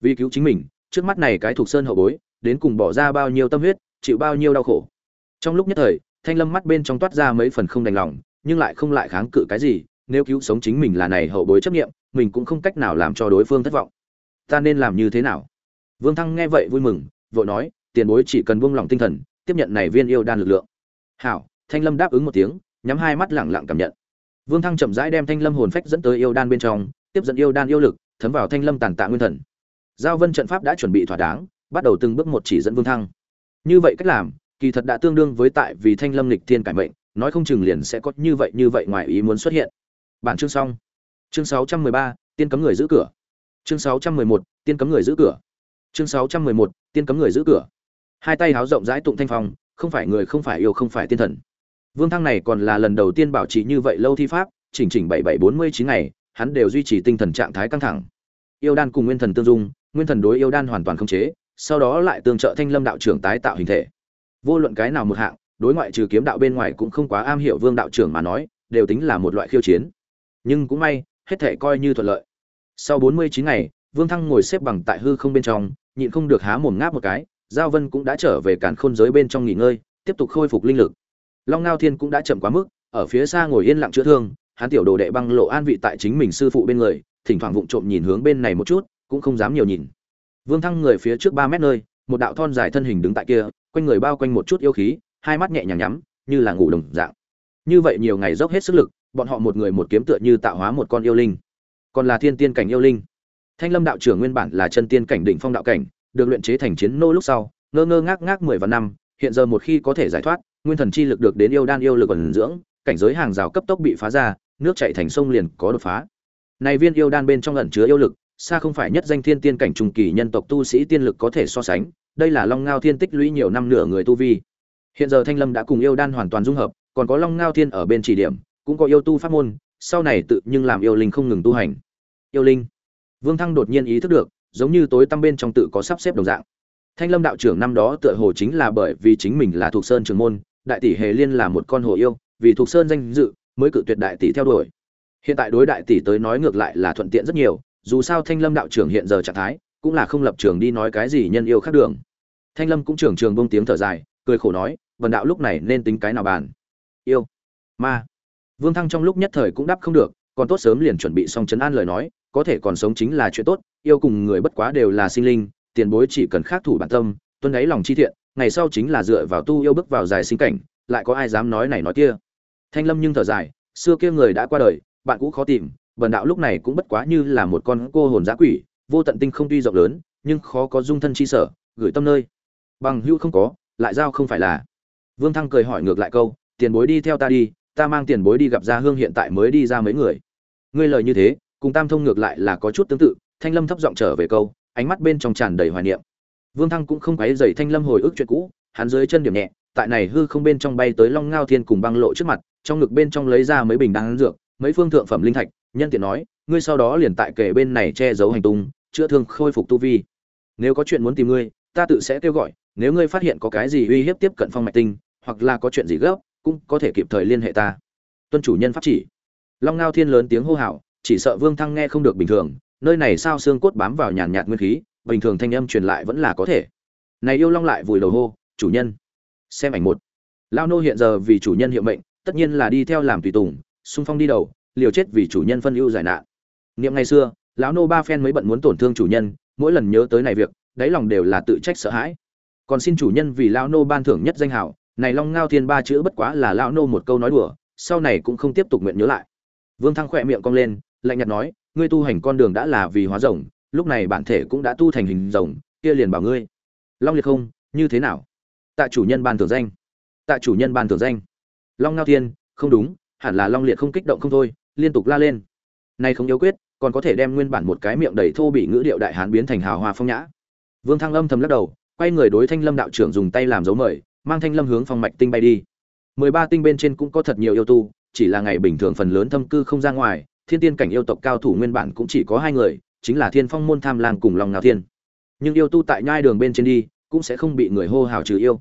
Speaker 1: Vì cứu chính mình, trước mắt này cái thuộc sơn hậu bối, đến cùng bỏ ra bao nhiêu tâm huyết, chịu bao nhiêu đau khổ. Trong lúc nhất thời, thanh lâm mắt bên trong toát ra mấy phần không đành lòng, nhưng lại không lại kháng cự cái gì, nếu cứu sống chính mình là này hậu bối chấp niệm mình cũng không cách nào làm cho đối phương thất vọng. Ta nên làm như thế nào? Vương thăng nghe vậy vui mừng, vội nói, tiền bối chỉ cần buông lỏng tinh thần, tiếp nhận này viên yêu đan lực lượng. Hảo, thanh lâm đáp ứng một tiếng, nhắm hai mắt lẳng lặng cảm nhận. Vương thăng chậm rãi đem thanh lâm hồn phách dẫn tới yêu đan bên trong, tiếp dẫn yêu đan yêu lực, thấm vào thanh lâm tàn tạ nguyên thần. Giao vân trận pháp đã chuẩn bị thỏa đáng, bắt đầu từng bước một chỉ dẫn vương thăng. Như vậy cách làm, kỳ thật đã tương đương với tại vì thanh lâm lịch thiên cải mệnh, nói không chừng liền sẽ có như vậy như vậy ngoài ý muốn xuất hiện. Bản chương xong chương 613, tiên cấm người giữ cửa. Chương 611, tiên cấm người giữ cửa. Chương 611, tiên cấm người giữ cửa. Hai tay háo rộng rãi tụng thanh phong không phải người không phải yêu không phải tiên thần. Vương thăng này còn là lần đầu tiên bảo trì như vậy lâu thi pháp chỉnh chỉnh bảy bảy bốn mươi chín ngày hắn đều duy trì tinh thần trạng thái căng thẳng. Yêu đan cùng nguyên thần tương dung nguyên thần đối yêu đan hoàn toàn không chế sau đó lại tương trợ thanh lâm đạo trưởng tái tạo hình thể. Vô luận cái nào một hạng đối ngoại trừ kiếm đạo bên ngoài cũng không quá am hiểu vương đạo trưởng mà nói đều tính là một loại khiêu chiến. Nhưng cũng may hết thể coi như thuận lợi. Sau bốn mươi chín ngày, vương thăng ngồi xếp bằng tại hư không bên trong, nhịn không được há mồm ngáp một cái, giao vân cũng đã trở về cản khôn giới bên trong nghỉ ngơi, tiếp tục khôi phục linh lực. Long ngao thiên cũng đã chậm quá mức, ở phía xa ngồi yên lặng chữa thương, hắn tiểu đồ đệ băng lộ an vị tại chính mình sư phụ bên người, thỉnh thoảng vụng trộm nhìn hướng bên này một chút, cũng không dám nhiều nhìn. Vương thăng người phía trước ba mét nơi, một đạo thon dài thân hình đứng tại kia, quanh người bao quanh một chút yêu khí, hai mắt nhẹ nhàng nhắm, như là ngủ đồng dạng. Như vậy nhiều ngày dốc hết sức lực bọn họ một người một kiếm tựa như tạo hóa một con yêu linh. Còn là thiên tiên cảnh yêu linh. Thanh lâm đạo trưởng nguyên bản là chân tiên cảnh đỉnh phong đạo cảnh, được luyện chế thành chiến nô lúc sau, ngơ ngơ ngác ngác mười vạn năm, hiện giờ một khi có thể giải thoát, nguyên thần chi lực được đến yêu đan yêu lực ẩn dưỡng, cảnh giới hàng rào cấp tốc bị phá ra, nước chảy thành sông liền có đột phá. Này viên yêu đan bên trong ẩn chứa yêu lực, xa không phải nhất danh thiên tiên cảnh trùng kỳ nhân tộc tu sĩ tiên lực có thể so sánh, đây là long ngao thiên tích lũy nhiều năm nửa người tu vi. Hiện giờ thanh lâm đã cùng yêu đan hoàn toàn dung hợp, còn có long ngao thiên ở bên chỉ điểm cũng có yêu tu pháp môn, sau này tự nhưng làm yêu linh không ngừng tu hành. Yêu linh. Vương thăng đột nhiên ý thức được, giống như tối tăm bên trong tự có sắp xếp đồng dạng. Thanh lâm đạo trưởng năm đó tựa hồ chính là bởi vì chính mình là thuộc sơn trường môn, đại tỷ hề liên là một con hồ yêu, vì thuộc sơn danh dự, mới cự tuyệt đại tỷ theo đuổi. Hiện tại đối đại tỷ tới nói ngược lại là thuận tiện rất nhiều, dù sao thanh lâm đạo trưởng hiện giờ trạng thái, cũng là không lập trường đi nói cái gì nhân yêu khác đường. Thanh lâm cũng trưởng trường buông tiếng thở dài, cười khổ nói, "Vân đạo lúc này nên tính cái nào bàn? Yêu. Ma vương thăng trong lúc nhất thời cũng đáp không được, còn tốt sớm liền chuẩn bị xong chấn an lời nói, có thể còn sống chính là chuyện tốt, yêu cùng người bất quá đều là sinh linh, tiền bối chỉ cần khắc thủ bản tâm, tuân ấy lòng chi thiện, ngày sau chính là dựa vào tu yêu bước vào dài sinh cảnh, lại có ai dám nói này nói kia. Thanh lâm nhưng thở dài, xưa kia người đã qua đời, bạn cũ khó tìm, bần đạo lúc này cũng bất quá như là một con cô hồn dã quỷ, vô tận tinh không tuy rộng lớn, nhưng khó có dung thân chi sở, gửi tâm nơi. Bằng hữu không có, lại giao không phải là. Vương thăng cười hỏi ngược lại câu, tiền bối đi theo ta đi ta mang tiền bối đi gặp gia hương hiện tại mới đi ra mấy người. Ngươi lời như thế, cùng tam thông ngược lại là có chút tương tự, thanh lâm thấp giọng trở về câu, ánh mắt bên trong tràn đầy hoài niệm. Vương thăng cũng không quấy dày thanh lâm hồi ức chuyện cũ, hắn dưới chân điểm nhẹ, tại này hư không bên trong bay tới long ngao thiên cùng băng lộ trước mặt, trong ngực bên trong lấy ra mấy bình đan dược, mấy phương thượng phẩm linh thạch, nhân tiện nói, ngươi sau đó liền tại kề bên này che giấu hành tung, chữa thương khôi phục tu vi. Nếu có chuyện muốn tìm ngươi, ta tự sẽ kêu gọi, nếu ngươi phát hiện có cái gì uy hiếp tiếp cận phong mạch tinh, hoặc là có chuyện gì gấp cũng có thể kịp thời liên hệ ta. Tuân chủ nhân pháp chỉ. Long ngao thiên lớn tiếng hô hào, chỉ sợ vương thăng nghe không được bình thường, nơi này sao xương cốt bám vào nhàn nhạt nguyên khí, bình thường thanh âm truyền lại vẫn là có thể. Này yêu long lại vùi đầu hô, chủ nhân, xem ảnh một. Lao nô hiện giờ vì chủ nhân hiệu mệnh, tất nhiên là đi theo làm tùy tùng, xung phong đi đầu, liều chết vì chủ nhân phân ưu giải nạn. Niệm ngày xưa, lão nô ba phen mới bận muốn tổn thương chủ nhân, mỗi lần nhớ tới này việc, đáy lòng đều là tự trách sợ hãi. Còn xin chủ nhân vì lão nô ban thưởng nhất danh hảo này long ngao thiên ba chữ bất quá là lão nô một câu nói đùa, sau này cũng không tiếp tục nguyện nhớ lại. Vương thăng khỏe miệng cong lên, lạnh nhạt nói, ngươi tu hành con đường đã là vì hóa rồng, lúc này bản thể cũng đã tu thành hình rồng, kia liền bảo ngươi. Long liệt không, như thế nào? Tạ chủ nhân ban thưởng danh. Tạ chủ nhân ban thưởng danh. Long ngao thiên, không đúng, hẳn là long liệt không kích động không thôi, liên tục la lên. Nay không yếu quyết, còn có thể đem nguyên bản một cái miệng đầy thô bị ngữ điệu đại hán biến thành hào hoa phong nhã. Vương thăng âm thầm lắc đầu, quay người đối thanh lâm đạo trưởng dùng tay làm dấu mời mang thanh lâm hướng phong mạch tinh bay đi. Mười ba tinh bên trên cũng có thật nhiều yêu tu, chỉ là ngày bình thường phần lớn thâm cư không ra ngoài, thiên tiên cảnh yêu tộc cao thủ nguyên bản cũng chỉ có hai người, chính là thiên phong môn tham lang cùng lòng nào thiên. Nhưng yêu tu tại nhai đường bên trên đi, cũng sẽ không bị người hô hào trừ yêu.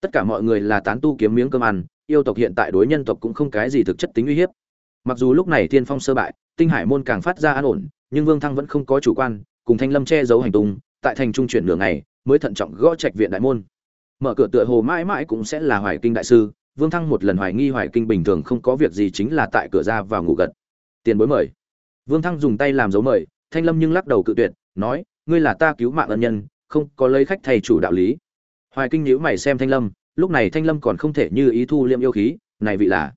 Speaker 1: Tất cả mọi người là tán tu kiếm miếng cơm ăn, yêu tộc hiện tại đối nhân tộc cũng không cái gì thực chất tính uy hiếp. Mặc dù lúc này thiên phong sơ bại, tinh hải môn càng phát ra an ổn, nhưng vương thăng vẫn không có chủ quan, cùng thanh lâm che giấu hành tung, tại thành trung chuyển nửa ngày, mới thận trọng gõ trạch viện đại môn mở cửa tựa hồ mãi mãi cũng sẽ là hoài kinh đại sư, vương thăng một lần hoài nghi hoài kinh bình thường không có việc gì chính là tại cửa ra vào ngủ gật. Tiền bối mời. Vương thăng dùng tay làm dấu mời, thanh lâm nhưng lắc đầu cự tuyệt, nói, ngươi là ta cứu mạng ân nhân, không có lấy khách thầy chủ đạo lý. Hoài kinh nhíu mày xem thanh lâm, lúc này thanh lâm còn không thể như ý thu liêm yêu khí, này vị là.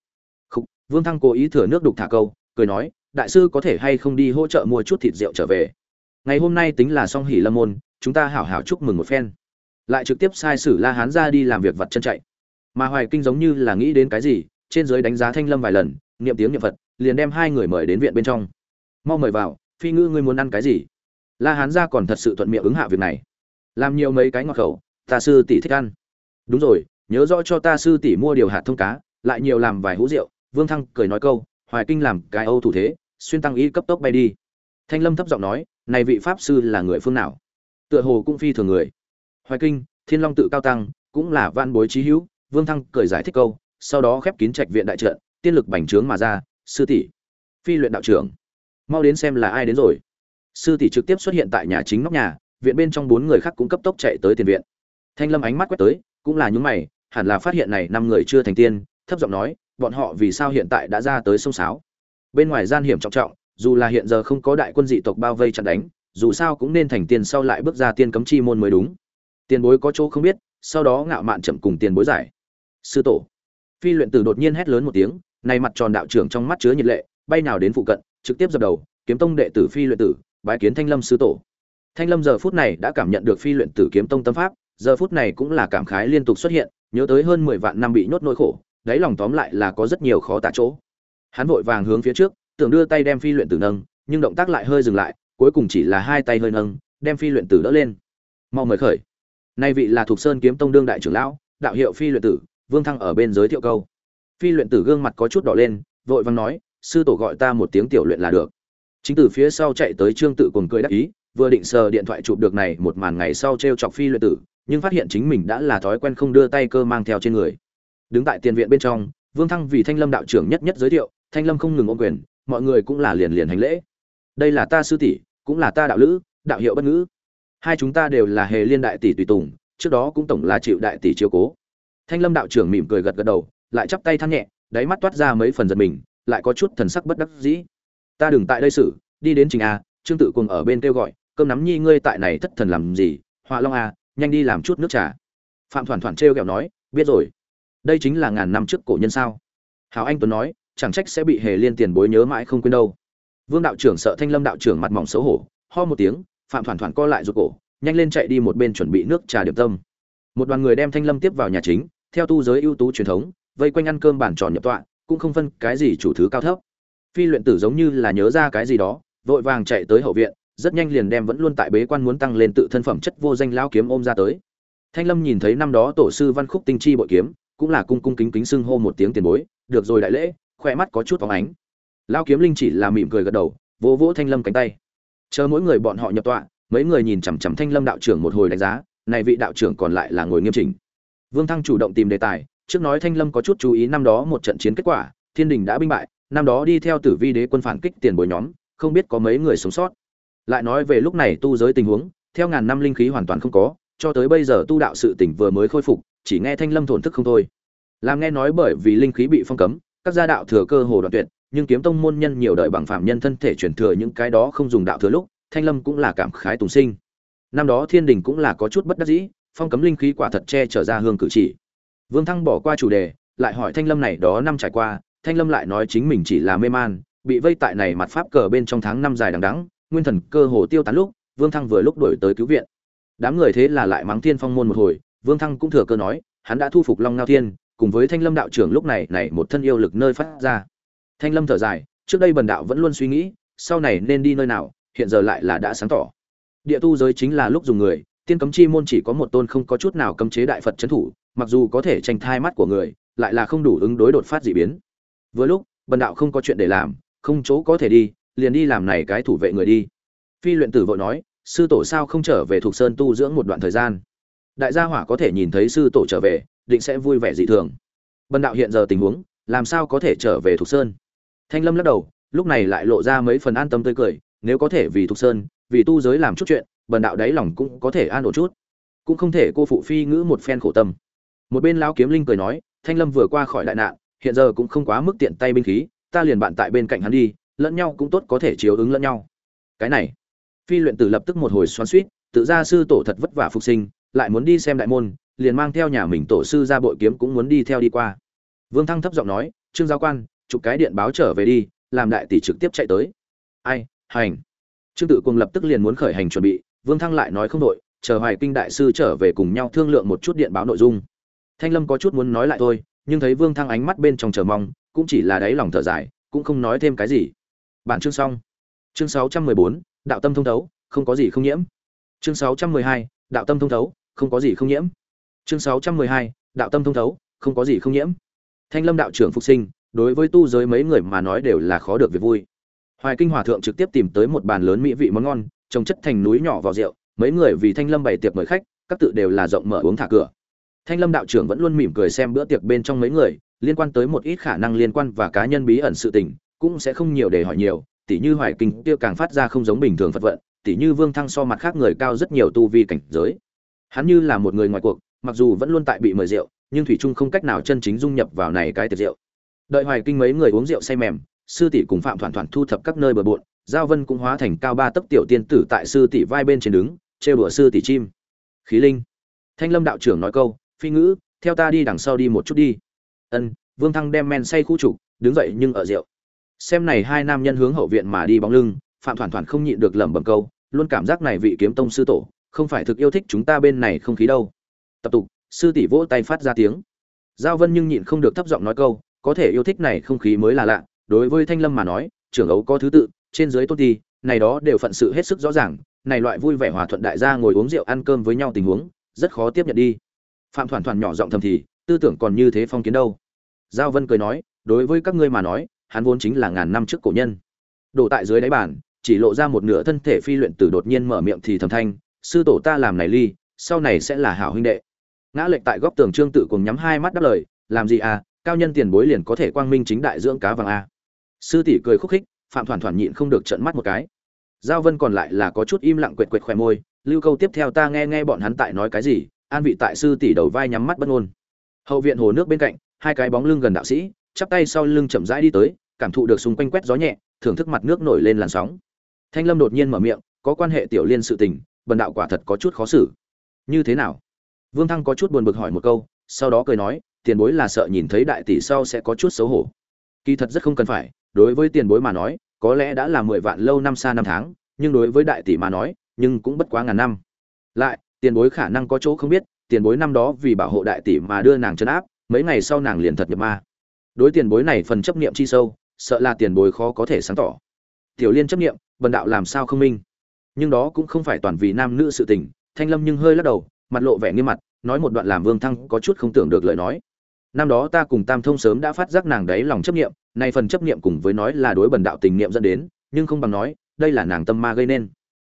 Speaker 1: Không vương thăng cố ý thừa nước đục thả câu, cười nói, đại sư có thể hay không đi hỗ trợ mua chút thịt rượu trở về. Ngày hôm nay tính là xong hỉ lâm môn, chúng ta hảo hảo chúc mừng một phen lại trực tiếp sai sử la hán ra đi làm việc vặt chân chạy. Mà hoài kinh giống như là nghĩ đến cái gì, trên dưới đánh giá thanh lâm vài lần, niệm tiếng niệm phật, liền đem hai người mời đến viện bên trong. Mau mời vào, phi ngư ngươi muốn ăn cái gì? La hán ra còn thật sự thuận miệng ứng hạ việc này. Làm nhiều mấy cái ngọt khẩu, ta sư tỷ thích ăn. Đúng rồi, nhớ rõ cho ta sư tỷ mua điều hạt thông cá, lại nhiều làm vài hũ rượu. Vương thăng cười nói câu, hoài kinh làm cái âu thủ thế, xuyên tăng ý cấp tốc bay đi. Thanh lâm thấp giọng nói, này vị pháp sư là người phương nào? Tựa hồ cũng phi thường người hoài kinh, thiên long tự cao tăng, cũng là van bối trí hữu, vương thăng cười giải thích câu, sau đó khép kín trạch viện đại trận, tiên lực bành trướng mà ra, sư tỷ. Phi luyện đạo trưởng. Mau đến xem là ai đến rồi. Sư tỷ trực tiếp xuất hiện tại nhà chính nóc nhà, viện bên trong bốn người khác cũng cấp tốc chạy tới tiền viện. Thanh lâm ánh mắt quét tới, cũng là những mày, hẳn là phát hiện này năm người chưa thành tiên, thấp giọng nói, bọn họ vì sao hiện tại đã ra tới sông sáo? Bên ngoài gian hiểm trọng trọng, dù là hiện giờ không có đại quân dị tộc bao vây chặn đánh, dù sao cũng nên thành tiên sau lại bước ra tiên cấm chi môn mới đúng tiền bối có chỗ không biết, sau đó ngạo mạn chậm cùng tiền bối giải. Sư tổ. Phi luyện tử đột nhiên hét lớn một tiếng này mặt tròn đạo trưởng trong mắt chứa nhiệt lệ, bay nào đến phụ cận, trực tiếp dập đầu, kiếm tông đệ tử phi luyện tử, bái kiến thanh lâm sư tổ. Thanh lâm giờ phút này đã cảm nhận được phi luyện tử kiếm tông tâm pháp, giờ phút này cũng là cảm khái liên tục xuất hiện, nhớ tới hơn mười vạn năm bị nhốt nỗi khổ, đáy lòng tóm lại là có rất nhiều khó tả chỗ. Hắn vội vàng hướng phía trước, tưởng đưa tay đem phi luyện tử nâng, nhưng động tác lại hơi dừng lại, cuối cùng chỉ là hai tay hơi nâng, đem phi luyện tử đỡ lên. Mau mời khởi nay vị là thuộc sơn kiếm tông đương đại trưởng lão, đạo hiệu phi luyện tử, vương thăng ở bên giới thiệu câu. Phi luyện tử gương mặt có chút đỏ lên, vội vàng nói, sư tổ gọi ta một tiếng tiểu luyện là được. Chính từ phía sau chạy tới trương tự cùng cười đắc ý, vừa định sờ điện thoại chụp được này một màn ngày sau t r e o chọc phi luyện tử, nhưng phát hiện chính mình đã là thói quen không đưa tay cơ mang theo trên người. Đứng tại tiền viện bên trong, vương thăng vì thanh lâm đạo trưởng nhất nhất giới thiệu, thanh lâm không ngừng ôm quyền, mọi người cũng là liền liền hành lễ. Đây là ta sư tỷ, cũng là ta đạo lữ, đạo hiệu bất ngữ hai chúng ta đều là hề liên đại tỷ tùy tùng, trước đó cũng tổng là chịu đại tỷ chiếu cố. Thanh lâm đạo trưởng mỉm cười gật gật đầu, lại chắp tay than nhẹ, đáy mắt toát ra mấy phần giật mình, lại có chút thần sắc bất đắc dĩ. Ta đừng tại đây xử, đi đến trình a, trương tự cùng ở bên kêu gọi, cơm nắm nhi ngươi tại này thất thần làm gì? Họa long a, nhanh đi làm chút nước trà. Phạm thoản thoản trêu ghẹo nói, biết rồi. Đây chính là ngàn năm trước cổ nhân sao? Hào anh tuấn nói, chẳng trách sẽ bị hề liên tiền bối nhớ mãi không quên đâu. Vương đạo trưởng sợ thanh lâm đạo trưởng mặt mỏng xấu hổ, ho một tiếng phạm thoản thoản co lại ruột cổ, nhanh lên chạy đi một bên chuẩn bị nước trà điểm tâm. Một đoàn người đem thanh lâm tiếp vào nhà chính, theo tu giới ưu tú truyền thống, vây quanh ăn cơm bàn tròn nhập tọa, cũng không phân cái gì chủ thứ cao thấp. Phi luyện tử giống như là nhớ ra cái gì đó, vội vàng chạy tới hậu viện, rất nhanh liền đem vẫn luôn tại bế quan muốn tăng lên tự thân phẩm chất vô danh lao kiếm ôm ra tới. Thanh lâm nhìn thấy năm đó tổ sư văn khúc tinh chi bội kiếm, cũng là cung cung kính kính xưng hô một tiếng tiền bối, được rồi đại lễ khoe mắt có chút phóng ánh. Lao kiếm linh chỉ là mỉm cười gật đầu, vỗ vỗ thanh lâm cánh tay chờ mỗi người bọn họ nhập tọa, mấy người nhìn chằm chằm thanh lâm đạo trưởng một hồi đánh giá, này vị đạo trưởng còn lại là ngồi nghiêm chỉnh. Vương thăng chủ động tìm đề tài, trước nói thanh lâm có chút chú ý năm đó một trận chiến kết quả, thiên đình đã binh bại, năm đó đi theo tử vi đế quân phản kích tiền bối nhóm, không biết có mấy người sống sót. Lại nói về lúc này tu giới tình huống, theo ngàn năm linh khí hoàn toàn không có, cho tới bây giờ tu đạo sự tỉnh vừa mới khôi phục, chỉ nghe thanh lâm thổn thức không thôi. Làm nghe nói bởi vì linh khí bị phong cấm, các gia đạo thừa cơ hồ đoạn tuyệt nhưng kiếm tông môn nhân nhiều đời bằng phạm nhân thân thể chuyển thừa những cái đó không dùng đạo thừa lúc, thanh lâm cũng là cảm khái tùng sinh. Năm đó thiên đình cũng là có chút bất đắc dĩ, phong cấm linh khí quả thật che trở ra hương cử chỉ. Vương thăng bỏ qua chủ đề, lại hỏi thanh lâm này đó năm trải qua, thanh lâm lại nói chính mình chỉ là mê man, bị vây tại này mặt pháp cờ bên trong tháng năm dài đằng đẵng, nguyên thần cơ hồ tiêu tán lúc, vương thăng vừa lúc đổi tới cứu viện. Đám người thế là lại mắng thiên phong môn một hồi, vương thăng cũng thừa cơ nói, hắn đã thu phục long ngao thiên, cùng với thanh lâm đạo trưởng lúc này này một thân yêu lực nơi phát ra thanh lâm thở dài, trước đây bần đạo vẫn luôn suy nghĩ, sau này nên đi nơi nào, hiện giờ lại là đã sáng tỏ. Địa tu giới chính là lúc dùng người, tiên cấm chi môn chỉ có một tôn không có chút nào cấm chế đại phật trấn thủ, mặc dù có thể tranh thai mắt của người, lại là không đủ ứng đối đột phát dị biến. Vừa lúc, bần đạo không có chuyện để làm, không chỗ có thể đi, liền đi làm này cái thủ vệ người đi. Phi luyện tử vội nói, sư tổ sao không trở về thuộc sơn tu dưỡng một đoạn thời gian? Đại gia hỏa có thể nhìn thấy sư tổ trở về, định sẽ vui vẻ dị thường. Bần đạo hiện giờ tình huống, làm sao có thể trở về thuộc sơn? Thanh lâm lắc đầu, lúc này lại lộ ra mấy phần an tâm tươi cười, nếu có thể vì Thục sơn, vì tu giới làm chút chuyện, bần đạo đáy lòng cũng có thể an ổn chút. Cũng không thể cô phụ phi ngữ một phen khổ tâm. Một bên lão kiếm linh cười nói, thanh lâm vừa qua khỏi đại nạn, hiện giờ cũng không quá mức tiện tay binh khí, ta liền bạn tại bên cạnh hắn đi, lẫn nhau cũng tốt có thể chiếu ứng lẫn nhau. Cái này, phi luyện tử lập tức một hồi xoắn suýt tự ra sư tổ thật vất vả phục sinh, lại muốn đi xem đại môn, liền mang theo nhà mình tổ sư ra bội kiếm cũng muốn đi theo đi qua. Vương thăng thấp giọng nói, trương giáo quan chụp cái điện báo trở về đi làm đại tỷ trực tiếp chạy tới. Ai hành. Trương tự cùng lập tức liền muốn khởi hành chuẩn bị vương thăng lại nói không đội chờ hoài kinh đại sư trở về cùng nhau thương lượng một chút điện báo nội dung. Thanh lâm có chút muốn nói lại thôi nhưng thấy vương thăng ánh mắt bên trong chờ mong cũng chỉ là đáy lòng thở dài cũng không nói thêm cái gì. Bản chương xong. Chương 614, đạo tâm thông thấu không có gì không nhiễm. Chương 612, đạo tâm thông thấu không có gì không nhiễm. Chương 612, đạo tâm thông thấu không có gì không nhiễm. Thanh lâm đạo trưởng phục sinh đối với tu giới mấy người mà nói đều là khó được việc vui. Hoài kinh hòa thượng trực tiếp tìm tới một bàn lớn mỹ vị món ngon, trồng chất thành núi nhỏ vào rượu, mấy người vì thanh lâm bày tiệc mời khách, các tự đều là rộng mở uống thả cửa. Thanh lâm đạo trưởng vẫn luôn mỉm cười xem bữa tiệc bên trong mấy người, liên quan tới một ít khả năng liên quan và cá nhân bí ẩn sự tình, cũng sẽ không nhiều để hỏi nhiều, tỉ như hoài kinh kia càng phát ra không giống bình thường phật vận, tỉ như vương thăng so mặt khác người cao rất nhiều tu vi cảnh giới. Hắn như là một người ngoài cuộc, mặc dù vẫn luôn tại bị mời rượu, nhưng thủy trung không cách nào chân chính dung nhập vào này cái tiệc rượu đợi hoài kinh mấy người uống rượu say mềm, sư tỷ cùng phạm thoản thoản thu thập các nơi bờ bộn, giao vân cũng hóa thành cao ba tấc tiểu tiên tử tại sư tỷ vai bên trên đứng, trêu đùa sư tỷ chim. Khí linh. Thanh lâm đạo trưởng nói câu, phi ngữ, theo ta đi đằng sau đi một chút đi. Ân, vương thăng đem men say khu trục, đứng dậy nhưng ở rượu. Xem này hai nam nhân hướng hậu viện mà đi bóng lưng, phạm thoản thoản không nhịn được lẩm bẩm câu, luôn cảm giác này vị kiếm tông sư tổ, không phải thực yêu thích chúng ta bên này không khí đâu. Tập tục, sư tỷ vỗ tay phát ra tiếng. Giao vân nhưng nhịn không được thấp giọng nói câu có thể yêu thích này không khí mới là lạ, đối với thanh lâm mà nói, trưởng ấu có thứ tự, trên dưới tôn ti, này đó đều phận sự hết sức rõ ràng, này loại vui vẻ hòa thuận đại gia ngồi uống rượu ăn cơm với nhau tình huống, rất khó tiếp nhận đi. Phạm thoản thoản nhỏ giọng thầm thì, tư tưởng còn như thế phong kiến đâu. Giao vân cười nói, đối với các ngươi mà nói, hắn vốn chính là ngàn năm trước cổ nhân. Đổ tại dưới đáy bàn, chỉ lộ ra một nửa thân thể phi luyện tử đột nhiên mở miệng thì thầm thanh, sư tổ ta làm này ly, sau này sẽ là hảo huynh đệ. Ngã lệch tại góc tường trương tự cùng nhắm hai mắt đáp lời, làm gì à cao nhân tiền bối liền có thể quang minh chính đại dưỡng cá vàng a. Sư tỷ cười khúc khích, phạm thoản thoản nhịn không được trợn mắt một cái. Giao vân còn lại là có chút im lặng quệt quệt khỏe môi, lưu câu tiếp theo ta nghe nghe bọn hắn tại nói cái gì, an vị tại sư tỷ đầu vai nhắm mắt bất ngôn. Hậu viện hồ nước bên cạnh, hai cái bóng lưng gần đạo sĩ, chắp tay sau lưng chậm rãi đi tới, cảm thụ được xung quanh quét gió nhẹ, thưởng thức mặt nước nổi lên làn sóng. Thanh lâm đột nhiên mở miệng, có quan hệ tiểu liên sự tình, bần đạo quả thật có chút khó xử. Như thế nào? Vương thăng có chút buồn bực hỏi một câu, sau đó cười nói tiền bối là sợ nhìn thấy đại tỷ sau sẽ có chút xấu hổ. Kỳ thật rất không cần phải, đối với tiền bối mà nói, có lẽ đã là mười vạn lâu năm xa năm tháng, nhưng đối với đại tỷ mà nói, nhưng cũng bất quá ngàn năm. Lại, tiền bối khả năng có chỗ không biết, tiền bối năm đó vì bảo hộ đại tỷ mà đưa nàng chấn áp, mấy ngày sau nàng liền thật nhập ma. Đối tiền bối này phần chấp niệm chi sâu, sợ là tiền bối khó có thể sáng tỏ. Tiểu liên chấp niệm bần đạo làm sao không minh? Nhưng đó cũng không phải toàn vì nam nữ sự tình, thanh lâm nhưng hơi lắc đầu, mặt lộ vẻ nghiêm mặt, nói một đoạn làm vương thăng có chút không tưởng được lời nói năm đó ta cùng tam thông sớm đã phát giác nàng đấy lòng chấp niệm, nay phần chấp niệm cùng với nói là đối bần đạo tình niệm dẫn đến, nhưng không bằng nói, đây là nàng tâm ma gây nên.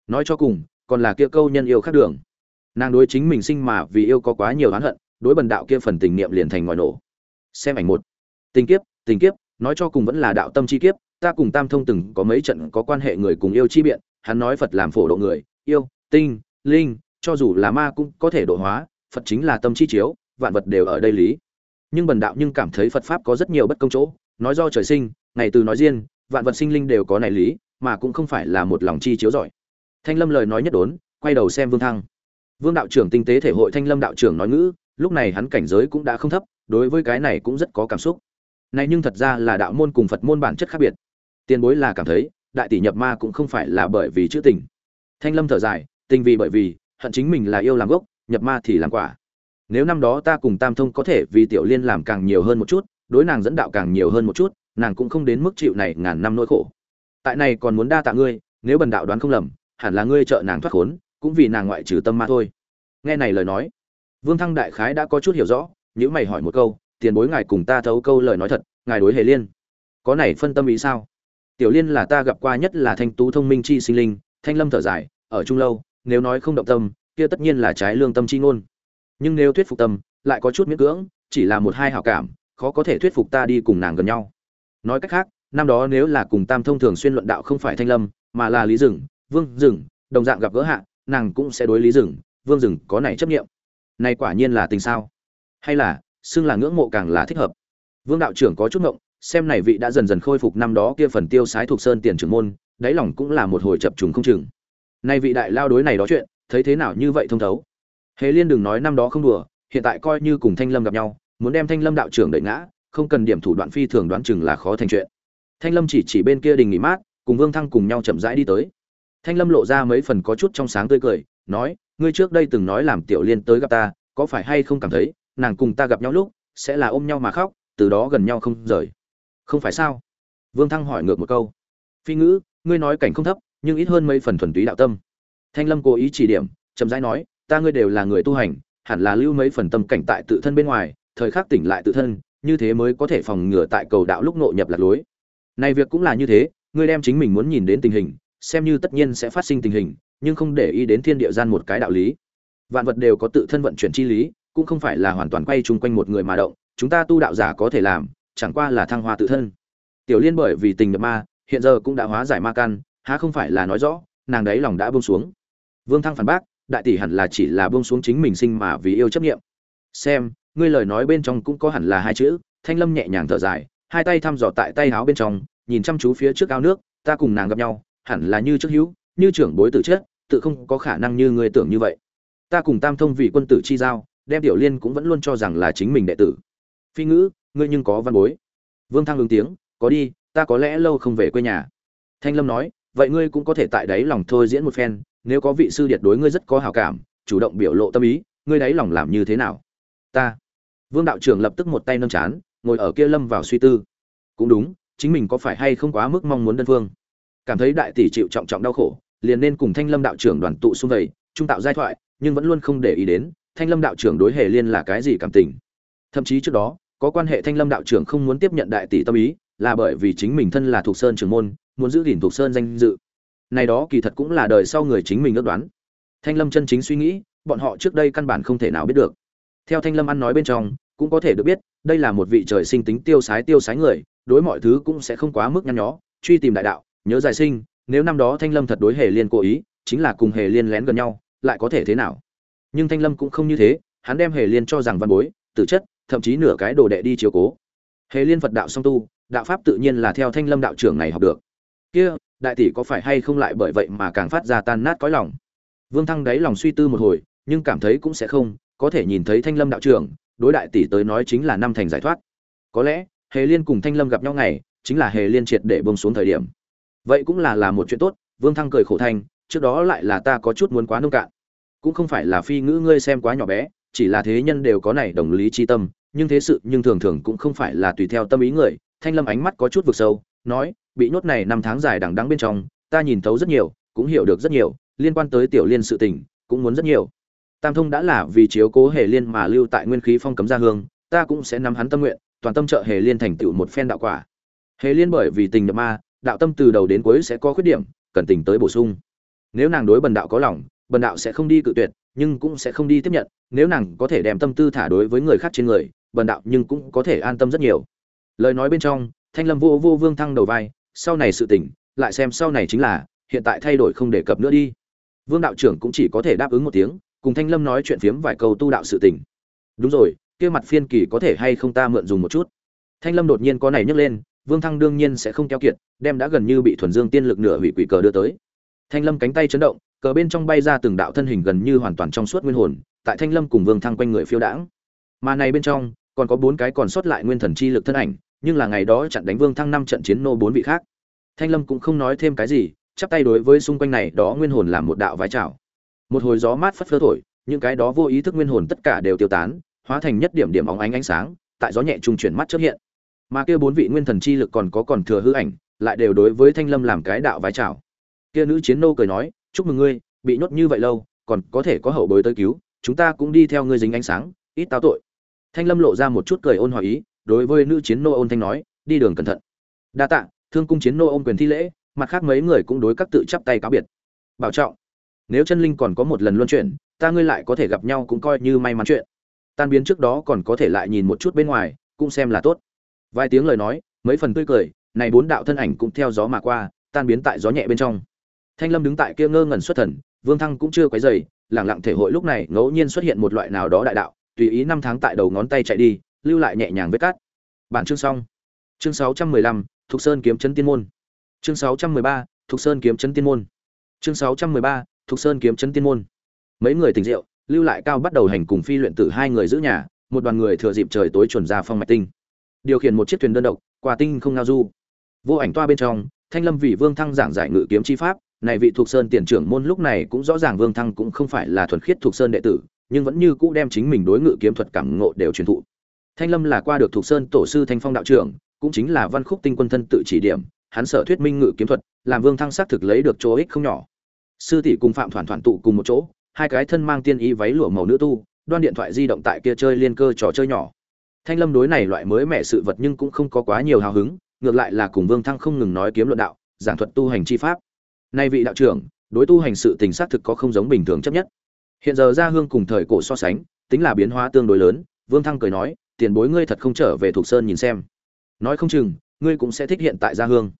Speaker 1: Nói cho cùng, còn là kia câu nhân yêu khác đường. Nàng đối chính mình sinh mà vì yêu có quá nhiều oán hận, đối bần đạo kia phần tình niệm liền thành ngòi nổ. Xem ảnh một. Tình kiếp tình kiếp, nói cho cùng vẫn là đạo tâm chi kiếp, ta cùng tam thông từng có mấy trận có quan hệ người cùng yêu chi biện, hắn nói phật làm phổ độ người, yêu, tinh, linh, cho dù là ma cũng có thể độ hóa, phật chính là tâm chi chiếu, vạn vật đều ở đây lý nhưng bần đạo nhưng cảm thấy phật pháp có rất nhiều bất công chỗ, nói do trời sinh, ngày từ nói riêng, vạn vật sinh linh đều có này lý, mà cũng không phải là một lòng chi chiếu giỏi thanh lâm lời nói nhất đốn, quay đầu xem vương thăng. Vương đạo trưởng tinh tế thể hội thanh lâm đạo trưởng nói ngữ, lúc này hắn cảnh giới cũng đã không thấp, đối với cái này cũng rất có cảm xúc. Này nhưng thật ra là đạo môn cùng phật môn bản chất khác biệt. Tiền bối là cảm thấy, đại tỷ nhập ma cũng không phải là bởi vì chữ tình. Thanh lâm thở dài, tình vì bởi vì, hận chính mình là yêu làm gốc, nhập ma thì làm quả nếu năm đó ta cùng tam thông có thể vì tiểu liên làm càng nhiều hơn một chút, đối nàng dẫn đạo càng nhiều hơn một chút, nàng cũng không đến mức chịu này ngàn năm nỗi khổ. Tại này còn muốn đa tạ ngươi, nếu bần đạo đoán không lầm, hẳn là ngươi trợ nàng thoát khốn, cũng vì nàng ngoại trừ tâm ma thôi. Nghe này lời nói, vương thăng đại khái đã có chút hiểu rõ nếu mày hỏi một câu, tiền bối ngài cùng ta thấu câu lời nói thật, ngài đối hề liên có này phân tâm ý sao? Tiểu liên là ta gặp qua nhất là thanh tú thông minh chi sinh linh, thanh lâm thở dài, ở trung lâu, nếu nói không động tâm, kia tất nhiên là trái lương tâm chi ngôn nhưng nếu thuyết phục tâm, lại có chút miễn cưỡng, chỉ là một hai hảo cảm, khó có thể thuyết phục ta đi cùng nàng gần nhau. Nói cách khác, năm đó nếu là cùng tam thông thường xuyên luận đạo không phải thanh lâm, mà là lý rừng vương rừng đồng dạng gặp gỡ hạ, nàng cũng sẽ đối lý rừng vương rừng có này chấp nghiệm nay quả nhiên là tình sao? Hay là, xưng là ngưỡng mộ càng là thích hợp. Vương đạo trưởng có chút ngộng, xem này vị đã dần dần khôi phục năm đó kia phần tiêu sái thuộc sơn tiền trưởng môn, đáy lòng cũng là một hồi chập trùng không chừng. Nay vị đại lao đối này đó chuyện, thấy thế nào như vậy thông thấu? Hề liên đừng nói năm đó không đùa, hiện tại coi như cùng thanh lâm gặp nhau, muốn đem thanh lâm đạo trưởng đẩy ngã, không cần điểm thủ đoạn phi thường đoán chừng là khó thành chuyện. Thanh lâm chỉ chỉ bên kia đình nghỉ mát, cùng vương thăng cùng nhau chậm rãi đi tới. Thanh lâm lộ ra mấy phần có chút trong sáng tươi cười, nói, ngươi trước đây từng nói làm tiểu liên tới gặp ta, có phải hay không cảm thấy, nàng cùng ta gặp nhau lúc, sẽ là ôm nhau mà khóc, từ đó gần nhau không rời? Không phải sao? Vương thăng hỏi ngược một câu. Phi ngữ, ngươi nói cảnh không thấp, nhưng ít hơn mấy phần thuần túy đạo tâm. Thanh lâm cố ý chỉ điểm, chậm rãi nói ta ngươi đều là người tu hành, hẳn là lưu mấy phần tâm cảnh tại tự thân bên ngoài, thời khắc tỉnh lại tự thân, như thế mới có thể phòng ngừa tại cầu đạo lúc nội nhập lạc lối. Này việc cũng là như thế, ngươi đem chính mình muốn nhìn đến tình hình, xem như tất nhiên sẽ phát sinh tình hình, nhưng không để ý đến thiên địa gian một cái đạo lý. Vạn vật đều có tự thân vận chuyển chi lý, cũng không phải là hoàn toàn quay chung quanh một người mà động, chúng ta tu đạo giả có thể làm, chẳng qua là thăng hoa tự thân. Tiểu liên bởi vì tình nhập ma, hiện giờ cũng đã hóa giải ma căn há không phải là nói rõ, nàng đấy lòng đã buông xuống. Vương thăng phản bác đại tỷ hẳn là chỉ là buông xuống chính mình sinh mà vì yêu chấp niệm xem, ngươi lời nói bên trong cũng có hẳn là hai chữ, thanh lâm nhẹ nhàng thở dài, hai tay thăm dò tại tay áo bên trong, nhìn chăm chú phía trước ao nước, ta cùng nàng gặp nhau, hẳn là như trước hữu, như trưởng bối tử chết tự không có khả năng như ngươi tưởng như vậy. Ta cùng tam thông vị quân tử chi giao, đem tiểu liên cũng vẫn luôn cho rằng là chính mình đệ tử. Phi ngữ, ngươi nhưng có văn bối. Vương thăng ứng tiếng, có đi, ta có lẽ lâu không về quê nhà. Thanh lâm nói, vậy ngươi cũng có thể tại đấy lòng thôi diễn một phen nếu có vị sư điệt đối ngươi rất có hảo cảm, chủ động biểu lộ tâm ý, ngươi đấy lòng làm như thế nào? Ta. Vương đạo trưởng lập tức một tay nâng chán, ngồi ở kia lâm vào suy tư. Cũng đúng, chính mình có phải hay không quá mức mong muốn đơn phương? Cảm thấy đại tỷ chịu trọng trọng đau khổ, liền nên cùng thanh lâm đạo trưởng đoàn tụ xung vầy, trung tạo giai thoại, nhưng vẫn luôn không để ý đến, thanh lâm đạo trưởng đối hề liên là cái gì cảm tình? Thậm chí trước đó, có quan hệ thanh lâm đạo trưởng không muốn tiếp nhận đại tỷ tâm ý, là bởi vì chính mình thân là thuộc sơn trưởng môn, muốn giữ gìn thuộc sơn danh dự này đó kỳ thật cũng là đời sau người chính mình ước đoán. Thanh lâm chân chính suy nghĩ, bọn họ trước đây căn bản không thể nào biết được. Theo thanh lâm ăn nói bên trong, cũng có thể được biết, đây là một vị trời sinh tính tiêu sái tiêu sái người, đối mọi thứ cũng sẽ không quá mức nhăn nhó, truy tìm đại đạo, nhớ dài sinh, nếu năm đó thanh lâm thật đối hề liên cố ý, chính là cùng hề liên lén gần nhau, lại có thể thế nào? Nhưng thanh lâm cũng không như thế, hắn đem hề liên cho rằng văn bối tự chất, thậm chí nửa cái đồ đệ đi chiếu cố. Hề liên phật đạo song tu, đạo pháp tự nhiên là theo thanh lâm đạo trưởng này học được. Kia đại tỷ có phải hay không lại bởi vậy mà càng phát ra tan nát cõi lòng? Vương thăng đáy lòng suy tư một hồi, nhưng cảm thấy cũng sẽ không, có thể nhìn thấy thanh lâm đạo trưởng, đối đại tỷ tới nói chính là năm thành giải thoát. Có lẽ, hề liên cùng thanh lâm gặp nhau ngày, chính là hề liên triệt để bông xuống thời điểm. Vậy cũng là là một chuyện tốt, vương thăng cười khổ thanh trước đó lại là ta có chút muốn quá nông cạn. Cũng không phải là phi ngữ ngươi xem quá nhỏ bé, chỉ là thế nhân đều có này đồng lý chi tâm, nhưng thế sự nhưng thường thường cũng không phải là tùy theo tâm ý người. Thanh lâm ánh mắt có chút vực sâu, nói bị nhốt này năm tháng dài đằng đắng bên trong, ta nhìn thấu rất nhiều, cũng hiểu được rất nhiều, liên quan tới tiểu liên sự tình, cũng muốn rất nhiều. Tam thông đã là vì chiếu cố hề liên mà lưu tại nguyên khí phong cấm gia hương, ta cũng sẽ nắm hắn tâm nguyện, toàn tâm trợ hề liên thành tựu một phen đạo quả. Hề liên bởi vì tình nhập ma, đạo tâm từ đầu đến cuối sẽ có khuyết điểm, cần tình tới bổ sung. Nếu nàng đối bần đạo có lòng, bần đạo sẽ không đi cự tuyệt, nhưng cũng sẽ không đi tiếp nhận. Nếu nàng có thể đem tâm tư thả đối với người khác trên người, bần đạo nhưng cũng có thể an tâm rất nhiều. Lời nói bên trong, thanh lâm vô vô vương thăng đầu vai sau này sự tình, lại xem sau này chính là hiện tại thay đổi không đề cập nữa đi. Vương đạo trưởng cũng chỉ có thể đáp ứng một tiếng cùng thanh lâm nói chuyện phiếm vài câu tu đạo sự tình. đúng rồi kia mặt phiên kỳ có thể hay không ta mượn dùng một chút? Thanh lâm đột nhiên có này nhấc lên vương thăng đương nhiên sẽ không keo kiệt đem đã gần như bị thuần dương tiên lực nửa hủy quỷ cờ đưa tới. Thanh lâm cánh tay chấn động cờ bên trong bay ra từng đạo thân hình gần như hoàn toàn trong suốt nguyên hồn tại thanh lâm cùng vương thăng quanh người phiêu đãng. Mà này bên trong còn có bốn cái còn sót lại nguyên thần chi lực thân ảnh nhưng là ngày đó chặn đánh vương thăng năm trận chiến nô bốn vị khác. Thanh lâm cũng không nói thêm cái gì, chắp tay đối với xung quanh này, đó nguyên hồn làm một đạo vái chào một hồi gió mát phất phơ thổi, những cái đó vô ý thức nguyên hồn tất cả đều tiêu tán, hóa thành nhất điểm điểm óng ánh ánh sáng, tại gió nhẹ trung chuyển mắt xuất hiện. Mà kia bốn vị nguyên thần chi lực còn có còn thừa hư ảnh, lại đều đối với thanh lâm làm cái đạo vái chào kia nữ chiến nô cười nói, chúc mừng ngươi, bị nhốt như vậy lâu, còn có thể có hậu bối tới cứu, chúng ta cũng đi theo ngươi dính ánh sáng, ít tao tội. Thanh lâm lộ ra một chút cười ôn hòa ý đối với nữ chiến nô ôn thanh nói, đi đường cẩn thận. Đa tạ, thương cung chiến nô ôn quyền thi lễ, mặt khác mấy người cũng đối các tự chắp tay cáo biệt. Bảo trọng, nếu chân linh còn có một lần luân chuyển, ta ngươi lại có thể gặp nhau cũng coi như may mắn chuyện. Tan biến trước đó còn có thể lại nhìn một chút bên ngoài, cũng xem là tốt. Vài tiếng lời nói, mấy phần tươi cười, này bốn đạo thân ảnh cũng theo gió mà qua, tan biến tại gió nhẹ bên trong. Thanh lâm đứng tại kia ngơ ngẩn xuất thần, vương thăng cũng chưa quấy dày lẳng lặng thể hội lúc này ngẫu nhiên xuất hiện một loại nào đó đại đạo, tùy ý năm tháng tại đầu ngón tay chạy đi lưu lại nhẹ nhàng vết cát. Bản chương xong. Chương 615, thục sơn kiếm chấn tiên môn. Chương 613, thục sơn kiếm chấn tiên môn. Chương 613, thục sơn kiếm chấn tiên môn. Mấy người tỉnh rượu lưu lại cao bắt đầu hành cùng phi luyện tử hai người giữ nhà một đoàn người thừa dịp trời tối chuẩn ra phong mạch tinh. Điều khiển một chiếc thuyền đơn độc qua tinh không ngao du. Vô ảnh toa bên trong thanh lâm vị vương thăng giảng giải ngự kiếm chi pháp này vị thuộc sơn tiền trưởng môn lúc này cũng rõ ràng vương thăng cũng không phải là thuần khiết thuộc sơn đệ tử nhưng vẫn như cũ đem chính mình đối ngự kiếm thuật cảm ngộ đều truyền thụ thanh lâm là qua được thuộc sơn tổ sư thanh phong đạo trưởng, cũng chính là văn khúc tinh quân thân tự chỉ điểm, hắn sở thuyết minh ngự kiếm thuật, làm vương thăng xác thực lấy được chỗ ích không nhỏ. Sư tỷ cùng phạm thoản thoản tụ cùng một chỗ, hai cái thân mang tiên y váy lụa màu nữ tu, đoan điện thoại di động tại kia chơi liên cơ trò chơi nhỏ. Thanh lâm đối này loại mới mẻ sự vật nhưng cũng không có quá nhiều hào hứng, ngược lại là cùng vương thăng không ngừng nói kiếm luận đạo, giảng thuật tu hành chi pháp. Nay vị đạo trưởng, đối tu hành sự tình xác thực có không giống bình thường chấp nhất. Hiện giờ ra hương cùng thời cổ so sánh, tính là biến hóa tương đối lớn, vương thăng cười nói tiền bối ngươi thật không trở về thuộc sơn nhìn xem. Nói không chừng, ngươi cũng sẽ thích hiện tại gia hương.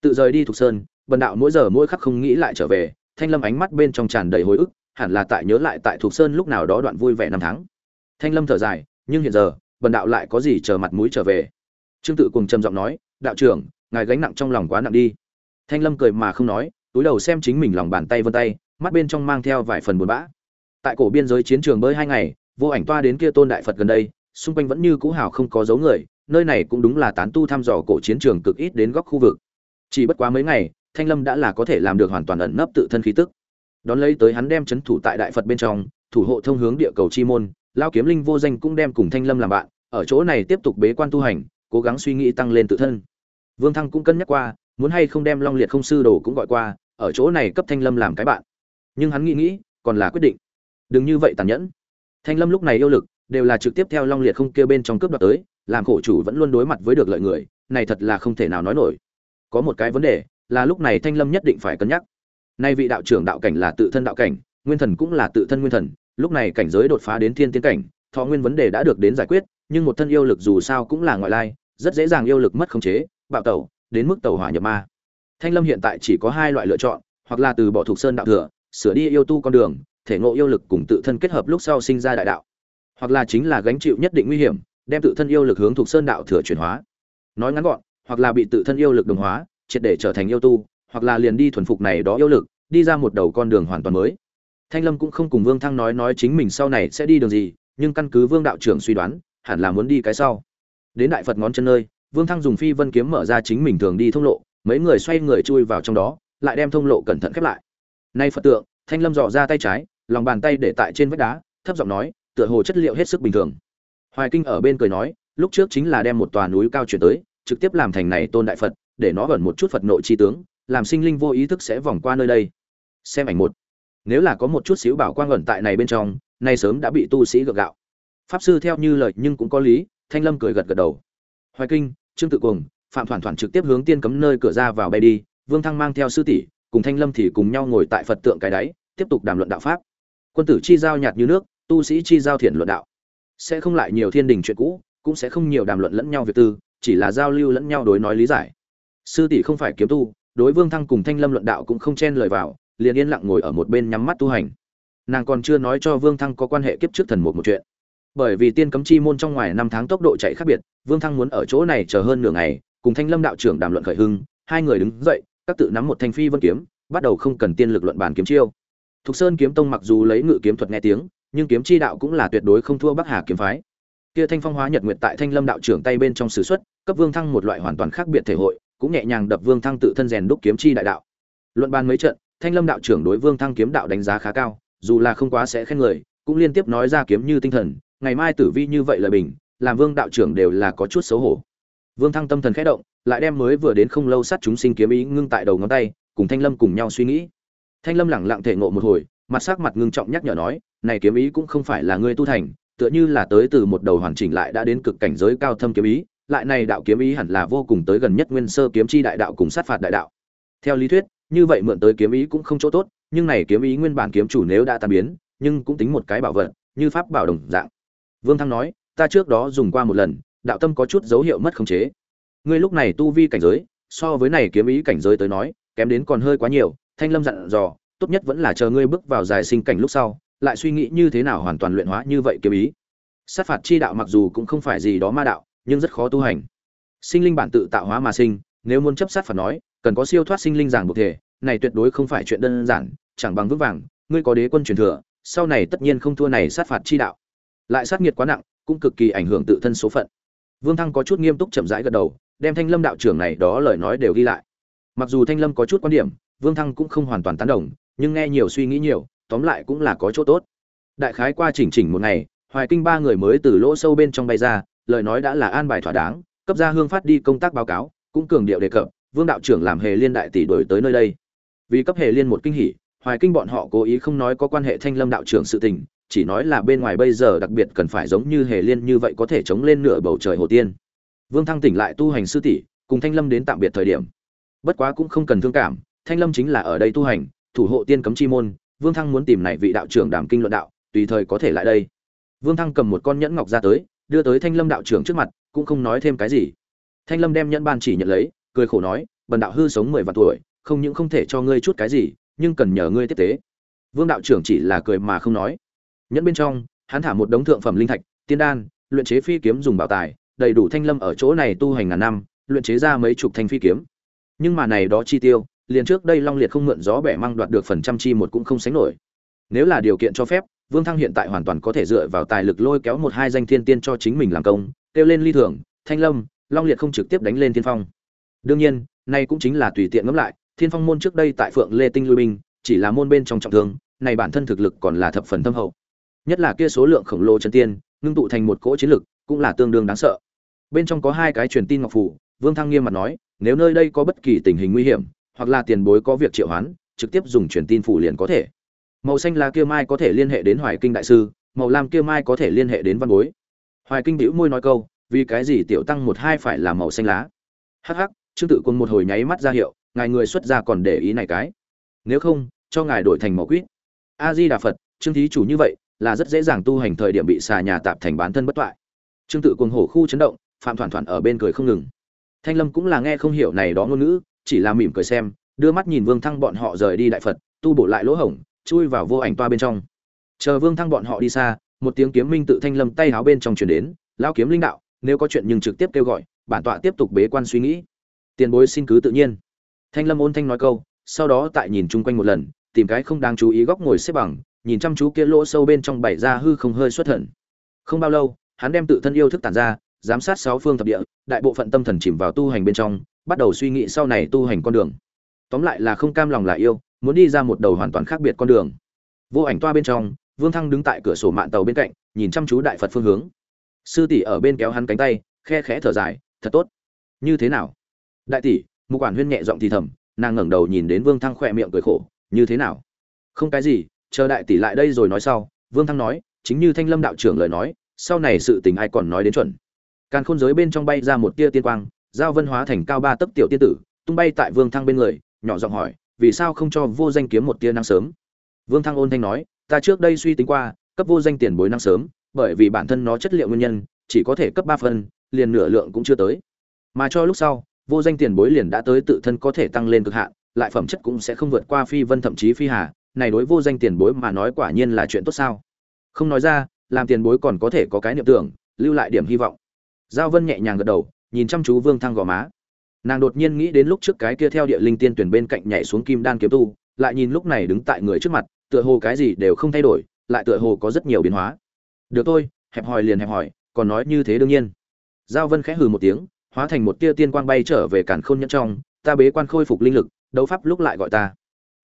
Speaker 1: Tự rời đi thuộc sơn, bần đạo mỗi giờ mỗi khắc không nghĩ lại trở về, thanh lâm ánh mắt bên trong tràn đầy hồi ức, hẳn là tại nhớ lại tại thuộc sơn lúc nào đó đoạn vui vẻ năm tháng. Thanh lâm thở dài, nhưng hiện giờ, bần đạo lại có gì chờ mặt mũi trở về? Trương tự cùng trầm giọng nói, đạo trưởng, ngài gánh nặng trong lòng quá nặng đi. Thanh lâm cười mà không nói, túi đầu xem chính mình lòng bàn tay vân tay, mắt bên trong mang theo vài phần buồn bã. Tại cổ biên giới chiến trường bơi hai ngày, vô ảnh toa đến kia tôn đại phật gần đây xung quanh vẫn như cũ hào không có dấu người, nơi này cũng đúng là tán tu thăm dò cổ chiến trường cực ít đến góc khu vực. Chỉ bất quá mấy ngày, thanh lâm đã là có thể làm được hoàn toàn ẩn nấp tự thân khí tức. Đón lấy tới hắn đem chấn thủ tại đại phật bên trong, thủ hộ thông hướng địa cầu chi môn, lao kiếm linh vô danh cũng đem cùng thanh lâm làm bạn, ở chỗ này tiếp tục bế quan tu hành, cố gắng suy nghĩ tăng lên tự thân. Vương thăng cũng cân nhắc qua, muốn hay không đem long liệt không sư đồ cũng gọi qua, ở chỗ này cấp thanh lâm làm cái bạn. Nhưng hắn nghĩ nghĩ, còn là quyết định. Đừng như vậy tàn nhẫn. Thanh lâm lúc này yêu lực đều là trực tiếp theo long liệt không kêu bên trong cướp đoạt tới, làm khổ chủ vẫn luôn đối mặt với được lợi người, này thật là không thể nào nói nổi. Có một cái vấn đề, là lúc này thanh lâm nhất định phải cân nhắc. Nay vị đạo trưởng đạo cảnh là tự thân đạo cảnh, nguyên thần cũng là tự thân nguyên thần, lúc này cảnh giới đột phá đến thiên tiến cảnh, thọ nguyên vấn đề đã được đến giải quyết, nhưng một thân yêu lực dù sao cũng là ngoại lai, rất dễ dàng yêu lực mất khống chế, bạo tẩu, đến mức tẩu hỏa nhập ma. Thanh lâm hiện tại chỉ có hai loại lựa chọn, hoặc là từ bỏ thuộc sơn đạo thừa, sửa đi yêu tu con đường, thể ngộ yêu lực cùng tự thân kết hợp lúc sau sinh ra đại đạo hoặc là chính là gánh chịu nhất định nguy hiểm, đem tự thân yêu lực hướng thuộc sơn đạo thừa chuyển hóa. Nói ngắn gọn, hoặc là bị tự thân yêu lực đồng hóa, triệt để trở thành yêu tu, hoặc là liền đi thuần phục này đó yêu lực, đi ra một đầu con đường hoàn toàn mới. Thanh lâm cũng không cùng vương thăng nói nói chính mình sau này sẽ đi đường gì, nhưng căn cứ vương đạo trưởng suy đoán, hẳn là muốn đi cái sau. Đến đại phật ngón chân nơi, vương thăng dùng phi vân kiếm mở ra chính mình thường đi thông lộ, mấy người xoay người chui vào trong đó, lại đem thông lộ cẩn thận khép lại. Nay phật tượng, thanh lâm dò ra tay trái, lòng bàn tay để tại trên vách đá, thấp giọng nói tựa hồ chất liệu hết sức bình thường. Hoài kinh ở bên cười nói, lúc trước chính là đem một tòa núi cao chuyển tới, trực tiếp làm thành này tôn đại phật, để nó ẩn một chút phật nội chi tướng, làm sinh linh vô ý thức sẽ vòng qua nơi đây. Xem ảnh một. Nếu là có một chút xíu bảo quang ẩn tại này bên trong, nay sớm đã bị tu sĩ gượng gạo. Pháp sư theo như lời nhưng cũng có lý, thanh lâm cười gật gật đầu. Hoài kinh, trương tự cuồng, phạm thoản thoản trực tiếp hướng tiên cấm nơi cửa ra vào bay đi, vương thăng mang theo sư tỷ, cùng thanh lâm thì cùng nhau ngồi tại phật tượng cái đáy, tiếp tục đàm luận đạo pháp. Quân tử chi giao nhạt như nước tu sĩ chi giao thiện luận đạo. Sẽ không lại nhiều thiên đình chuyện cũ, cũng sẽ không nhiều đàm luận lẫn nhau việc tư, chỉ là giao lưu lẫn nhau đối nói lý giải. Sư tỷ không phải kiếm tu, đối vương thăng cùng thanh lâm luận đạo cũng không chen lời vào, liền yên lặng ngồi ở một bên nhắm mắt tu hành. Nàng còn chưa nói cho vương thăng có quan hệ kiếp trước thần một một chuyện. Bởi vì tiên cấm chi môn trong ngoài năm tháng tốc độ chạy khác biệt, vương thăng muốn ở chỗ này chờ hơn nửa ngày, cùng thanh lâm đạo trưởng đàm luận khởi hưng, hai người đứng dậy, các tự nắm một thanh phi vân kiếm, bắt đầu không cần tiên lực luận bàn kiếm chiêu. Thục sơn kiếm tông mặc dù lấy ngự kiếm thuật nghe tiếng nhưng kiếm chi đạo cũng là tuyệt đối không thua bắc hà kiếm phái. Kia thanh phong hóa nhật nguyệt tại thanh lâm đạo trưởng tay bên trong sử xuất, cấp vương thăng một loại hoàn toàn khác biệt thể hội, cũng nhẹ nhàng đập vương thăng tự thân rèn đúc kiếm chi đại đạo. Luận bàn mấy trận, thanh lâm đạo trưởng đối vương thăng kiếm đạo đánh giá khá cao, dù là không quá sẽ khen người, cũng liên tiếp nói ra kiếm như tinh thần, ngày mai tử vi như vậy lời bình, làm vương đạo trưởng đều là có chút xấu hổ. Vương thăng tâm thần khẽ động, lại đem mới vừa đến không lâu sát chúng sinh kiếm ý ngưng tại đầu ngón tay, cùng thanh lâm cùng nhau suy nghĩ. Thanh lâm lẳng lặng thể ngộ một hồi, mặt sắc mặt ngưng trọng nhắc nhở nói này kiếm ý cũng không phải là ngươi tu thành, tựa như là tới từ một đầu hoàn chỉnh lại đã đến cực cảnh giới cao thâm kiếm ý, lại này đạo kiếm ý hẳn là vô cùng tới gần nhất nguyên sơ kiếm chi đại đạo cùng sát phạt đại đạo. Theo lý thuyết, như vậy mượn tới kiếm ý cũng không chỗ tốt, nhưng này kiếm ý nguyên bản kiếm chủ nếu đã tan biến, nhưng cũng tính một cái bảo vật, như pháp bảo đồng dạng. Vương thăng nói, ta trước đó dùng qua một lần, đạo tâm có chút dấu hiệu mất khống chế. Ngươi lúc này tu vi cảnh giới, so với này kiếm ý cảnh giới tới nói, kém đến còn hơi quá nhiều, thanh lâm dặn dò, tốt nhất vẫn là chờ ngươi bước vào dài sinh cảnh lúc sau lại suy nghĩ như thế nào hoàn toàn luyện hóa như vậy kiếm ý. Sát phạt chi đạo mặc dù cũng không phải gì đó ma đạo, nhưng rất khó tu hành. Sinh linh bản tự tạo hóa mà sinh, nếu muốn chấp sát phạt nói, cần có siêu thoát sinh linh giảng buộc thể, này tuyệt đối không phải chuyện đơn giản, chẳng bằng vững vàng, ngươi có đế quân truyền thừa, sau này tất nhiên không thua này sát phạt chi đạo. Lại sát nghiệt quá nặng, cũng cực kỳ ảnh hưởng tự thân số phận. Vương thăng có chút nghiêm túc chậm rãi gật đầu, đem thanh lâm đạo trưởng này đó lời nói đều ghi lại. Mặc dù thanh lâm có chút quan điểm, vương thăng cũng không hoàn toàn tán đồng, nhưng nghe nhiều suy nghĩ nhiều tóm lại cũng là có chỗ tốt. Đại khái qua chỉnh chỉnh một ngày, hoài kinh ba người mới từ lỗ sâu bên trong bay ra, lời nói đã là an bài thỏa đáng, cấp gia hương phát đi công tác báo cáo, cũng cường điệu đề cập, vương đạo trưởng làm hề liên đại tỷ đổi tới nơi đây. Vì cấp hề liên một kinh hỉ, hoài kinh bọn họ cố ý không nói có quan hệ thanh lâm đạo trưởng sự tình, chỉ nói là bên ngoài bây giờ đặc biệt cần phải giống như hề liên như vậy có thể chống lên nửa bầu trời hồ tiên. Vương thăng tỉnh lại tu hành sư tỷ, cùng thanh lâm đến tạm biệt thời điểm. Bất quá cũng không cần thương cảm, thanh lâm chính là ở đây tu hành, thủ hộ tiên cấm chi môn vương thăng muốn tìm này vị đạo trưởng đàm kinh luận đạo, tùy thời có thể lại đây. Vương thăng cầm một con nhẫn ngọc ra tới, đưa tới thanh lâm đạo trưởng trước mặt, cũng không nói thêm cái gì. Thanh lâm đem nhẫn ban chỉ nhận lấy, cười khổ nói, bần đạo hư sống mười vạn tuổi, không những không thể cho ngươi chút cái gì, nhưng cần nhờ ngươi tiếp tế. Vương đạo trưởng chỉ là cười mà không nói. Nhẫn bên trong, hắn thả một đống thượng phẩm linh thạch, tiên đan, luyện chế phi kiếm dùng bảo tài, đầy đủ thanh lâm ở chỗ này tu hành ngàn năm, luyện chế ra mấy chục thanh phi kiếm. Nhưng mà này đó chi tiêu liền trước đây long liệt không mượn gió bẻ mang đoạt được phần trăm chi một cũng không sánh nổi. Nếu là điều kiện cho phép, vương thăng hiện tại hoàn toàn có thể dựa vào tài lực lôi kéo một hai danh thiên tiên cho chính mình làm công, kêu lên ly thường thanh lâm, long liệt không trực tiếp đánh lên thiên phong. Đương nhiên nay cũng chính là tùy tiện ngẫm lại, thiên phong môn trước đây tại phượng lê tinh lui binh, chỉ là môn bên trong trọng thương, này bản thân thực lực còn là thập phần thâm hậu. Nhất là kia số lượng khổng lồ chân tiên, ngưng tụ thành một cỗ chiến lực, cũng là tương đương đáng sợ. Bên trong có hai cái truyền tin ngọc phủ, vương thăng nghiêm mặt nói, nếu nơi đây có bất kỳ tình hình nguy hiểm hoặc là tiền bối có việc triệu hoán, trực tiếp dùng truyền tin phủ liền có thể. Màu xanh lá kia mai có thể liên hệ đến hoài kinh đại sư, màu lam kia mai có thể liên hệ đến văn bối. Hoài kinh bĩu môi nói câu, vì cái gì tiểu tăng một hai phải là màu xanh lá? Hắc hắc, trương tự quân một hồi nháy mắt ra hiệu, ngài người xuất ra còn để ý này cái. Nếu không, cho ngài đổi thành màu quýt. A di đà phật, trương thí chủ như vậy, là rất dễ dàng tu hành thời điểm bị xà nhà tạp thành bán thân bất toại. Trương tự quân hổ khu chấn động, phạm thoản thoản ở bên cười không ngừng. Thanh lâm cũng là nghe không hiểu này đó ngôn ngữ chỉ là mỉm cười xem, đưa mắt nhìn vương thăng bọn họ rời đi đại phật, tu bổ lại lỗ hổng, chui vào vô ảnh toa bên trong. Chờ vương thăng bọn họ đi xa, một tiếng kiếm minh tự thanh lâm tay háo bên trong chuyển đến lao kiếm linh đạo, nếu có chuyện nhưng trực tiếp kêu gọi, bản tọa tiếp tục bế quan suy nghĩ. Tiền bối xin cứ tự nhiên. Thanh lâm ôn thanh nói câu, sau đó tại nhìn chung quanh một lần, tìm cái không đáng chú ý góc ngồi xếp bằng, nhìn chăm chú kia lỗ sâu bên trong bảy ra hư không hơi xuất thần. Không bao lâu, hắn đem tự thân yêu thức tản ra, giám sát sáu phương thập địa, đại bộ phận tâm thần chìm vào tu hành bên trong bắt đầu suy nghĩ sau này tu hành con đường. Tóm lại là không cam lòng là yêu, muốn đi ra một đầu hoàn toàn khác biệt con đường. Vô ảnh toa bên trong, vương thăng đứng tại cửa sổ mạng tàu bên cạnh, nhìn chăm chú đại phật phương hướng. Sư tỷ ở bên kéo hắn cánh tay, khe khẽ thở dài, thật tốt. Như thế nào? Đại tỷ, mục quản huyên nhẹ giọng thì thầm, nàng ngẩng đầu nhìn đến vương thăng khỏe miệng cười khổ, như thế nào? Không cái gì, chờ đại tỷ lại đây rồi nói sau. Vương thăng nói, chính như thanh lâm đạo trưởng lời nói, sau này sự tình ai còn nói đến chuẩn. Càn khôn giới bên trong bay ra một tia tiên quang giao vân hóa thành cao ba tấc tiểu tiên tử, tung bay tại vương thăng bên người, nhỏ giọng hỏi, vì sao không cho vô danh kiếm một tia năng sớm? Vương thăng ôn thanh nói, ta trước đây suy tính qua, cấp vô danh tiền bối năng sớm, bởi vì bản thân nó chất liệu nguyên nhân, chỉ có thể cấp ba phân liền nửa lượng cũng chưa tới. Mà cho lúc sau, vô danh tiền bối liền đã tới tự thân có thể tăng lên cực hạn, lại phẩm chất cũng sẽ không vượt qua phi vân thậm chí phi hà, này đối vô danh tiền bối mà nói quả nhiên là chuyện tốt sao? Không nói ra, làm tiền bối còn có thể có cái niệm tưởng, lưu lại điểm hy vọng. Giao vân nhẹ nhàng gật đầu nhìn chăm chú vương thăng gò má. Nàng đột nhiên nghĩ đến lúc trước cái kia theo địa linh tiên tuyển bên cạnh nhảy xuống kim đan kiếm tu, lại nhìn lúc này đứng tại người trước mặt, tựa hồ cái gì đều không thay đổi, lại tựa hồ có rất nhiều biến hóa. Được thôi, hẹp hòi liền hẹp hòi, còn nói như thế đương nhiên. Giao vân khẽ hừ một tiếng, hóa thành một tia tiên quang bay trở về càn khôn nhẫn trong, ta bế quan khôi phục linh lực, đấu pháp lúc lại gọi ta.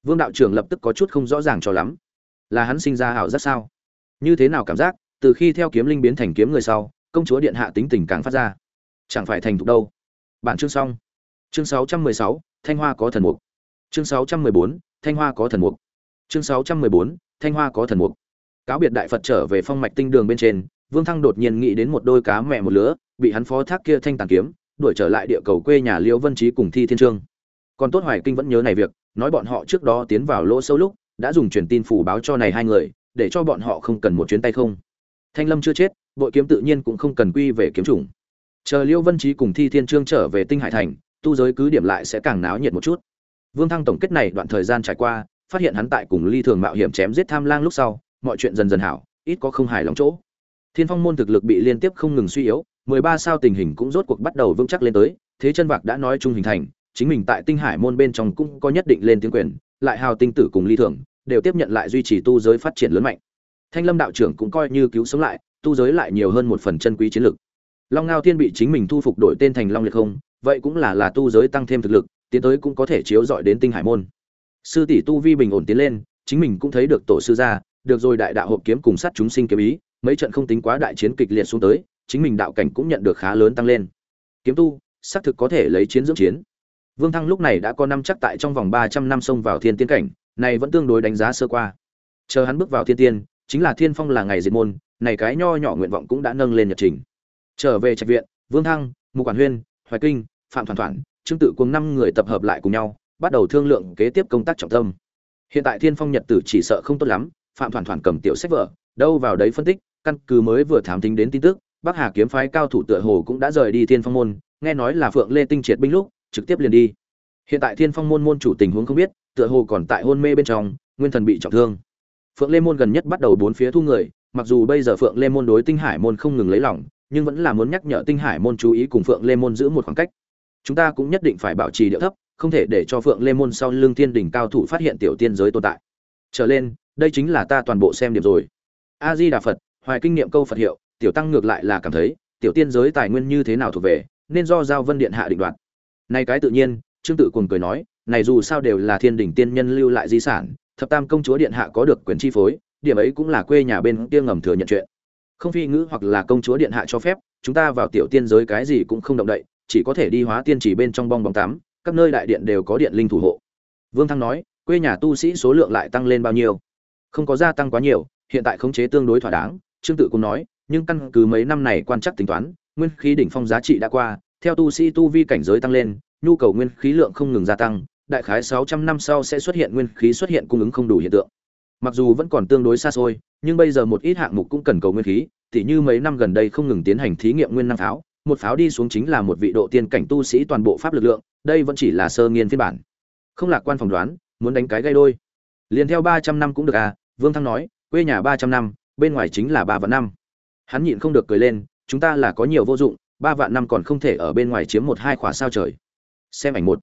Speaker 1: Vương đạo trưởng lập tức có chút không rõ ràng cho lắm. Là hắn sinh ra ảo rất sao? Như thế nào cảm giác, từ khi theo kiếm linh biến thành kiếm người sau, công chúa điện hạ tính tình càng phát ra chẳng phải thành thục đâu. Bản chương xong. Chương 616, thanh hoa có thần mục. Chương 614, thanh hoa có thần mục. Chương 614, thanh hoa có thần mục. Cáo biệt đại phật trở về phong mạch tinh đường bên trên vương thăng đột nhiên nghĩ đến một đôi cá mẹ một lứa bị hắn phó thác kia thanh tàn kiếm đuổi trở lại địa cầu quê nhà liễu vân trí cùng thi thiên trương. Còn tốt hoài kinh vẫn nhớ này việc nói bọn họ trước đó tiến vào lỗ sâu lúc đã dùng truyền tin phủ báo cho này hai người để cho bọn họ không cần một chuyến tay không. Thanh lâm chưa chết bội kiếm tự nhiên cũng không cần quy về kiếm chủng chờ Liêu vân trí cùng thi thiên trương trở về tinh hải thành, tu giới cứ điểm lại sẽ càng náo nhiệt một chút. Vương thăng tổng kết này đoạn thời gian trải qua, phát hiện hắn tại cùng ly thường mạo hiểm chém giết tham lang lúc sau, mọi chuyện dần dần hảo, ít có không hài lòng chỗ. Thiên phong môn thực lực bị liên tiếp không ngừng suy yếu, mười ba sao tình hình cũng rốt cuộc bắt đầu vững chắc lên tới, thế chân vạc đã nói chung hình thành, chính mình tại tinh hải môn bên trong cũng có nhất định lên tiếng quyền, lại hào tinh tử cùng ly thường đều tiếp nhận lại duy trì tu giới phát triển lớn mạnh. Thanh lâm đạo trưởng cũng coi như cứu sống lại, tu giới lại nhiều hơn một phần chân quý chiến lực long ngao thiên bị chính mình thu phục đổi tên thành long liệt không, vậy cũng là là tu giới tăng thêm thực lực, tiến tới cũng có thể chiếu dọi đến tinh hải môn. Sư tỷ tu vi bình ổn tiến lên, chính mình cũng thấy được tổ sư gia, được rồi đại đạo hộp kiếm cùng sát chúng sinh kiếm ý, mấy trận không tính quá đại chiến kịch liệt xuống tới, chính mình đạo cảnh cũng nhận được khá lớn tăng lên. Kiếm tu, xác thực có thể lấy chiến dưỡng chiến. Vương thăng lúc này đã có năm chắc tại trong vòng ba trăm năm xông vào thiên tiên cảnh, này vẫn tương đối đánh giá sơ qua. Chờ hắn bước vào thiên tiên, chính là thiên phong là ngày diệt môn, này cái nho nhỏ nguyện vọng cũng đã nâng lên nhật trình trở về trạch viện, vương thăng, mục quản huyên, hoài kinh, phạm thoản thoản, trương tự cùng năm người tập hợp lại cùng nhau, bắt đầu thương lượng kế tiếp công tác trọng tâm. Hiện tại thiên phong nhật tử chỉ sợ không tốt lắm, phạm thoản thoản cầm tiểu sách vở, đâu vào đấy phân tích, căn cứ mới vừa thám tính đến tin tức, bắc hà kiếm phái cao thủ tựa hồ cũng đã rời đi thiên phong môn, nghe nói là phượng lê tinh triệt binh lúc, trực tiếp liền đi. Hiện tại thiên phong môn môn chủ tình huống không biết, tựa hồ còn tại hôn mê bên trong, nguyên thần bị trọng thương. Phượng lê môn gần nhất bắt đầu bốn phía thu người, mặc dù bây giờ phượng lê môn đối tinh hải môn không ngừng lấy lỏng nhưng vẫn là muốn nhắc nhở tinh hải môn chú ý cùng phượng lê môn giữ một khoảng cách. Chúng ta cũng nhất định phải bảo trì điệu thấp, không thể để cho phượng lê môn sau lưng thiên đỉnh cao thủ phát hiện tiểu tiên giới tồn tại. Trở lên, đây chính là ta toàn bộ xem điểm rồi. A di đà phật, hoài kinh nghiệm câu phật hiệu, tiểu tăng ngược lại là cảm thấy, tiểu tiên giới tài nguyên như thế nào thuộc về, nên do giao vân điện hạ định đoạt. Này cái tự nhiên, trương tự cùng cười nói, này dù sao đều là thiên đỉnh tiên nhân lưu lại di sản, thập tam công chúa điện hạ có được quyền chi phối, điểm ấy cũng là quê nhà bên kia ngầm thừa nhận chuyện không phi ngữ hoặc là công chúa điện hạ cho phép, chúng ta vào tiểu tiên giới cái gì cũng không động đậy, chỉ có thể đi hóa tiên chỉ bên trong bong bóng tám. các nơi đại điện đều có điện linh thủ hộ vương thăng nói, quê nhà tu sĩ số lượng lại tăng lên bao nhiêu không có gia tăng quá nhiều, hiện tại khống chế tương đối thỏa đáng, trương tự cũng nói, nhưng căn cứ mấy năm này quan chắc tính toán, nguyên khí đỉnh phong giá trị đã qua, theo tu sĩ tu vi cảnh giới tăng lên, nhu cầu nguyên khí lượng không ngừng gia tăng, đại khái sáu trăm năm sau sẽ xuất hiện nguyên khí xuất hiện cung ứng không đủ hiện tượng mặc dù vẫn còn tương đối xa xôi, nhưng bây giờ một ít hạng mục cũng cần cầu nguyên khí, tỉ như mấy năm gần đây không ngừng tiến hành thí nghiệm nguyên năng pháo, một pháo đi xuống chính là một vị độ tiên cảnh tu sĩ toàn bộ pháp lực lượng, đây vẫn chỉ là sơ nghiên phiên bản. Không lạc quan phỏng đoán, muốn đánh cái gây đôi. Liền theo ba trăm năm cũng được à vương thăng nói, quê nhà ba trăm năm, bên ngoài chính là ba vạn năm. Hắn nhịn không được cười lên, chúng ta là có nhiều vô dụng, ba vạn năm còn không thể ở bên ngoài chiếm một hai khóa sao trời. Xem ảnh một.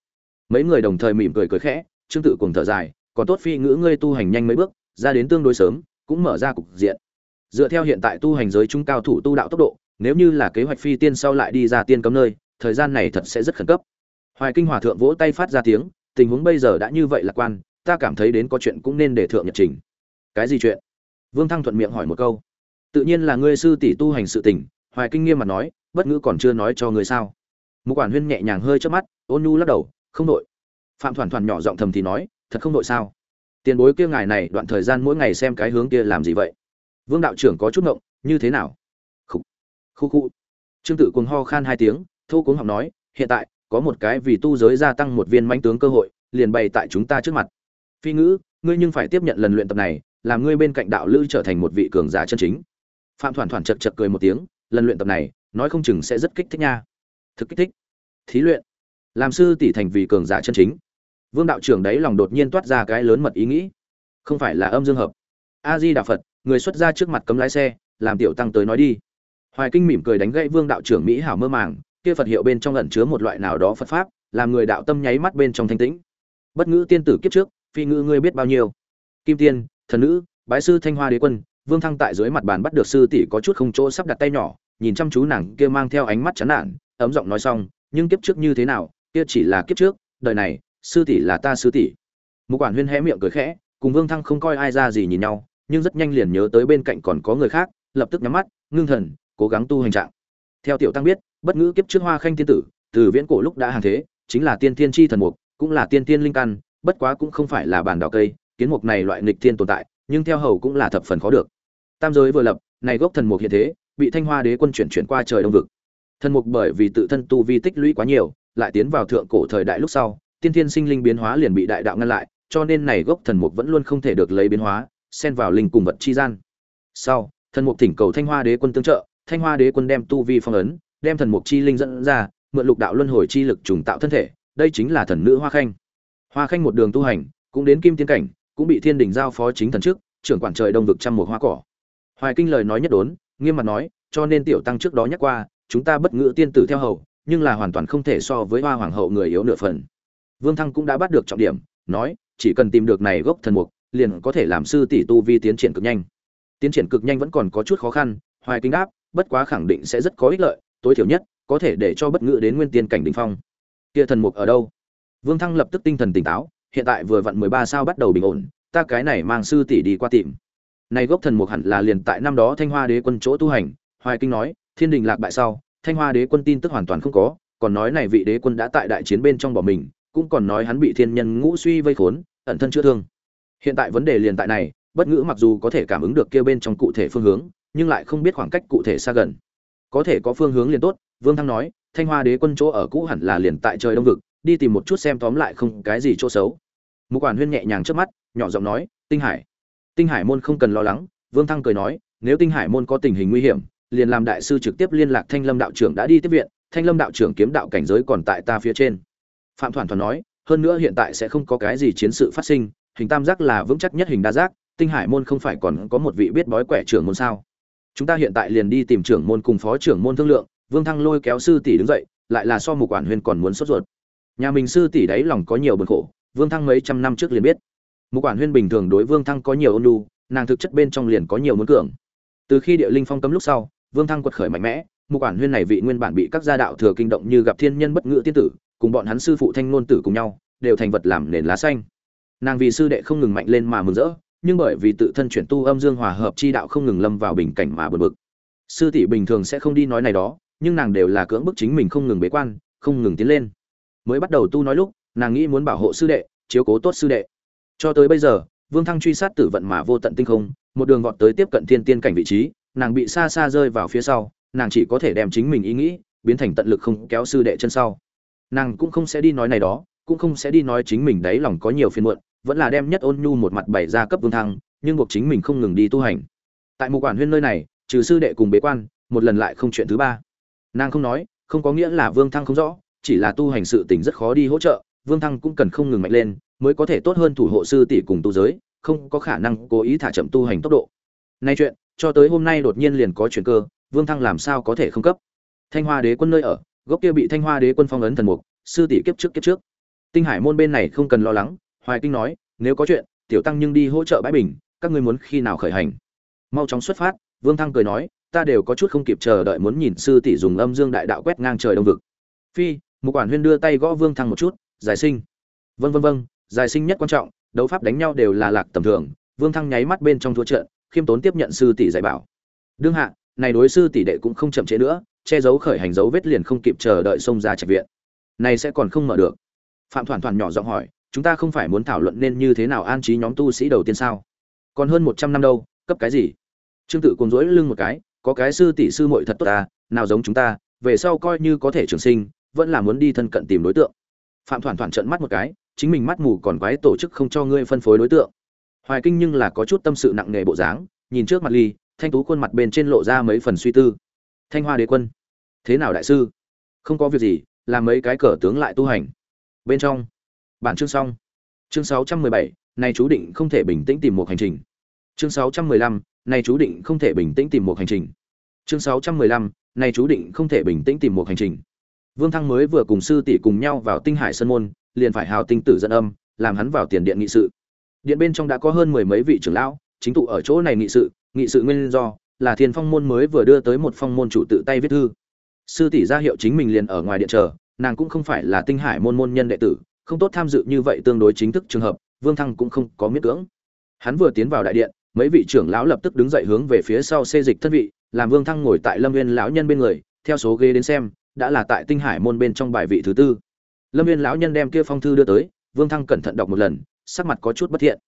Speaker 1: Mấy người đồng thời mỉm cười cười khẽ, trương tự cùng thở dài, còn tốt phi ngữ ngươi tu hành nhanh mấy bước ra đến tương đối sớm, cũng mở ra cục diện. Dựa theo hiện tại tu hành giới trung cao thủ tu đạo tốc độ, nếu như là kế hoạch phi tiên sau lại đi ra tiên cấm nơi, thời gian này thật sẽ rất khẩn cấp. Hoài kinh hòa thượng vỗ tay phát ra tiếng, tình huống bây giờ đã như vậy lạc quan, ta cảm thấy đến có chuyện cũng nên để thượng nhật trình. Cái gì chuyện? Vương thăng thuận miệng hỏi một câu. Tự nhiên là ngươi sư tỷ tu hành sự tình, hoài kinh nghiêm mặt nói, bất ngữ còn chưa nói cho ngươi sao? Mục quản huyên nhẹ nhàng hơi chớp mắt, ôn nhu lắc đầu, không đội. Phạm thoản thoản nhỏ giọng thầm thì nói, thật không đội sao? Tiền bối kia ngài này đoạn thời gian mỗi ngày xem cái hướng kia làm gì vậy? Vương đạo trưởng có chút ngộng, như thế nào? Khu khu khu trương tự cuồng ho khan hai tiếng thu cuống học nói, hiện tại, có một cái vì tu giới gia tăng một viên mãnh tướng cơ hội, liền bày tại chúng ta trước mặt. Phi ngữ, ngươi nhưng phải tiếp nhận lần luyện tập này, làm ngươi bên cạnh đạo lữ trở thành một vị cường giả chân chính. Phạm thoản thoản chật chật cười một tiếng, lần luyện tập này, nói không chừng sẽ rất kích thích nha. Thực kích thích. Thí luyện. Làm sư tỷ thành vì cường giả chân chính vương đạo trưởng đấy lòng đột nhiên toát ra cái lớn mật ý nghĩ. Không phải là âm dương hợp. A di đà phật người xuất ra trước mặt cấm lái xe, làm tiểu tăng tới nói đi. Hoài kinh mỉm cười đánh gãy vương đạo trưởng mỹ hảo mơ màng, kia phật hiệu bên trong ẩn chứa một loại nào đó phật pháp, làm người đạo tâm nháy mắt bên trong thanh tĩnh. Bất ngữ tiên tử kiếp trước, phi ngữ ngươi biết bao nhiêu? Kim tiên, thần nữ, bái sư thanh hoa đế quân, vương thăng tại dưới mặt bàn bắt được sư tỷ có chút không chỗ sắp đặt tay nhỏ, nhìn chăm chú nàng kia mang theo ánh mắt chán nản, ấm giọng nói xong, nhưng kiếp trước như thế nào? Kia chỉ là kiếp trước, đời này sư tỷ là ta sư tỷ. Một quản huyên hé miệng cười khẽ, cùng vương thăng không coi ai ra gì nhìn nhau, nhưng rất nhanh liền nhớ tới bên cạnh còn có người khác, lập tức nhắm mắt, ngưng thần, cố gắng tu hành trạng. Theo tiểu tăng biết, bất ngữ kiếp trước hoa khanh tiên tử, từ viễn cổ lúc đã hàng thế, chính là tiên tiên tri thần mục, cũng là tiên tiên linh căn, bất quá cũng không phải là bản đào cây, kiến mục này loại nghịch thiên tồn tại, nhưng theo hầu cũng là thập phần khó được. Tam giới vừa lập, này gốc thần mục hiện thế, bị thanh hoa đế quân chuyển chuyển qua trời đông vực. Thần mục bởi vì tự thân tu vi tích lũy quá nhiều, lại tiến vào thượng cổ thời đại lúc sau tiên thiên sinh linh biến hóa liền bị đại đạo ngăn lại, cho nên này gốc thần mục vẫn luôn không thể được lấy biến hóa, xen vào linh cùng vật chi gian. Sau, thần mục thỉnh cầu thanh hoa đế quân tương trợ, thanh hoa đế quân đem tu vi phong ấn, đem thần mục chi linh dẫn ra, mượn lục đạo luân hồi chi lực trùng tạo thân thể, đây chính là thần nữ hoa khanh. Hoa khanh một đường tu hành, cũng đến kim tiên cảnh, cũng bị thiên đình giao phó chính thần trước, trưởng quản trời đông vực trăm mùa hoa cỏ. Hoài kinh lời nói nhất đốn, nghiêm mặt nói, cho nên tiểu tăng trước đó nhắc qua, chúng ta bất ngữ tiên tử theo hầu, nhưng là hoàn toàn không thể so với hoa hoàng hậu người yếu nửa phần vương thăng cũng đã bắt được trọng điểm, nói, chỉ cần tìm được này gốc thần mục, liền có thể làm sư tỷ tu vi tiến triển cực nhanh. Tiến triển cực nhanh vẫn còn có chút khó khăn, hoài kinh đáp, bất quá khẳng định sẽ rất có ích lợi, tối thiểu nhất, có thể để cho bất ngữ đến nguyên tiên cảnh đỉnh phong. Kia thần mục ở đâu? Vương thăng lập tức tinh thần tỉnh táo, hiện tại vừa vặn mười ba sao bắt đầu bình ổn, ta cái này mang sư tỷ đi qua tìm. Này gốc thần mục hẳn là liền tại năm đó thanh hoa đế quân chỗ tu hành, hoài kinh nói, thiên đình lạc bại sau, thanh hoa đế quân tin tức hoàn toàn không có, còn nói này vị đế quân đã tại đại chiến bên trong bỏ mình cũng còn nói hắn bị thiên nhân ngũ suy vây khốn, ẩn thân chữa thương. Hiện tại vấn đề liền tại này, bất ngữ mặc dù có thể cảm ứng được kia bên trong cụ thể phương hướng, nhưng lại không biết khoảng cách cụ thể xa gần. Có thể có phương hướng liền tốt, vương thăng nói, thanh hoa đế quân chỗ ở cũ hẳn là liền tại trời đông vực, đi tìm một chút xem tóm lại không cái gì chỗ xấu. Mục quản huyên nhẹ nhàng trước mắt, nhỏ giọng nói, tinh hải. Tinh hải môn không cần lo lắng, vương thăng cười nói, nếu tinh hải môn có tình hình nguy hiểm, liền làm đại sư trực tiếp liên lạc thanh lâm đạo trưởng đã đi tiếp viện, thanh lâm đạo trưởng kiếm đạo cảnh giới còn tại ta phía trên phạm thoản thoản nói, hơn nữa hiện tại sẽ không có cái gì chiến sự phát sinh, hình tam giác là vững chắc nhất hình đa giác, tinh hải môn không phải còn có một vị biết bói quẻ trưởng môn sao? Chúng ta hiện tại liền đi tìm trưởng môn cùng phó trưởng môn thương lượng, vương thăng lôi kéo sư tỷ đứng dậy, lại là so một quản huyên còn muốn sốt ruột. Nhà mình sư tỷ đấy lòng có nhiều bực khổ, vương thăng mấy trăm năm trước liền biết. Một quản huyên bình thường đối vương thăng có nhiều ôn nhu, nàng thực chất bên trong liền có nhiều muốn cường. Từ khi địa linh phong cấm lúc sau, vương thăng quật khởi mạnh mẽ một quản huyên này vị nguyên bản bị các gia đạo thừa kinh động như gặp thiên nhân bất ngữ tiên tử cùng bọn hắn sư phụ thanh ngôn tử cùng nhau, đều thành vật làm nền lá xanh. Nàng vì sư đệ không ngừng mạnh lên mà mừng rỡ, nhưng bởi vì tự thân chuyển tu âm dương hòa hợp chi đạo không ngừng lâm vào bình cảnh mà bực bực. Sư tỷ bình thường sẽ không đi nói này đó, nhưng nàng đều là cưỡng bức chính mình không ngừng bế quan, không ngừng tiến lên. Mới bắt đầu tu nói lúc, nàng nghĩ muốn bảo hộ sư đệ, chiếu cố tốt sư đệ. Cho tới bây giờ, vương thăng truy sát tử vận mà vô tận tinh không, một đường vọt tới tiếp cận thiên tiên cảnh vị trí, nàng bị xa xa rơi vào phía sau, nàng chỉ có thể đem chính mình ý nghĩ biến thành tận lực không kéo sư đệ chân sau nàng cũng không sẽ đi nói này đó, cũng không sẽ đi nói chính mình đáy lòng có nhiều phiền muộn, vẫn là đem nhất ôn nhu một mặt bày ra cấp vương thăng, nhưng buộc chính mình không ngừng đi tu hành. Tại một quản huyên nơi này, trừ sư đệ cùng bế quan, một lần lại không chuyện thứ ba. Nàng không nói, không có nghĩa là vương thăng không rõ, chỉ là tu hành sự tình rất khó đi hỗ trợ, vương thăng cũng cần không ngừng mạnh lên, mới có thể tốt hơn thủ hộ sư tỷ cùng tu giới, không có khả năng cố ý thả chậm tu hành tốc độ. Nay chuyện, cho tới hôm nay đột nhiên liền có chuyện cơ, vương thăng làm sao có thể không cấp? Thanh hoa đế quân nơi ở gốc kia bị thanh hoa đế quân phong ấn thần mục, sư tỷ kiếp trước kiếp trước. Tinh hải môn bên này không cần lo lắng, hoài kinh nói, nếu có chuyện, tiểu tăng nhưng đi hỗ trợ bãi bình, các ngươi muốn khi nào khởi hành? Mau chóng xuất phát, vương thăng cười nói, ta đều có chút không kịp chờ đợi muốn nhìn sư tỷ dùng âm dương đại đạo quét ngang trời đông vực. Phi một quản huyên đưa tay gõ vương thăng một chút, giải sinh. Vân vân vân giải sinh nhất quan trọng, đấu pháp đánh nhau đều là lạc tầm thường. Vương thăng nháy mắt bên trong thua trận, khiêm tốn tiếp nhận sư tỷ dạy bảo. Đương hạ, này đối sư tỷ đệ cũng không chậm trễ nữa che giấu khởi hành dấu vết liền không kịp chờ đợi xông ra trạch viện. Này sẽ còn không mở được. Phạm thoản thoản nhỏ giọng hỏi, chúng ta không phải muốn thảo luận nên như thế nào an trí nhóm tu sĩ đầu tiên sao? Còn hơn một trăm năm đâu, cấp cái gì? Trương tự cuồng rỗi lưng một cái, có cái sư tỷ sư muội thật tốt ta nào giống chúng ta, về sau coi như có thể trường sinh, vẫn là muốn đi thân cận tìm đối tượng. Phạm thoản thoản trợn mắt một cái, chính mình mắt mù còn quái tổ chức không cho ngươi phân phối đối tượng. Hoài kinh nhưng là có chút tâm sự nặng nề bộ dáng, nhìn trước mặt ly, thanh tú khuôn mặt bên trên lộ ra mấy phần suy tư thanh hoa đế quân. Thế nào đại sư? Không có việc gì làm mấy cái cờ tướng lại tu hành. Bên trong. Bản chương xong. Chương 617, này chú định không thể bình tĩnh tìm một hành trình. Chương 615, này chú định không thể bình tĩnh tìm một hành trình. Chương 615, này chú định không thể bình tĩnh tìm một hành trình. Vương thăng mới vừa cùng sư tỷ cùng nhau vào tinh hải sơn môn liền phải hào tinh tử dẫn âm làm hắn vào tiền điện nghị sự. Điện bên trong đã có hơn mười mấy vị trưởng lão chính tụ ở chỗ này nghị sự nghị sự nguyên do là thiên phong môn mới vừa đưa tới một phong môn chủ tự tay viết thư. Sư tỷ ra hiệu chính mình liền ở ngoài điện chờ, nàng cũng không phải là tinh hải môn môn nhân đệ tử, không tốt tham dự như vậy tương đối chính thức trường hợp, vương thăng cũng không có miễn cưỡng. Hắn vừa tiến vào đại điện, mấy vị trưởng lão lập tức đứng dậy hướng về phía sau xê dịch thân vị, làm vương thăng ngồi tại lâm viên lão nhân bên người, theo số ghế đến xem, đã là tại tinh hải môn bên trong bài vị thứ tư. Lâm viên lão nhân đem kia phong thư đưa tới, vương thăng cẩn thận đọc một lần, sắc mặt có chút bất thiện.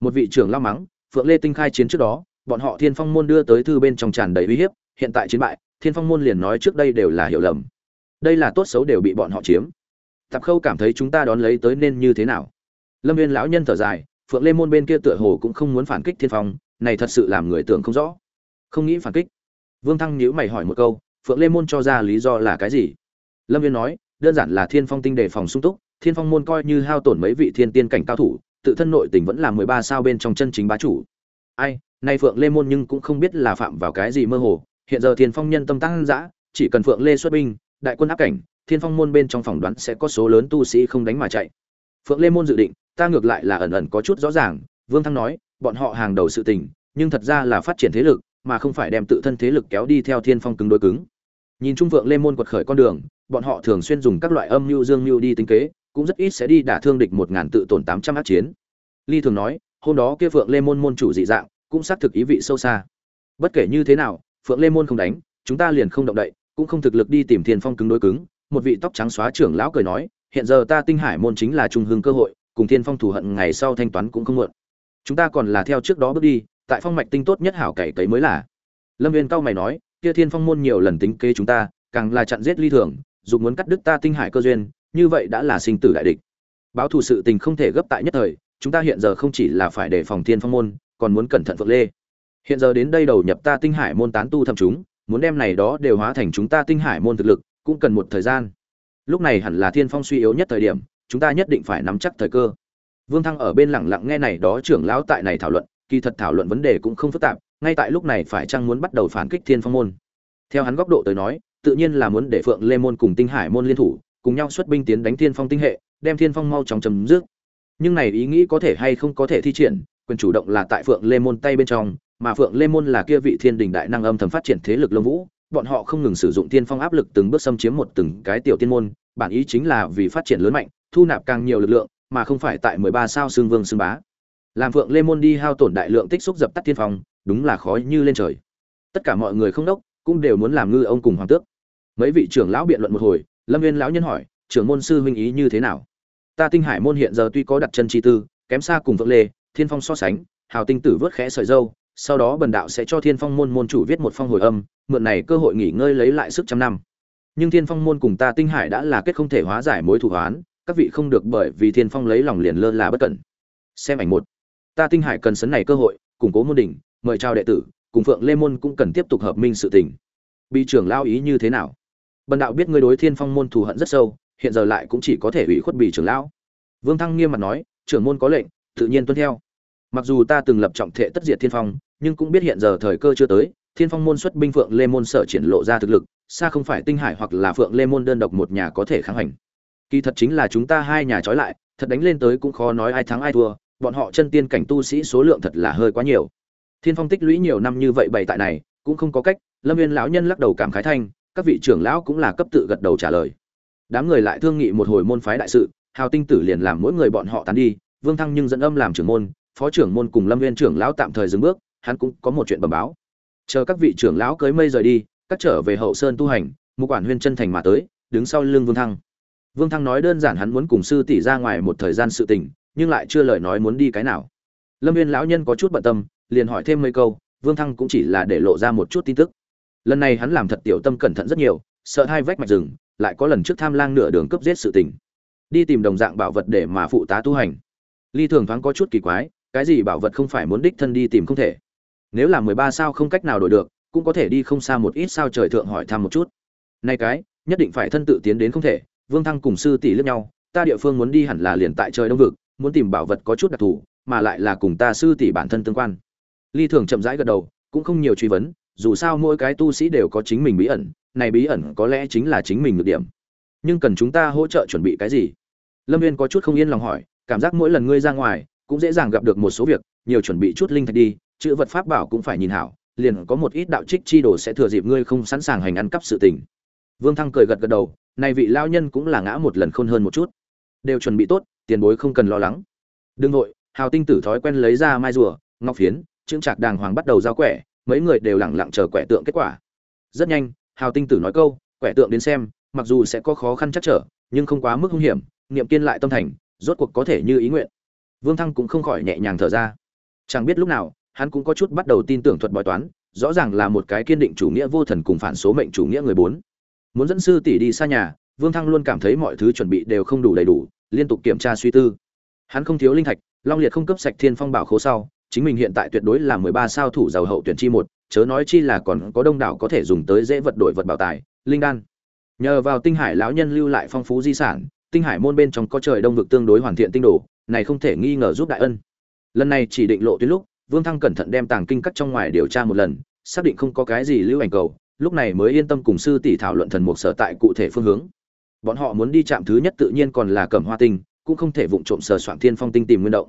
Speaker 1: Một vị trưởng lao mắng, phượng lê tinh khai chiến trước đó bọn họ thiên phong môn đưa tới thư bên trong tràn đầy uy hiếp, hiện tại chiến bại, thiên phong môn liền nói trước đây đều là hiểu lầm. Đây là tốt xấu đều bị bọn họ chiếm. Tạp khâu cảm thấy chúng ta đón lấy tới nên như thế nào? Lâm viên lão nhân thở dài, phượng lê môn bên kia tựa hồ cũng không muốn phản kích thiên phong, này thật sự làm người tưởng không rõ. Không nghĩ phản kích. Vương thăng nhíu mày hỏi một câu, phượng lê môn cho ra lý do là cái gì? Lâm viên nói, đơn giản là thiên phong tinh đề phòng sung túc, thiên phong môn coi như hao tổn mấy vị thiên tiên cảnh cao thủ, tự thân nội tình vẫn là mười ba sao bên trong chân chính bá chủ. Ai nay phượng lê môn nhưng cũng không biết là phạm vào cái gì mơ hồ. Hiện giờ thiên phong nhân tâm tăng dã, chỉ cần phượng lê xuất binh, đại quân áp cảnh, thiên phong môn bên trong phỏng đoán sẽ có số lớn tu sĩ không đánh mà chạy. Phượng lê môn dự định, ta ngược lại là ẩn ẩn có chút rõ ràng, vương thăng nói, bọn họ hàng đầu sự tình, nhưng thật ra là phát triển thế lực, mà không phải đem tự thân thế lực kéo đi theo thiên phong cứng đối cứng. Nhìn trung phượng lê môn quật khởi con đường, bọn họ thường xuyên dùng các loại âm mưu dương mưu đi tính kế, cũng rất ít sẽ đi đả thương địch một ngàn tự tổn tám trăm ác chiến. Ly thường nói, hôm đó kia phượng lê môn môn chủ dị dạng cũng xác thực ý vị sâu xa. Bất kể như thế nào, phượng lê môn không đánh, chúng ta liền không động đậy, cũng không thực lực đi tìm thiên phong cứng đối cứng, một vị tóc trắng xóa trưởng lão cười nói, hiện giờ ta tinh hải môn chính là trung hương cơ hội, cùng thiên phong thù hận ngày sau thanh toán cũng không muộn. Chúng ta còn là theo trước đó bước đi, tại phong mạch tinh tốt nhất hảo cày cấy mới là. Lâm viên cao mày nói, kia thiên phong môn nhiều lần tính kế chúng ta, càng là chặn giết ly thường dù muốn cắt đứt ta tinh hải cơ duyên, như vậy đã là sinh tử đại địch. Báo thù sự tình không thể gấp tại nhất thời, chúng ta hiện giờ không chỉ là phải đề phòng thiên phong môn còn muốn cẩn thận phượng lê. Hiện giờ đến đây đầu nhập ta tinh hải môn tán tu thầm chúng, muốn đem này đó đều hóa thành chúng ta tinh hải môn thực lực, cũng cần một thời gian. Lúc này hẳn là thiên phong suy yếu nhất thời điểm, chúng ta nhất định phải nắm chắc thời cơ. Vương thăng ở bên lặng lặng nghe này đó trưởng lão tại này thảo luận, kỳ thật thảo luận vấn đề cũng không phức tạp, ngay tại lúc này phải chăng muốn bắt đầu phản kích thiên phong môn. Theo hắn góc độ tới nói, tự nhiên là muốn để phượng lê môn cùng tinh hải môn liên thủ, cùng nhau xuất binh tiến đánh thiên phong tinh hệ, đem thiên phong mau chóng chấm dứt. Nhưng này ý nghĩ có thể hay không có thể thi triển quyền chủ động là tại phượng lê môn tay bên trong, mà phượng lê môn là kia vị thiên đình đại năng âm thầm phát triển thế lực lông vũ, bọn họ không ngừng sử dụng tiên phong áp lực từng bước xâm chiếm một từng cái tiểu tiên môn, bản ý chính là vì phát triển lớn mạnh, thu nạp càng nhiều lực lượng, mà không phải tại mười ba sao xương vương xương bá. Làm phượng lê môn đi hao tổn đại lượng tích xúc dập tắt tiên phong, đúng là khó như lên trời. Tất cả mọi người không đốc, cũng đều muốn làm ngư ông cùng hoàng tước. Mấy vị trưởng lão biện luận một hồi, lâm viên lão nhân hỏi, trưởng môn sư huynh ý như thế nào? Ta tinh hải môn hiện giờ tuy có đặt chân chi tư, kém xa cùng vượng lê thiên phong so sánh, hào tinh tử vớt khẽ sợi dâu, sau đó bần đạo sẽ cho thiên phong môn môn chủ viết một phong hồi âm, mượn này cơ hội nghỉ ngơi lấy lại sức trăm năm. Nhưng thiên phong môn cùng ta tinh hải đã là kết không thể hóa giải mối thù hoán các vị không được bởi vì thiên phong lấy lòng liền lơ là bất cẩn. Xem ảnh một. Ta tinh hải cần sấn này cơ hội, củng cố môn đỉnh, mời chào đệ tử, cùng phượng lê môn cũng cần tiếp tục hợp minh sự tình. Bị trưởng lao ý như thế nào? Bần đạo biết ngươi đối thiên phong môn thù hận rất sâu, hiện giờ lại cũng chỉ có thể ủy khuất bị trưởng lão. Vương thăng nghiêm mặt nói, trưởng môn có lệnh tự nhiên tuân theo. Mặc dù ta từng lập trọng thể tất diệt thiên phong, nhưng cũng biết hiện giờ thời cơ chưa tới, thiên phong môn xuất binh phượng lê môn sở triển lộ ra thực lực, xa không phải tinh hải hoặc là phượng lê môn đơn độc một nhà có thể kháng hành. Kỳ thật chính là chúng ta hai nhà trói lại, thật đánh lên tới cũng khó nói ai thắng ai thua, bọn họ chân tiên cảnh tu sĩ số lượng thật là hơi quá nhiều. Thiên phong tích lũy nhiều năm như vậy bày tại này, cũng không có cách, lâm viên lão nhân lắc đầu cảm khái thanh, các vị trưởng lão cũng là cấp tự gật đầu trả lời. Đám người lại thương nghị một hồi môn phái đại sự, hào tinh tử liền làm mỗi người bọn họ tán đi vương thăng nhưng dẫn âm làm trưởng môn, phó trưởng môn cùng lâm viên trưởng lão tạm thời dừng bước, hắn cũng có một chuyện bẩm báo. Chờ các vị trưởng lão cưới mây rời đi, các trở về hậu sơn tu hành, mục quản huyên chân thành mà tới, đứng sau lưng vương thăng. Vương thăng nói đơn giản hắn muốn cùng sư tỷ ra ngoài một thời gian sự tình, nhưng lại chưa lời nói muốn đi cái nào. Lâm viên lão nhân có chút bận tâm, liền hỏi thêm mấy câu, vương thăng cũng chỉ là để lộ ra một chút tin tức. Lần này hắn làm thật tiểu tâm cẩn thận rất nhiều, sợ hai vách mạch rừng, lại có lần trước tham lang nửa đường cấp giết sự tình. Đi tìm đồng dạng bảo vật để mà phụ tá tu hành ly thường thoáng có chút kỳ quái, cái gì bảo vật không phải muốn đích thân đi tìm không thể? Nếu là mười ba sao không cách nào đổi được, cũng có thể đi không xa một ít sao trời thượng hỏi thăm một chút. Nay cái, nhất định phải thân tự tiến đến không thể, vương thăng cùng sư tỷ lướt nhau, ta địa phương muốn đi hẳn là liền tại trời đông vực, muốn tìm bảo vật có chút đặc thù, mà lại là cùng ta sư tỷ bản thân tương quan. Ly thường chậm rãi gật đầu, cũng không nhiều truy vấn, dù sao mỗi cái tu sĩ đều có chính mình bí ẩn, này bí ẩn có lẽ chính là chính mình được điểm. Nhưng cần chúng ta hỗ trợ chuẩn bị cái gì? Lâm viên có chút không yên lòng hỏi cảm giác mỗi lần ngươi ra ngoài cũng dễ dàng gặp được một số việc, nhiều chuẩn bị chút linh thạch đi, chữ vật pháp bảo cũng phải nhìn hảo, liền có một ít đạo trích chi đồ sẽ thừa dịp ngươi không sẵn sàng hành ăn cắp sự tình. Vương thăng cười gật gật đầu, này vị lao nhân cũng là ngã một lần khôn hơn một chút. Đều chuẩn bị tốt, tiền bối không cần lo lắng. Đương nội hào tinh tử thói quen lấy ra mai rùa, ngọc phiến trưng trạc đàng hoàng bắt đầu giao quẻ, mấy người đều lẳng lặng chờ quẻ tượng kết quả. Rất nhanh, hào tinh tử nói câu, quẻ tượng đến xem, mặc dù sẽ có khó khăn chắc trở, nhưng không quá mức hung hiểm, niệm kiên lại tâm thành rốt cuộc có thể như ý nguyện. Vương thăng cũng không khỏi nhẹ nhàng thở ra. Chẳng biết lúc nào, hắn cũng có chút bắt đầu tin tưởng thuật bói toán, rõ ràng là một cái kiên định chủ nghĩa vô thần cùng phản số mệnh chủ nghĩa người bốn. Muốn dẫn sư tỷ đi xa nhà, vương thăng luôn cảm thấy mọi thứ chuẩn bị đều không đủ đầy đủ, liên tục kiểm tra suy tư. Hắn không thiếu linh thạch, long liệt không cấp sạch thiên phong bảo khố sau, chính mình hiện tại tuyệt đối là mười ba sao thủ giàu hậu tuyển chi một, chớ nói chi là còn có đông đảo có thể dùng tới dễ vật đổi vật bảo tài, linh đan. Nhờ vào tinh hải lão nhân lưu lại phong phú di sản tinh hải môn bên trong có trời đông vực tương đối hoàn thiện tinh đồ, này không thể nghi ngờ giúp đại ân. Lần này chỉ định lộ tuyến lúc, vương thăng cẩn thận đem tàng kinh cắt trong ngoài điều tra một lần, xác định không có cái gì lưu ảnh cầu, lúc này mới yên tâm cùng sư tỷ thảo luận thần mục sở tại cụ thể phương hướng. Bọn họ muốn đi chạm thứ nhất tự nhiên còn là cẩm hoa tinh, cũng không thể vụng trộm sờ soạn thiên phong tinh tìm nguyên động.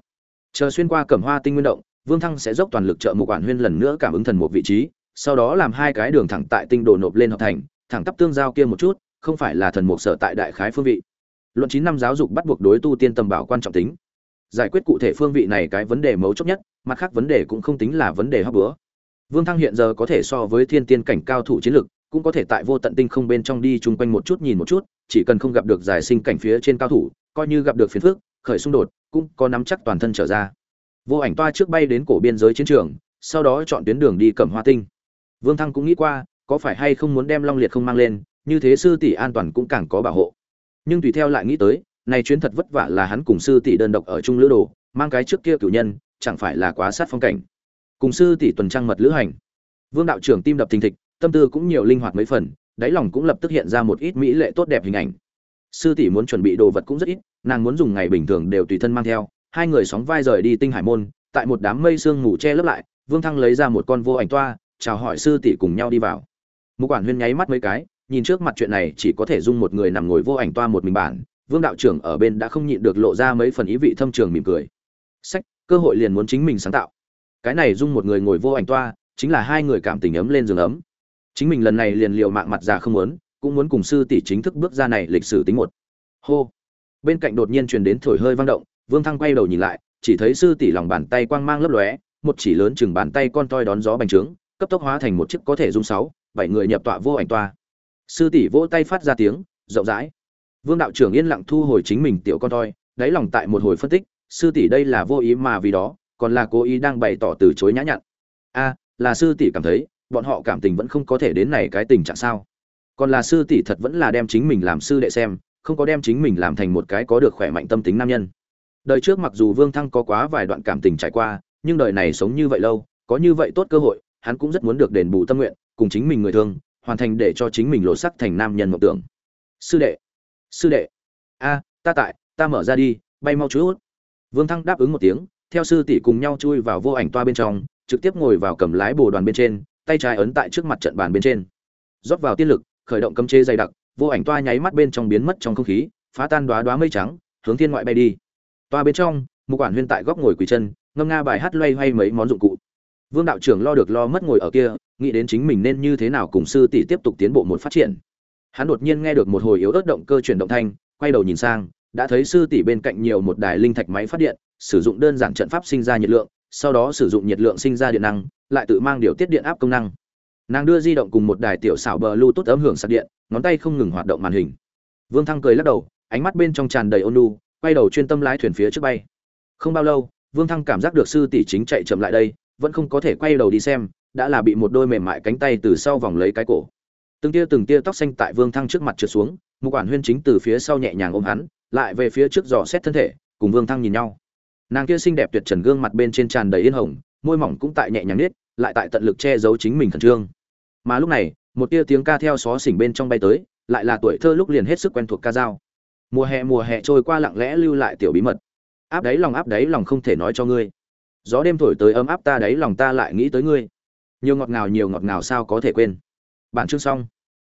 Speaker 1: Chờ xuyên qua cẩm hoa tinh nguyên động, vương thăng sẽ dốc toàn lực trợ một quản huyên lần nữa cảm ứng thần một vị trí, sau đó làm hai cái đường thẳng tại tinh đồ nộp lên hợp thành, thẳng tắp tương giao kia một chút, không phải là thần mục sở tại đại khái phương vị luận chín năm giáo dục bắt buộc đối tu tiên tầm bảo quan trọng tính. Giải quyết cụ thể phương vị này cái vấn đề mấu chốt nhất, mặt khác vấn đề cũng không tính là vấn đề hấp bữa vương thăng hiện giờ có thể so với thiên tiên cảnh cao thủ chiến lực, cũng có thể tại vô tận tinh không bên trong đi chung quanh một chút nhìn một chút, chỉ cần không gặp được giải sinh cảnh phía trên cao thủ, coi như gặp được phiền phức, khởi xung đột, cũng có nắm chắc toàn thân trở ra. Vô ảnh toa trước bay đến cổ biên giới chiến trường, sau đó chọn tuyến đường đi cẩm hoa tinh. Vương thăng cũng nghĩ qua, có phải hay không muốn đem long liệt không mang lên, như thế sư tỷ an toàn cũng càng có bảo hộ nhưng tùy theo lại nghĩ tới, này chuyến thật vất vả là hắn cùng sư tỷ đơn độc ở chung lữ đồ, mang cái trước kia cử nhân, chẳng phải là quá sát phong cảnh. Cùng sư tỷ tuần trăng mật lữ hành. Vương đạo trưởng tim đập thình thịch, tâm tư cũng nhiều linh hoạt mấy phần, đáy lòng cũng lập tức hiện ra một ít mỹ lệ tốt đẹp hình ảnh. Sư tỷ muốn chuẩn bị đồ vật cũng rất ít, nàng muốn dùng ngày bình thường đều tùy thân mang theo, hai người sóng vai rời đi tinh hải môn, tại một đám mây sương ngủ che lấp lại, vương thăng lấy ra một con vô ảnh toa, chào hỏi sư tỷ cùng nhau đi vào. Một quản huyên nháy mắt mấy cái nhìn trước mặt chuyện này, chỉ có thể dung một người nằm ngồi vô ảnh toa một mình bản. Vương đạo trưởng ở bên đã không nhịn được lộ ra mấy phần ý vị thâm trường mỉm cười. Sách, cơ hội liền muốn chính mình sáng tạo. Cái này dung một người ngồi vô ảnh toa, chính là hai người cảm tình ấm lên giường ấm. Chính mình lần này liền liều mạng mặt già không muốn, cũng muốn cùng sư tỷ chính thức bước ra này lịch sử tính một. Hô. Bên cạnh đột nhiên truyền đến thổi hơi vang động, vương thăng quay đầu nhìn lại, chỉ thấy sư tỷ lòng bàn tay quang mang lấp lóe, một chỉ lớn chừng bàn tay con toi đón gió bành trướng, cấp tốc hóa thành một chiếc có thể dung sáu, bảy người nhập tọa vô ảnh toa sư tỷ vỗ tay phát ra tiếng, rộng rãi. Vương đạo trưởng yên lặng thu hồi chính mình tiểu con toi, đáy lòng tại một hồi phân tích, sư tỷ đây là vô ý mà vì đó, còn là cố ý đang bày tỏ từ chối nhã nhặn. A, là sư tỷ cảm thấy, bọn họ cảm tình vẫn không có thể đến này cái tình trạng sao? Còn là sư tỷ thật vẫn là đem chính mình làm sư đệ xem, không có đem chính mình làm thành một cái có được khỏe mạnh tâm tính nam nhân. Đời trước mặc dù vương thăng có quá vài đoạn cảm tình trải qua, nhưng đời này sống như vậy lâu, có như vậy tốt cơ hội, hắn cũng rất muốn được đền bù tâm nguyện, cùng chính mình người thương hoàn thành để cho chính mình lộ sắc thành nam nhân mộng tưởng. Sư đệ sư đệ. A, ta tại, ta mở ra đi, bay mau chút. Vương thăng đáp ứng một tiếng, theo sư tỷ cùng nhau chui vào vô ảnh toa bên trong, trực tiếp ngồi vào cầm lái bồ đoàn bên trên, tay trái ấn tại trước mặt trận bàn bên trên. Rót vào tiên lực, khởi động cấm chế dày đặc, vô ảnh toa nháy mắt bên trong biến mất trong không khí, phá tan đoá đoá mây trắng, hướng thiên ngoại bay đi. Toa bên trong một quản huyên tại góc ngồi quỳ chân, ngâm nga bài hát loay hoay mấy món dụng cụ vương đạo trưởng lo được lo mất ngồi ở kia, nghĩ đến chính mình nên như thế nào cùng sư tỷ tiếp tục tiến bộ một phát triển. Hắn đột nhiên nghe được một hồi yếu ớt động cơ chuyển động thanh, quay đầu nhìn sang, đã thấy sư tỷ bên cạnh nhiều một đài linh thạch máy phát điện, sử dụng đơn giản trận pháp sinh ra nhiệt lượng, sau đó sử dụng nhiệt lượng sinh ra điện năng, lại tự mang điều tiết điện áp công năng. Nàng đưa di động cùng một đài tiểu xảo bờ lưu tốt ấm hưởng sạc điện, ngón tay không ngừng hoạt động màn hình. Vương thăng cười lắc đầu, ánh mắt bên trong tràn đầy ôn lu quay đầu chuyên tâm lái thuyền phía trước bay. Không bao lâu, vương thăng cảm giác được sư tỷ chính chạy chậm lại đây vẫn không có thể quay đầu đi xem, đã là bị một đôi mềm mại cánh tay từ sau vòng lấy cái cổ. Từng tia từng tia tóc xanh tại vương thăng trước mặt trượt xuống một quản huyên chính từ phía sau nhẹ nhàng ôm hắn, lại về phía trước dò xét thân thể, cùng vương thăng nhìn nhau. Nàng kia xinh đẹp tuyệt trần gương mặt bên trên tràn đầy yên hồng, môi mỏng cũng tại nhẹ nhàng nết lại tại tận lực che giấu chính mình khẩn trương. Mà lúc này, một tia tiếng ca theo xó xỉnh bên trong bay tới, lại là tuổi thơ lúc liền hết sức quen thuộc ca dao. Mùa hè mùa hè trôi qua lặng lẽ lưu lại tiểu bí mật. Áp đáy lòng, áp đáy lòng không thể nói cho ngươi gió đêm thổi tới ấm áp ta đáy lòng ta lại nghĩ tới ngươi. Nhiều ngọt ngào nhiều ngọt ngào sao có thể quên. Bản chương xong.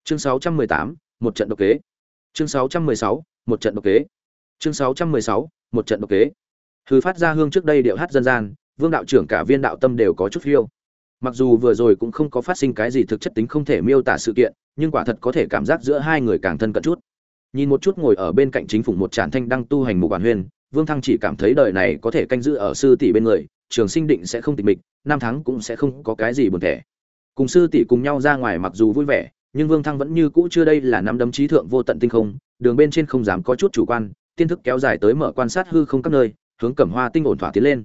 Speaker 1: Chương 618, một trận độc kế. Chương 616, một trận độc kế. Chương 616, một trận độc kế. Hư phát ra hương trước đây điệu hát dân gian vương đạo trưởng cả viên đạo tâm đều có chút phiêu. Mặc dù vừa rồi cũng không có phát sinh cái gì thực chất tính không thể miêu tả sự kiện nhưng quả thật có thể cảm giác giữa hai người càng thân cận chút. Nhìn một chút ngồi ở bên cạnh chính phủ một tràn thanh đăng tu hành mục bản huyên vương thăng chỉ cảm thấy đời này có thể canh giữ ở sư tỷ bên người trường sinh định sẽ không tịch mịch, năm tháng cũng sẽ không có cái gì buồn thẻ. Cùng sư tỷ cùng nhau ra ngoài mặc dù vui vẻ, nhưng vương thăng vẫn như cũ chưa đây là năm đấm trí thượng vô tận tinh không, đường bên trên không dám có chút chủ quan, tiên thức kéo dài tới mở quan sát hư không các nơi, hướng cẩm hoa tinh ổn thỏa tiến lên.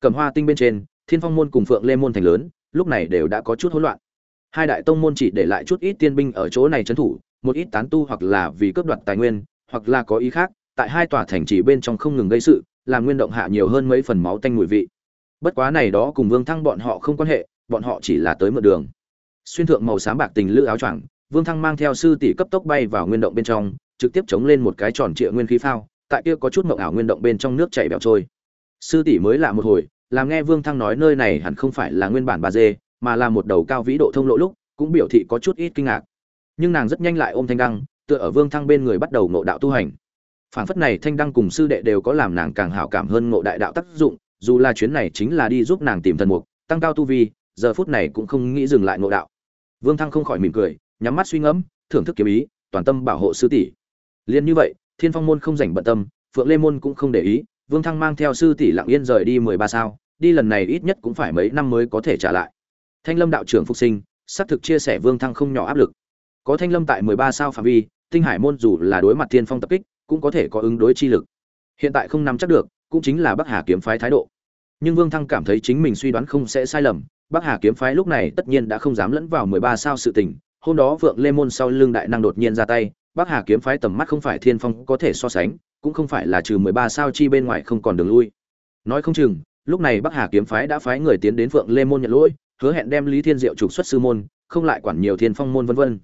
Speaker 1: Cẩm hoa tinh bên trên, thiên phong môn cùng phượng lê môn thành lớn, lúc này đều đã có chút hỗn loạn. Hai đại tông môn chỉ để lại chút ít tiên binh ở chỗ này trấn thủ, một ít tán tu hoặc là vì cướp đoạt tài nguyên, hoặc là có ý khác, tại hai tòa thành trì bên trong không ngừng gây sự, làm nguyên động hạ nhiều hơn mấy phần máu tanh mùi vị bất quá này đó cùng vương thăng bọn họ không quan hệ, bọn họ chỉ là tới mượn đường. Xuyên thượng màu xám bạc tình lữ áo choàng, vương thăng mang theo sư tỷ cấp tốc bay vào nguyên động bên trong, trực tiếp chống lên một cái tròn trịa nguyên khí phao, tại kia có chút mộng ảo nguyên động bên trong nước chảy bẹo trôi. Sư tỷ mới lạ một hồi, làm nghe vương thăng nói nơi này hẳn không phải là nguyên bản bà dê, mà là một đầu cao vĩ độ thông lộ lúc, cũng biểu thị có chút ít kinh ngạc. Nhưng nàng rất nhanh lại ôm thanh đăng, tựa ở vương thăng bên người bắt đầu ngộ đạo tu hành. Phảng phất này thanh đăng cùng sư đệ đều có làm nàng càng hảo cảm hơn ngộ đại đạo tác dụng dù là chuyến này chính là đi giúp nàng tìm thần mục, tăng cao tu vi, giờ phút này cũng không nghĩ dừng lại ngộ đạo. Vương thăng không khỏi mỉm cười, nhắm mắt suy ngẫm, thưởng thức kiếm ý, toàn tâm bảo hộ sư tỷ. Liên như vậy, thiên phong môn không dành bận tâm, phượng lê môn cũng không để ý, vương thăng mang theo sư tỷ lặng yên rời đi mười ba sao, đi lần này ít nhất cũng phải mấy năm mới có thể trả lại. Thanh lâm đạo trưởng phục sinh, xác thực chia sẻ vương thăng không nhỏ áp lực. Có thanh lâm tại mười ba sao phạm vi, tinh hải môn dù là đối mặt thiên phong tập kích, cũng có thể có ứng đối chi lực. Hiện tại không nắm chắc được, cũng chính là bắc hà kiếm phái thái độ nhưng vương thăng cảm thấy chính mình suy đoán không sẽ sai lầm, bắc hà kiếm phái lúc này tất nhiên đã không dám lẫn vào mười ba sao sự tình. Hôm đó vượng lê môn sau lưng đại năng đột nhiên ra tay, bắc hà kiếm phái tầm mắt không phải thiên phong có thể so sánh, cũng không phải là trừ mười ba sao chi bên ngoài không còn đường lui. Nói không chừng, lúc này bắc hà kiếm phái đã phái người tiến đến Vượng lê môn nhận lỗi, hứa hẹn đem lý thiên diệu trục xuất sư môn, không lại quản nhiều thiên phong môn vân vân.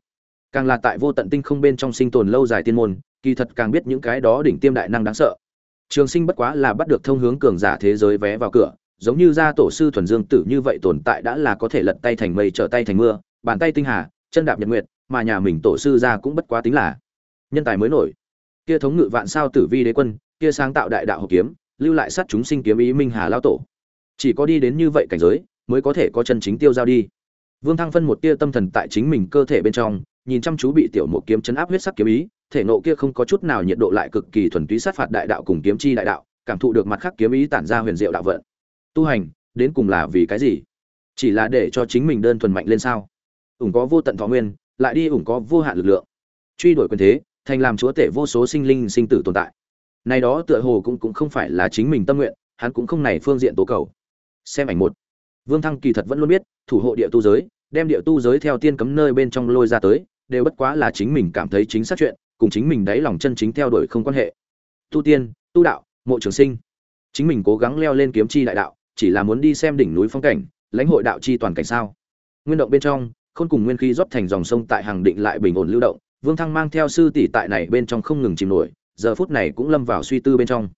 Speaker 1: Càng là tại vô tận tinh không bên trong sinh tồn lâu dài tiên môn, kỳ thật càng biết những cái đó đỉnh tiêm đại năng đáng sợ trường sinh bất quá là bắt được thông hướng cường giả thế giới vé vào cửa, giống như gia tổ sư thuần dương tử như vậy tồn tại đã là có thể lật tay thành mây trở tay thành mưa, bàn tay tinh hà, chân đạp nhật nguyệt, mà nhà mình tổ sư gia cũng bất quá tính là nhân tài mới nổi. Kia thống ngự vạn sao tử vi đế quân, kia sáng tạo đại đạo hộ kiếm, lưu lại sát chúng sinh kiếm ý minh hà lao tổ. Chỉ có đi đến như vậy cảnh giới, mới có thể có chân chính tiêu giao đi. Vương thăng phân một tia tâm thần tại chính mình cơ thể bên trong, nhìn chăm chú bị tiểu một kiếm chấn áp huyết sắc kiếm ý thể nộ kia không có chút nào nhiệt độ lại cực kỳ thuần túy sát phạt đại đạo cùng kiếm chi đại đạo, cảm thụ được mặt khắc kiếm ý tản ra huyền diệu đạo vận. Tu hành, đến cùng là vì cái gì? Chỉ là để cho chính mình đơn thuần mạnh lên sao? Ủng có vô tận thọ nguyên, lại đi ủng có vô hạn lực lượng. Truy đuổi quyền thế, thành làm chúa tể vô số sinh linh sinh tử tồn tại. Này đó tựa hồ cũng cũng không phải là chính mình tâm nguyện, hắn cũng không này phương diện tố cầu. Xem ảnh một. Vương thăng kỳ thật vẫn luôn biết, thủ hộ địa tu giới, đem địa tu giới theo tiên cấm nơi bên trong lôi ra tới, đều bất quá là chính mình cảm thấy chính xác chuyện cùng chính mình đáy lòng chân chính theo đuổi không quan hệ. Tu tiên, tu đạo, mộ trường sinh. Chính mình cố gắng leo lên kiếm chi đại đạo, chỉ là muốn đi xem đỉnh núi phong cảnh, lãnh hội đạo chi toàn cảnh sao? Nguyên động bên trong, khôn cùng nguyên khí rót thành dòng sông tại hàng định lại bình ổn lưu động, vương thăng mang theo sư tỷ tại này bên trong không ngừng chìm nổi, giờ phút này cũng lâm vào suy tư bên trong.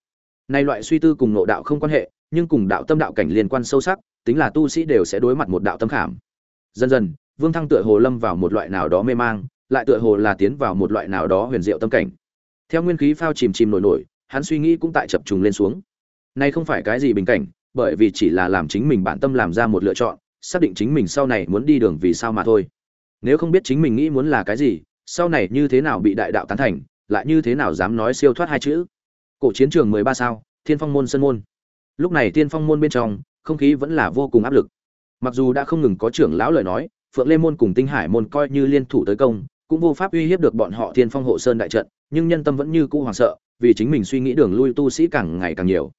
Speaker 1: Nay loại suy tư cùng nội đạo không quan hệ, nhưng cùng đạo tâm đạo cảnh liên quan sâu sắc, tính là tu sĩ đều sẽ đối mặt một đạo tâm khảm. Dần dần, vương thăng tựa hồ lâm vào một loại nào đó mê mang lại tựa hồ là tiến vào một loại nào đó huyền diệu tâm cảnh theo nguyên khí phao chìm chìm nổi nổi hắn suy nghĩ cũng tại chập trùng lên xuống Này không phải cái gì bình cảnh, bởi vì chỉ là làm chính mình bản tâm làm ra một lựa chọn, xác định chính mình sau này muốn đi đường vì sao mà thôi. Nếu không biết chính mình nghĩ muốn là cái gì, sau này như thế nào bị đại đạo tán thành, lại như thế nào dám nói siêu thoát hai chữ. Cổ chiến trường 13 sao, Thiên Phong môn sân môn. Lúc này Thiên Phong môn bên trong, không khí vẫn là vô cùng áp lực. Mặc dù đã không ngừng có trưởng lão lời nói, Phượng Lê môn cùng Tinh Hải môn coi như liên thủ tới công, cũng vô pháp uy hiếp được bọn họ Thiên Phong hộ sơn đại trận, nhưng nhân tâm vẫn như cũ hoảng sợ, vì chính mình suy nghĩ đường lui tu sĩ càng ngày càng nhiều.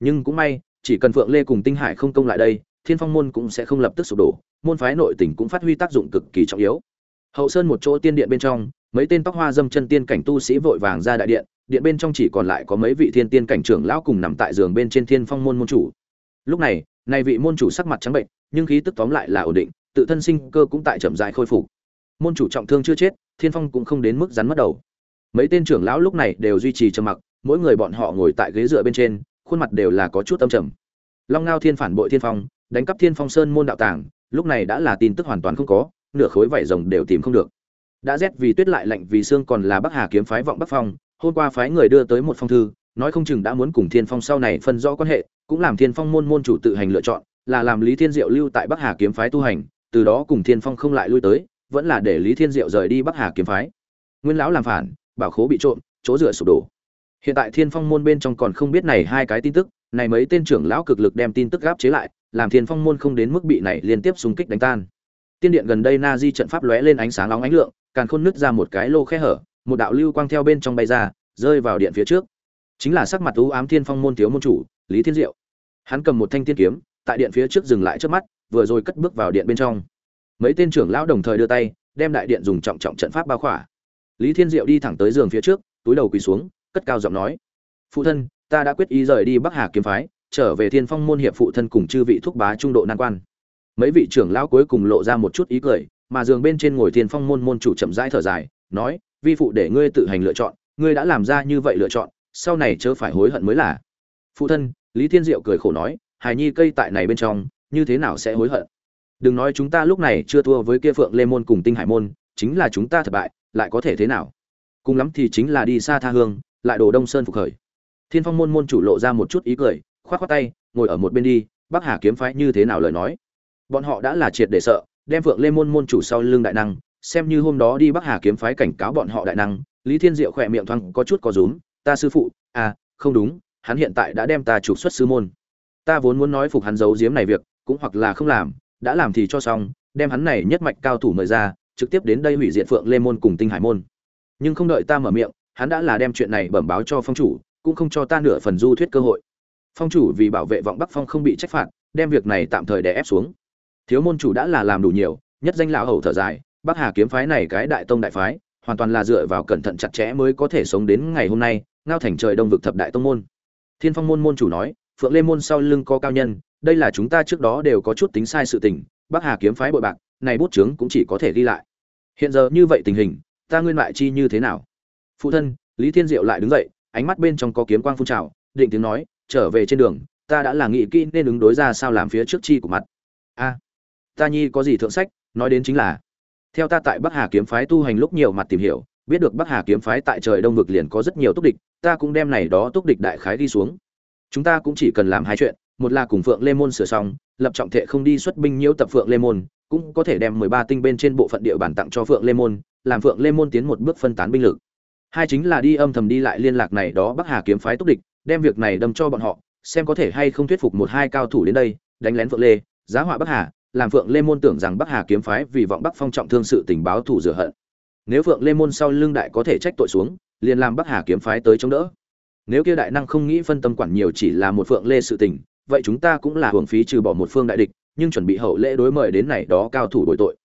Speaker 1: Nhưng cũng may, chỉ cần Phượng Lê cùng Tinh Hải không công lại đây, Thiên Phong môn cũng sẽ không lập tức sụp đổ, môn phái nội tình cũng phát huy tác dụng cực kỳ trọng yếu. Hậu sơn một chỗ tiên điện bên trong, mấy tên tóc hoa dâm chân tiên cảnh tu sĩ vội vàng ra đại điện, điện bên trong chỉ còn lại có mấy vị thiên tiên cảnh trưởng lão cùng nằm tại giường bên trên Thiên Phong môn môn chủ. Lúc này, này vị môn chủ sắc mặt trắng bệnh, nhưng khí tức tóm lại là ổn định, tự thân sinh cơ cũng tại chậm rãi khôi phục. Môn chủ trọng thương chưa chết, Thiên Phong cũng không đến mức rắn mất đầu. Mấy tên trưởng lão lúc này đều duy trì trầm mặc, mỗi người bọn họ ngồi tại ghế dựa bên trên, khuôn mặt đều là có chút âm trầm. Long Ngao Thiên phản bội Thiên Phong, đánh cắp Thiên Phong Sơn môn đạo tàng, lúc này đã là tin tức hoàn toàn không có, nửa khối vảy rồng đều tìm không được. Đã rét vì tuyết lại lạnh vì xương còn là Bắc Hà kiếm phái vọng Bắc Phong, hôm qua phái người đưa tới một phong thư, nói không chừng đã muốn cùng Thiên Phong sau này phân rõ quan hệ, cũng làm Thiên Phong môn môn chủ tự hành lựa chọn, là làm Lý Thiên Diệu lưu tại Bắc Hà kiếm phái tu hành, từ đó cùng Thiên Phong không lại lui tới, vẫn là để Lý Thiên Diệu rời đi Bắc Hà kiếm phái. Nguyên lão làm phản, bảo khố bị trộm, chỗ dựa sụp đổ. Hiện tại Thiên Phong môn bên trong còn không biết này hai cái tin tức, này mấy tên trưởng lão cực lực đem tin tức gáp chế lại, làm Thiên Phong môn không đến mức bị này liên tiếp xung kích đánh tan. Tiên điện gần đây Na Di trận pháp lóe lên ánh sáng nóng ánh lượng, càng khôn nứt ra một cái lô khe hở, một đạo lưu quang theo bên trong bay ra, rơi vào điện phía trước. Chính là sắc mặt u ám Thiên Phong môn thiếu môn chủ, Lý Thiên Diệu. Hắn cầm một thanh tiên kiếm, tại điện phía trước dừng lại trước mắt, vừa rồi cất bước vào điện bên trong. Mấy tên trưởng lão đồng thời đưa tay, đem đại điện dùng trọng trọng trận pháp bao khỏa. Lý Thiên Diệu đi thẳng tới giường phía trước, túi đầu quỳ xuống, cất cao giọng nói: "Phụ thân, ta đã quyết ý rời đi Bắc Hà kiếm phái, trở về Thiên Phong môn hiệp phụ thân cùng chư vị thúc bá trung độ nan quan." Mấy vị trưởng lão cuối cùng lộ ra một chút ý cười, mà giường bên trên ngồi Thiên Phong môn môn chủ chậm rãi thở dài, nói: "Vi phụ để ngươi tự hành lựa chọn, ngươi đã làm ra như vậy lựa chọn, sau này chớ phải hối hận mới là." Phụ thân, Lý Thiên Diệu cười khổ nói: "Hài nhi cây tại này bên trong, như thế nào sẽ hối hận?" Đừng nói chúng ta lúc này chưa thua với kia Phượng Lê môn cùng Tinh Hải môn, chính là chúng ta thất bại, lại có thể thế nào? Cùng lắm thì chính là đi xa tha hương, lại đổ Đông Sơn phục khởi. Thiên Phong môn môn chủ lộ ra một chút ý cười, khoát khoát tay, ngồi ở một bên đi, Bắc Hà kiếm phái như thế nào lời nói. Bọn họ đã là triệt để sợ, đem Phượng Lê môn môn chủ sau lưng đại năng, xem như hôm đó đi Bắc Hà kiếm phái cảnh cáo bọn họ đại năng, Lý Thiên Diệu khỏe miệng thoáng có chút có rúm, ta sư phụ, à, không đúng, hắn hiện tại đã đem ta trục xuất sư môn. Ta vốn muốn nói phục hắn giấu giếm này việc, cũng hoặc là không làm, đã làm thì cho xong, đem hắn này nhất mạch cao thủ mời ra, trực tiếp đến đây hủy diệt Phượng Lê môn cùng Tinh Hải môn. Nhưng không đợi ta mở miệng, hắn đã là đem chuyện này bẩm báo cho phong chủ, cũng không cho ta nửa phần du thuyết cơ hội. Phong chủ vì bảo vệ vọng Bắc Phong không bị trách phạt, đem việc này tạm thời đè ép xuống. Thiếu môn chủ đã là làm đủ nhiều, nhất danh lão hầu thở dài, Bắc Hà kiếm phái này cái đại tông đại phái, hoàn toàn là dựa vào cẩn thận chặt chẽ mới có thể sống đến ngày hôm nay, ngao thành trời đông vực thập đại tông môn. Thiên Phong môn môn chủ nói, Phượng Lê môn sau lưng có cao nhân, đây là chúng ta trước đó đều có chút tính sai sự tình, Bắc Hà kiếm phái bội bạc, này bút chướng cũng chỉ có thể ghi lại. Hiện giờ như vậy tình hình, ta nguyên lại chi như thế nào? Phụ thân, Lý Thiên Diệu lại đứng dậy, ánh mắt bên trong có kiếm quang phun trào, định tiếng nói, trở về trên đường, ta đã là nghị kỹ nên ứng đối ra sao làm phía trước chi của mặt. A, ta nhi có gì thượng sách, nói đến chính là, theo ta tại Bắc Hà kiếm phái tu hành lúc nhiều mặt tìm hiểu, biết được Bắc Hà kiếm phái tại trời Đông vực liền có rất nhiều túc địch, ta cũng đem này đó túc địch đại khái đi xuống. Chúng ta cũng chỉ cần làm hai chuyện, một là cùng Phượng Lê môn sửa xong, lập trọng thệ không đi xuất binh nhiễu tập Phượng Lê môn, cũng có thể đem 13 tinh bên trên bộ phận địa bản tặng cho Phượng Lê môn, làm Phượng Lê môn tiến một bước phân tán binh lực. Hai chính là đi âm thầm đi lại liên lạc này đó Bắc Hà kiếm phái túc địch, đem việc này đâm cho bọn họ, xem có thể hay không thuyết phục một hai cao thủ đến đây, đánh lén Phượng Lê, giá họa Bắc Hà, làm Phượng Lê môn tưởng rằng Bắc Hà kiếm phái vì vọng Bắc Phong trọng thương sự tình báo thủ rửa hận. Nếu Phượng Lê môn sau lưng đại có thể trách tội xuống, liền làm Bắc Hà kiếm phái tới chống đỡ. Nếu kia đại năng không nghĩ phân tâm quản nhiều chỉ là một Phượng Lê sự tình, vậy chúng ta cũng là hưởng phí trừ bỏ một phương đại địch, nhưng chuẩn bị hậu lễ đối mời đến này đó cao thủ đổi tội.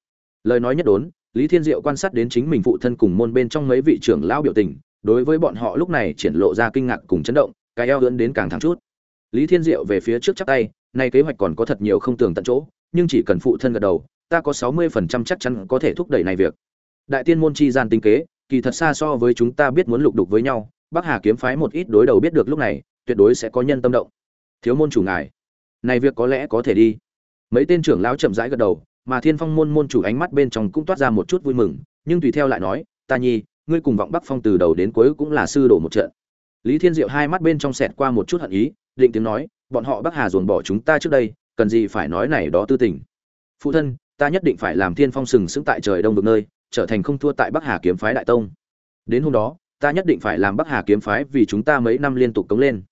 Speaker 1: Lời nói nhất đốn, Lý Thiên Diệu quan sát đến chính mình phụ thân cùng môn bên trong mấy vị trưởng lão biểu tình, đối với bọn họ lúc này triển lộ ra kinh ngạc cùng chấn động, cái eo hướng đến càng thẳng chút. Lý Thiên Diệu về phía trước chắp tay, nay kế hoạch còn có thật nhiều không tưởng tận chỗ, nhưng chỉ cần phụ thân gật đầu, ta có 60% chắc chắn có thể thúc đẩy này việc. Đại tiên môn chi gian tinh kế, kỳ thật xa so với chúng ta biết muốn lục đục với nhau, Bắc Hà kiếm phái một ít đối đầu biết được lúc này, tuyệt đối sẽ có nhân tâm động. Thiếu môn chủ ngài, này việc có lẽ có thể đi. Mấy tên trưởng lão chậm rãi gật đầu, mà Thiên Phong môn môn chủ ánh mắt bên trong cũng toát ra một chút vui mừng, nhưng tùy theo lại nói, "Ta nhi, ngươi cùng vọng Bắc Phong từ đầu đến cuối cũng là sư đồ một trận." Lý Thiên Diệu hai mắt bên trong xẹt qua một chút hận ý, định tiếng nói bọn họ bắc hà dồn bỏ chúng ta trước đây cần gì phải nói này đó tư tình phụ thân ta nhất định phải làm thiên phong sừng sững tại trời đông được nơi trở thành không thua tại bắc hà kiếm phái đại tông đến hôm đó ta nhất định phải làm bắc hà kiếm phái vì chúng ta mấy năm liên tục cống lên.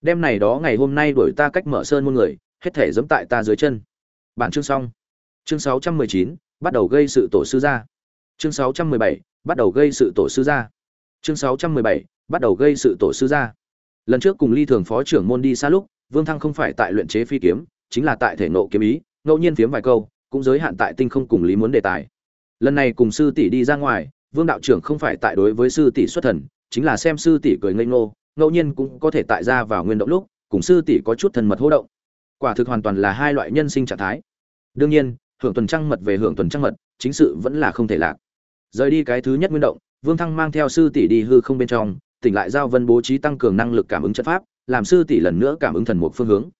Speaker 1: Đêm này đó ngày hôm nay đuổi ta cách mở sơn muôn người hết thể giẫm tại ta dưới chân. Bản chương xong. Chương 619, bắt đầu gây sự tổ sư gia. Chương 617, bắt đầu gây sự tổ sư gia. Chương 617, bắt đầu gây sự tổ sư gia. Lần trước cùng ly thường phó trưởng môn đi xa lúc vương thăng không phải tại luyện chế phi kiếm chính là tại thể nộ kiếm ý ngẫu nhiên phiếm vài câu cũng giới hạn tại tinh không cùng lý muốn đề tài. Lần này cùng sư tỷ đi ra ngoài vương đạo trưởng không phải tại đối với sư tỷ xuất thần, chính là xem sư tỷ cười ngây ngô, ngẫu nhiên cũng có thể tại ra vào nguyên động lúc, cùng sư tỷ có chút thần mật hô động. Quả thực hoàn toàn là hai loại nhân sinh trạng thái. Đương nhiên, hưởng tuần trăng mật về hưởng tuần trăng mật, chính sự vẫn là không thể lạc. Rời đi cái thứ nhất nguyên động, vương thăng mang theo sư tỷ đi hư không bên trong, tỉnh lại giao vân bố trí tăng cường năng lực cảm ứng chất pháp, làm sư tỷ lần nữa cảm ứng thần mục phương hướng.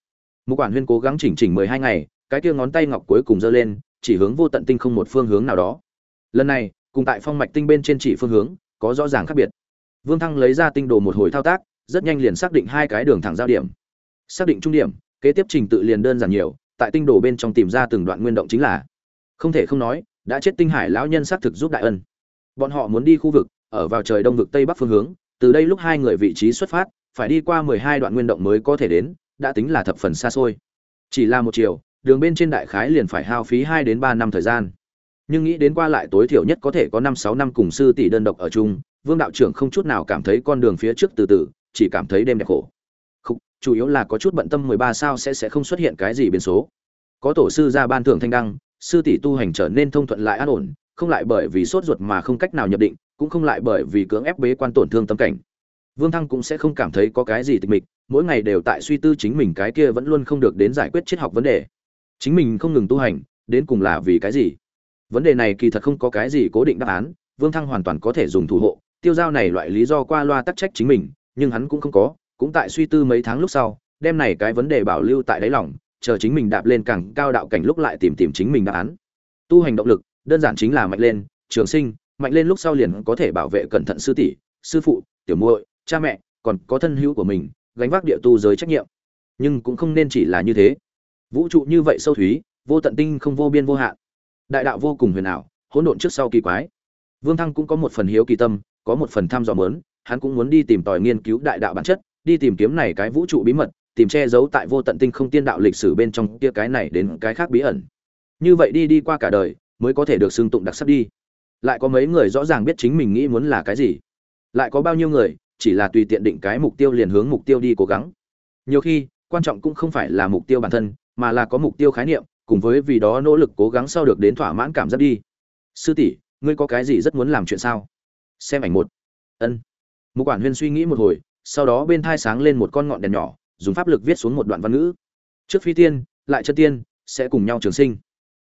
Speaker 1: Mục quản huyên cố gắng chỉnh chỉnh mười hai ngày, cái kia ngón tay ngọc cuối cùng giơ lên, chỉ hướng vô tận tinh không một phương hướng nào đó. Lần này cùng tại phong mạch tinh bên trên chỉ phương hướng, có rõ ràng khác biệt. Vương thăng lấy ra tinh đồ một hồi thao tác, rất nhanh liền xác định hai cái đường thẳng giao điểm. Xác định trung điểm, kế tiếp trình tự liền đơn giản nhiều, tại tinh đồ bên trong tìm ra từng đoạn nguyên động chính là. Không thể không nói, đã chết tinh hải lão nhân xác thực giúp đại ân. Bọn họ muốn đi khu vực, ở vào trời đông vực tây bắc phương hướng, từ đây lúc hai người vị trí xuất phát, phải đi qua mười hai đoạn nguyên động mới có thể đến, đã tính là thập phần xa xôi. Chỉ là một chiều, đường bên trên đại khái liền phải hao phí hai đến ba năm thời gian nhưng nghĩ đến qua lại tối thiểu nhất có thể có năm sáu năm cùng sư tỷ đơn độc ở chung vương đạo trưởng không chút nào cảm thấy con đường phía trước từ từ chỉ cảm thấy đêm đẹp khổ. Không, chủ yếu là có chút bận tâm mười ba sao sẽ sẽ không xuất hiện cái gì biến số. Có tổ sư ra ban thưởng thanh đăng sư tỷ tu hành trở nên thông thuận lại an ổn không lại bởi vì sốt ruột mà không cách nào nhập định cũng không lại bởi vì cưỡng ép bế quan tổn thương tâm cảnh. Vương thăng cũng sẽ không cảm thấy có cái gì tịch mịch mỗi ngày đều tại suy tư chính mình cái kia vẫn luôn không được đến giải quyết triết học vấn đề. Chính mình không ngừng tu hành đến cùng là vì cái gì? Vấn đề này kỳ thật không có cái gì cố định đáp án, vương thăng hoàn toàn có thể dùng thủ hộ, tiêu giao này loại lý do qua loa tắc trách chính mình, nhưng hắn cũng không có, cũng tại suy tư mấy tháng lúc sau, đem này cái vấn đề bảo lưu tại đáy lòng, chờ chính mình đạp lên càng cao đạo cảnh lúc lại tìm tìm chính mình đáp án. Tu hành động lực, đơn giản chính là mạnh lên, trường sinh, mạnh lên lúc sau liền có thể bảo vệ cẩn thận sư tỷ, sư phụ, tiểu muội, cha mẹ, còn có thân hữu của mình, gánh vác địa tu giới trách nhiệm. Nhưng cũng không nên chỉ là như thế. Vũ trụ như vậy sâu thúy, vô tận tinh không vô biên vô hạn đại đạo vô cùng huyền ảo, hỗn độn trước sau kỳ quái. Vương thăng cũng có một phần hiếu kỳ tâm, có một phần tham dò mớn hắn cũng muốn đi tìm tòi nghiên cứu đại đạo bản chất, đi tìm kiếm này cái vũ trụ bí mật, tìm che giấu tại vô tận tinh không tiên đạo lịch sử bên trong kia cái này đến cái khác bí ẩn. Như vậy đi đi qua cả đời, mới có thể được xưng tụng đặc sắc đi. Lại có mấy người rõ ràng biết chính mình nghĩ muốn là cái gì. Lại có bao nhiêu người, chỉ là tùy tiện định cái mục tiêu liền hướng mục tiêu đi cố gắng. Nhiều khi, quan trọng cũng không phải là mục tiêu bản thân, mà là có mục tiêu khái niệm cùng với vì đó nỗ lực cố gắng sau được đến thỏa mãn cảm giác đi. Sư tỷ ngươi có cái gì rất muốn làm chuyện sao? Xem ảnh một. Ân. Một quản huyên suy nghĩ một hồi sau đó bên thai sáng lên một con ngọn đèn nhỏ dùng pháp lực viết xuống một đoạn văn ngữ. Trước phi tiên lại chân tiên sẽ cùng nhau trường sinh.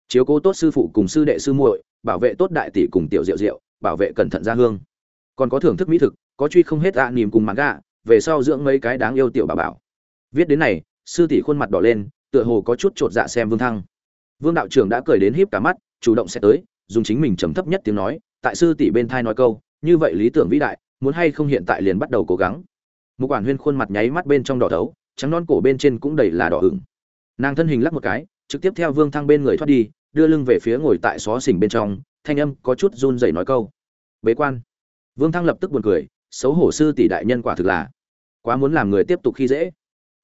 Speaker 1: Chiếu cố tốt sư phụ cùng sư đệ sư muội bảo vệ tốt đại tỷ cùng tiểu diệu diệu bảo vệ cẩn thận gia hương. Còn có thưởng thức mỹ thực có truy không hết ạ à, nìm cùng mãn gà về sau dưỡng mấy cái đáng yêu tiểu bà bảo. Viết đến này sư tỷ khuôn mặt đỏ lên tựa hồ có chút chột dạ xem vương thăng vương đạo trưởng đã cười đến híp cả mắt, chủ động sẽ tới, dùng chính mình trầm thấp nhất tiếng nói, tại sư tỷ bên thai nói câu, như vậy lý tưởng vĩ đại, muốn hay không hiện tại liền bắt đầu cố gắng. Một quản huyên khuôn mặt nháy mắt bên trong đỏ thấu, trắng non cổ bên trên cũng đầy là đỏ hửng nàng thân hình lắc một cái, trực tiếp theo vương thăng bên người thoát đi, đưa lưng về phía ngồi tại xó xỉnh bên trong, thanh âm có chút run rẩy nói câu, bế quan. Vương thăng lập tức buồn cười, xấu hổ sư tỷ đại nhân quả thực là quá muốn làm người tiếp tục khi dễ.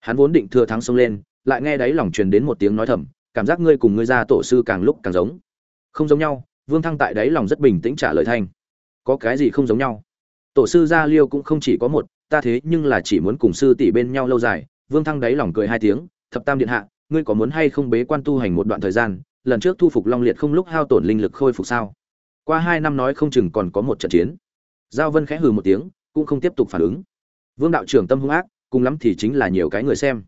Speaker 1: Hắn vốn định thừa thắng xông lên, lại nghe đáy lòng truyền đến một tiếng nói thầm cảm giác ngươi cùng ngươi ra tổ sư càng lúc càng giống. Không giống nhau, vương thăng tại đáy lòng rất bình tĩnh trả lời thanh. Có cái gì không giống nhau? Tổ sư gia liêu cũng không chỉ có một, ta thế nhưng là chỉ muốn cùng sư tỷ bên nhau lâu dài. Vương thăng đáy lòng cười hai tiếng, thập tam điện hạ, ngươi có muốn hay không bế quan tu hành một đoạn thời gian? Lần trước thu phục long liệt không lúc hao tổn linh lực khôi phục sao? Qua hai năm nói không chừng còn có một trận chiến. Giao vân khẽ hừ một tiếng, cũng không tiếp tục phản ứng. Vương đạo trưởng tâm hung ác, cùng lắm thì chính là nhiều cái người xem.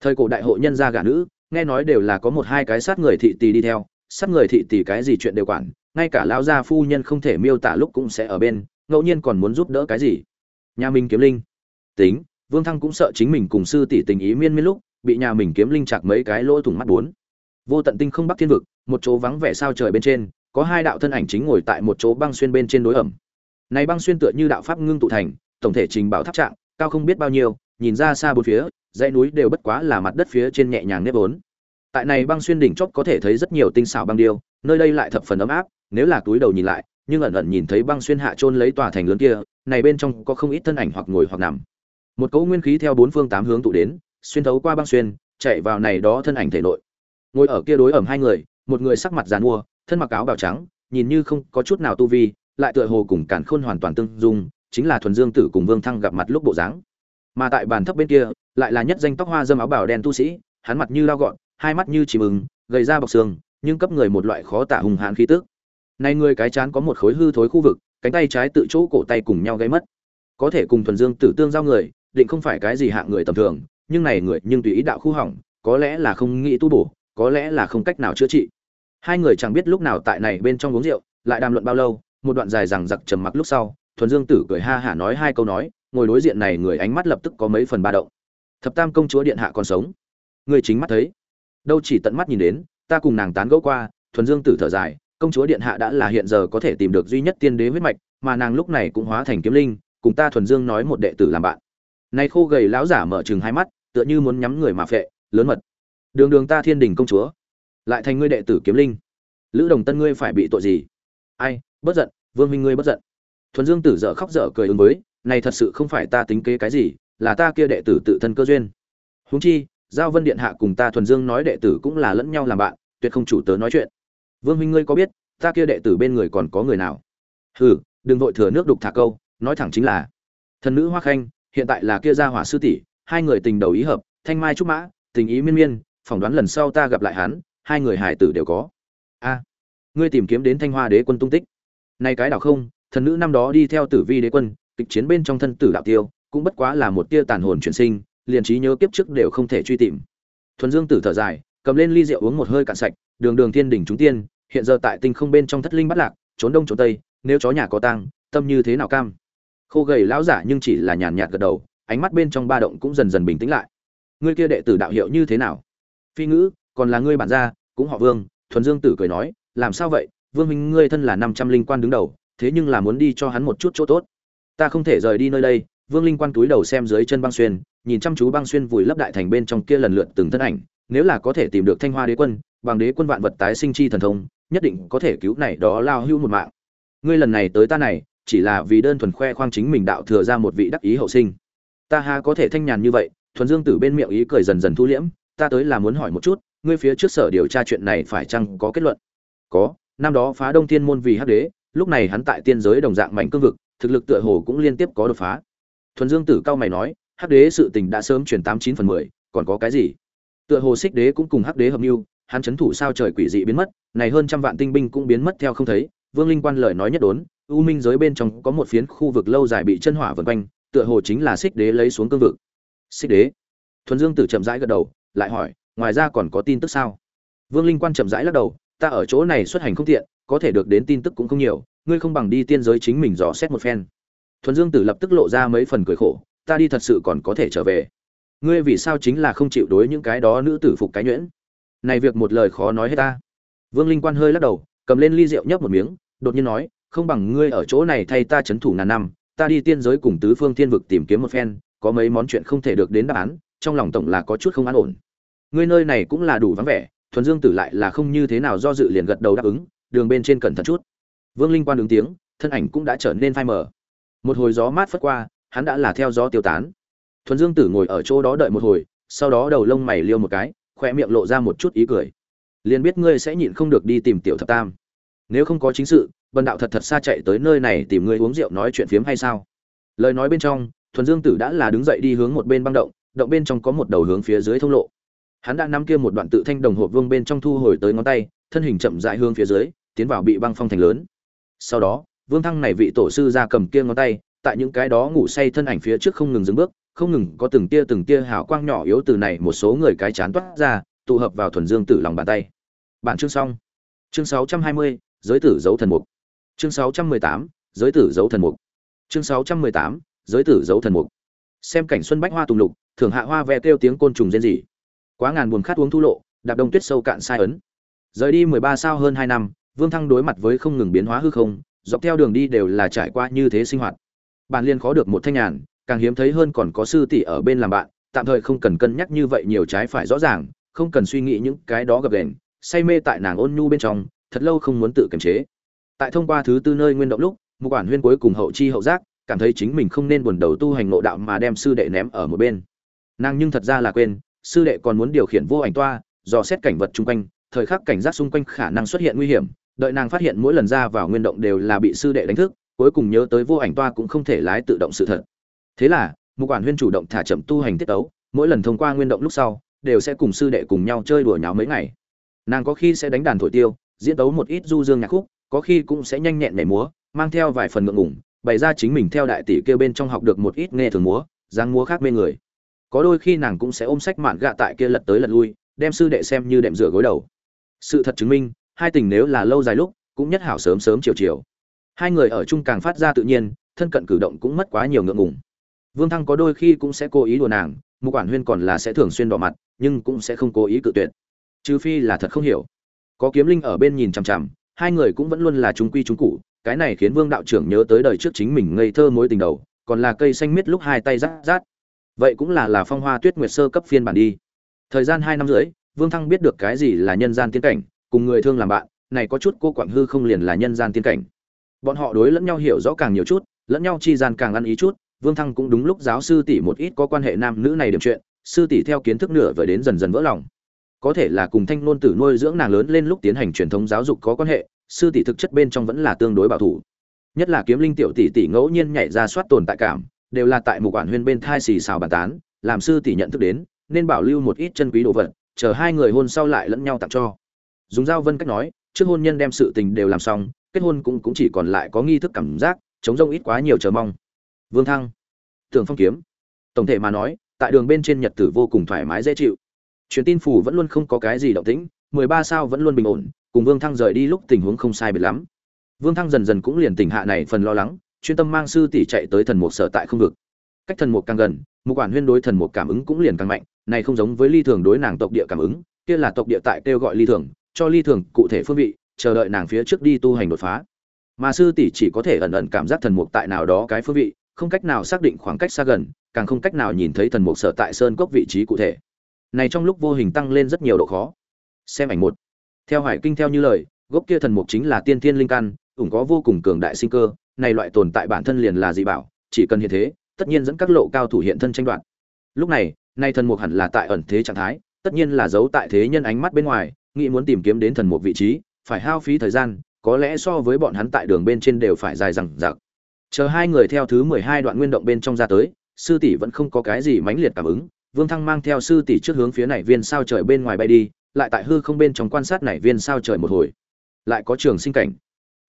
Speaker 1: Thời cổ đại hội nhân gia gả nữ nghe nói đều là có một hai cái sát người thị tỷ đi theo, sát người thị tỷ cái gì chuyện đều quản, ngay cả lão gia phu nhân không thể miêu tả lúc cũng sẽ ở bên, ngẫu nhiên còn muốn giúp đỡ cái gì? Nhà mình kiếm linh. Tính, vương thăng cũng sợ chính mình cùng sư tỷ tình ý miên miên lúc, bị nhà mình kiếm linh chặt mấy cái lỗ thủng mắt bốn. Vô tận tinh không bắc thiên vực, một chỗ vắng vẻ sao trời bên trên, có hai đạo thân ảnh chính ngồi tại một chỗ băng xuyên bên trên đối ẩm. Này băng xuyên tựa như đạo pháp ngưng tụ thành, tổng thể trình bảo tháp trạng, cao không biết bao nhiêu nhìn ra xa bốn phía, dãy núi đều bất quá là mặt đất phía trên nhẹ nhàng nếp vốn. Tại này băng xuyên đỉnh chóp có thể thấy rất nhiều tinh xảo băng điêu, nơi đây lại thập phần ấm áp, nếu là túi đầu nhìn lại, nhưng ẩn ẩn nhìn thấy băng xuyên hạ trôn lấy tòa thành lớn kia, này bên trong có không ít thân ảnh hoặc ngồi hoặc nằm. Một cỗ nguyên khí theo bốn phương tám hướng tụ đến, xuyên thấu qua băng xuyên, chạy vào này đó thân ảnh thể nội. Ngồi ở kia đối ẩm hai người, một người sắc mặt giàn mua, thân mặc áo bào trắng, nhìn như không có chút nào tu vi, lại tựa hồ cùng cản khôn hoàn toàn tương dung, chính là thuần dương tử cùng vương thăng gặp mặt lúc bộ dáng mà tại bàn thấp bên kia, lại là nhất danh tóc hoa dâm áo bảo đen tu sĩ, hắn mặt như lao gọn, hai mắt như chỉ mừng gầy ra bọc xương nhưng cấp người một loại khó tả hùng hãn khí tức. Nay người cái chán có một khối hư thối khu vực, cánh tay trái tự chỗ cổ tay cùng nhau gây mất. Có thể cùng thuần dương tử tương giao người, định không phải cái gì hạng người tầm thường, nhưng này người nhưng tùy ý đạo khu hỏng, có lẽ là không nghĩ tu bổ, có lẽ là không cách nào chữa trị. Hai người chẳng biết lúc nào tại này bên trong uống rượu, lại đàm luận bao lâu, một đoạn dài rằng giặc trầm mặc lúc sau, thuần dương tử cười ha hả nói hai câu nói ngồi đối diện này người ánh mắt lập tức có mấy phần ba động. Thập tam công chúa điện hạ còn sống. Người chính mắt thấy. Đâu chỉ tận mắt nhìn đến, ta cùng nàng tán gẫu qua, thuần dương tử thở dài, công chúa điện hạ đã là hiện giờ có thể tìm được duy nhất tiên đế huyết mạch, mà nàng lúc này cũng hóa thành kiếm linh, cùng ta thuần dương nói một đệ tử làm bạn. Nay khô gầy lão giả mở chừng hai mắt, tựa như muốn nhắm người mà phệ, lớn mật. Đường đường ta thiên đình công chúa, lại thành ngươi đệ tử kiếm linh. Lữ đồng tân ngươi phải bị tội gì? Ai, bất giận, vương minh ngươi bất giận. Thuần dương tử dở khóc dở cười ứng với này thật sự không phải ta tính kế cái gì, là ta kia đệ tử tự thân cơ duyên. Huống chi, giao vân điện hạ cùng ta thuần dương nói đệ tử cũng là lẫn nhau làm bạn, tuyệt không chủ tớ nói chuyện. Vương minh ngươi có biết, ta kia đệ tử bên người còn có người nào? Hừ, đừng vội thừa nước đục thả câu, nói thẳng chính là, thần nữ hoa khanh, hiện tại là kia gia hỏa sư tỷ, hai người tình đầu ý hợp, thanh mai trúc mã, tình ý miên miên, phỏng đoán lần sau ta gặp lại hắn, hai người hải tử đều có. A, ngươi tìm kiếm đến thanh hoa đế quân tung tích. Nay cái đảo không, thần nữ năm đó đi theo tử vi đế quân kịch chiến bên trong thân tử đạo tiêu, cũng bất quá là một tia tàn hồn chuyển sinh, liền trí nhớ kiếp trước đều không thể truy tìm. Thuần dương tử thở dài, cầm lên ly rượu uống một hơi cạn sạch, đường đường thiên đỉnh chúng tiên, hiện giờ tại tinh không bên trong thất linh bắt lạc, trốn đông trốn tây, nếu chó nhà có tang, tâm như thế nào cam? Khô gầy lão giả nhưng chỉ là nhàn nhạt gật đầu, ánh mắt bên trong ba động cũng dần dần bình tĩnh lại. Ngươi kia đệ tử đạo hiệu như thế nào? Phi ngữ, còn là ngươi bản gia, cũng họ vương, thuần dương tử cười nói, làm sao vậy? Vương minh ngươi thân là năm trăm linh quan đứng đầu, thế nhưng là muốn đi cho hắn một chút chỗ tốt ta không thể rời đi nơi đây, vương linh quan túi đầu xem dưới chân băng xuyên, nhìn chăm chú băng xuyên vùi lấp đại thành bên trong kia lần lượt từng thân ảnh, nếu là có thể tìm được thanh hoa đế quân bằng đế quân vạn vật tái sinh chi thần thông, nhất định có thể cứu này đó lao hưu một mạng. Ngươi lần này tới ta này, chỉ là vì đơn thuần khoe khoang chính mình đạo thừa ra một vị đắc ý hậu sinh. Ta ha có thể thanh nhàn như vậy, thuần dương tử bên miệng ý cười dần dần thu liễm, ta tới là muốn hỏi một chút, ngươi phía trước sở điều tra chuyện này phải chăng có kết luận? Có, năm đó phá đông thiên môn vì hắc đế, lúc này hắn tại tiên giới đồng dạng mạnh cương vực thực lực tựa hồ cũng liên tiếp có đột phá. Thuần dương tử cao mày nói, hắc đế sự tình đã sớm chuyển tám chín phần mười, còn có cái gì? Tựa hồ xích đế cũng cùng hắc đế hợp mưu, hắn chấn thủ sao trời quỷ dị biến mất, này hơn trăm vạn tinh binh cũng biến mất theo không thấy. Vương linh quan lời nói nhất đốn, u minh giới bên trong có một phiến khu vực lâu dài bị chân hỏa vần quanh, tựa hồ chính là xích đế lấy xuống cương vực. Xích đế. Thuần dương tử chậm rãi gật đầu, lại hỏi, ngoài ra còn có tin tức sao? Vương linh quan chậm rãi lắc đầu, ta ở chỗ này xuất hành không tiện, có thể được đến tin tức cũng không nhiều ngươi không bằng đi tiên giới chính mình dò xét một phen. Thuần dương tử lập tức lộ ra mấy phần cười khổ, ta đi thật sự còn có thể trở về. Ngươi vì sao chính là không chịu đối những cái đó nữ tử phục cái nhuyễn? Này việc một lời khó nói hết ta. Vương linh quan hơi lắc đầu, cầm lên ly rượu nhấp một miếng, đột nhiên nói, không bằng ngươi ở chỗ này thay ta chấn thủ ngàn năm, ta đi tiên giới cùng tứ phương thiên vực tìm kiếm một phen, có mấy món chuyện không thể được đến đáp án, trong lòng tổng là có chút không an ổn. Ngươi nơi này cũng là đủ vắng vẻ, thuần dương tử lại là không như thế nào do dự liền gật đầu đáp ứng, đường bên trên cẩn thận chút vương linh quan ứng tiếng, thân ảnh cũng đã trở nên phai mờ. Một hồi gió mát phất qua, hắn đã là theo gió tiêu tán. Thuần dương tử ngồi ở chỗ đó đợi một hồi, sau đó đầu lông mày liêu một cái, khóe miệng lộ ra một chút ý cười. Liền biết ngươi sẽ nhịn không được đi tìm tiểu thập tam. Nếu không có chính sự bần đạo thật thật xa chạy tới nơi này tìm ngươi uống rượu nói chuyện phiếm hay sao? Lời nói bên trong, thuần dương tử đã là đứng dậy đi hướng một bên băng động động bên trong có một đầu hướng phía dưới thông lộ. Hắn đã nắm kia một đoạn tự thanh đồng hộp vương bên trong thu hồi tới ngón tay, thân hình chậm rãi hướng phía dưới, tiến vào bị băng phong thành lớn sau đó vương thăng này vị tổ sư ra cầm kia ngón tay tại những cái đó ngủ say thân ảnh phía trước không ngừng dừng bước không ngừng có từng tia từng tia hào quang nhỏ yếu từ này một số người cái chán toát ra tụ hợp vào thuần dương tử lòng bàn tay. Bản chương xong. Chương 620, giới tử dấu thần mục. Chương 618, giới tử dấu thần mục. Chương 618, giới tử dấu thần mục. Xem cảnh xuân bách hoa tùng lục thường hạ hoa ve kêu tiếng côn trùng rên rỉ. Quá ngàn buồn khát uống thu lộ đạp đông tuyết sâu cạn sai ấn. Rời đi mười ba sao hơn hai năm vương thăng đối mặt với không ngừng biến hóa hư không, dọc theo đường đi đều là trải qua như thế sinh hoạt. Bản liên khó được một thanh nhàn, càng hiếm thấy hơn còn có sư tỷ ở bên làm bạn, tạm thời không cần cân nhắc như vậy nhiều trái phải rõ ràng, không cần suy nghĩ những cái đó gập đèn say mê tại nàng ôn nhu bên trong, thật lâu không muốn tự kiềm chế. Tại thông qua thứ tư nơi nguyên động lúc một quản huyên cuối cùng hậu chi hậu giác, cảm thấy chính mình không nên buồn đầu tu hành ngộ đạo mà đem sư đệ ném ở một bên. Nàng nhưng thật ra là quên, sư đệ còn muốn điều khiển vô ảnh toa, dò xét cảnh vật chung quanh, thời khắc cảnh giác xung quanh khả năng xuất hiện nguy hiểm đợi nàng phát hiện mỗi lần ra vào nguyên động đều là bị sư đệ đánh thức, cuối cùng nhớ tới vô ảnh toa cũng không thể lái tự động sự thật. Thế là, mục quản huyên chủ động thả chậm tu hành tiết tấu, mỗi lần thông qua nguyên động lúc sau, đều sẽ cùng sư đệ cùng nhau chơi đùa nháo mấy ngày. Nàng có khi sẽ đánh đàn thổi tiêu, diễn tấu một ít du dương nhạc khúc, có khi cũng sẽ nhanh nhẹn nhảy múa, mang theo vài phần ngượng ngủng bày ra chính mình theo đại tỷ kêu bên trong học được một ít nghe thường múa, dáng múa khác mê người. Có đôi khi nàng cũng sẽ ôm sách mạn gạ tại kia lật tới lật lui, đem sư đệ xem như đệm rửa gối đầu. Sự thật chứng minh hai tình nếu là lâu dài lúc, cũng nhất hảo sớm sớm chiều chiều. Hai người ở chung càng phát ra tự nhiên, thân cận cử động cũng mất quá nhiều ngượng ngùng. Vương thăng có đôi khi cũng sẽ cố ý đùa nàng, mục quản huyên còn là sẽ thường xuyên đỏ mặt, nhưng cũng sẽ không cố ý cự tuyệt. Trừ phi là thật không hiểu. Có kiếm linh ở bên nhìn chằm chằm, hai người cũng vẫn luôn là chúng quy chúng cụ cái này khiến vương đạo trưởng nhớ tới đời trước chính mình ngây thơ mối tình đầu, còn là cây xanh miết lúc hai tay rát rát. Vậy cũng là là phong hoa tuyết nguyệt sơ cấp phiên bản đi. Thời gian hai năm rưỡi, vương thăng biết được cái gì là nhân gian tiên cảnh cùng người thương làm bạn, này có chút cô quảng hư không liền là nhân gian tiên cảnh. Bọn họ đối lẫn nhau hiểu rõ càng nhiều chút, lẫn nhau chi gian càng ăn ý chút, vương thăng cũng đúng lúc giáo sư tỷ một ít có quan hệ nam nữ này điểm chuyện, sư tỷ theo kiến thức nửa vời đến dần dần vỡ lòng. Có thể là cùng thanh nôn tử nuôi dưỡng nàng lớn lên lúc tiến hành truyền thống giáo dục có quan hệ, sư tỷ thực chất bên trong vẫn là tương đối bảo thủ. Nhất là kiếm linh tiểu tỷ tỷ ngẫu nhiên nhảy ra soát tồn tại cảm, đều là tại một quản huyên bên thai xì xào bàn tán, làm sư tỷ nhận thức đến, nên bảo lưu một ít chân quý đồ vật, chờ hai người hôn sau lại lẫn nhau tặng cho dùng giao vân cách nói, trước hôn nhân đem sự tình đều làm xong, kết hôn cũng cũng chỉ còn lại có nghi thức cảm giác, chống rông ít quá nhiều chờ mong. Vương thăng tường phong kiếm. Tổng thể mà nói, tại đường bên trên nhật tử vô cùng thoải mái dễ chịu. Truyền tin phủ vẫn luôn không có cái gì động tĩnh, mười ba sao vẫn luôn bình ổn, cùng vương thăng rời đi lúc tình huống không sai biệt lắm. Vương thăng dần dần cũng liền tỉnh hạ này phần lo lắng, chuyên tâm mang sư tỷ chạy tới thần mục sở tại không vực. Cách thần mục càng gần một quản huyên đối thần mục cảm ứng cũng liền càng mạnh, này không giống với ly thường đối nàng tộc địa cảm ứng, kia là tộc địa tại kêu gọi ly thường cho ly thường cụ thể phương vị, chờ đợi nàng phía trước đi tu hành đột phá. Mà sư tỷ chỉ có thể ẩn ẩn cảm giác thần mục tại nào đó cái phương vị, không cách nào xác định khoảng cách xa gần, càng không cách nào nhìn thấy thần mục sở tại sơn cốc vị trí cụ thể. Này trong lúc vô hình tăng lên rất nhiều độ khó. Xem ảnh một. Theo hải kinh theo như lời, gốc kia thần mục chính là tiên thiên linh căn, ủng có vô cùng cường đại sinh cơ, này loại tồn tại bản thân liền là dị bảo, chỉ cần hiện thế, tất nhiên dẫn các lộ cao thủ hiện thân tranh đoạt. Lúc này, nay thần mục hẳn là tại ẩn thế trạng thái, tất nhiên là giấu tại thế nhân ánh mắt bên ngoài nghĩ muốn tìm kiếm đến thần mục vị trí, phải hao phí thời gian, có lẽ so với bọn hắn tại đường bên trên đều phải dài dằng dặc. Chờ hai người theo thứ mười hai đoạn nguyên động bên trong ra tới, sư tỷ vẫn không có cái gì mãnh liệt cảm ứng, vương thăng mang theo sư tỷ trước hướng phía này viên sao trời bên ngoài bay đi, lại tại hư không bên trong quan sát này viên sao trời một hồi. Lại có trường sinh cảnh.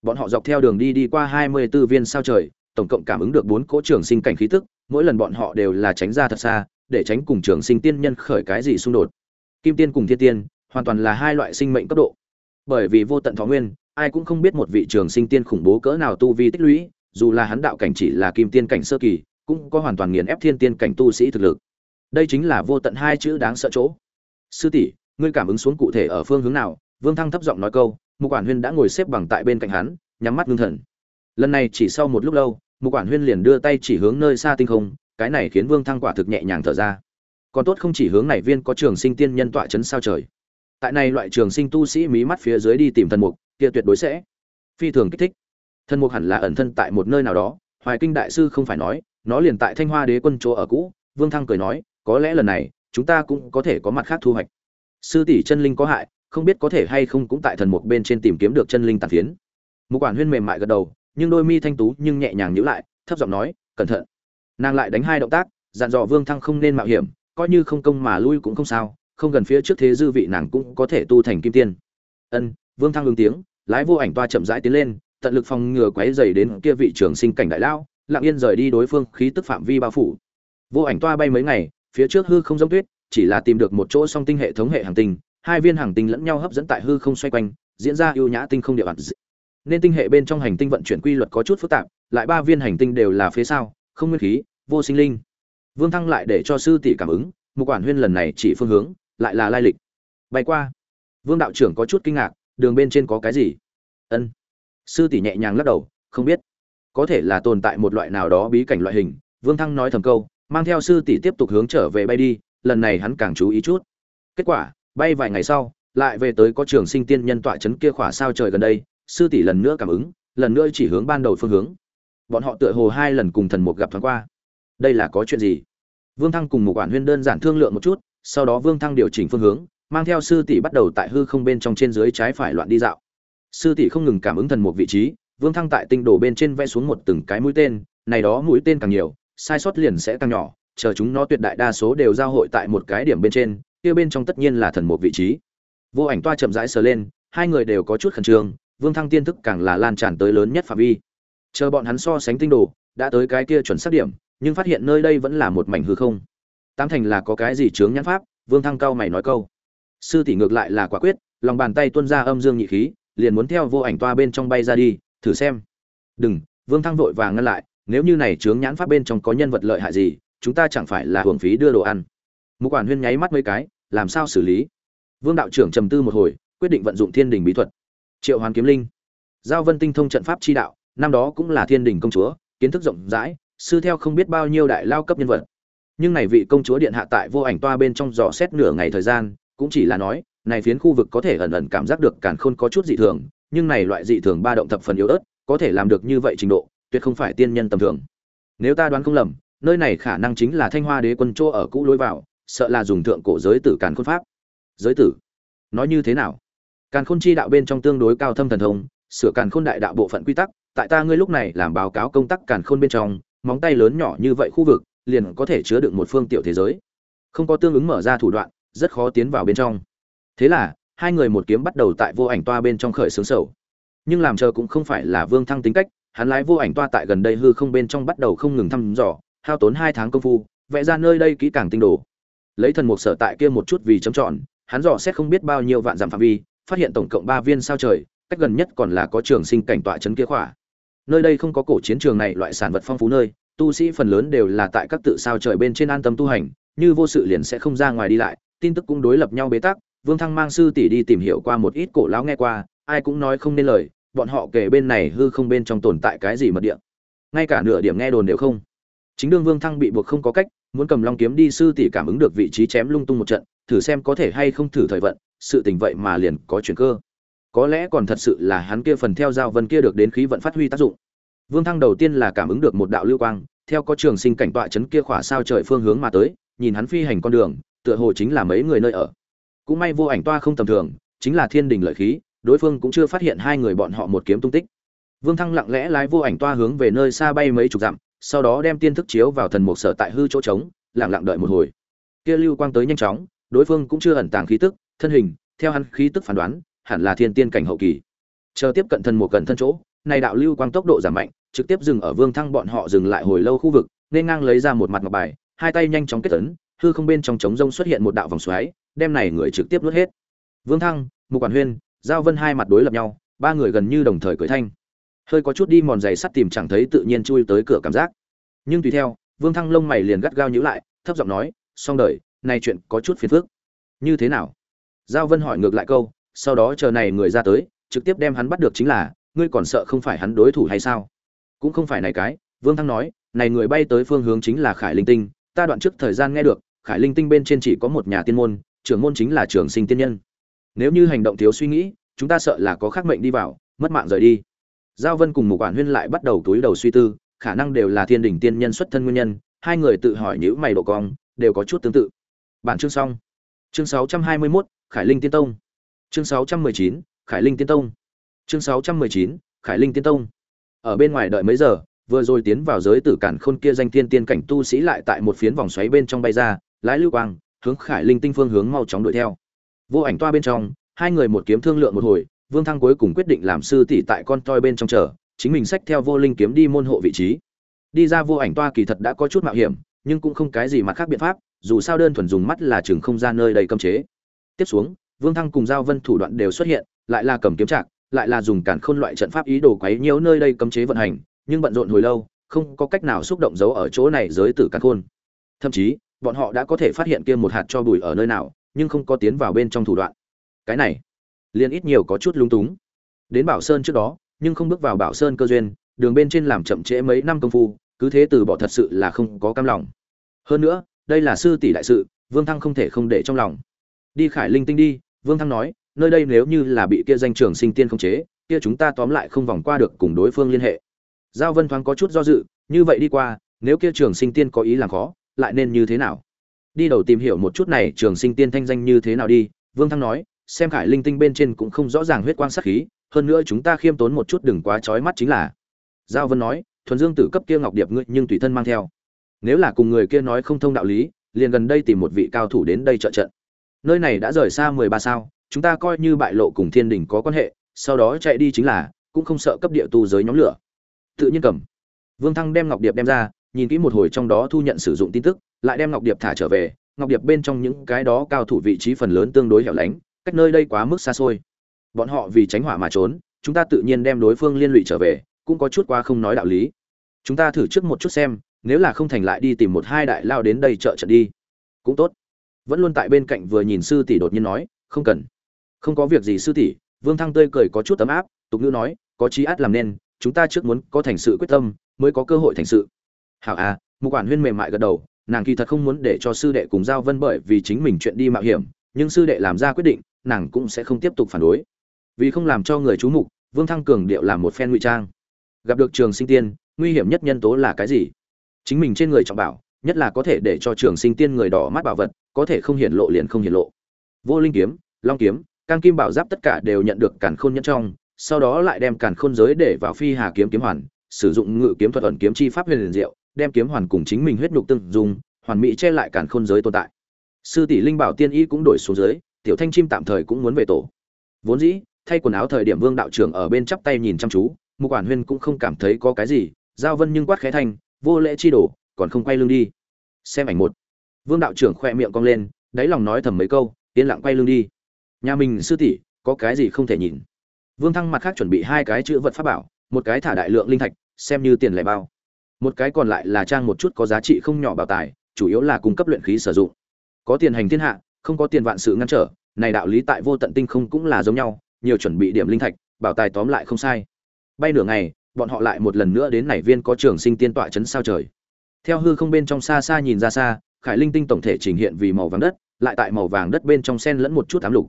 Speaker 1: Bọn họ dọc theo đường đi đi qua hai mươi 24 viên sao trời, tổng cộng cảm ứng được bốn cỗ trường sinh cảnh khí tức, mỗi lần bọn họ đều là tránh ra thật xa, để tránh cùng trường sinh tiên nhân khởi cái gì xung đột. Kim tiên cùng thiên tiên hoàn toàn là hai loại sinh mệnh cấp độ. Bởi vì vô tận thọ nguyên, ai cũng không biết một vị trường sinh tiên khủng bố cỡ nào tu vi tích lũy, dù là hắn đạo cảnh chỉ là kim tiên cảnh sơ kỳ, cũng có hoàn toàn nghiền ép thiên tiên cảnh tu sĩ thực lực. Đây chính là vô tận hai chữ đáng sợ chỗ. Sư tỷ, ngươi cảm ứng xuống cụ thể ở phương hướng nào? Vương thăng thấp giọng nói câu, mục quản huyên đã ngồi xếp bằng tại bên cạnh hắn, nhắm mắt ngưng thần. Lần này chỉ sau một lúc lâu, mục quản huyên liền đưa tay chỉ hướng nơi xa tinh không, cái này khiến vương thăng quả thực nhẹ nhàng thở ra. Còn tốt không chỉ hướng này viên có trường sinh tiên nhân tọa chấn sao trời tại này loại trường sinh tu sĩ mí mắt phía dưới đi tìm thần mục, kia tuyệt đối sẽ phi thường kích thích. Thần mục hẳn là ẩn thân tại một nơi nào đó, hoài kinh đại sư không phải nói, nó liền tại thanh hoa đế quân chỗ ở cũ, vương thăng cười nói, có lẽ lần này, chúng ta cũng có thể có mặt khác thu hoạch. Sư tỷ chân linh có hại, không biết có thể hay không cũng tại thần mục bên trên tìm kiếm được chân linh tàn phiến. Mục quản huyên mềm mại gật đầu, nhưng đôi mi thanh tú nhưng nhẹ nhàng nhíu lại, thấp giọng nói, cẩn thận. Nàng lại đánh hai động tác, dặn dò vương thăng không nên mạo hiểm, coi như không công mà lui cũng không sao không gần phía trước thế dư vị nàng cũng có thể tu thành kim tiên. Ân, vương thăng ứng tiếng, lái vô ảnh toa chậm rãi tiến lên, tận lực phòng ngừa quấy dày đến kia vị trường sinh cảnh đại lão, lặng yên rời đi đối phương khí tức phạm vi bao phủ. Vô ảnh toa bay mấy ngày, phía trước hư không giống tuyết, chỉ là tìm được một chỗ song tinh hệ thống hệ hành tinh, hai viên hành tinh lẫn nhau hấp dẫn tại hư không xoay quanh, diễn ra ưu nhã tinh không địa bàn nên tinh hệ bên trong hành tinh vận chuyển quy luật có chút phức tạp, lại ba viên hành tinh đều là phía sau không nguyên khí, vô sinh linh. Vương thăng lại để cho sư tỷ cảm ứng một quản huyên lần này chỉ phương hướng lại là lai lịch. Bay qua. Vương đạo trưởng có chút kinh ngạc, đường bên trên có cái gì? Ân. Sư tỷ nhẹ nhàng lắc đầu, không biết. Có thể là tồn tại một loại nào đó bí cảnh loại hình. Vương thăng nói thầm câu, mang theo sư tỷ tiếp tục hướng trở về bay đi, lần này hắn càng chú ý chút. Kết quả, bay vài ngày sau, lại về tới có trường sinh tiên nhân tọa chấn kia khỏa sao trời gần đây, sư tỷ lần nữa cảm ứng, lần nữa chỉ hướng ban đầu phương hướng. Bọn họ tựa hồ hai lần cùng thần mục gặp thoáng qua. Đây là có chuyện gì? Vương thăng cùng một quản huyên đơn giản thương lượng một chút sau đó vương thăng điều chỉnh phương hướng, mang theo sư tỷ bắt đầu tại hư không bên trong trên dưới trái phải loạn đi dạo. Sư tỷ không ngừng cảm ứng thần mục vị trí, vương thăng tại tinh đồ bên trên vẽ xuống một từng cái mũi tên, này đó mũi tên càng nhiều, sai sót liền sẽ càng nhỏ, chờ chúng nó tuyệt đại đa số đều giao hội tại một cái điểm bên trên, kia bên trong tất nhiên là thần mục vị trí. Vô ảnh toa chậm rãi sờ lên, hai người đều có chút khẩn trương, vương thăng tiên thức càng là lan tràn tới lớn nhất phạm vi. Chờ bọn hắn so sánh tinh đồ, đã tới cái kia chuẩn xác điểm, nhưng phát hiện nơi đây vẫn là một mảnh hư không tám thành là có cái gì chướng nhãn pháp, vương thăng cao mày nói câu. Sư tỷ ngược lại là quả quyết, lòng bàn tay tuôn ra âm dương nhị khí, liền muốn theo vô ảnh toa bên trong bay ra đi, thử xem. Đừng, vương thăng vội vàng ngăn lại, nếu như này chướng nhãn pháp bên trong có nhân vật lợi hại gì, chúng ta chẳng phải là hưởng phí đưa đồ ăn. Mục quản huyên nháy mắt mấy cái, làm sao xử lý? Vương đạo trưởng trầm tư một hồi, quyết định vận dụng thiên đình bí thuật. Triệu hoàn kiếm linh. Giao vân tinh thông trận pháp chi đạo, năm đó cũng là thiên đình công chúa, kiến thức rộng rãi, sư theo không biết bao nhiêu đại lao cấp nhân vật nhưng này vị công chúa điện hạ tại vô ảnh toa bên trong dò xét nửa ngày thời gian, cũng chỉ là nói, này phiến khu vực có thể ẩn ẩn cảm giác được càn khôn có chút dị thường, nhưng này loại dị thường ba động thập phần yếu ớt, có thể làm được như vậy trình độ, tuyệt không phải tiên nhân tầm thường. Nếu ta đoán không lầm, nơi này khả năng chính là thanh hoa đế quân chỗ ở cũ lối vào, sợ là dùng thượng cổ giới tử càn khôn pháp. Giới tử? Nói như thế nào? Càn khôn chi đạo bên trong tương đối cao thâm thần thông, sửa càn khôn đại đạo bộ phận quy tắc, tại ta ngươi lúc này làm báo cáo công tác càn khôn bên trong, móng tay lớn nhỏ như vậy khu vực liền có thể chứa đựng một phương tiểu thế giới. Không có tương ứng mở ra thủ đoạn, rất khó tiến vào bên trong. Thế là, hai người một kiếm bắt đầu tại vô ảnh toa bên trong khởi xướng sầu. Nhưng làm chờ cũng không phải là vương thăng tính cách, hắn lái vô ảnh toa tại gần đây hư không bên trong bắt đầu không ngừng thăm dò, hao tốn hai tháng công phu, vẽ ra nơi đây kỹ càng tinh đồ. Lấy thần mục sở tại kia một chút vì chấm trọn hắn dò xét không biết bao nhiêu vạn dặm phạm vi, phát hiện tổng cộng ba viên sao trời, cách gần nhất còn là có trường sinh cảnh tọa trấn kia khỏa. Nơi đây không có cổ chiến trường này loại sản vật phong phú nơi tu sĩ phần lớn đều là tại các tự sao trời bên trên an tâm tu hành, như vô sự liền sẽ không ra ngoài đi lại, tin tức cũng đối lập nhau bế tắc, vương thăng mang sư tỷ đi tìm hiểu qua một ít cổ lão nghe qua, ai cũng nói không nên lời, bọn họ kể bên này hư không bên trong tồn tại cái gì mật địa. Ngay cả nửa điểm nghe đồn đều không. Chính đương vương thăng bị buộc không có cách, muốn cầm long kiếm đi sư tỷ cảm ứng được vị trí chém lung tung một trận, thử xem có thể hay không thử thời vận, sự tình vậy mà liền có chuyển cơ. Có lẽ còn thật sự là hắn kia phần theo giao vân kia được đến khí vận phát huy tác dụng vương thăng đầu tiên là cảm ứng được một đạo lưu quang, theo có trường sinh cảnh tọa chấn kia khỏa sao trời phương hướng mà tới, nhìn hắn phi hành con đường, tựa hồ chính là mấy người nơi ở. Cũng may vô ảnh toa không tầm thường, chính là thiên đình lợi khí, đối phương cũng chưa phát hiện hai người bọn họ một kiếm tung tích. Vương thăng lặng lẽ lái vô ảnh toa hướng về nơi xa bay mấy chục dặm, sau đó đem tiên thức chiếu vào thần mục sở tại hư chỗ trống, lặng lặng đợi một hồi. Kia lưu quang tới nhanh chóng, đối phương cũng chưa ẩn tàng khí tức, thân hình, theo hắn khí tức phán đoán, hẳn là thiên tiên cảnh hậu kỳ. Chờ tiếp cận thần mục gần thân chỗ này đạo lưu quang tốc độ giảm mạnh trực tiếp dừng ở vương thăng bọn họ dừng lại hồi lâu khu vực nên ngang lấy ra một mặt ngọc bài hai tay nhanh chóng kết ấn, hư không bên trong trống rông xuất hiện một đạo vòng xoáy đem này người trực tiếp nuốt hết. Vương thăng mục quản huyên giao vân hai mặt đối lập nhau ba người gần như đồng thời cười thanh. Hơi có chút đi mòn giày sắt tìm chẳng thấy tự nhiên chui tới cửa cảm giác. Nhưng tùy theo vương thăng lông mày liền gắt gao nhíu lại thấp giọng nói xong đời này chuyện có chút phiền phức. Như thế nào? Giao vân hỏi ngược lại câu sau đó chờ này người ra tới trực tiếp đem hắn bắt được chính là ngươi còn sợ không phải hắn đối thủ hay sao? Cũng không phải này cái vương thăng nói này người bay tới phương hướng chính là khải linh tinh ta đoạn trước thời gian nghe được khải linh tinh bên trên chỉ có một nhà tiên môn trưởng môn chính là trường sinh tiên nhân. Nếu như hành động thiếu suy nghĩ chúng ta sợ là có khắc mệnh đi vào mất mạng rời đi. Giao vân cùng một quản huyên lại bắt đầu túi đầu suy tư khả năng đều là thiên đỉnh tiên nhân xuất thân nguyên nhân hai người tự hỏi nhữ mày độ cong đều có chút tương tự. Bản chương xong. Chương 621, khải linh tiên tông. Chương 619, khải linh tiên tông chương 619, khải linh tiên tông. Ở bên ngoài đợi mấy giờ vừa rồi tiến vào giới tử cản khôn kia danh thiên tiên cảnh tu sĩ lại tại một phiến vòng xoáy bên trong bay ra lái lưu quang hướng khải linh tinh phương hướng mau chóng đuổi theo. Vô ảnh toa bên trong hai người một kiếm thương lượng một hồi vương thăng cuối cùng quyết định làm sư tỷ tại con toi bên trong chờ chính mình xách theo vô linh kiếm đi môn hộ vị trí. Đi ra vô ảnh toa kỳ thật đã có chút mạo hiểm nhưng cũng không cái gì mặt khác biện pháp dù sao đơn thuần dùng mắt là chừng không gian nơi đầy cấm chế. Tiếp xuống vương thăng cùng giao vân thủ đoạn đều xuất hiện lại là cầm kiếm trạc lại là dùng cản khôn loại trận pháp ý đồ quấy nhiễu nơi đây cấm chế vận hành, nhưng bận rộn hồi lâu, không có cách nào xúc động giấu ở chỗ này giới tử cản khôn. Thậm chí, bọn họ đã có thể phát hiện kia một hạt cho bụi ở nơi nào, nhưng không có tiến vào bên trong thủ đoạn. Cái này, liền ít nhiều có chút lung túng. Đến bảo sơn trước đó, nhưng không bước vào bảo sơn cơ duyên, đường bên trên làm chậm trễ mấy năm công phu, cứ thế từ bỏ thật sự là không có cam lòng. Hơn nữa, đây là sư tỷ đại sự, vương thăng không thể không để trong lòng. Đi khải linh tinh đi, vương thăng nói nơi đây nếu như là bị kia danh trường sinh tiên không chế, kia chúng ta tóm lại không vòng qua được cùng đối phương liên hệ. Giao vân thoáng có chút do dự, như vậy đi qua, nếu kia trường sinh tiên có ý làm khó, lại nên như thế nào? Đi đầu tìm hiểu một chút này, trường sinh tiên thanh danh như thế nào đi, vương thăng nói, xem khải linh tinh bên trên cũng không rõ ràng huyết quang sát khí, hơn nữa chúng ta khiêm tốn một chút đừng quá trói mắt chính là. Giao vân nói, thuần dương tử cấp kia ngọc điệp ngươi nhưng tùy thân mang theo. Nếu là cùng người kia nói không thông đạo lý, liền gần đây tìm một vị cao thủ đến đây trợ trận. Nơi này đã rời xa mười ba sao chúng ta coi như bại lộ cùng thiên đình có quan hệ, sau đó chạy đi chính là, cũng không sợ cấp địa tu giới nhóm lửa. Tự nhiên cầm. Vương thăng đem ngọc điệp đem ra, nhìn kỹ một hồi trong đó thu nhận sử dụng tin tức, lại đem ngọc điệp thả trở về. Ngọc điệp bên trong những cái đó cao thủ vị trí phần lớn tương đối hẻo lánh, cách nơi đây quá mức xa xôi. Bọn họ vì tránh hỏa mà trốn, chúng ta tự nhiên đem đối phương liên lụy trở về, cũng có chút quá không nói đạo lý. Chúng ta thử trước một chút xem, nếu là không thành lại đi tìm một hai đại lao đến đây trợ trận đi. Cũng tốt. Vẫn luôn tại bên cạnh vừa nhìn sư tỷ đột nhiên nói, không cần không có việc gì sư tỷ, vương thăng tươi cười có chút tấm áp, tục ngữ nói, có trí át làm nên, chúng ta trước muốn có thành sự quyết tâm, mới có cơ hội thành sự. Hảo à một quản huyên mềm mại gật đầu, nàng kỳ thật không muốn để cho sư đệ cùng giao vân bởi vì chính mình chuyện đi mạo hiểm, nhưng sư đệ làm ra quyết định, nàng cũng sẽ không tiếp tục phản đối. Vì không làm cho người chú mục, vương thăng cường điệu làm một phen ngụy trang. Gặp được trường sinh tiên, nguy hiểm nhất nhân tố là cái gì? Chính mình trên người trọng bảo, nhất là có thể để cho trường sinh tiên người đỏ mắt bảo vật, có thể không hiển lộ liền không hiển lộ. Vô linh kiếm, long kiếm cang kim bảo giáp tất cả đều nhận được càn khôn nhẫn trong, sau đó lại đem càn khôn giới để vào phi hà kiếm kiếm hoàn, sử dụng ngự kiếm thuật ẩn kiếm chi pháp huyền liền diệu, đem kiếm hoàn cùng chính mình huyết nhục tương dùng hoàn mỹ che lại càn khôn giới tồn tại. Sư tỷ linh bảo tiên y cũng đổi xuống dưới, tiểu thanh chim tạm thời cũng muốn về tổ. Vốn dĩ, thay quần áo thời điểm vương đạo trưởng ở bên chắp tay nhìn chăm chú, mục quản huyên cũng không cảm thấy có cái gì, giao vân nhưng quát khẽ thanh, vô lễ chi đổ còn không quay lưng đi. Xem ảnh một. Vương đạo trưởng khoe miệng cong lên, đáy lòng nói thầm mấy câu, yên lặng quay lưng đi nhà mình sư tỷ, có cái gì không thể nhìn. Vương thăng mặt khác chuẩn bị hai cái chữ vật pháp bảo, một cái thả đại lượng linh thạch, xem như tiền lẻ bao. Một cái còn lại là trang một chút có giá trị không nhỏ bảo tài, chủ yếu là cung cấp luyện khí sử dụng. Có tiền hành thiên hạ, không có tiền vạn sự ngăn trở, này đạo lý tại vô tận tinh không cũng là giống nhau, nhiều chuẩn bị điểm linh thạch, bảo tài tóm lại không sai. Bay nửa ngày, bọn họ lại một lần nữa đến nảy viên có trường sinh tiên tọa chấn sao trời. Theo hư không bên trong xa xa nhìn ra xa, khải linh tinh tổng thể trình hiện vì màu vàng đất, lại tại màu vàng đất bên trong sen lẫn một chút ám lục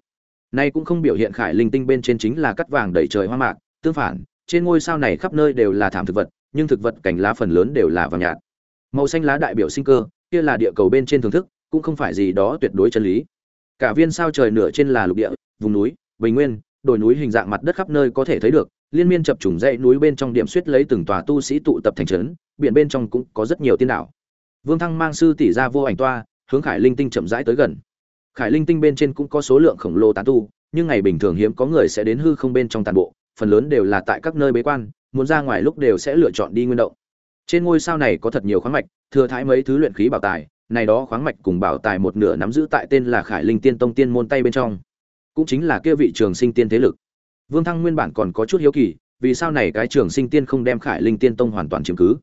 Speaker 1: nay cũng không biểu hiện khải linh tinh bên trên chính là cắt vàng đầy trời hoa mạc, tương phản, trên ngôi sao này khắp nơi đều là thảm thực vật, nhưng thực vật cành lá phần lớn đều là vàng nhạt. Màu xanh lá đại biểu sinh cơ, kia là địa cầu bên trên thưởng thức, cũng không phải gì đó tuyệt đối chân lý. Cả viên sao trời nửa trên là lục địa, vùng núi, bình nguyên, đồi núi hình dạng mặt đất khắp nơi có thể thấy được, liên miên chập trùng dãy núi bên trong điểm suýt lấy từng tòa tu sĩ tụ tập thành trấn, biển bên trong cũng có rất nhiều tiên đảo. Vương thăng mang sư tỷ ra vô ảnh toa, hướng khải linh tinh chậm rãi tới gần khải linh tinh bên trên cũng có số lượng khổng lồ tán tu, nhưng ngày bình thường hiếm có người sẽ đến hư không bên trong tàn bộ, phần lớn đều là tại các nơi bế quan, muốn ra ngoài lúc đều sẽ lựa chọn đi nguyên động. Trên ngôi sao này có thật nhiều khoáng mạch, thừa thái mấy thứ luyện khí bảo tài, này đó khoáng mạch cùng bảo tài một nửa nắm giữ tại tên là khải linh tiên tông tiên môn tay bên trong. Cũng chính là kia vị trường sinh tiên thế lực. Vương thăng nguyên bản còn có chút hiếu kỳ, vì sao này cái trường sinh tiên không đem khải linh tiên tông hoàn toàn chiếm cứ?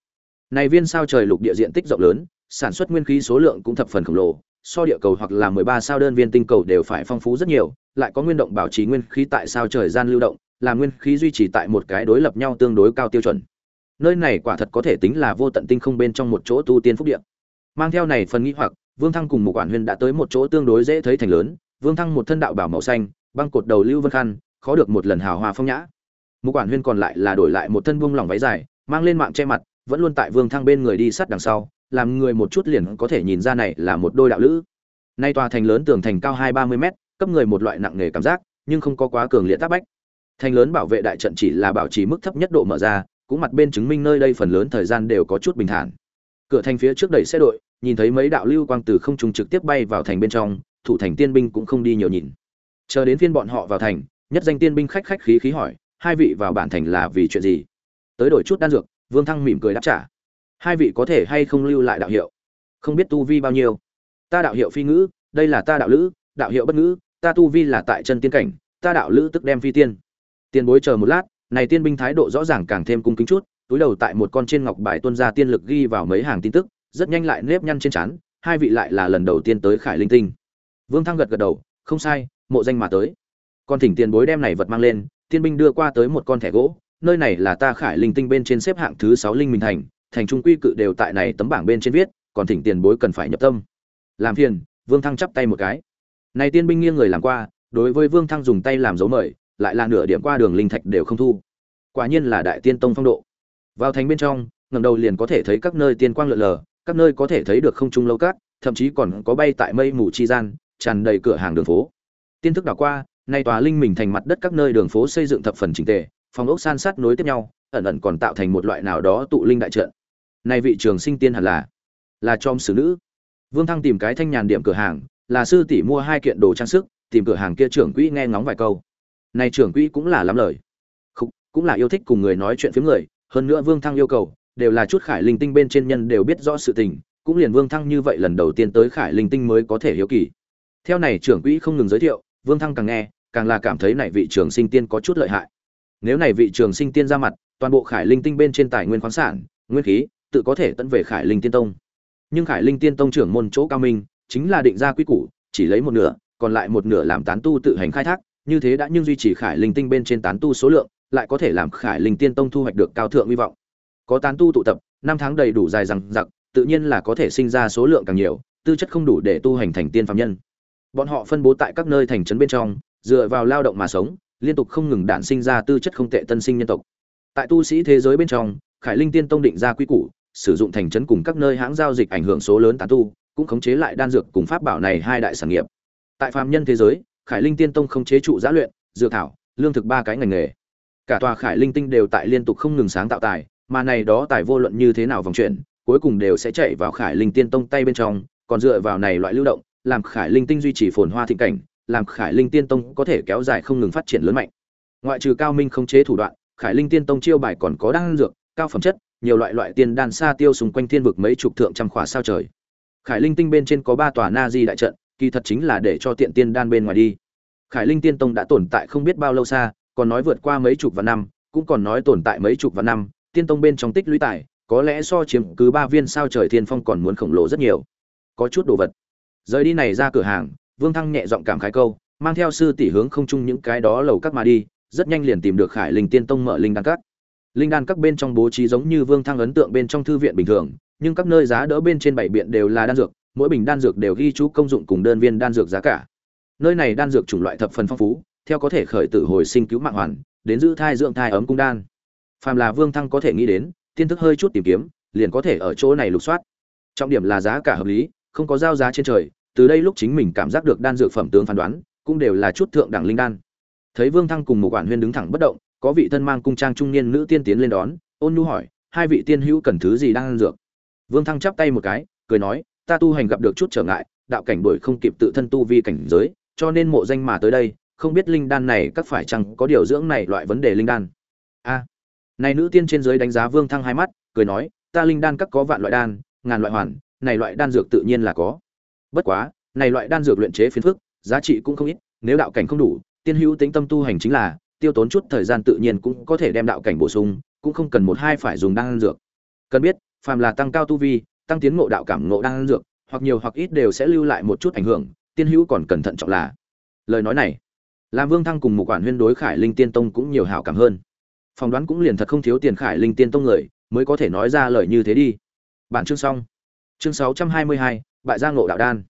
Speaker 1: Này viên sao trời lục địa diện tích rộng lớn, sản xuất nguyên khí số lượng cũng thập phần khổng lồ so địa cầu hoặc là mười ba sao đơn viên tinh cầu đều phải phong phú rất nhiều, lại có nguyên động bảo trì nguyên khí tại sao trời gian lưu động, là nguyên khí duy trì tại một cái đối lập nhau tương đối cao tiêu chuẩn. Nơi này quả thật có thể tính là vô tận tinh không bên trong một chỗ tu tiên phúc địa. Mang theo này phần nghĩ hoặc, vương thăng cùng một quản huyền đã tới một chỗ tương đối dễ thấy thành lớn, vương thăng một thân đạo bảo màu xanh, băng cột đầu lưu vân khăn, khó được một lần hào hoa phong nhã. Một quản huyên còn lại là đổi lại một thân buông lỏng váy dài, mang lên mạng che mặt, vẫn luôn tại vương thăng bên người đi sát đằng sau làm người một chút liền có thể nhìn ra này là một đôi đạo lữ. Nay tòa thành lớn tường thành cao hai ba mươi mét, cấp người một loại nặng nề cảm giác, nhưng không có quá cường liệt tác bách. Thành lớn bảo vệ đại trận chỉ là bảo trì mức thấp nhất độ mở ra, cũng mặt bên chứng minh nơi đây phần lớn thời gian đều có chút bình thản. Cửa thành phía trước đẩy xe đội, nhìn thấy mấy đạo lưu quang từ không trung trực tiếp bay vào thành bên trong, thủ thành tiên binh cũng không đi nhiều nhìn. Chờ đến phiên bọn họ vào thành, nhất danh tiên binh khách khách khí khí hỏi, hai vị vào bản thành là vì chuyện gì? Tới đổi chút đan dược, vương thăng mỉm cười đáp trả hai vị có thể hay không lưu lại đạo hiệu? Không biết tu vi bao nhiêu? Ta đạo hiệu phi ngữ, đây là ta đạo lữ, đạo hiệu bất ngữ, ta tu vi là tại chân tiên cảnh, ta đạo lữ tức đem phi tiên. Tiền bối chờ một lát, này tiên binh thái độ rõ ràng càng thêm cung kính chút, túi đầu tại một con trên ngọc bài tuân ra tiên lực ghi vào mấy hàng tin tức, rất nhanh lại nếp nhăn trên trán, hai vị lại là lần đầu tiên tới khải linh tinh. Vương thăng gật gật đầu, không sai, mộ danh mà tới. Con thỉnh tiền bối đem này vật mang lên, tiên binh đưa qua tới một con thẻ gỗ, nơi này là ta khải linh tinh bên trên xếp hạng thứ sáu linh minh thành thành trung quy cự đều tại này tấm bảng bên trên viết, còn thỉnh tiền bối cần phải nhập tâm. Làm phiền, vương thăng chắp tay một cái. Này tiên binh nghiêng người làm qua, đối với vương thăng dùng tay làm dấu mời, lại là nửa điểm qua đường linh thạch đều không thu. Quả nhiên là đại tiên tông phong độ. Vào thành bên trong ngầm đầu liền có thể thấy các nơi tiên quang lượn lờ, các nơi có thể thấy được không trung lâu cát, thậm chí còn có bay tại mây mù chi gian, tràn đầy cửa hàng đường phố. Tiên thức đảo qua, nay tòa linh mình thành mặt đất các nơi đường phố xây dựng thập phần chỉnh tề, phòng ốc san sát nối tiếp nhau, ẩn ẩn còn tạo thành một loại nào đó tụ linh đại trận này vị trường sinh tiên hẳn là là chom xử nữ. Vương thăng tìm cái thanh nhàn điểm cửa hàng là sư tỷ mua hai kiện đồ trang sức tìm cửa hàng kia trưởng quỹ nghe ngóng vài câu. Này trưởng quỹ cũng là lắm lời. Không, cũng là yêu thích cùng người nói chuyện phiếm người hơn nữa vương thăng yêu cầu đều là chút khải linh tinh bên trên nhân đều biết rõ sự tình cũng liền vương thăng như vậy lần đầu tiên tới khải linh tinh mới có thể hiếu kỳ. Theo này trưởng quỹ không ngừng giới thiệu vương thăng càng nghe càng là cảm thấy này vị trường sinh tiên có chút lợi hại. Nếu này vị trường sinh tiên ra mặt toàn bộ khải linh tinh bên trên tài nguyên khoáng sản nguyên khí tự có thể tận về khải linh tiên tông. Nhưng khải linh tiên tông trưởng môn chỗ cao minh, chính là định ra quy củ, chỉ lấy một nửa, còn lại một nửa làm tán tu tự hành khai thác, như thế đã nhưng duy trì khải linh tinh bên trên tán tu số lượng, lại có thể làm khải linh tiên tông thu hoạch được cao thượng hy vọng. Có tán tu tụ tập, năm tháng đầy đủ dài rằng giặc tự nhiên là có thể sinh ra số lượng càng nhiều, tư chất không đủ để tu hành thành tiên phàm nhân. Bọn họ phân bố tại các nơi thành trấn bên trong, dựa vào lao động mà sống, liên tục không ngừng đản sinh ra tư chất không tệ tân sinh nhân tộc. Tại tu sĩ thế giới bên trong, khải linh tiên tông định ra quy củ sử dụng thành trấn cùng các nơi hãng giao dịch ảnh hưởng số lớn tán tu, cũng khống chế lại đan dược cùng pháp bảo này hai đại sản nghiệp. Tại phàm nhân thế giới, khải linh tiên tông khống chế trụ giã luyện, dược thảo, lương thực ba cái ngành nghề. Cả tòa khải linh tinh đều tại liên tục không ngừng sáng tạo tài, mà này đó tài vô luận như thế nào vòng chuyển cuối cùng đều sẽ chạy vào khải linh tiên tông tay bên trong, còn dựa vào này loại lưu động, làm khải linh tinh duy trì phồn hoa thịnh cảnh, làm khải linh tiên tông có thể kéo dài không ngừng phát triển lớn mạnh. Ngoại trừ cao minh không chế thủ đoạn, khải linh tiên tông chiêu bài còn có đan dược, cao phẩm chất nhiều loại loại tiên đan xa tiêu xung quanh thiên vực mấy chục thượng trăm khỏa sao trời. Khải linh tinh bên trên có ba tòa na di đại trận, kỳ thật chính là để cho tiện tiên đan bên ngoài đi. Khải linh tiên tông đã tồn tại không biết bao lâu xa, còn nói vượt qua mấy chục vạn năm, cũng còn nói tồn tại mấy chục vạn năm, tiên tông bên trong tích lũy tài, có lẽ so chiếm cứ ba viên sao trời thiên phong còn muốn khổng lồ rất nhiều. Có chút đồ vật. Rời đi này ra cửa hàng, vương thăng nhẹ giọng cảm khái câu, mang theo sư tỷ hướng không chung những cái đó lầu các mà đi, rất nhanh liền tìm được khải linh tiên tông mở linh đan các linh đan các bên trong bố trí giống như vương thăng ấn tượng bên trong thư viện bình thường, nhưng các nơi giá đỡ bên trên bảy biện đều là đan dược, mỗi bình đan dược đều ghi chú công dụng cùng đơn viên đan dược giá cả. Nơi này đan dược chủng loại thập phần phong phú, theo có thể khởi tử hồi sinh cứu mạng hoàn, đến giữ thai dưỡng thai ấm cung đan. Phàm là vương thăng có thể nghĩ đến tiên thức hơi chút tìm kiếm, liền có thể ở chỗ này lục soát. Trọng điểm là giá cả hợp lý, không có giao giá trên trời, từ đây lúc chính mình cảm giác được đan dược phẩm tướng phán đoán, cũng đều là chút thượng đẳng linh đan. Thấy vương thăng cùng một quản huyên đứng thẳng bất động có vị thân mang cung trang trung niên nữ tiên tiến lên đón, ôn nhu hỏi, hai vị tiên hữu cần thứ gì đang ăn dược? Vương thăng chắp tay một cái, cười nói, ta tu hành gặp được chút trở ngại, đạo cảnh đuổi không kịp tự thân tu vi cảnh giới, cho nên mộ danh mà tới đây, không biết linh đan này các phải chăng có điều dưỡng này loại vấn đề linh đan. A. Này nữ tiên trên dưới đánh giá vương thăng hai mắt, cười nói, ta linh đan các có vạn loại đan, ngàn loại hoàn, này loại đan dược tự nhiên là có. Bất quá, này loại đan dược luyện chế phiền phức, giá trị cũng không ít, nếu đạo cảnh không đủ, tiên hữu tính tâm tu hành chính là tiêu tốn chút thời gian tự nhiên cũng có thể đem đạo cảnh bổ sung cũng không cần một hai phải dùng đan dược. Cần biết phàm là tăng cao tu vi tăng tiến ngộ đạo cảm ngộ đan dược hoặc nhiều hoặc ít đều sẽ lưu lại một chút ảnh hưởng tiên hữu còn cẩn thận trọng là. Lời nói này làm vương thăng cùng một quản huyên đối khải linh tiên tông cũng nhiều hảo cảm hơn. Phỏng đoán cũng liền thật không thiếu tiền khải linh tiên tông người mới có thể nói ra lời như thế đi. Bản chương xong. Chương 622, bại gia ngộ đạo đan.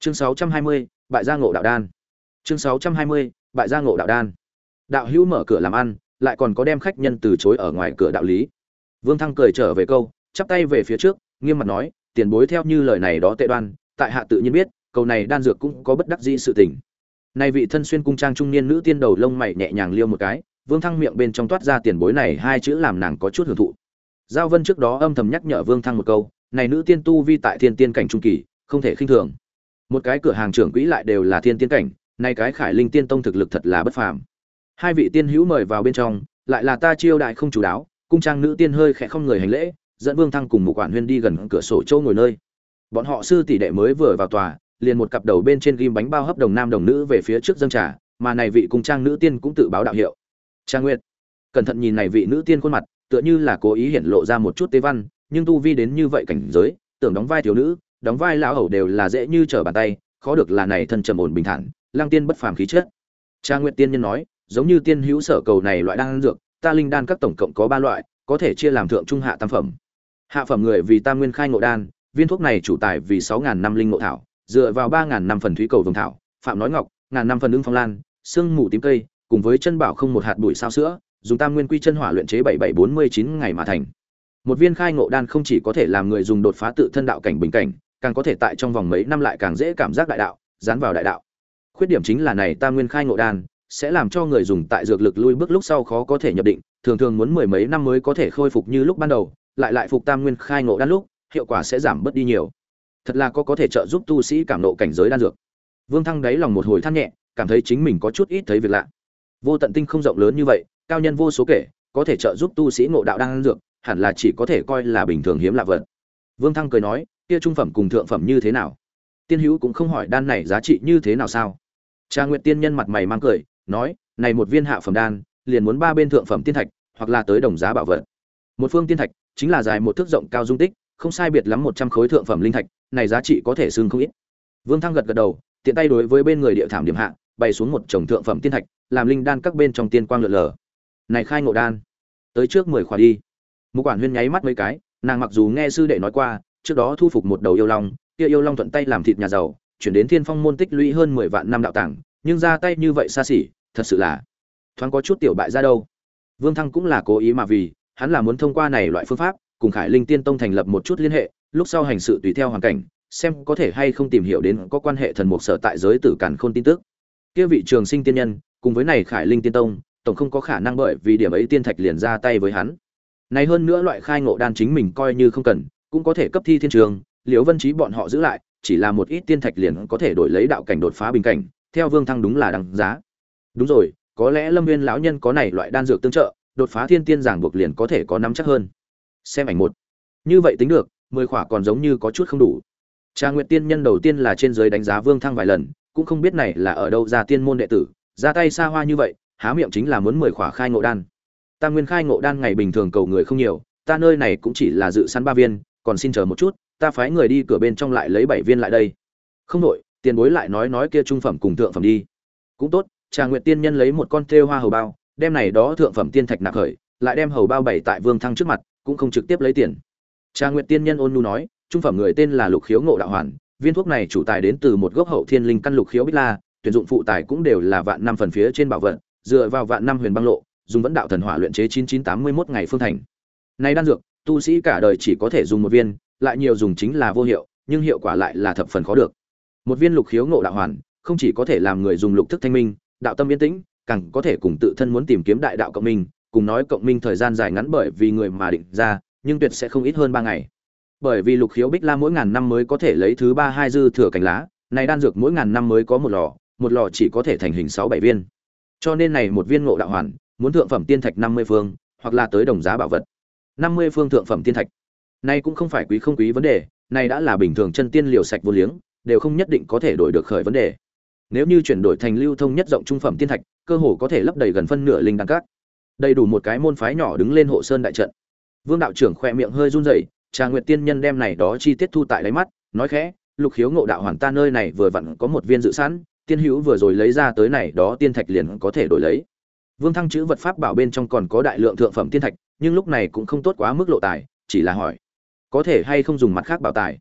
Speaker 1: Chương 620, bại gia ngộ đạo đan. Chương 620, bại gia ngộ đạo đan đạo hữu mở cửa làm ăn, lại còn có đem khách nhân từ chối ở ngoài cửa đạo lý. Vương thăng cười trở về câu, chắp tay về phía trước, nghiêm mặt nói, tiền bối theo như lời này đó tệ đoan, tại hạ tự nhiên biết, câu này đan dược cũng có bất đắc dĩ sự tình. Nay vị thân xuyên cung trang trung niên nữ tiên đầu lông mày nhẹ nhàng liêu một cái, vương thăng miệng bên trong toát ra tiền bối này hai chữ làm nàng có chút hưởng thụ. Giao vân trước đó âm thầm nhắc nhở vương thăng một câu, này nữ tiên tu vi tại thiên tiên cảnh trung kỳ, không thể khinh thường. Một cái cửa hàng trưởng quỹ lại đều là thiên tiên cảnh, nay cái khải linh tiên tông thực lực thật là bất phàm hai vị tiên hữu mời vào bên trong, lại là ta chiêu đại không chủ đáo, cung trang nữ tiên hơi khẽ không người hành lễ, dẫn vương thăng cùng một quản huyên đi gần cửa sổ châu ngồi nơi. Bọn họ sư tỷ đệ mới vừa vào tòa, liền một cặp đầu bên trên ghim bánh bao hấp đồng nam đồng nữ về phía trước dâng trà, mà này vị cung trang nữ tiên cũng tự báo đạo hiệu. Trang nguyệt, cẩn thận nhìn này vị nữ tiên khuôn mặt, tựa như là cố ý hiện lộ ra một chút tế văn, nhưng tu vi đến như vậy cảnh giới, tưởng đóng vai thiếu nữ, đóng vai lão hầu đều là dễ như trở bàn tay, khó được là này thân trầm ổn bình thản lang tiên bất phàm khí chất. Trang nguyệt tiên nhân nói giống như tiên hữu sở cầu này loại đan dược, ta linh đan các tổng cộng có ba loại, có thể chia làm thượng, trung, hạ, tam phẩm. Hạ phẩm người vì tam nguyên khai ngộ đan, viên thuốc này chủ tài vì sáu ngàn năm linh ngộ thảo, dựa vào ba ngàn năm phần thúy cầu vùng thảo, phạm nói ngọc, ngàn năm phần ứng phong lan, xương mù tím cây, cùng với chân bảo không một hạt bụi sao sữa, dùng tam nguyên quy chân hỏa luyện chế bảy bảy bốn mươi chín ngày mà thành. Một viên khai ngộ đan không chỉ có thể làm người dùng đột phá tự thân đạo cảnh bình cảnh, càng có thể tại trong vòng mấy năm lại càng dễ cảm giác đại đạo, dán vào đại đạo. Khuyết điểm chính là này tam nguyên khai ngộ đan sẽ làm cho người dùng tại dược lực lui bước lúc sau khó có thể nhập định, thường thường muốn mười mấy năm mới có thể khôi phục như lúc ban đầu, lại lại phục tam nguyên khai ngộ đan lúc, hiệu quả sẽ giảm bớt đi nhiều. Thật là có có thể trợ giúp tu sĩ cảm nộ cảnh giới đan dược. Vương thăng đáy lòng một hồi than nhẹ, cảm thấy chính mình có chút ít thấy việc lạ. Vô tận tinh không rộng lớn như vậy, cao nhân vô số kể, có thể trợ giúp tu sĩ ngộ đạo đan dược, hẳn là chỉ có thể coi là bình thường hiếm lạ vật. Vương thăng cười nói, kia trung phẩm cùng thượng phẩm như thế nào? Tiên hữu cũng không hỏi đan này giá trị như thế nào sao? Cha nguyện tiên nhân mặt mày mang cười nói, này một viên hạ phẩm đan, liền muốn ba bên thượng phẩm tiên thạch, hoặc là tới đồng giá bảo vật. Một phương tiên thạch chính là dài một thước rộng cao dung tích, không sai biệt lắm một trăm khối thượng phẩm linh thạch, này giá trị có thể xương không ít. Vương thăng gật gật đầu, tiện tay đối với bên người địa thảm điểm hạ, bày xuống một chồng thượng phẩm tiên thạch, làm linh đan các bên trong tiên quang lượn lờ. Này khai ngộ đan, tới trước mười khoản đi. Mục quản huyên nháy mắt mấy cái, nàng mặc dù nghe sư đệ nói qua, trước đó thu phục một đầu yêu long, kia yêu long thuận tay làm thịt nhà giàu, chuyển đến thiên phong môn tích lũy hơn mười vạn năm đạo tàng nhưng ra tay như vậy xa xỉ, thật sự là thoáng có chút tiểu bại ra đâu. Vương thăng cũng là cố ý mà vì, hắn là muốn thông qua này loại phương pháp, cùng khải linh tiên tông thành lập một chút liên hệ, lúc sau hành sự tùy theo hoàn cảnh, xem có thể hay không tìm hiểu đến có quan hệ thần mục sở tại giới tử càn khôn tin tức. Kia vị trường sinh tiên nhân, cùng với này khải linh tiên tông, tổng không có khả năng bởi vì điểm ấy tiên thạch liền ra tay với hắn. Này hơn nữa loại khai ngộ đan chính mình coi như không cần, cũng có thể cấp thi thiên trường, liễu vân trí bọn họ giữ lại, chỉ là một ít tiên thạch liền có thể đổi lấy đạo cảnh đột phá bình cảnh theo vương thăng đúng là đằng giá. Đúng rồi, có lẽ lâm viên lão nhân có này loại đan dược tương trợ, đột phá thiên tiên giảng buộc liền có thể có nắm chắc hơn. Xem ảnh một. Như vậy tính được, mười khỏa còn giống như có chút không đủ. Trà nguyệt tiên nhân đầu tiên là trên giới đánh giá vương thăng vài lần, cũng không biết này là ở đâu ra tiên môn đệ tử, ra tay xa hoa như vậy, há miệng chính là muốn mười khỏa khai ngộ đan. Ta nguyên khai ngộ đan ngày bình thường cầu người không nhiều, ta nơi này cũng chỉ là dự săn ba viên, còn xin chờ một chút, ta phái người đi cửa bên trong lại lấy bảy viên lại đây. Không đội tiền bối lại nói nói kia trung phẩm cùng thượng phẩm đi. Cũng tốt, trà nguyệt tiên nhân lấy một con thêu hoa hầu bao, đem này đó thượng phẩm tiên thạch nạp khởi, lại đem hầu bao bày tại vương thăng trước mặt, cũng không trực tiếp lấy tiền. Trà nguyệt tiên nhân ôn nu nói, trung phẩm người tên là lục khiếu ngộ đạo hoàn, viên thuốc này chủ tài đến từ một gốc hậu thiên linh căn lục khiếu bích la, tuyển dụng phụ tài cũng đều là vạn năm phần phía trên bảo vận dựa vào vạn năm huyền băng lộ, dùng vẫn đạo thần hỏa luyện chế chín chín tám mươi 9981 ngày phương thành. Này đan dược, tu sĩ cả đời chỉ có thể dùng một viên, lại nhiều dùng chính là vô hiệu, nhưng hiệu quả lại là thập phần khó được một viên lục khiếu ngộ đạo hoàn, không chỉ có thể làm người dùng lục thức thanh minh, đạo tâm yên tĩnh, càng có thể cùng tự thân muốn tìm kiếm đại đạo cộng minh, cùng nói cộng minh thời gian dài ngắn bởi vì người mà định ra, nhưng tuyệt sẽ không ít hơn ba ngày. Bởi vì lục khiếu bích la mỗi ngàn năm mới có thể lấy thứ ba hai dư thừa cành lá, này đan dược mỗi ngàn năm mới có một lò một lò chỉ có thể thành hình sáu bảy viên. Cho nên này một viên ngộ đạo hoàn, muốn thượng phẩm tiên thạch năm mươi phương, hoặc là tới đồng giá bảo vật. Năm mươi phương thượng phẩm tiên thạch. Này cũng không phải quý không quý vấn đề, này đã là bình thường chân tiên liều sạch vô liếng đều không nhất định có thể đổi được khởi vấn đề. Nếu như chuyển đổi thành lưu thông nhất rộng trung phẩm tiên thạch, cơ hồ có thể lấp đầy gần phân nửa linh đăng cát. Đầy đủ một cái môn phái nhỏ đứng lên hộ sơn đại trận. Vương đạo trưởng khoe miệng hơi run rẩy, trà nguyệt tiên nhân đem này đó chi tiết thu tại đáy mắt, nói khẽ, lục khiếu ngộ đạo hoàn ta nơi này vừa vặn có một viên dự sẵn, tiên hữu vừa rồi lấy ra tới này đó tiên thạch liền có thể đổi lấy. Vương thăng chữ vật pháp bảo bên trong còn có đại lượng thượng phẩm tiên thạch, nhưng lúc này cũng không tốt quá mức lộ tài, chỉ là hỏi, có thể hay không dùng mặt khác bảo tài?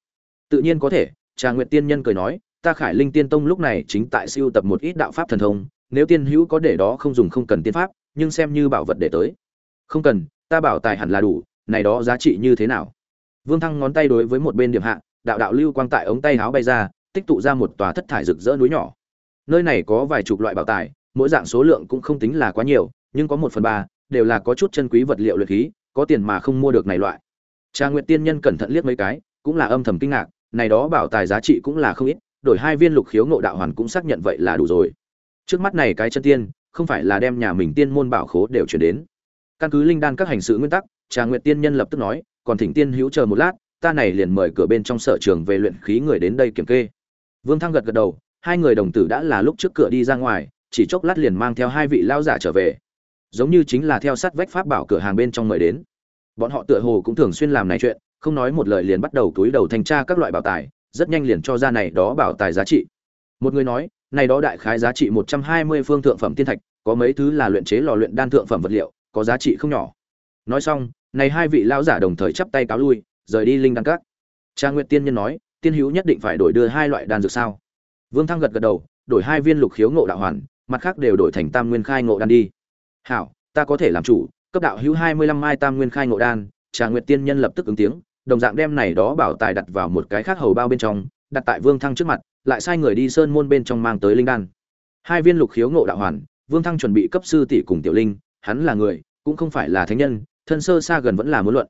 Speaker 1: Tự nhiên có thể trà nguyệt tiên nhân cười nói, ta khải linh tiên tông lúc này chính tại siêu tập một ít đạo pháp thần thông, nếu tiên hữu có để đó không dùng không cần tiên pháp, nhưng xem như bảo vật để tới. Không cần, ta bảo tài hẳn là đủ, này đó giá trị như thế nào? Vương thăng ngón tay đối với một bên điểm hạ, đạo đạo lưu quang tại ống tay áo bay ra, tích tụ ra một tòa thất thải rực rỡ núi nhỏ. Nơi này có vài chục loại bảo tài, mỗi dạng số lượng cũng không tính là quá nhiều, nhưng có một phần ba đều là có chút chân quý vật liệu luyện khí, có tiền mà không mua được này loại. Trà nguyệt tiên nhân cẩn thận liếc mấy cái, cũng là âm thầm kinh ngạc này đó bảo tài giá trị cũng là không ít, đổi hai viên lục khiếu ngộ đạo hoàn cũng xác nhận vậy là đủ rồi. Trước mắt này cái chân tiên, không phải là đem nhà mình tiên môn bảo khố đều chuyển đến. Căn cứ linh đan các hành sự nguyên tắc, trà nguyệt tiên nhân lập tức nói, còn thỉnh tiên hữu chờ một lát, ta này liền mời cửa bên trong sở trường về luyện khí người đến đây kiểm kê. Vương thăng gật gật đầu, hai người đồng tử đã là lúc trước cửa đi ra ngoài, chỉ chốc lát liền mang theo hai vị lao giả trở về. Giống như chính là theo sát vách pháp bảo cửa hàng bên trong mời đến. Bọn họ tựa hồ cũng thường xuyên làm này chuyện không nói một lời liền bắt đầu túi đầu thanh tra các loại bảo tài rất nhanh liền cho ra này đó bảo tài giá trị một người nói này đó đại khái giá trị một trăm hai mươi phương thượng phẩm tiên thạch có mấy thứ là luyện chế lò luyện đan thượng phẩm vật liệu có giá trị không nhỏ nói xong này hai vị lão giả đồng thời chắp tay cáo lui rời đi linh đan các Trang Nguyệt Tiên Nhân nói, tiên hữu nhất định phải đổi đưa hai loại đan dược sao? Vương Thăng gật gật đầu, đổi hai viên lục khiếu ngộ đạo hoàn, mặt khác đều đổi thành tam nguyên khai ngộ đan đi. Hảo, ta có thể làm chủ, cấp đạo hữu hai mươi lăm mai tam nguyên khai ngộ đan, Trang Nguyệt Tiên Nhân lập tức ứng tiếng, đồng dạng đem này đó bảo tài đặt vào một cái khác hầu bao bên trong, đặt tại Vương Thăng trước mặt, lại sai người đi sơn môn bên trong mang tới linh đan. Hai viên lục khiếu ngộ đạo hoàn, Vương Thăng chuẩn bị cấp sư tỷ cùng tiểu linh, hắn là người, cũng không phải là thánh nhân, thân sơ xa gần vẫn là muốn luận.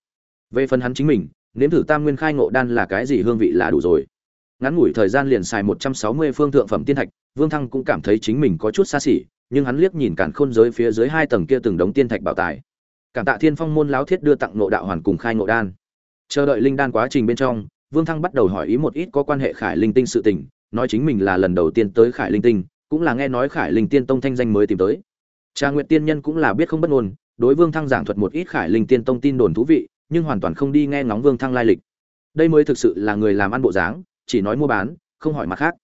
Speaker 1: Về phần hắn chính mình, nếm thử tam nguyên khai ngộ đan là cái gì hương vị là đủ rồi ngắn ngủi thời gian liền xài một trăm sáu mươi phương thượng phẩm tiên thạch vương thăng cũng cảm thấy chính mình có chút xa xỉ nhưng hắn liếc nhìn cản khôn giới phía dưới hai tầng kia từng đống tiên thạch bảo tài cảm tạ thiên phong môn láo thiết đưa tặng ngộ đạo hoàn cùng khai ngộ đan chờ đợi linh đan quá trình bên trong vương thăng bắt đầu hỏi ý một ít có quan hệ khải linh tinh sự tình nói chính mình là lần đầu tiên tới khải linh tinh cũng là nghe nói khải linh tiên tông thanh danh mới tìm tới trà nguyện tiên nhân cũng là biết không bất ngôn đối vương thăng giảng thuật một ít khải linh tiên tông tin đồn thú vị nhưng hoàn toàn không đi nghe ngóng Vương Thăng lai lịch. Đây mới thực sự là người làm ăn bộ dáng, chỉ nói mua bán, không hỏi mặt khác.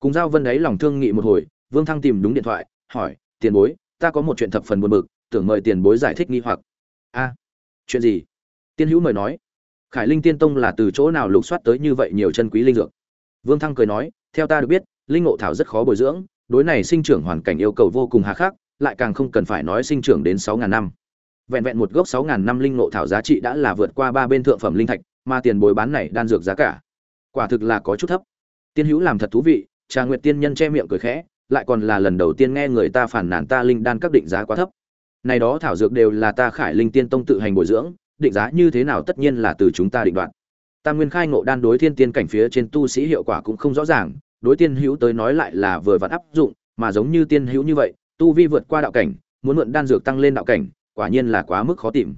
Speaker 1: Cùng Giao Vân đấy lòng thương nghị một hồi, Vương Thăng tìm đúng điện thoại, hỏi: "Tiền bối, ta có một chuyện thập phần buồn bực, tưởng mời tiền bối giải thích nghi hoặc." "A, chuyện gì?" Tiên Hữu mời nói. Khải Linh Tiên Tông là từ chỗ nào lục soát tới như vậy nhiều chân quý linh dược? Vương Thăng cười nói: "Theo ta được biết, linh ngộ thảo rất khó bồi dưỡng, đối này sinh trưởng hoàn cảnh yêu cầu vô cùng hà khắc, lại càng không cần phải nói sinh trưởng đến sáu ngàn năm vẹn vẹn một gốc sáu ngàn năm linh ngộ thảo giá trị đã là vượt qua ba bên thượng phẩm linh thạch, mà tiền bồi bán này đan dược giá cả, quả thực là có chút thấp. Tiên hữu làm thật thú vị, Trà Nguyệt tiên nhân che miệng cười khẽ, lại còn là lần đầu tiên nghe người ta phản nàn ta linh đan các định giá quá thấp. Này đó thảo dược đều là ta Khải Linh Tiên Tông tự hành bồi dưỡng, định giá như thế nào tất nhiên là từ chúng ta định đoạt. Tam Nguyên Khai ngộ đan đối thiên tiên cảnh phía trên tu sĩ hiệu quả cũng không rõ ràng, đối tiên hữu tới nói lại là vừa vặn áp dụng, mà giống như tiên hữu như vậy, tu vi vượt qua đạo cảnh, muốn mượn đan dược tăng lên đạo cảnh, quả nhiên là quá mức khó tìm.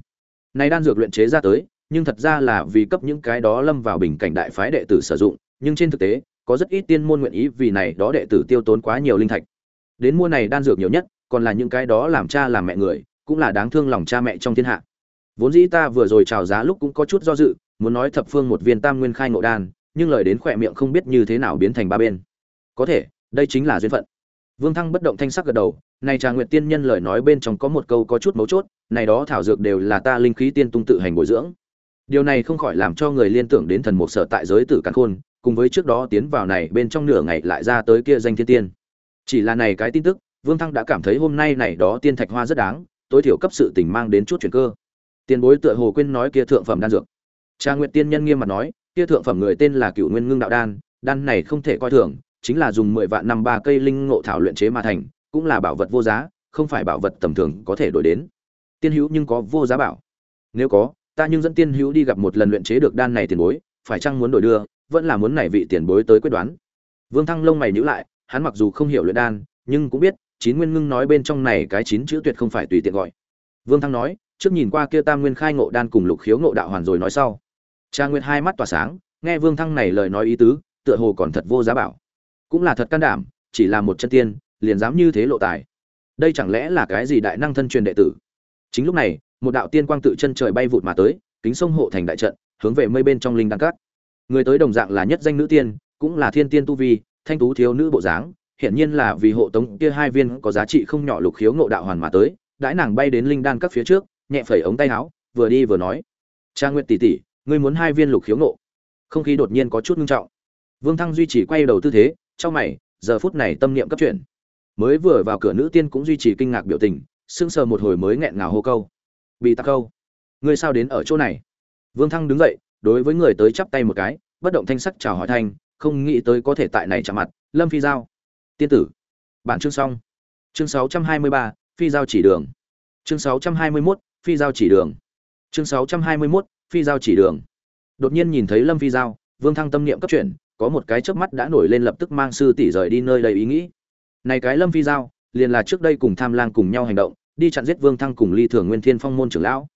Speaker 1: Này đan dược luyện chế ra tới, nhưng thật ra là vì cấp những cái đó lâm vào bình cảnh đại phái đệ tử sử dụng, nhưng trên thực tế, có rất ít tiên môn nguyện ý vì này đó đệ tử tiêu tốn quá nhiều linh thạch. Đến mua này đan dược nhiều nhất, còn là những cái đó làm cha làm mẹ người, cũng là đáng thương lòng cha mẹ trong thiên hạ. Vốn dĩ ta vừa rồi chào giá lúc cũng có chút do dự, muốn nói thập phương một viên tam nguyên khai ngộ đan, nhưng lời đến khỏe miệng không biết như thế nào biến thành ba bên. Có thể, đây chính là duyên phận. Vương Thăng bất động thanh sắc gật đầu, này Trà Nguyệt Tiên Nhân lời nói bên trong có một câu có chút mấu chốt, này đó thảo dược đều là ta linh khí tiên tung tự hành bồi dưỡng. Điều này không khỏi làm cho người liên tưởng đến thần mục sở tại giới tử càn khôn, cùng với trước đó tiến vào này bên trong nửa ngày lại ra tới kia danh thiên tiên. Chỉ là này cái tin tức, Vương Thăng đã cảm thấy hôm nay này đó tiên thạch hoa rất đáng, tối thiểu cấp sự tình mang đến chút chuyện cơ. Tiền bối tựa hồ quên nói kia thượng phẩm đan dược. Trà Nguyệt Tiên Nhân nghiêm mặt nói, kia thượng phẩm người tên là Cửu Nguyên Ngưng Đạo Đan, đan này không thể coi thường, chính là dùng mười vạn năm ba cây linh ngộ thảo luyện chế mà thành, cũng là bảo vật vô giá, không phải bảo vật tầm thường có thể đổi đến. Tiên hữu nhưng có vô giá bảo. Nếu có, ta nhưng dẫn tiên hữu đi gặp một lần luyện chế được đan này tiền bối, phải chăng muốn đổi đưa, vẫn là muốn nảy vị tiền bối tới quyết đoán. Vương Thăng lông mày nhíu lại, hắn mặc dù không hiểu luyện đan, nhưng cũng biết, chín nguyên ngưng nói bên trong này cái chín chữ tuyệt không phải tùy tiện gọi. Vương Thăng nói, trước nhìn qua kia Tam Nguyên khai ngộ đan cùng Lục Khiếu ngộ đạo hoàn rồi nói sau. Cha nguyên hai mắt tỏa sáng, nghe Vương Thăng này lời nói ý tứ, tựa hồ còn thật vô giá bảo. Cũng là thật can đảm chỉ là một chân tiên liền dám như thế lộ tài. Đây chẳng lẽ là cái gì đại năng thân truyền đệ tử? Chính lúc này một đạo tiên quang tự chân trời bay vụt mà tới kính sông hộ thành đại trận hướng về mây bên trong linh đăng cát. Người tới đồng dạng là nhất danh nữ tiên cũng là thiên tiên tu vi thanh tú thiếu nữ bộ dáng hiển nhiên là vì hộ tống kia hai viên có giá trị không nhỏ lục khiếu ngộ đạo hoàn mà tới đãi nàng bay đến linh đan các phía trước nhẹ phẩy ống tay áo vừa đi vừa nói. Cha nguyệt tỷ tỷ ngươi muốn hai viên lục khiếu ngộ. Không khí đột nhiên có chút ngưng trọng. Vương thăng duy trì quay đầu tư thế trong mày giờ phút này tâm niệm cấp chuyển. Mới vừa vào cửa nữ tiên cũng duy trì kinh ngạc biểu tình sững sờ một hồi mới nghẹn ngào hô câu. Bị tắc câu. Ngươi sao đến ở chỗ này? Vương thăng đứng dậy đối với người tới chắp tay một cái bất động thanh sắc chào hỏi thanh không nghĩ tới có thể tại này chạm mặt. Lâm phi giao. Tiên tử. Bản chương xong. Chương 623, phi giao chỉ đường. Chương 621, phi giao chỉ đường. Chương 621, phi giao chỉ đường. Đột nhiên nhìn thấy lâm phi giao vương thăng tâm niệm cấp chuyển có một cái chớp mắt đã nổi lên lập tức mang sư tỷ rời đi nơi đây ý nghĩ. Này cái lâm phi giao liền là trước đây cùng tham lang cùng nhau hành động đi chặn giết vương thăng cùng ly thường nguyên thiên phong môn trưởng lão.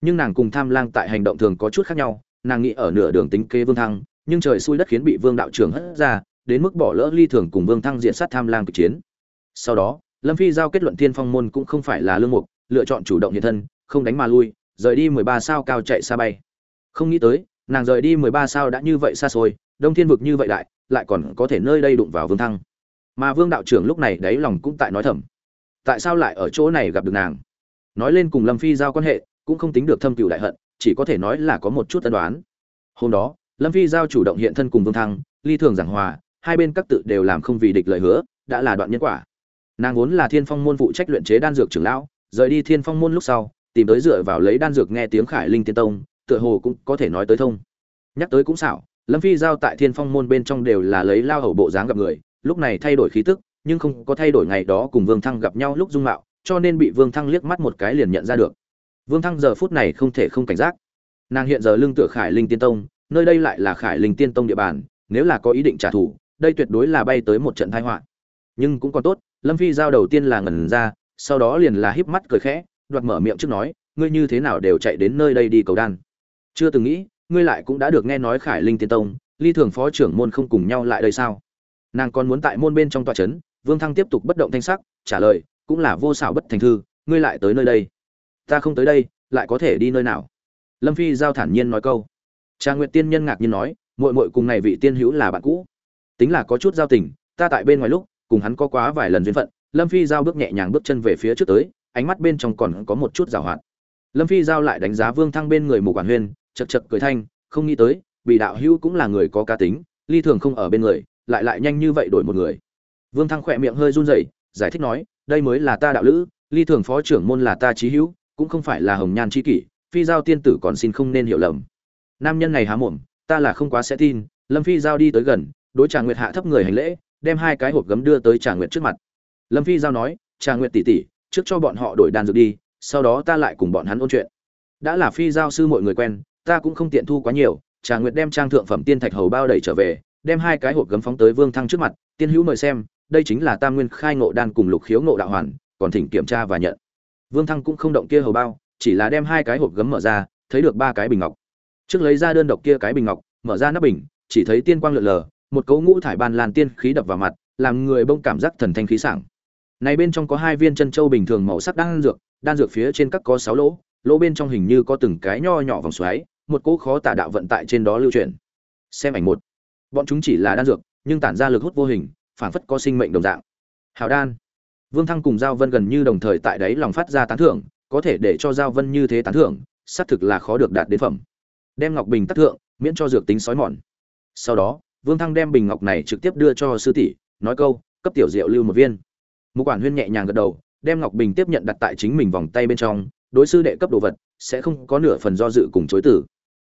Speaker 1: Nhưng nàng cùng tham lang tại hành động thường có chút khác nhau nàng nghĩ ở nửa đường tính kế vương thăng nhưng trời xui đất khiến bị vương đạo trưởng hất ra đến mức bỏ lỡ ly thường cùng vương thăng diện sát tham lang cực chiến. Sau đó lâm phi giao kết luận thiên phong môn cũng không phải là lương mục lựa chọn chủ động hiện thân không đánh mà lui, rời đi mười ba sao cao chạy xa bay. Không nghĩ tới, nàng rời đi mười ba sao đã như vậy xa xôi, đông thiên vực như vậy đại, lại còn có thể nơi đây đụng vào vương thăng. Mà vương đạo trưởng lúc này đáy lòng cũng tại nói thầm. Tại sao lại ở chỗ này gặp được nàng? Nói lên cùng lâm phi giao quan hệ, cũng không tính được thâm cựu đại hận, chỉ có thể nói là có một chút tân đoán hôm đó, lâm phi giao chủ động hiện thân cùng vương thăng, ly thường giảng hòa, hai bên các tự đều làm không vì địch lời hứa, đã là đoạn nhân quả. Nàng vốn là thiên phong môn phụ trách luyện chế đan dược trưởng lão, rời đi thiên phong môn lúc sau tìm tới dựa vào lấy đan dược nghe tiếng khải linh tiên tông, tựa hồ cũng có thể nói tới thông. Nhắc tới cũng xảo, lâm phi giao tại thiên phong môn bên trong đều là lấy lao hầu bộ dáng gặp người, lúc này thay đổi khí tức, nhưng không có thay đổi ngày đó cùng vương thăng gặp nhau lúc dung mạo, cho nên bị vương thăng liếc mắt một cái liền nhận ra được. Vương thăng giờ phút này không thể không cảnh giác. Nàng hiện giờ lưng tựa khải linh tiên tông, nơi đây lại là khải linh tiên tông địa bàn, nếu là có ý định trả thù, đây tuyệt đối là bay tới một trận thái họa. Nhưng cũng còn tốt, lâm phi giao đầu tiên là ngẩn ra, sau đó liền là híp mắt cười khẽ đoạt mở miệng trước nói ngươi như thế nào đều chạy đến nơi đây đi cầu đan? Chưa từng nghĩ ngươi lại cũng đã được nghe nói khải linh tiên tông ly thường phó trưởng môn không cùng nhau lại đây sao? Nàng còn muốn tại môn bên trong tòa chấn, vương thăng tiếp tục bất động thanh sắc trả lời cũng là vô xảo bất thành thư ngươi lại tới nơi đây. Ta không tới đây lại có thể đi nơi nào? Lâm phi giao thản nhiên nói câu. Trà nguyệt tiên nhân ngạc nhiên nói muội muội cùng này vị tiên hữu là bạn cũ. Tính là có chút giao tình ta tại bên ngoài lúc cùng hắn có quá vài lần duyên phận. Lâm phi giao bước nhẹ nhàng bước chân về phía trước tới ánh mắt bên trong còn có một chút giảo hoạt. Lâm phi giao lại đánh giá vương thăng bên người mù quản huyên, chật chật cười thanh, không nghĩ tới, vì đạo hữu cũng là người có cá tính, ly thường không ở bên người, lại lại nhanh như vậy đổi một người. Vương thăng khỏe miệng hơi run rẩy, giải thích nói, đây mới là ta đạo lữ, ly thường phó trưởng môn là ta trí hữu, cũng không phải là hồng nhan chi kỷ, phi giao tiên tử còn xin không nên hiểu lầm. Nam nhân này há mồm, ta là không quá sẽ tin, lâm phi giao đi tới gần, đối trà nguyệt hạ thấp người hành lễ, đem hai cái hộp gấm đưa tới trà nguyệt trước mặt. Lâm phi giao nói, trà nguyệt tỷ tỷ trước cho bọn họ đổi đan dược đi, sau đó ta lại cùng bọn hắn ôn chuyện. Đã là phi giao sư mọi người quen, ta cũng không tiện thu quá nhiều, trà nguyệt đem trang thượng phẩm tiên thạch hầu bao đẩy trở về, đem hai cái hộp gấm phóng tới vương thăng trước mặt, tiên hữu mời xem, đây chính là tam nguyên khai ngộ đan cùng lục khiếu ngộ đạo hoàn, còn thỉnh kiểm tra và nhận. Vương thăng cũng không động kia hầu bao, chỉ là đem hai cái hộp gấm mở ra, thấy được ba cái bình ngọc. Trước lấy ra đơn độc kia cái bình ngọc, mở ra nắp bình, chỉ thấy tiên quang lượn lờ, một cấu ngũ thải ban lan tiên khí đập vào mặt, làm người bông cảm giác thần thanh khí sảng này bên trong có hai viên chân châu bình thường màu sắc đan dược đan dược phía trên các có sáu lỗ lỗ bên trong hình như có từng cái nho nhỏ vòng xoáy, một cỗ khó tả đạo vận tại trên đó lưu truyền xem ảnh một. Bọn chúng chỉ là đan dược, nhưng tản ra lực hút vô hình phản phất có sinh mệnh đồng dạng. Hào đan. Vương thăng cùng giao vân gần như đồng thời tại đấy lòng phát ra tán thưởng, có thể để cho giao vân như thế tán thưởng, xác thực là khó được đạt đến phẩm. Đem ngọc bình tác thượng, miễn cho dược tính sói mòn. Sau đó, vương thăng đem bình ngọc này trực tiếp đưa cho sư tỷ, nói câu, cấp tiểu diệu lưu một viên một quản huyên nhẹ nhàng gật đầu, đem ngọc bình tiếp nhận đặt tại chính mình vòng tay bên trong, đối sư đệ cấp đồ vật, sẽ không có nửa phần do dự cùng chối tử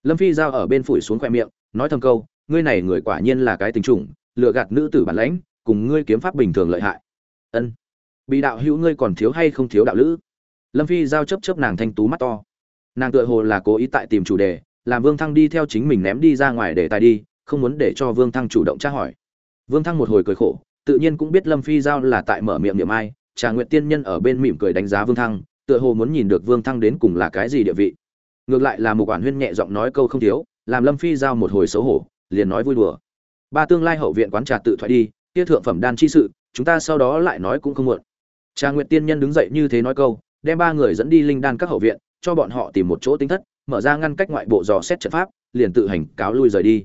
Speaker 1: lâm phi giao ở bên phủi xuống khoe miệng, nói thầm câu, ngươi này người quả nhiên là cái tình trùng lựa gạt nữ tử bản lãnh, cùng ngươi kiếm pháp bình thường lợi hại. Ân, bị đạo hữu ngươi còn thiếu hay không thiếu đạo lữ? Lâm phi giao chấp chấp nàng thanh tú mắt to. Nàng tựa hồ là cố ý tại tìm chủ đề, làm vương thăng đi theo chính mình ném đi ra ngoài để tài đi, không muốn để cho vương thăng chủ động tra hỏi. Vương thăng một hồi cười khổ tự nhiên cũng biết lâm phi giao là tại mở miệng niệm ai, trà nguyện tiên nhân ở bên mỉm cười đánh giá vương thăng, tựa hồ muốn nhìn được vương thăng đến cùng là cái gì địa vị. Ngược lại là một quản huyên nhẹ giọng nói câu không thiếu, làm lâm phi giao một hồi xấu hổ, liền nói vui đùa. Ba tương lai hậu viện quán trà tự thoại đi, kia thượng phẩm đan chi sự, chúng ta sau đó lại nói cũng không muộn. Trà nguyện tiên nhân đứng dậy như thế nói câu, đem ba người dẫn đi linh đan các hậu viện, cho bọn họ tìm một chỗ tính thất, mở ra ngăn cách ngoại bộ dò xét trận pháp, liền tự hành cáo lui rời đi.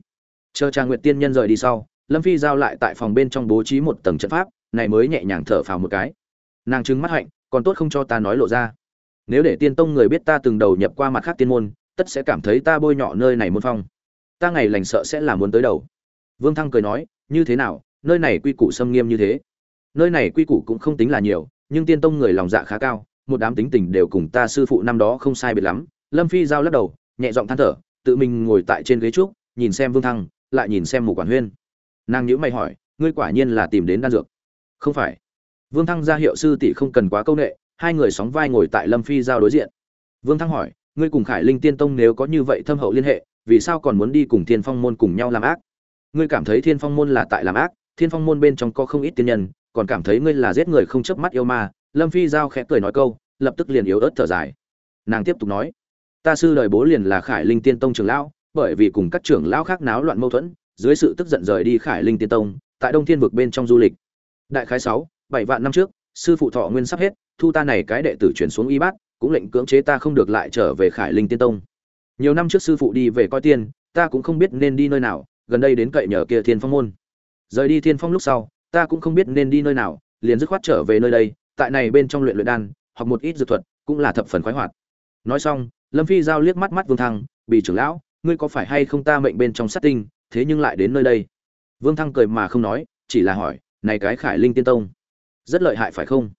Speaker 1: Chờ trà nguyện tiên nhân rời đi sau lâm phi giao lại tại phòng bên trong bố trí một tầng trận pháp, này mới nhẹ nhàng thở phào một cái. Nàng trừng mắt hạnh, còn tốt không cho ta nói lộ ra. Nếu để tiên tông người biết ta từng đầu nhập qua mặt khác tiên môn, tất sẽ cảm thấy ta bôi nhọ nơi này môn phong. Ta ngày lành sợ sẽ là muốn tới đầu. Vương thăng cười nói, như thế nào, nơi này quy củ xâm nghiêm như thế? Nơi này quy củ cũng không tính là nhiều, nhưng tiên tông người lòng dạ khá cao, một đám tính tình đều cùng ta sư phụ năm đó không sai biệt lắm. Lâm phi giao lắc đầu, nhẹ giọng than thở, tự mình ngồi tại trên ghế trúc, nhìn xem vương thăng, lại nhìn xem mù quản huyên nàng nhữ mày hỏi, ngươi quả nhiên là tìm đến đan dược? Không phải. Vương thăng ra hiệu sư tỷ không cần quá công nghệ hai người sóng vai ngồi tại lâm phi giao đối diện. Vương thăng hỏi, ngươi cùng khải linh tiên tông nếu có như vậy thâm hậu liên hệ, vì sao còn muốn đi cùng thiên phong môn cùng nhau làm ác? Ngươi cảm thấy thiên phong môn là tại làm ác, thiên phong môn bên trong có không ít tiên nhân, còn cảm thấy ngươi là giết người không chớp mắt yêu ma. Lâm phi giao khẽ cười nói câu, lập tức liền yếu ớt thở dài. Nàng tiếp tục nói, ta sư đời bố liền là khải linh tiên tông trưởng lão, bởi vì cùng các trưởng lão khác náo loạn mâu thuẫn dưới sự tức giận rời đi khải linh tiên tông, tại đông thiên vực bên trong du lịch. Đại khái sáu, bảy vạn năm trước, sư phụ thọ nguyên sắp hết, thu ta này cái đệ tử chuyển xuống y bát, cũng lệnh cưỡng chế ta không được lại trở về khải linh tiên tông. Nhiều năm trước sư phụ đi về coi tiên, ta cũng không biết nên đi nơi nào, gần đây đến cậy nhờ kia thiên phong môn. Rời đi thiên phong lúc sau, ta cũng không biết nên đi nơi nào, liền dứt khoát trở về nơi đây, tại này bên trong luyện luyện đan hoặc một ít dược thuật, cũng là thập phần khoái hoạt. Nói xong, lâm phi giao liếc mắt mắt vương thăng bị trưởng lão, ngươi có phải hay không ta mệnh bên trong sát tinh thế nhưng lại đến nơi đây. Vương thăng cười mà không nói, chỉ là hỏi, này cái khải linh tiên tông, rất lợi hại phải không?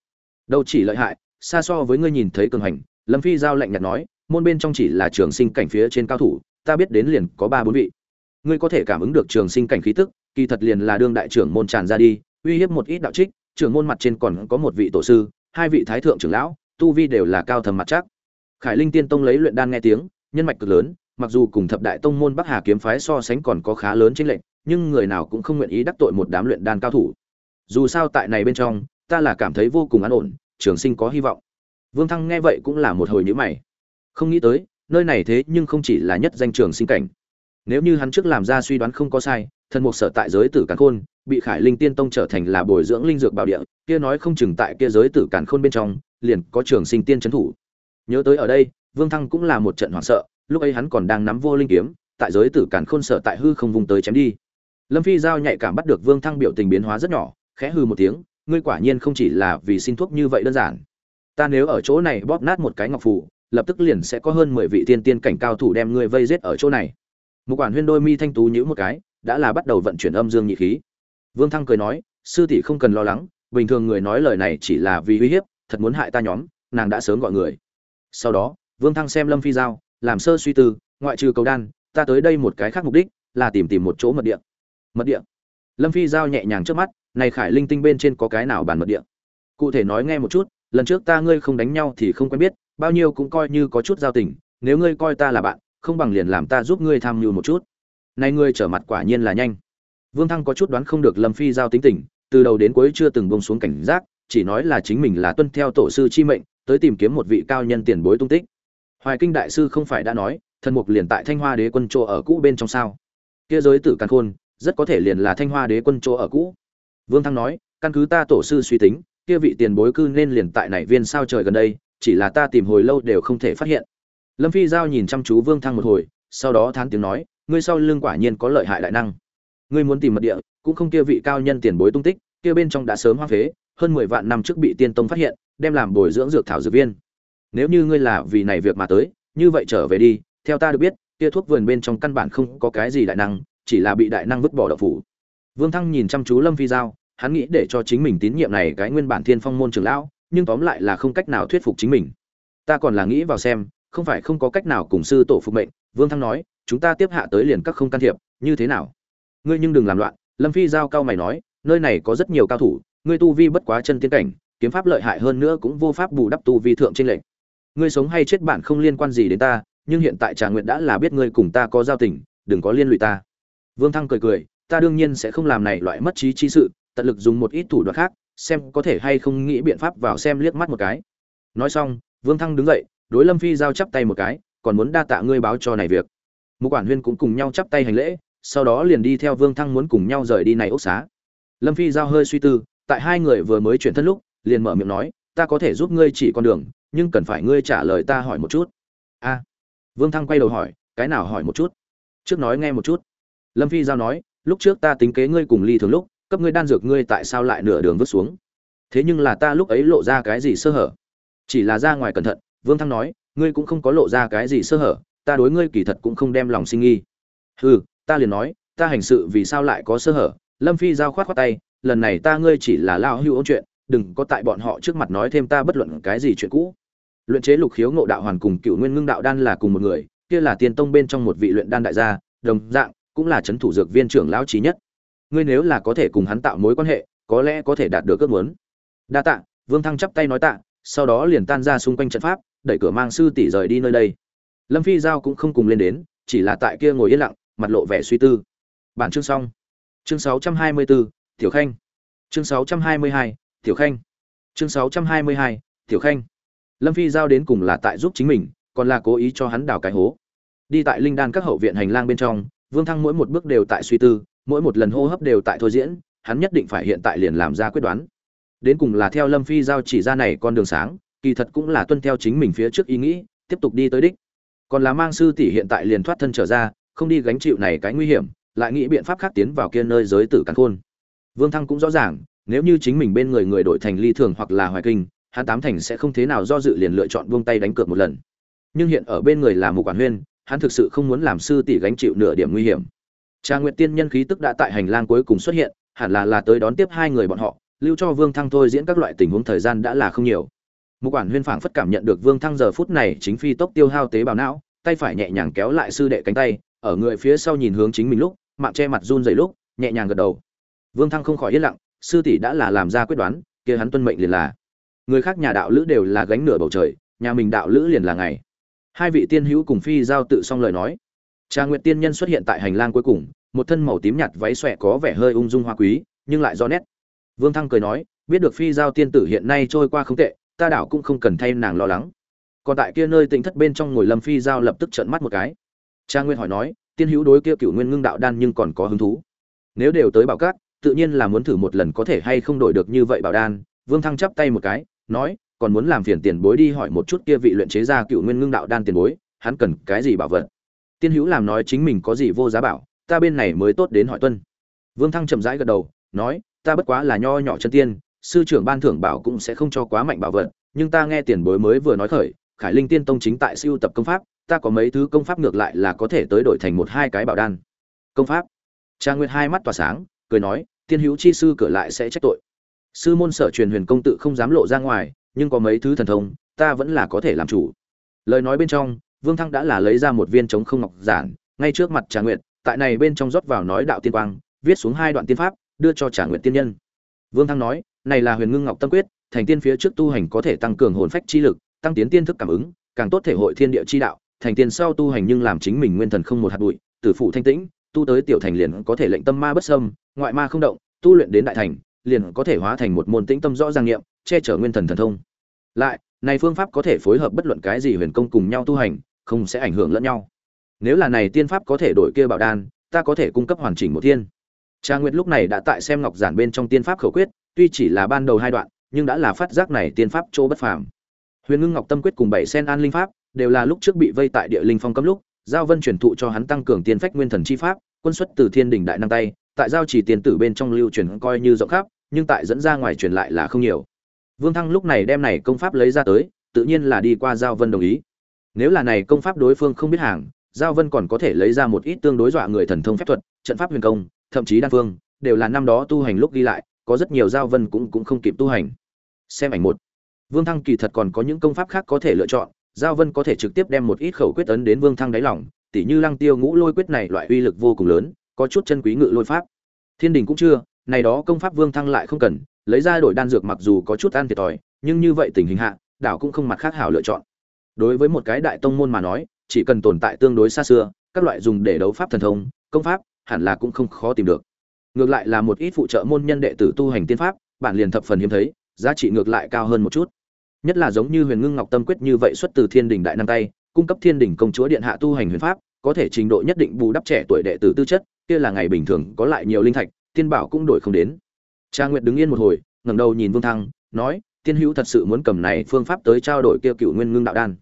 Speaker 1: Đâu chỉ lợi hại, xa so với ngươi nhìn thấy cường hành. Lâm phi giao lạnh nhạt nói, môn bên trong chỉ là trường sinh cảnh phía trên cao thủ, ta biết đến liền có ba bốn vị. Ngươi có thể cảm ứng được trường sinh cảnh khí tức, kỳ thật liền là đương đại trưởng môn tràn ra đi, uy hiếp một ít đạo trích, trưởng môn mặt trên còn có một vị tổ sư, hai vị thái thượng trưởng lão, tu vi đều là cao thầm mặt chắc. Khải linh tiên tông lấy luyện đan nghe tiếng, nhân mạch cực lớn mặc dù cùng thập đại tông môn bắc hà kiếm phái so sánh còn có khá lớn trên lệnh nhưng người nào cũng không nguyện ý đắc tội một đám luyện đan cao thủ. Dù sao tại này bên trong, ta là cảm thấy vô cùng an ổn, trường sinh có hy vọng. Vương thăng nghe vậy cũng là một hồi nhữ mày. Không nghĩ tới, nơi này thế nhưng không chỉ là nhất danh trường sinh cảnh. Nếu như hắn trước làm ra suy đoán không có sai, thần mục sở tại giới tử càn khôn, bị khải linh tiên tông trở thành là bồi dưỡng linh dược bảo địa, kia nói không chừng tại kia giới tử càn khôn bên trong, liền có trường sinh tiên trấn thủ. Nhớ tới ở đây, vương thăng cũng là một trận hoảng sợ lúc ấy hắn còn đang nắm vô linh kiếm, tại giới tử càn khôn sở tại hư không vùng tới chém đi. Lâm phi giao nhạy cảm bắt được vương thăng biểu tình biến hóa rất nhỏ, khẽ hư một tiếng, ngươi quả nhiên không chỉ là vì xin thuốc như vậy đơn giản. Ta nếu ở chỗ này bóp nát một cái ngọc phù, lập tức liền sẽ có hơn mười vị tiên tiên cảnh cao thủ đem ngươi vây giết ở chỗ này. Một quản huyên đôi mi thanh tú nhữ một cái, đã là bắt đầu vận chuyển âm dương nhị khí. Vương thăng cười nói, sư tỷ không cần lo lắng, bình thường người nói lời này chỉ là vì uy hiếp, thật muốn hại ta nhóm, nàng đã sớm gọi người. Sau đó, vương thăng xem lâm phi giao làm sơ suy tư, ngoại trừ cầu đan, ta tới đây một cái khác mục đích là tìm tìm một chỗ mật địa. Mật địa? Lâm phi giao nhẹ nhàng trước mắt, này khải linh tinh bên trên có cái nào bàn mật địa? Cụ thể nói nghe một chút, lần trước ta ngươi không đánh nhau thì không quen biết, bao nhiêu cũng coi như có chút giao tình, nếu ngươi coi ta là bạn, không bằng liền làm ta giúp ngươi tham mưu một chút. Nay ngươi trở mặt quả nhiên là nhanh. Vương thăng có chút đoán không được lâm phi giao tính tình, từ đầu đến cuối chưa từng bông xuống cảnh giác, chỉ nói là chính mình là tuân theo tổ sư chi mệnh, tới tìm kiếm một vị cao nhân tiền bối tung tích hoài kinh đại sư không phải đã nói, thần mục liền tại thanh hoa đế quân chỗ ở cũ bên trong sao? Kia giới tử càn khôn, rất có thể liền là thanh hoa đế quân chỗ ở cũ. Vương thăng nói, căn cứ ta tổ sư suy tính, kia vị tiền bối cư nên liền tại này viên sao trời gần đây, chỉ là ta tìm hồi lâu đều không thể phát hiện. Lâm phi giao nhìn chăm chú vương thăng một hồi, sau đó thán tiếng nói, ngươi sau lưng quả nhiên có lợi hại đại năng. Ngươi muốn tìm mật địa, cũng không kia vị cao nhân tiền bối tung tích, kia bên trong đã sớm hoang phế, hơn mười vạn năm trước bị tiên tông phát hiện, đem làm bồi dưỡng dược thảo dược viên nếu như ngươi là vì này việc mà tới, như vậy trở về đi, theo ta được biết, kia thuốc vườn bên trong căn bản không có cái gì đại năng, chỉ là bị đại năng vứt bỏ đậu phủ. Vương thăng nhìn chăm chú lâm phi giao, hắn nghĩ để cho chính mình tín nhiệm này cái nguyên bản thiên phong môn trưởng lão, nhưng tóm lại là không cách nào thuyết phục chính mình. Ta còn là nghĩ vào xem, không phải không có cách nào cùng sư tổ phục mệnh, vương thăng nói, chúng ta tiếp hạ tới liền các không can thiệp, như thế nào? Ngươi nhưng đừng làm loạn, lâm phi giao cao mày nói, nơi này có rất nhiều cao thủ, ngươi tu vi bất quá chân tiến cảnh, kiếm pháp lợi hại hơn nữa cũng vô pháp bù đắp tu vi thượng trên lệnh ngươi sống hay chết bạn không liên quan gì đến ta, nhưng hiện tại trà nguyện đã là biết ngươi cùng ta có giao tình, đừng có liên lụy ta. Vương thăng cười cười, ta đương nhiên sẽ không làm này loại mất trí chi sự, tận lực dùng một ít thủ đoạn khác, xem có thể hay không nghĩ biện pháp vào xem liếc mắt một cái. Nói xong, vương thăng đứng dậy, đối lâm phi giao chắp tay một cái, còn muốn đa tạ ngươi báo cho này việc. Một quản huyên cũng cùng nhau chắp tay hành lễ, sau đó liền đi theo vương thăng muốn cùng nhau rời đi này ốc xá. Lâm phi giao hơi suy tư, tại hai người vừa mới chuyển thân lúc, liền mở miệng nói, ta có thể giúp ngươi chỉ con đường nhưng cần phải ngươi trả lời ta hỏi một chút. A. Vương thăng quay đầu hỏi, cái nào hỏi một chút? Trước nói nghe một chút. Lâm phi giao nói, lúc trước ta tính kế ngươi cùng ly thường lúc, cấp ngươi đan dược ngươi tại sao lại nửa đường vứt xuống? Thế nhưng là ta lúc ấy lộ ra cái gì sơ hở? Chỉ là ra ngoài cẩn thận, vương thăng nói, ngươi cũng không có lộ ra cái gì sơ hở, ta đối ngươi kỳ thật cũng không đem lòng sinh nghi. Hừ, ta liền nói, ta hành sự vì sao lại có sơ hở? Lâm phi giao khoát khoát tay, lần này ta ngươi chỉ là lao hưu ôn chuyện, đừng có tại bọn họ trước mặt nói thêm ta bất luận cái gì chuyện cũ luyện chế lục khiếu ngộ đạo hoàn cùng cựu nguyên ngưng đạo đan là cùng một người kia là tiên tông bên trong một vị luyện đan đại gia đồng dạng cũng là c h ấ n thủ dược viên trưởng lão trí nhất. Ngươi nếu là có thể cùng hắn tạo mối quan hệ có lẽ có thể đạt được ước muốn. Đa tạ vương thăng chắp tay nói tạ sau đó liền tan ra xung quanh trận pháp đẩy cửa mang sư tỷ rời đi nơi đây. Lâm phi giao cũng không cùng lên đến chỉ là tại kia ngồi yên lặng mặt lộ vẻ suy tư. Bản chương xong. Chương 624, tiểu khanh. Chương 622, tiểu khanh. Chương 622, tiểu khanh lâm phi giao đến cùng là tại giúp chính mình, còn là cố ý cho hắn đào cái hố. Đi tại linh đan các hậu viện hành lang bên trong, vương thăng mỗi một bước đều tại suy tư, mỗi một lần hô hấp đều tại thôi diễn, hắn nhất định phải hiện tại liền làm ra quyết đoán. Đến cùng là theo lâm phi giao chỉ ra này con đường sáng, kỳ thật cũng là tuân theo chính mình phía trước ý nghĩ, tiếp tục đi tới đích. Còn là mang sư tỷ hiện tại liền thoát thân trở ra, không đi gánh chịu này cái nguy hiểm, lại nghĩ biện pháp khác tiến vào kia nơi giới tử cắn khôn. Vương thăng cũng rõ ràng, nếu như chính mình bên người người đổi thành ly thường hoặc là hoài kinh hắn tám thành sẽ không thế nào do dự liền lựa chọn buông tay đánh cược một lần. Nhưng hiện ở bên người là Mục quản huyên, hắn thực sự không muốn làm sư tỷ gánh chịu nửa điểm nguy hiểm. Trà nguyệt tiên nhân khí tức đã tại hành lang cuối cùng xuất hiện, hẳn là là tới đón tiếp hai người bọn họ, lưu cho vương thăng thôi diễn các loại tình huống thời gian đã là không nhiều. Mục quản huyên phảng phất cảm nhận được vương thăng giờ phút này chính phi tốc tiêu hao tế bào não, tay phải nhẹ nhàng kéo lại sư đệ cánh tay, ở người phía sau nhìn hướng chính mình lúc, mạng che mặt run dày lúc, nhẹ nhàng gật đầu. Vương thăng không khỏi yên lặng, sư tỷ đã là làm ra quyết đoán, kia hắn tuân mệnh liền là người khác nhà đạo lữ đều là gánh nửa bầu trời, nhà mình đạo lữ liền là ngày. Hai vị tiên hữu cùng phi giao tự xong lời nói. Trà nguyệt tiên nhân xuất hiện tại hành lang cuối cùng, một thân màu tím nhạt váy xòe có vẻ hơi ung dung hoa quý, nhưng lại do nét. Vương thăng cười nói, biết được phi giao tiên tử hiện nay trôi qua không tệ, ta đảo cũng không cần thay nàng lo lắng. Còn tại kia nơi tỉnh thất bên trong ngồi lâm phi giao lập tức trợn mắt một cái. Cha nguyên hỏi nói, tiên hữu đối kia cựu nguyên ngưng đạo đan nhưng còn có hứng thú? Nếu đều tới bảo cát tự nhiên là muốn thử một lần có thể hay không đổi được như vậy bảo đan. Vương thăng chắp tay một cái nói, còn muốn làm phiền tiền bối đi hỏi một chút kia vị luyện chế ra cựu nguyên ngưng đạo đan tiền bối, hắn cần cái gì bảo vật? Tiên hữu làm nói chính mình có gì vô giá bảo, ta bên này mới tốt đến hỏi tuân. Vương thăng chậm rãi gật đầu, nói, ta bất quá là nho nhỏ chân tiên, sư trưởng ban thưởng bảo cũng sẽ không cho quá mạnh bảo vật, nhưng ta nghe tiền bối mới vừa nói khởi, khải linh tiên tông chính tại siêu tập công pháp, ta có mấy thứ công pháp ngược lại là có thể tới đổi thành một hai cái bảo đan. Công pháp. Trang nguyệt hai mắt tỏa sáng, cười nói, tiên hữu chi sư cửa lại sẽ trách tội sư môn sở truyền huyền công tự không dám lộ ra ngoài, nhưng có mấy thứ thần thông, ta vẫn là có thể làm chủ. Lời nói bên trong, vương thăng đã là lấy ra một viên chống không ngọc giản, ngay trước mặt trà nguyệt, tại này bên trong rót vào nói đạo tiên quang, viết xuống hai đoạn tiên pháp, đưa cho trà nguyệt tiên nhân. Vương thăng nói, này là huyền ngưng ngọc tâm quyết, thành tiên phía trước tu hành có thể tăng cường hồn phách chi lực, tăng tiến tiên thức cảm ứng, càng tốt thể hội thiên địa chi đạo, thành tiên sau tu hành nhưng làm chính mình nguyên thần không một hạt bụi, tử phụ thanh tĩnh, tu tới tiểu thành liền có thể lệnh tâm ma bất sâm ngoại ma không động, tu luyện đến đại thành liền có thể hóa thành một môn tĩnh tâm rõ ràng nghiệm che chở nguyên thần thần thông. Lại này phương pháp có thể phối hợp bất luận cái gì huyền công cùng nhau tu hành không sẽ ảnh hưởng lẫn nhau. Nếu là này tiên pháp có thể đổi kia bảo đan ta có thể cung cấp hoàn chỉnh một thiên. Trà Nguyệt lúc này đã tại xem ngọc giản bên trong tiên pháp khẩu quyết, tuy chỉ là ban đầu hai đoạn, nhưng đã là phát giác này tiên pháp chỗ bất phàm. Huyền Ngưng Ngọc Tâm Quyết cùng bảy sen an linh pháp, đều là lúc trước bị vây tại địa linh phong cấm lúc, giao vân truyền thụ cho hắn tăng cường tiên phách nguyên thần chi pháp, quân xuất từ thiên đỉnh đại năng tay, tại giao chỉ tiền tử bên trong lưu truyền coi như rộng khắp, nhưng tại dẫn ra ngoài truyền lại là không nhiều. Vương Thăng lúc này đem này công pháp lấy ra tới, tự nhiên là đi qua giao vân đồng ý. Nếu là này công pháp đối phương không biết hàng, giao vân còn có thể lấy ra một ít tương đối dọa người thần thông phép thuật, trận pháp huyền công, thậm chí đan phương, đều là năm đó tu hành lúc ghi lại, có rất nhiều giao vân cũng cũng không kịp tu hành. Xem ảnh một. Vương Thăng kỳ thật còn có những công pháp khác có thể lựa chọn, giao vân có thể trực tiếp đem một ít khẩu quyết ấn đến Vương Thăng đáy lòng, tỉ như Lăng Tiêu Ngũ Lôi quyết này loại uy lực vô cùng lớn, có chút chân quý ngự lôi pháp. Thiên đình cũng chưa, này đó công pháp Vương Thăng lại không cần, lấy ra đổi đan dược mặc dù có chút ăn thiệt thòi, nhưng như vậy tình hình hạ, đảo cũng không mặt khác hảo lựa chọn. Đối với một cái đại tông môn mà nói, chỉ cần tồn tại tương đối xa xưa, các loại dùng để đấu pháp thần thông, công pháp, hẳn là cũng không khó tìm được ngược lại là một ít phụ trợ môn nhân đệ tử tu hành tiên pháp bản liền thập phần hiếm thấy giá trị ngược lại cao hơn một chút nhất là giống như huyền ngưng ngọc tâm quyết như vậy xuất từ thiên đình đại năng tay cung cấp thiên đình công chúa điện hạ tu hành huyền pháp có thể trình độ nhất định bù đắp trẻ tuổi đệ tử tư chất kia là ngày bình thường có lại nhiều linh thạch tiên bảo cũng đổi không đến. Cha nguyệt đứng yên một hồi, ngẩng đầu nhìn vương thăng, nói, tiên hữu thật sự muốn cầm này phương pháp tới trao đổi kia cựu nguyên ngưng đạo đan.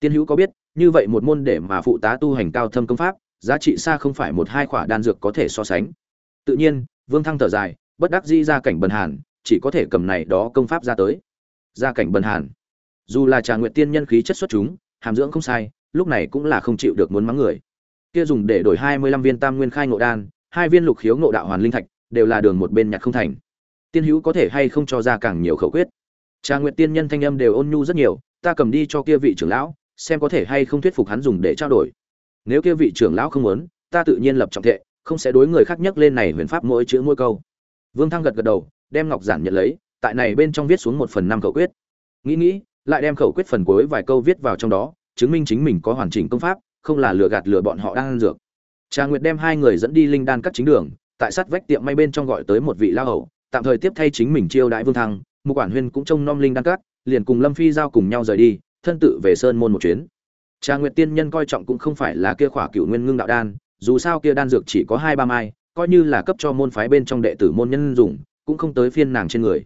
Speaker 1: Tiên hữu có biết, như vậy một môn để mà phụ tá tu hành cao thâm công pháp, giá trị xa không phải một hai khỏa đan dược có thể so sánh. Tự nhiên, vương thăng thở dài, bất đắc dĩ ra cảnh bần hàn, chỉ có thể cầm này đó công pháp ra tới. Ra cảnh bần hàn. Dù là trà nguyện tiên nhân khí chất xuất chúng, hàm dưỡng không sai, lúc này cũng là không chịu được muốn mắng người. Kia dùng để đổi hai mươi lăm viên tam nguyên khai ngộ đan, hai viên lục khiếu ngộ đạo hoàn linh thạch đều là đường một bên nhặt không thành. Tiên hữu có thể hay không cho ra càng nhiều khẩu quyết? Trà nguyện tiên nhân thanh âm đều ôn nhu rất nhiều, ta cầm đi cho kia vị trưởng lão, xem có thể hay không thuyết phục hắn dùng để trao đổi. Nếu kia vị trưởng lão không muốn, ta tự nhiên lập trọng thệ, không sẽ đối người khác nhắc lên này huyền pháp mỗi chữ mỗi câu. Vương thăng gật gật đầu, đem ngọc giản nhận lấy, tại này bên trong viết xuống một phần năm khẩu quyết. Nghĩ nghĩ, lại đem khẩu quyết phần cuối vài câu viết vào trong đó, chứng minh chính mình có hoàn chỉnh công pháp, không là lừa gạt lừa bọn họ đang ăn dược. Trà nguyệt đem hai người dẫn đi linh đan các chính đường tại sát vách tiệm may bên trong gọi tới một vị lao hầu tạm thời tiếp thay chính mình chiêu đãi vương thăng một quản huyên cũng trông nom linh đan cát, liền cùng lâm phi giao cùng nhau rời đi thân tự về sơn môn một chuyến. Trà nguyệt tiên nhân coi trọng cũng không phải là kia khỏa cựu nguyên ngưng đạo đan dù sao kia đan dược chỉ có hai ba mai coi như là cấp cho môn phái bên trong đệ tử môn nhân dùng cũng không tới phiên nàng trên người.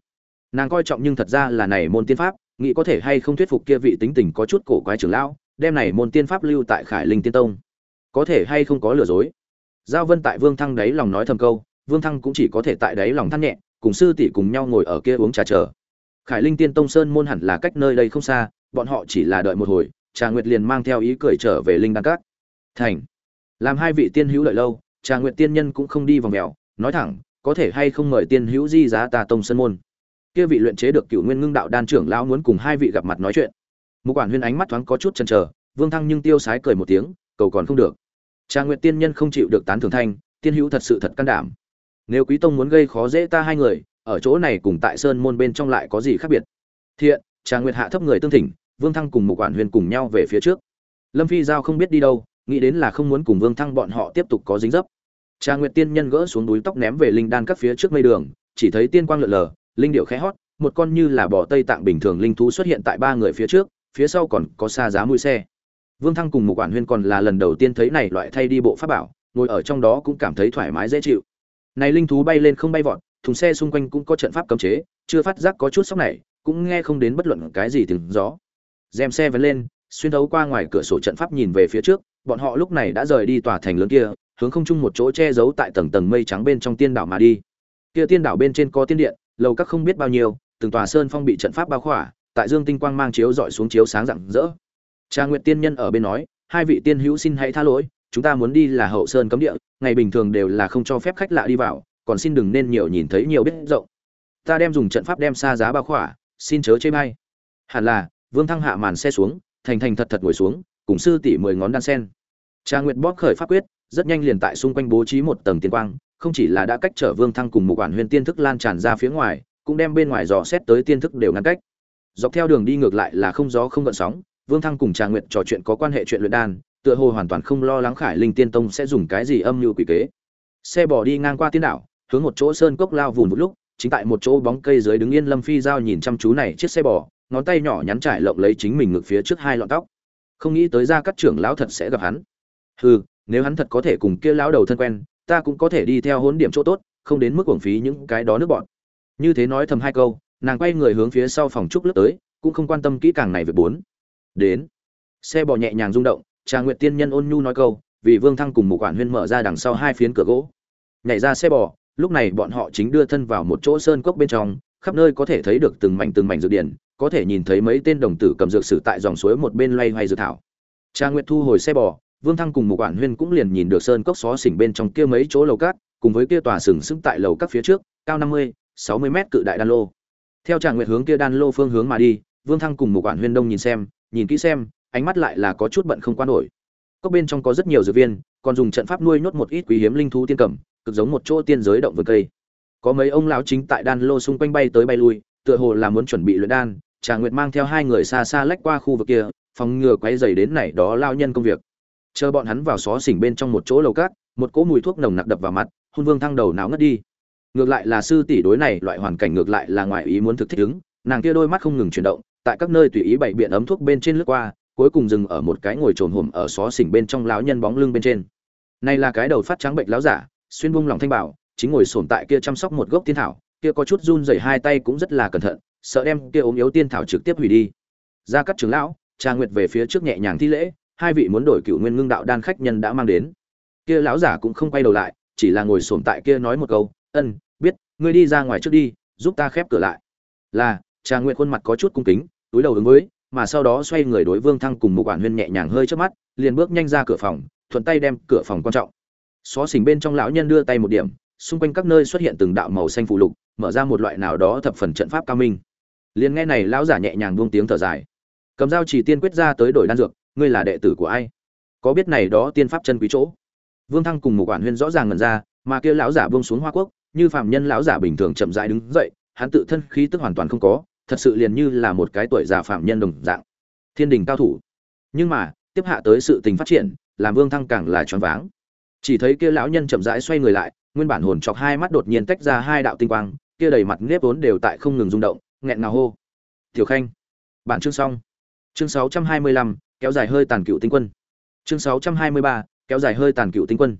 Speaker 1: Nàng coi trọng nhưng thật ra là này môn tiên pháp nghĩ có thể hay không thuyết phục kia vị tính tình có chút cổ quái trưởng lão đem này môn tiên pháp lưu tại khải linh tiên tông. Có thể hay không có lừa dối? Giao vân tại vương thăng đáy lòng nói thầm câu, vương thăng cũng chỉ có thể tại đáy lòng than nhẹ, cùng sư tỷ cùng nhau ngồi ở kia uống trà chờ. Khải linh tiên tông sơn môn hẳn là cách nơi đây không xa, bọn họ chỉ là đợi một hồi, trà nguyệt liền mang theo ý cười trở về linh đan cát thành. Làm hai vị tiên hữu đợi lâu, trà Nguyệt tiên nhân cũng không đi vòng mèo, nói thẳng, có thể hay không mời tiên hữu di giá ta tông Sơn môn. Kia vị luyện chế được cựu nguyên ngưng đạo đan trưởng lão muốn cùng hai vị gặp mặt nói chuyện. Một quản huyên ánh mắt thoáng có chút chần chờ, vương thăng nhưng tiêu sái cười một tiếng, cầu còn không được trà Nguyệt tiên nhân không chịu được tán thưởng thanh, tiên hữu thật sự thật can đảm. Nếu quý tông muốn gây khó dễ ta hai người, ở chỗ này cùng tại sơn môn bên trong lại có gì khác biệt? Thiện, trà nguyệt hạ thấp người tương thỉnh, vương thăng cùng một quản huyền cùng nhau về phía trước. Lâm phi giao không biết đi đâu, nghĩ đến là không muốn cùng vương thăng bọn họ tiếp tục có dính dấp. Trà nguyệt tiên nhân gỡ xuống đuôi tóc ném về linh đan các phía trước mây đường, chỉ thấy tiên quang lượn lờ, linh điệu khẽ hót, một con như là bò tây tạng bình thường linh thú xuất hiện tại ba người phía trước, phía sau còn có xa giá mũi xe vương thăng cùng một quản huyên còn là lần đầu tiên thấy này loại thay đi bộ pháp bảo, ngồi ở trong đó cũng cảm thấy thoải mái dễ chịu. Này linh thú bay lên không bay vọt, thùng xe xung quanh cũng có trận pháp cấm chế, chưa phát giác có chút sóc này, cũng nghe không đến bất luận cái gì tiếng gió. Dèm xe vẫn lên, xuyên thấu qua ngoài cửa sổ trận pháp nhìn về phía trước, bọn họ lúc này đã rời đi tòa thành lớn kia, hướng không chung một chỗ che giấu tại tầng tầng mây trắng bên trong tiên đảo mà đi. Kia tiên đảo bên trên có tiên điện, lầu các không biết bao nhiêu, từng tòa sơn phong bị trận pháp bao khỏa, tại dương tinh quang mang chiếu dọi xuống chiếu sáng rạng rỡ. Trà nguyệt tiên nhân ở bên nói, hai vị tiên hữu xin hãy tha lỗi, chúng ta muốn đi là hậu sơn cấm địa, ngày bình thường đều là không cho phép khách lạ đi vào, còn xin đừng nên nhiều nhìn thấy nhiều biết rộng. Ta đem dùng trận pháp đem xa giá bao khỏa, xin chớ chê may hẳn là, vương thăng hạ màn xe xuống, thành thành thật thật ngồi xuống, cùng sư tỷ mười ngón đan sen. Trà nguyệt bóp khởi pháp quyết, rất nhanh liền tại xung quanh bố trí một tầng tiên quang, không chỉ là đã cách trở vương thăng cùng một quản huyền tiên thức lan tràn ra phía ngoài, cũng đem bên ngoài dò xét tới tiên thức đều ngăn cách. Dọc theo đường đi ngược lại là không gió không gợn sóng vương thăng cùng trà nguyệt trò chuyện có quan hệ chuyện luyện đan, tựa hồ hoàn toàn không lo lắng khải linh tiên tông sẽ dùng cái gì âm mưu quỷ kế. Xe bỏ đi ngang qua tiên đảo, hướng một chỗ sơn cốc lao vụn một lúc, chính tại một chỗ bóng cây dưới đứng yên lâm phi giao nhìn chăm chú này chiếc xe bò, ngón tay nhỏ nhắn trải lộng lấy chính mình ngực phía trước hai lọn tóc. Không nghĩ tới ra các trưởng lão thật sẽ gặp hắn. Hừ, nếu hắn thật có thể cùng kia lão đầu thân quen, ta cũng có thể đi theo hỗn điểm chỗ tốt, không đến mức uổng phí những cái đó nước bọn. Như thế nói thầm hai câu, nàng quay người hướng phía sau phòng trúc lướt tới, cũng không quan tâm kỹ càng này về bốn đến. Xe bò nhẹ nhàng rung động, trà nguyệt tiên nhân ôn nhu nói câu, vì vương thăng cùng một quản huyên mở ra đằng sau hai phiến cửa gỗ. Nhảy ra xe bò, lúc này bọn họ chính đưa thân vào một chỗ sơn cốc bên trong, khắp nơi có thể thấy được từng mảnh từng mảnh dược điển, có thể nhìn thấy mấy tên đồng tử cầm dược sử tại dòng suối một bên loay hoay dược thảo. Trà nguyệt thu hồi xe bò, vương thăng cùng một quản huyên cũng liền nhìn được sơn cốc xó xỉnh bên trong kia mấy chỗ lầu cát, cùng với kia tòa sừng sững tại lầu các phía trước, cao năm mươi, sáu mươi mét cự đại đan lô. Theo trà nguyệt hướng kia đan lô phương hướng mà đi, vương thăng cùng một quản huyên đông nhìn xem nhìn kỹ xem, ánh mắt lại là có chút bận không qua nổi. Cốc bên trong có rất nhiều dược viên, còn dùng trận pháp nuôi nhốt một ít quý hiếm linh thú tiên cẩm cực giống một chỗ tiên giới động vườn cây. Có mấy ông lão chính tại đan lô xung quanh bay tới bay lui, tựa hồ là muốn chuẩn bị luyện đan, trà nguyệt mang theo hai người xa xa lách qua khu vực kia, phòng ngừa quay dày đến này đó lao nhân công việc. Chờ bọn hắn vào xó xỉnh bên trong một chỗ lầu cát, một cỗ mùi thuốc nồng nặc đập vào mặt hôn vương thăng đầu não ngất đi. Ngược lại là sư tỷ đối này, loại hoàn cảnh ngược lại là ngoài ý muốn thực thích ứng, nàng kia đôi mắt không ngừng chuyển động tại các nơi tùy ý bày biện ấm thuốc bên trên lướt qua, cuối cùng dừng ở một cái ngồi trồn hổm ở xó xỉnh bên trong lão nhân bóng lưng bên trên. Này là cái đầu phát trắng bệnh lão giả, xuyên bung lòng thanh bảo, chính ngồi sồn tại kia chăm sóc một gốc tiên thảo, kia có chút run rẩy hai tay cũng rất là cẩn thận, sợ đem kia ốm yếu tiên thảo trực tiếp hủy đi. Ra các trưởng lão cha nguyệt về phía trước nhẹ nhàng thi lễ, hai vị muốn đổi cựu nguyên ngưng đạo đan khách nhân đã mang đến. Kia lão giả cũng không quay đầu lại, chỉ là ngồi sồn tại kia nói một câu, ân, biết, ngươi đi ra ngoài trước đi, giúp ta khép cửa lại. Là cha nguyệt khuôn mặt có chút cung kính túi đầu ứng với, mà sau đó xoay người đối vương thăng cùng một quản huyên nhẹ nhàng hơi trước mắt, liền bước nhanh ra cửa phòng, thuận tay đem cửa phòng quan trọng. Xó xỉnh bên trong lão nhân đưa tay một điểm, xung quanh các nơi xuất hiện từng đạo màu xanh phụ lục, mở ra một loại nào đó thập phần trận pháp cao minh. Liền nghe này lão giả nhẹ nhàng buông tiếng thở dài. Cầm dao chỉ tiên quyết ra tới đổi đan dược, ngươi là đệ tử của ai? Có biết này đó tiên pháp chân quý chỗ? Vương thăng cùng một quản huyên rõ ràng ngần ra, mà kia lão giả buông xuống hoa quốc, như phạm nhân lão giả bình thường chậm rãi đứng dậy, hắn tự thân khí tức hoàn toàn không có thật sự liền như là một cái tuổi già phạm nhân đồng dạng. Thiên đình cao thủ. Nhưng mà tiếp hạ tới sự tình phát triển làm vương thăng càng là choáng váng. Chỉ thấy kia lão nhân chậm rãi xoay người lại nguyên bản hồn chọc hai mắt đột nhiên tách ra hai đạo tinh quang kia đầy mặt nếp vốn đều tại không ngừng rung động nghẹn ngào hô. Tiểu khanh bản chương xong. Chương 625, kéo dài hơi tàn cựu tinh quân. Chương 623, kéo dài hơi tàn cựu tinh quân.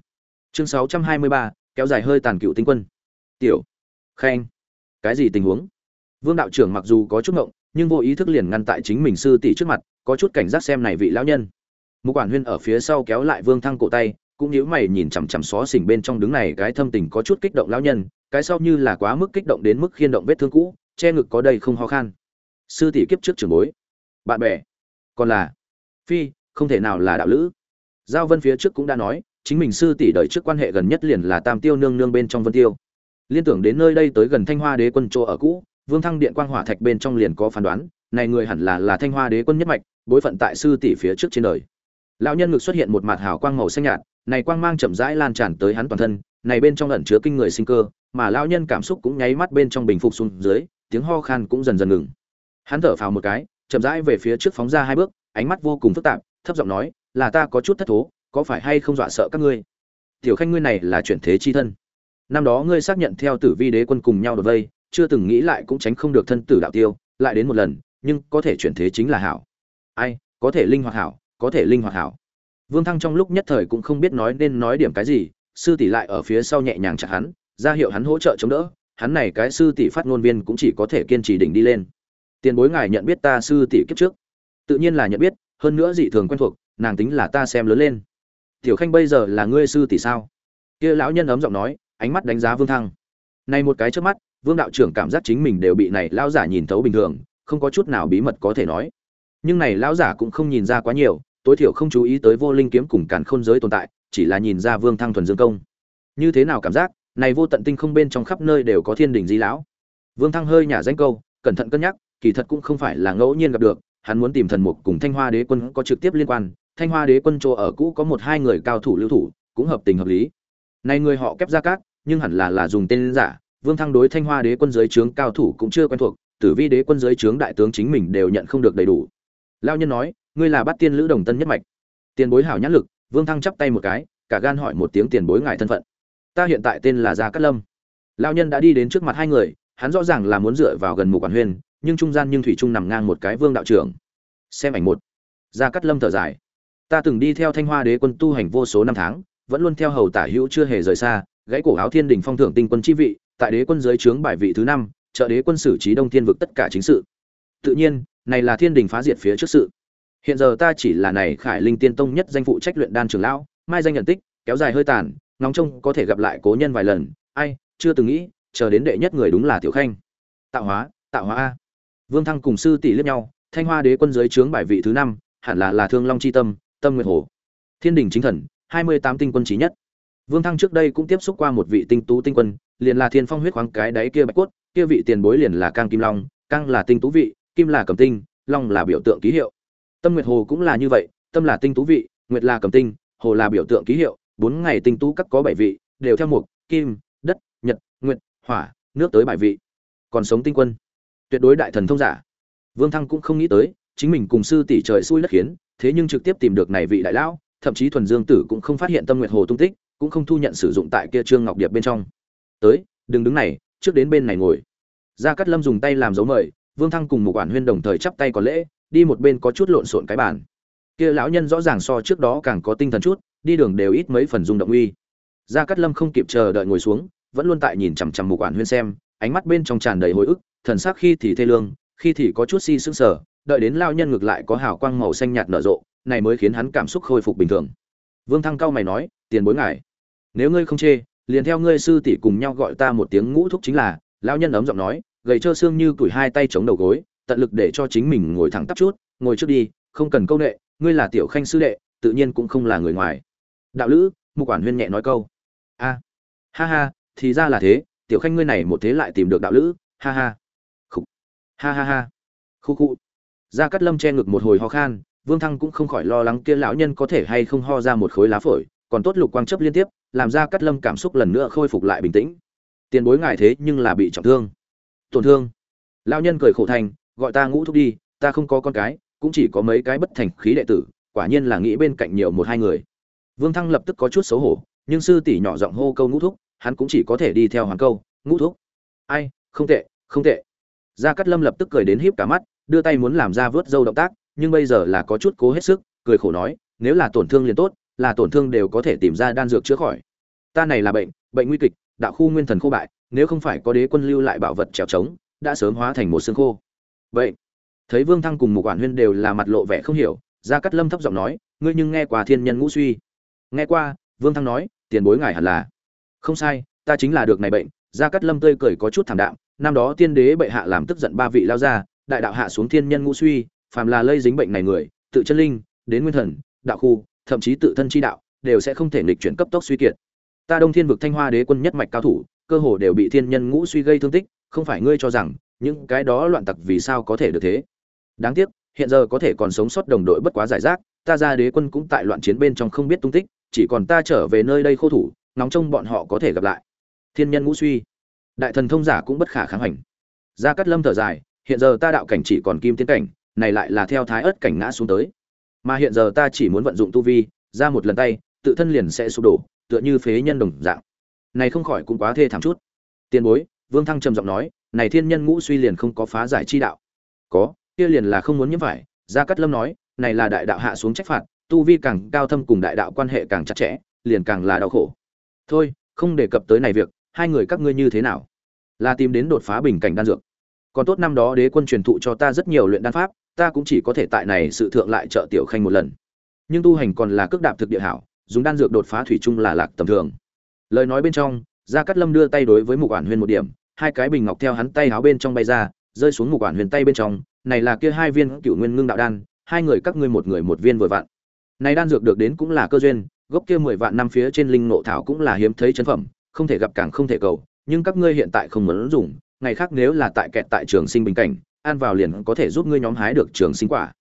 Speaker 1: Chương 623, kéo dài hơi tàn cựu tinh quân. Tiểu khanh cái gì tình huống? Vương đạo trưởng mặc dù có chút ngộng nhưng vô ý thức liền ngăn tại chính mình sư tỷ trước mặt có chút cảnh giác xem này vị lão nhân Mục quản huyên ở phía sau kéo lại vương thăng cổ tay cũng nhíu mày nhìn chằm chằm xó xỉnh bên trong đứng này cái thâm tình có chút kích động lão nhân, cái sau như là quá mức kích động đến mức khiên động vết thương cũ, che ngực có đầy không ho khan. Sư tỷ kiếp trước trưởng bối, bạn bè, còn là phi, không thể nào là đạo lữ. giao vân phía trước cũng đã nói chính mình sư tỷ đời trước quan hệ gần nhất liền là tam tiêu nương nương bên trong vân tiêu liên tưởng đến nơi đây tới gần thanh hoa đế quân chỗ ở cũ vương thăng điện quang hỏa thạch bên trong liền có phán đoán, này người hẳn là là thanh hoa đế quân nhất mạch, bối phận tại sư tỷ phía trước trên đời. Lão nhân ngực xuất hiện một mặt hào quang màu xanh nhạt, này quang mang chậm rãi lan tràn tới hắn toàn thân, này bên trong ẩn chứa kinh người sinh cơ, mà lão nhân cảm xúc cũng nháy mắt bên trong bình phục xuống dưới, tiếng ho khan cũng dần dần ngừng. Hắn thở phào một cái, chậm rãi về phía trước phóng ra hai bước, ánh mắt vô cùng phức tạp, thấp giọng nói, là ta có chút thất thố, có phải hay không dọa sợ các ngươi? Tiểu khanh ngươi này là chuyển thế chi thân. Năm đó ngươi xác nhận theo tử vi đế quân cùng nhau đột vây chưa từng nghĩ lại cũng tránh không được thân tử đạo tiêu, lại đến một lần, nhưng có thể chuyển thế chính là hảo. Ai, có thể linh hoạt hảo, có thể linh hoạt hảo. Vương thăng trong lúc nhất thời cũng không biết nói nên nói điểm cái gì, sư tỷ lại ở phía sau nhẹ nhàng chặt hắn, ra hiệu hắn hỗ trợ chống đỡ, hắn này cái sư tỷ phát ngôn viên cũng chỉ có thể kiên trì đỉnh đi lên. Tiền bối ngài nhận biết ta sư tỷ kiếp trước. Tự nhiên là nhận biết, hơn nữa dị thường quen thuộc, nàng tính là ta xem lớn lên. Tiểu khanh bây giờ là ngươi sư tỷ sao? Kia lão nhân ấm giọng nói, ánh mắt đánh giá vương thăng. Này một cái trước mắt vương đạo trưởng cảm giác chính mình đều bị này lão giả nhìn thấu bình thường, không có chút nào bí mật có thể nói. Nhưng này lão giả cũng không nhìn ra quá nhiều, tối thiểu không chú ý tới vô linh kiếm cùng càn khôn giới tồn tại, chỉ là nhìn ra vương thăng thuần dương công. Như thế nào cảm giác, này vô tận tinh không bên trong khắp nơi đều có thiên đình di lão. Vương thăng hơi nhả danh câu, cẩn thận cân nhắc, kỳ thật cũng không phải là ngẫu nhiên gặp được, hắn muốn tìm thần mục cùng thanh hoa đế quân có trực tiếp liên quan. Thanh hoa đế quân chỗ ở cũ có một hai người cao thủ lưu thủ, cũng hợp tình hợp lý. Này người họ kép ra cát nhưng hẳn là là dùng tên giả vương thăng đối thanh hoa đế quân giới trướng cao thủ cũng chưa quen thuộc, tử vi đế quân giới trướng đại tướng chính mình đều nhận không được đầy đủ. Lao nhân nói, ngươi là bát tiên lữ đồng tân nhất mạch. Tiền bối hảo nhãn lực, vương thăng chắp tay một cái, cả gan hỏi một tiếng tiền bối ngài thân phận. Ta hiện tại tên là gia cát lâm. Lao nhân đã đi đến trước mặt hai người, hắn rõ ràng là muốn dựa vào gần mục quản huyên nhưng trung gian nhưng thủy trung nằm ngang một cái vương đạo trưởng. Xem ảnh một. Gia cát lâm thở dài. Ta từng đi theo thanh hoa đế quân tu hành vô số năm tháng, vẫn luôn theo hầu tả hữu chưa hề rời xa, gãy cổ áo thiên đình phong thưởng tinh quân chi vị tại đế quân giới trướng bài vị thứ năm, trợ đế quân xử trí đông thiên vực tất cả chính sự. Tự nhiên, này là thiên đình phá diệt phía trước sự. Hiện giờ ta chỉ là này khải linh tiên tông nhất danh phụ trách luyện đan trường lão, mai danh nhận tích, kéo dài hơi tàn, ngóng trông có thể gặp lại cố nhân vài lần. Ai, chưa từng nghĩ, chờ đến đệ nhất người đúng là tiểu khanh. Tạo hóa tạo hóa a. Vương thăng cùng sư tỷ liếc nhau, thanh hoa đế quân giới trướng bài vị thứ năm, hẳn là là thương long chi tâm tâm nguyệt hồ. Thiên đình chính thần, hai mươi tám tinh quân trí nhất. Vương thăng trước đây cũng tiếp xúc qua một vị tinh tú tinh quân liền là thiên phong huyết khoáng cái đáy kia bạch cốt, kia vị tiền bối liền là cang kim long, cang là tinh tú vị, kim là cầm tinh, long là biểu tượng ký hiệu. Tâm nguyệt hồ cũng là như vậy, tâm là tinh tú vị, nguyệt là cầm tinh, hồ là biểu tượng ký hiệu, bốn ngày tinh tú các có bảy vị, đều theo mục, kim, đất, nhật, nguyệt, hỏa, nước tới bảy vị. Còn sống tinh quân. Tuyệt đối đại thần thông giả. Vương thăng cũng không nghĩ tới, chính mình cùng sư tỷ trời xui đất khiến, thế nhưng trực tiếp tìm được này vị đại lão, thậm chí thuần dương tử cũng không phát hiện tâm nguyệt hồ tung tích, cũng không thu nhận sử dụng tại kia trương ngọc điệp bên trong tới, đừng đứng này, trước đến bên này ngồi. Gia cát lâm dùng tay làm dấu mời, vương thăng cùng một quản huyên đồng thời chắp tay có lễ, đi một bên có chút lộn xộn cái bàn. Kia lão nhân rõ ràng so trước đó càng có tinh thần chút, đi đường đều ít mấy phần rung động uy. Gia cát lâm không kịp chờ đợi ngồi xuống, vẫn luôn tại nhìn chằm chằm một quản huyên xem, ánh mắt bên trong tràn đầy hồi ức, thần sắc khi thì thê lương, khi thì có chút si sững sờ, đợi đến lão nhân ngược lại có hào quang màu xanh nhạt nở rộ, này mới khiến hắn cảm xúc khôi phục bình thường. Vương thăng cao mày nói, tiền bối ngài, nếu ngươi không chê liền theo ngươi sư tỷ cùng nhau gọi ta một tiếng ngũ thúc chính là, lão nhân ấm giọng nói, gầy trơ xương như củi hai tay chống đầu gối, tận lực để cho chính mình ngồi thẳng tắp chút, ngồi trước đi, không cần câu nệ, ngươi là tiểu khanh sư đệ, tự nhiên cũng không là người ngoài. Đạo lữ, mục quản huyên nhẹ nói câu. A, ha ha, thì ra là thế, tiểu khanh ngươi này một thế lại tìm được đạo lữ, ha ha. Khúc ha ha ha. Khu khu. Gia cát lâm che ngực một hồi ho khan, vương thăng cũng không khỏi lo lắng kia lão nhân có thể hay không ho ra một khối lá phổi còn tốt lục quang chấp liên tiếp, làm ra cắt lâm cảm xúc lần nữa khôi phục lại bình tĩnh. Tiền bối ngài thế nhưng là bị trọng thương. Tổn thương. Lão nhân cười khổ thành, gọi ta ngũ thúc đi, ta không có con cái, cũng chỉ có mấy cái bất thành khí đệ tử, quả nhiên là nghĩ bên cạnh nhiều một hai người. Vương thăng lập tức có chút xấu hổ, nhưng sư tỷ nhỏ giọng hô câu ngũ thúc, hắn cũng chỉ có thể đi theo hoàng câu, ngũ thúc. Ai, không tệ không tệ. Gia cát lâm lập tức cười đến híp cả mắt, đưa tay muốn làm ra vớt dâu động tác, nhưng bây giờ là có chút cố hết sức, cười khổ nói, nếu là tổn thương liền tốt là tổn thương đều có thể tìm ra đan dược chữa khỏi. Ta này là bệnh bệnh nguy kịch, đạo khu nguyên thần khô bại, nếu không phải có đế quân lưu lại bảo vật trèo trống, đã sớm hóa thành một xương khô. Vậy, thấy vương thăng cùng một quản huyên đều là mặt lộ vẻ không hiểu, gia cát lâm thấp giọng nói, ngươi nhưng nghe qua thiên nhân ngũ suy. Nghe qua, vương thăng nói, tiền bối ngài hẳn là. Không sai, ta chính là được này bệnh. Gia cát lâm tươi cười có chút thảm đạm, năm đó tiên đế bệ hạ làm tức giận ba vị lao ra đại đạo hạ xuống thiên nhân ngũ suy, phàm là lây dính bệnh này người, tự chân linh, đến nguyên thần, đạo khu thậm chí tự thân chi đạo, đều sẽ không thể nghịch chuyển cấp tốc suy kiệt. Ta đông thiên vực thanh hoa đế quân nhất mạch cao thủ, cơ hồ đều bị thiên nhân ngũ suy gây thương tích, không phải ngươi cho rằng, những cái đó loạn tặc vì sao có thể được thế? Đáng tiếc, hiện giờ có thể còn sống sót đồng đội bất quá giải rác, ta ra đế quân cũng tại loạn chiến bên trong không biết tung tích, chỉ còn ta trở về nơi đây khô thủ nóng trông bọn họ có thể gặp lại. Thiên nhân ngũ suy. Đại thần thông giả cũng bất khả kháng hành. Gia cát lâm thở dài, hiện giờ ta đạo cảnh chỉ còn kim tiến cảnh, này lại là theo thái ớt cảnh ngã xuống tới mà hiện giờ ta chỉ muốn vận dụng tu vi, ra một lần tay, tự thân liền sẽ sụp đổ, tựa như phế nhân đồng dạng. Này không khỏi cũng quá thê thảm chút. Tiền bối, vương thăng trầm giọng nói, này thiên nhân ngũ suy liền không có phá giải chi đạo. Có, kia liền là không muốn nhiễm phải. Gia cát lâm nói, này là đại đạo hạ xuống trách phạt, tu vi càng cao thâm cùng đại đạo quan hệ càng chặt chẽ, liền càng là đau khổ. Thôi, không đề cập tới này việc, hai người các ngươi như thế nào? Là tìm đến đột phá bình cảnh đan dược. Còn tốt năm đó đế quân truyền thụ cho ta rất nhiều luyện đan pháp ta cũng chỉ có thể tại này sự thượng lại trợ tiểu khanh một lần. Nhưng tu hành còn là cước đạp thực địa hảo, dùng đan dược đột phá thủy chung là lạc tầm thường. Lời nói bên trong, gia cát lâm đưa tay đối với mục quản huyền một điểm, hai cái bình ngọc theo hắn tay áo bên trong bay ra, rơi xuống mục quản huyền tay bên trong, này là kia hai viên cựu nguyên ngưng đạo đan, hai người các ngươi một người một viên vừa vặn. Này đan dược được đến cũng là cơ duyên, gốc kia mười vạn năm phía trên linh nộ thảo cũng là hiếm thấy chân phẩm, không thể gặp càng không thể cầu, nhưng các ngươi hiện tại không muốn dùng, ngày khác nếu là tại kẹt tại trường sinh bình cảnh ăn vào liền có thể giúp ngươi nhóm hái được trường sinh quả.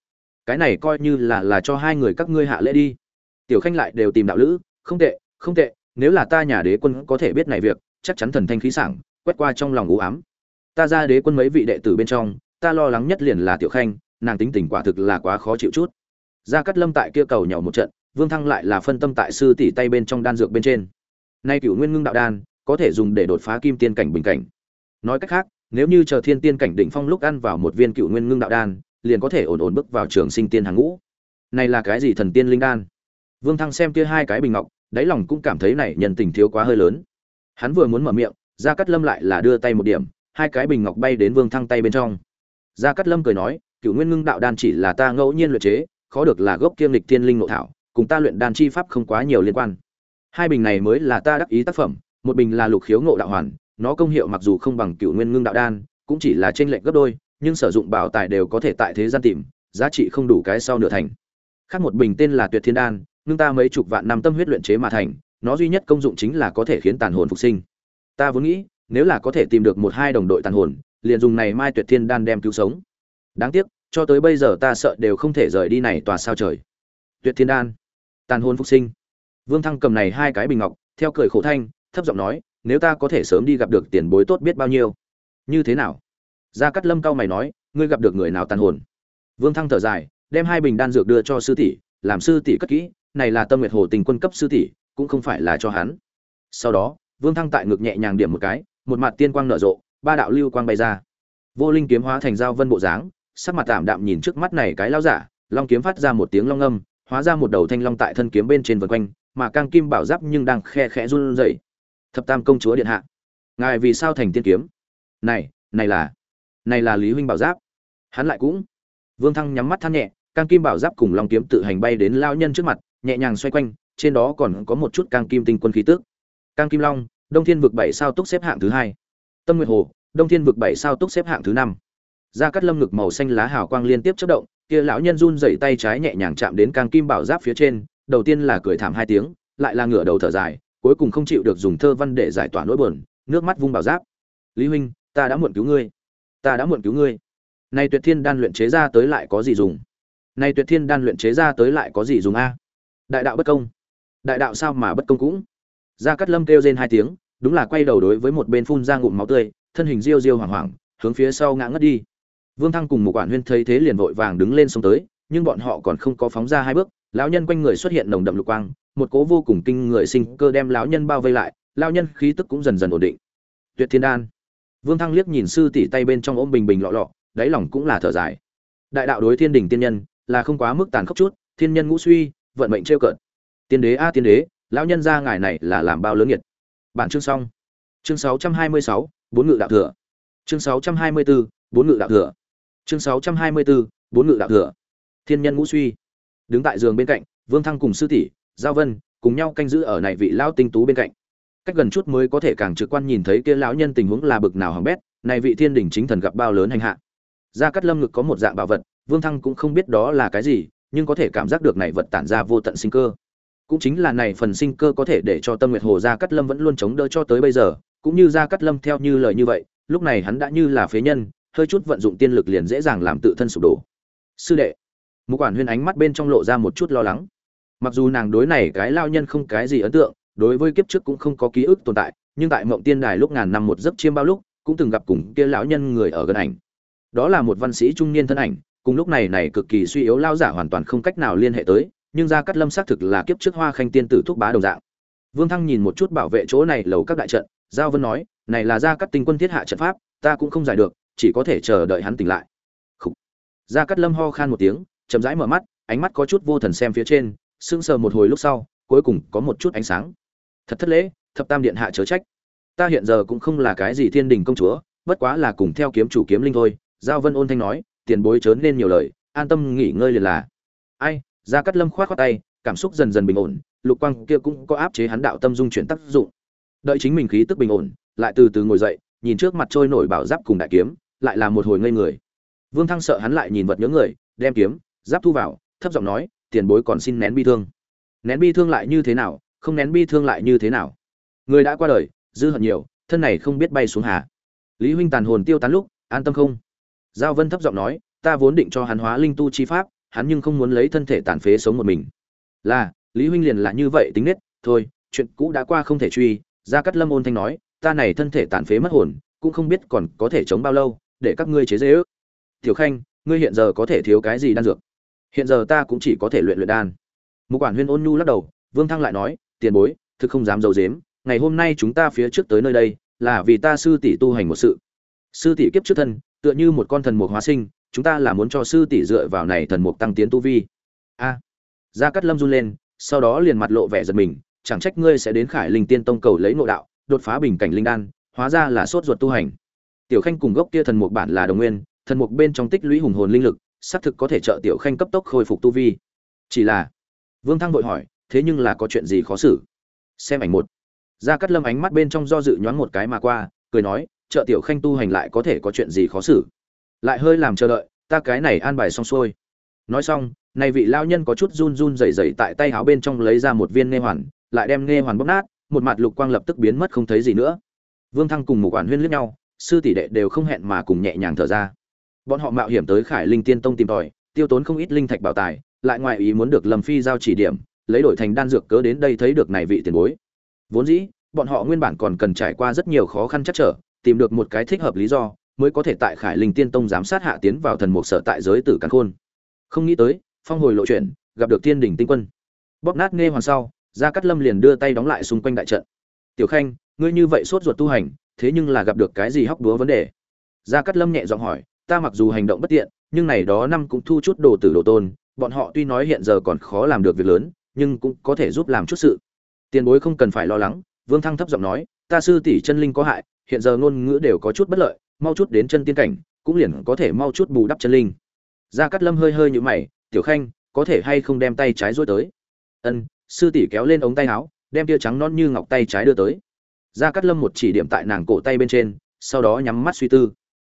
Speaker 1: Cái này coi như là là cho hai người các ngươi hạ lễ đi. Tiểu khanh lại đều tìm đạo lữ, không tệ không tệ, nếu là ta nhà đế quân có thể biết này việc, chắc chắn thần thanh khí sảng, quét qua trong lòng u ám. Ta ra đế quân mấy vị đệ tử bên trong, ta lo lắng nhất liền là tiểu khanh, nàng tính tình quả thực là quá khó chịu chút. Gia cát lâm tại kia cầu nhỏ một trận, vương thăng lại là phân tâm tại sư tỷ tay bên trong đan dược bên trên. Nay cửu nguyên ngưng đạo đan, có thể dùng để đột phá kim tiên cảnh bình cảnh. Nói cách khác nếu như chờ thiên tiên cảnh đỉnh phong lúc ăn vào một viên cựu nguyên ngưng đạo đan, liền có thể ổn ổn bước vào trường sinh tiên hàng ngũ. Này là cái gì thần tiên linh đan? Vương thăng xem kia hai cái bình ngọc, đáy lòng cũng cảm thấy này nhân tình thiếu quá hơi lớn. Hắn vừa muốn mở miệng, gia cát lâm lại là đưa tay một điểm, hai cái bình ngọc bay đến vương thăng tay bên trong. Gia cát lâm cười nói, cựu nguyên ngưng đạo đan chỉ là ta ngẫu nhiên luyện chế, khó được là gốc kiêm lịch tiên linh nội thảo, cùng ta luyện đan chi pháp không quá nhiều liên quan. Hai bình này mới là ta đắc ý tác phẩm, một bình là lục khiếu ngộ đạo hoàn nó công hiệu mặc dù không bằng cựu nguyên ngưng đạo đan, cũng chỉ là trên lệnh gấp đôi, nhưng sử dụng bảo tài đều có thể tại thế gian tìm, giá trị không đủ cái sau nửa thành. Khác một bình tên là tuyệt thiên đan, ngưng ta mấy chục vạn năm tâm huyết luyện chế mà thành, nó duy nhất công dụng chính là có thể khiến tàn hồn phục sinh. Ta vốn nghĩ, nếu là có thể tìm được một hai đồng đội tàn hồn, liền dùng này mai tuyệt thiên đan đem cứu sống. Đáng tiếc, cho tới bây giờ ta sợ đều không thể rời đi này tòa sao trời. Tuyệt thiên đan, tàn hồn phục sinh. Vương thăng cầm này hai cái bình ngọc, theo cười khổ thanh, thấp giọng nói nếu ta có thể sớm đi gặp được tiền bối tốt biết bao nhiêu? Như thế nào? Gia cát lâm cao mày nói, ngươi gặp được người nào tàn hồn? Vương thăng thở dài, đem hai bình đan dược đưa cho sư tỷ, làm sư tỷ cất kỹ, này là tâm nguyệt hồ tình quân cấp sư tỷ, cũng không phải là cho hắn. Sau đó, vương thăng tại ngực nhẹ nhàng điểm một cái, một mặt tiên quang nở rộ, ba đạo lưu quang bay ra. Vô linh kiếm hóa thành dao vân bộ dáng, sắc mặt tạm đạm nhìn trước mắt này cái lao giả, long kiếm phát ra một tiếng long âm, hóa ra một đầu thanh long tại thân kiếm bên trên vân quanh, mà cang kim bảo giáp nhưng đang khe khẽ run rẩy thập tam công chúa điện hạ. Ngài vì sao thành tiên kiếm? Này này là này là lý huynh bảo giáp. Hắn lại cũng. Vương thăng nhắm mắt than nhẹ, cang kim bảo giáp cùng long kiếm tự hành bay đến lao nhân trước mặt, nhẹ nhàng xoay quanh, trên đó còn có một chút cang kim tinh quân khí tước cang kim long, đông thiên vực bảy sao túc xếp hạng thứ hai. Tâm nguyệt hồ, đông thiên vực bảy sao túc xếp hạng thứ năm. Ra cắt lâm ngực màu xanh lá hào quang liên tiếp chất động, kia lão nhân run dậy tay trái nhẹ nhàng chạm đến cang kim bảo giáp phía trên, đầu tiên là cười thảm hai tiếng, lại là ngửa đầu thở dài cuối cùng không chịu được dùng thơ văn để giải tỏa nỗi buồn, nước mắt vung bảo giáp. Lý huynh, ta đã muộn cứu ngươi. Ta đã muộn cứu ngươi. Nay tuyệt thiên đan luyện chế ra tới lại có gì dùng? Nay tuyệt thiên đan luyện chế ra tới lại có gì dùng a? Đại đạo bất công. Đại đạo sao mà bất công cũng? Gia cát lâm kêu rên hai tiếng, đúng là quay đầu đối với một bên phun ra ngụm máu tươi, thân hình riêu riêu hoảng hoảng, hướng phía sau ngã ngất đi. Vương thăng cùng một quản huyên thấy thế liền vội vàng đứng lên xông tới, nhưng bọn họ còn không có phóng ra hai bước, lão nhân quanh người xuất hiện nồng đậm lục quang một cố vô cùng kinh người sinh cơ đem lão nhân bao vây lại lão nhân khí tức cũng dần dần ổn định. Tuyệt thiên đan. Vương thăng liếc nhìn sư tỷ tay bên trong ôm bình bình lọ lọ đáy lòng cũng là thở dài. Đại đạo đối thiên đình tiên nhân là không quá mức tàn khốc chút thiên nhân ngũ suy vận mệnh trêu cợt. Tiên đế a tiên đế lão nhân gia ngài này là làm bao lớn nhiệt. bản chương xong. Chương 626, bốn ngự đạo thừa. Chương 624, bốn ngự đạo thừa. Chương 624, bốn ngự đạo thừa. Thiên nhân ngũ suy. Đứng tại giường bên cạnh vương thăng cùng sư tỷ giao vân, cùng nhau canh giữ ở này vị lão tinh tú bên cạnh. Cách gần chút mới có thể càng trực quan nhìn thấy kia lão nhân tình huống là bực nào hỏng bét, này vị thiên đình chính thần gặp bao lớn hành hạ. Gia cát lâm ngực có một dạng bảo vật, vương thăng cũng không biết đó là cái gì, nhưng có thể cảm giác được này vật tản ra vô tận sinh cơ. Cũng chính là này phần sinh cơ có thể để cho tâm nguyệt hồ gia cát lâm vẫn luôn chống đỡ cho tới bây giờ, cũng như gia cát lâm theo như lời như vậy, lúc này hắn đã như là phế nhân, hơi chút vận dụng tiên lực liền dễ dàng làm tự thân sụp đổ. Sư đệ, mục quản huyên ánh mắt bên trong lộ ra một chút lo lắng mặc dù nàng đối này cái lao nhân không cái gì ấn tượng, đối với kiếp trước cũng không có ký ức tồn tại, nhưng tại mộng tiên đài lúc ngàn năm một giấc chiêm bao lúc, cũng từng gặp cùng kia lão nhân người ở gần ảnh. Đó là một văn sĩ trung niên thân ảnh, cùng lúc này này cực kỳ suy yếu lao giả hoàn toàn không cách nào liên hệ tới, nhưng gia cát lâm xác thực là kiếp trước hoa khanh tiên tử thúc bá đồng dạng. Vương thăng nhìn một chút bảo vệ chỗ này lầu các đại trận, giao vân nói, này là gia cát tinh quân thiết hạ trận pháp, ta cũng không giải được, chỉ có thể chờ đợi hắn tỉnh lại. Khủ. gia cát lâm ho khan một tiếng, chậm rãi mở mắt, ánh mắt có chút vô thần xem phía trên sững sờ một hồi lúc sau, cuối cùng có một chút ánh sáng. Thật thất lễ, thập tam điện hạ chớ trách. Ta hiện giờ cũng không là cái gì thiên đình công chúa, bất quá là cùng theo kiếm chủ kiếm linh thôi, giao vân ôn thanh nói, tiền bối chớ nên nhiều lời, an tâm nghỉ ngơi liền là. Ai, gia cát lâm khoát khoát tay, cảm xúc dần dần bình ổn, lục quang kia cũng có áp chế hắn đạo tâm dung chuyển tác dụng. Đợi chính mình khí tức bình ổn, lại từ từ ngồi dậy, nhìn trước mặt trôi nổi bảo giáp cùng đại kiếm, lại là một hồi ngây người. Vương thăng sợ hắn lại nhìn vật nhớ người, đem kiếm, giáp thu vào, thấp giọng nói tiền bối còn xin nén bi thương. Nén bi thương lại như thế nào, không nén bi thương lại như thế nào? Người đã qua đời, dư hận nhiều, thân này không biết bay xuống hà. Lý huynh tàn hồn tiêu tán lúc, an tâm không? Giao vân thấp giọng nói, ta vốn định cho hắn hóa linh tu chi pháp, hắn nhưng không muốn lấy thân thể tàn phế sống một mình. Là, lý huynh liền là như vậy tính nết, thôi, chuyện cũ đã qua không thể truy. Gia cát lâm ôn thanh nói, ta này thân thể tàn phế mất hồn, cũng không biết còn có thể chống bao lâu, để các ngươi chế dễ ước tiểu khanh, ngươi hiện giờ có thể thiếu cái gì đan dược? Hiện giờ ta cũng chỉ có thể luyện luyện đan. Một quản huyên ôn nhu lắc đầu, vương thăng lại nói, tiền bối, thực không dám d i dếm ngày hôm nay chúng ta phía trước tới nơi đây, là vì ta sư tỷ tu hành một sự. Sư tỷ kiếp trước thân, tựa như một con thần mục hóa sinh, chúng ta là muốn cho sư tỷ dựa vào này thần mục tăng tiến tu vi. A. Gia cát lâm run lên, sau đó liền mặt lộ vẻ giật mình, chẳng trách ngươi sẽ đến khải linh tiên tông cầu lấy nội đạo, đột phá bình cảnh linh đan, hóa ra là sốt ruột tu hành. Tiểu khanh cùng gốc kia thần mục bản là đồng nguyên, thần mục bên trong tích lũy hùng hồn linh lực xác thực có thể trợ tiểu khanh cấp tốc khôi phục tu vi. Chỉ là, vương thăng vội hỏi, thế nhưng là có chuyện gì khó xử? Xem ảnh một. Gia cát lâm ánh mắt bên trong do dự nhoáng một cái mà qua, cười nói, trợ tiểu khanh tu hành lại có thể có chuyện gì khó xử? Lại hơi làm chờ đợi, ta cái này an bài xong xuôi. Nói xong, này vị lao nhân có chút run run rẩy rẩy tại tay háo bên trong lấy ra một viên nghe hoàn, lại đem nghe hoàn bóp nát, một mặt lục quang lập tức biến mất không thấy gì nữa. Vương thăng cùng một quản huyên liếc nhau, sư tỷ đệ đều không hẹn mà cùng nhẹ nhàng thở ra bọn họ mạo hiểm tới khải linh tiên tông tìm tòi, tiêu tốn không ít linh thạch bảo tài, lại ngoại ý muốn được lâm phi giao chỉ điểm, lấy đổi thành đan dược cớ đến đây thấy được này vị tiền bối. Vốn dĩ, bọn họ nguyên bản còn cần trải qua rất nhiều khó khăn chắc trở, tìm được một cái thích hợp lý do, mới có thể tại khải linh tiên tông giám sát hạ tiến vào thần mục sở tại giới tử cắn khôn. Không nghĩ tới, phong hồi lộ chuyển gặp được thiên Đình tinh quân. Bóp nát nghe hoàn sau, gia cát lâm liền đưa tay đóng lại xung quanh đại trận. Tiểu khanh, ngươi như vậy sốt ruột tu hành, thế nhưng là gặp được cái gì hóc đúa vấn đề? Gia cát lâm nhẹ giọng hỏi ta mặc dù hành động bất tiện, nhưng này đó năm cũng thu chút đồ tử đồ tôn, bọn họ tuy nói hiện giờ còn khó làm được việc lớn, nhưng cũng có thể giúp làm chút sự. Tiền bối không cần phải lo lắng, vương thăng thấp giọng nói, ta sư tỷ chân linh có hại, hiện giờ ngôn ngữ đều có chút bất lợi, mau chút đến chân tiên cảnh, cũng liền có thể mau chút bù đắp chân linh. Gia cát lâm hơi hơi như mày, tiểu khanh, có thể hay không đem tay trái dối tới? Ân, sư tỷ kéo lên ống tay áo, đem tia trắng non như ngọc tay trái đưa tới. Gia cát lâm một chỉ điểm tại nàng cổ tay bên trên, sau đó nhắm mắt suy tư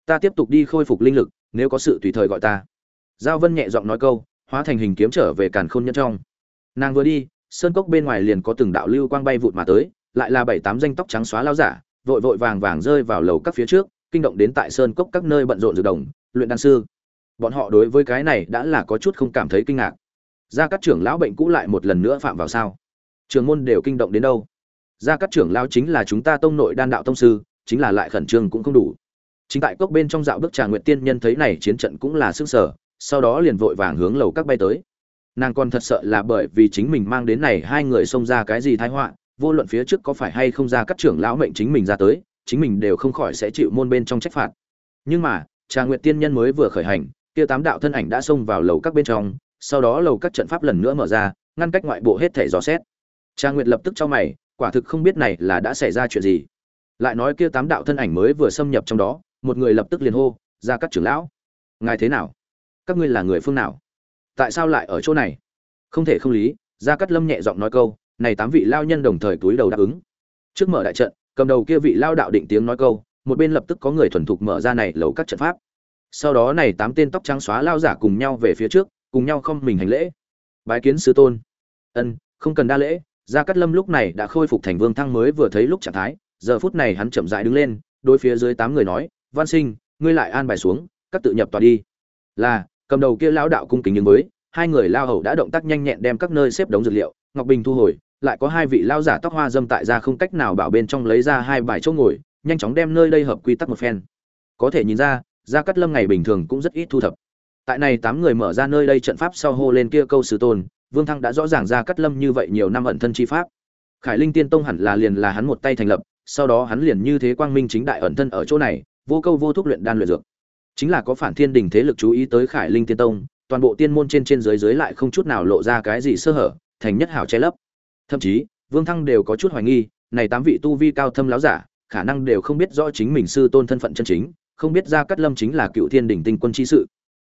Speaker 1: ta tiếp tục đi khôi phục linh lực, nếu có sự tùy thời gọi ta. Giao vân nhẹ giọng nói câu, hóa thành hình kiếm trở về càn khôn nhân trong. Nàng vừa đi, sơn cốc bên ngoài liền có từng đạo lưu quang bay vụt mà tới, lại là bảy tám danh tóc trắng xóa lao giả, vội vội vàng vàng rơi vào lầu các phía trước, kinh động đến tại sơn cốc các nơi bận rộn dược đồng, luyện đan sư. Bọn họ đối với cái này đã là có chút không cảm thấy kinh ngạc. Ra các trưởng lão bệnh cũ lại một lần nữa phạm vào sao? Trường môn đều kinh động đến đâu? Ra các trưởng lão chính là chúng ta tông nội đan đạo tông sư, chính là lại khẩn trương cũng không đủ chính tại cốc bên trong dạo bước trà nguyện tiên nhân thấy này chiến trận cũng là sức sở sau đó liền vội vàng hướng lầu các bay tới. Nàng còn thật sợ là bởi vì chính mình mang đến này hai người xông ra cái gì thái họa, vô luận phía trước có phải hay không ra các trưởng lão mệnh chính mình ra tới, chính mình đều không khỏi sẽ chịu môn bên trong trách phạt. Nhưng mà, trà nguyệt tiên nhân mới vừa khởi hành, kia tám đạo thân ảnh đã xông vào lầu các bên trong, sau đó lầu các trận pháp lần nữa mở ra, ngăn cách ngoại bộ hết thể dò xét. Trà nguyệt lập tức cho mày, quả thực không biết này là đã xảy ra chuyện gì. Lại nói kia tám đạo thân ảnh mới vừa xâm nhập trong đó một người lập tức liền hô, ra các trưởng lão, ngài thế nào? Các ngươi là người phương nào? Tại sao lại ở chỗ này? Không thể không lý, ra cát lâm nhẹ giọng nói câu, này tám vị lao nhân đồng thời túi đầu đáp ứng. Trước mở đại trận, cầm đầu kia vị lao đạo định tiếng nói câu, một bên lập tức có người thuần thục mở ra này lầu các trận pháp. Sau đó này tám tên tóc trắng xóa lao giả cùng nhau về phía trước, cùng nhau không mình hành lễ. Bái kiến sư tôn. Ân, không cần đa lễ gia cát lâm lúc này đã khôi phục thành vương thăng mới vừa thấy lúc trạng thái, giờ phút này hắn chậm rãi đứng lên, đối phía dưới tám người nói văn sinh, ngươi lại an bài xuống, các tự nhập tòa đi. Là, cầm đầu kia lão đạo cung kính nhưng với, hai người lao hầu đã động tác nhanh nhẹn đem các nơi xếp đống dược liệu, ngọc bình thu hồi, lại có hai vị lao giả tóc hoa dâm tại ra không cách nào bảo bên trong lấy ra hai bài chỗ ngồi, nhanh chóng đem nơi đây hợp quy tắc một phen. Có thể nhìn ra, gia cát lâm ngày bình thường cũng rất ít thu thập. Tại này tám người mở ra nơi đây trận pháp sau hô lên kia câu sư tôn, vương thăng đã rõ ràng gia cát lâm như vậy nhiều năm ẩn thân chi pháp. Khải linh tiên tông hẳn là liền là hắn một tay thành lập, sau đó hắn liền như thế quang minh chính đại ẩn thân ở chỗ này vô câu vô thúc luyện đan luyện dược. Chính là có phản thiên đình thế lực chú ý tới khải linh tiên tông, toàn bộ tiên môn trên trên dưới dưới lại không chút nào lộ ra cái gì sơ hở, thành nhất hảo che lấp. Thậm chí, vương thăng đều có chút hoài nghi, này tám vị tu vi cao thâm láo giả, khả năng đều không biết rõ chính mình sư tôn thân phận chân chính, không biết ra cắt lâm chính là cựu thiên đỉnh tinh quân chi sự.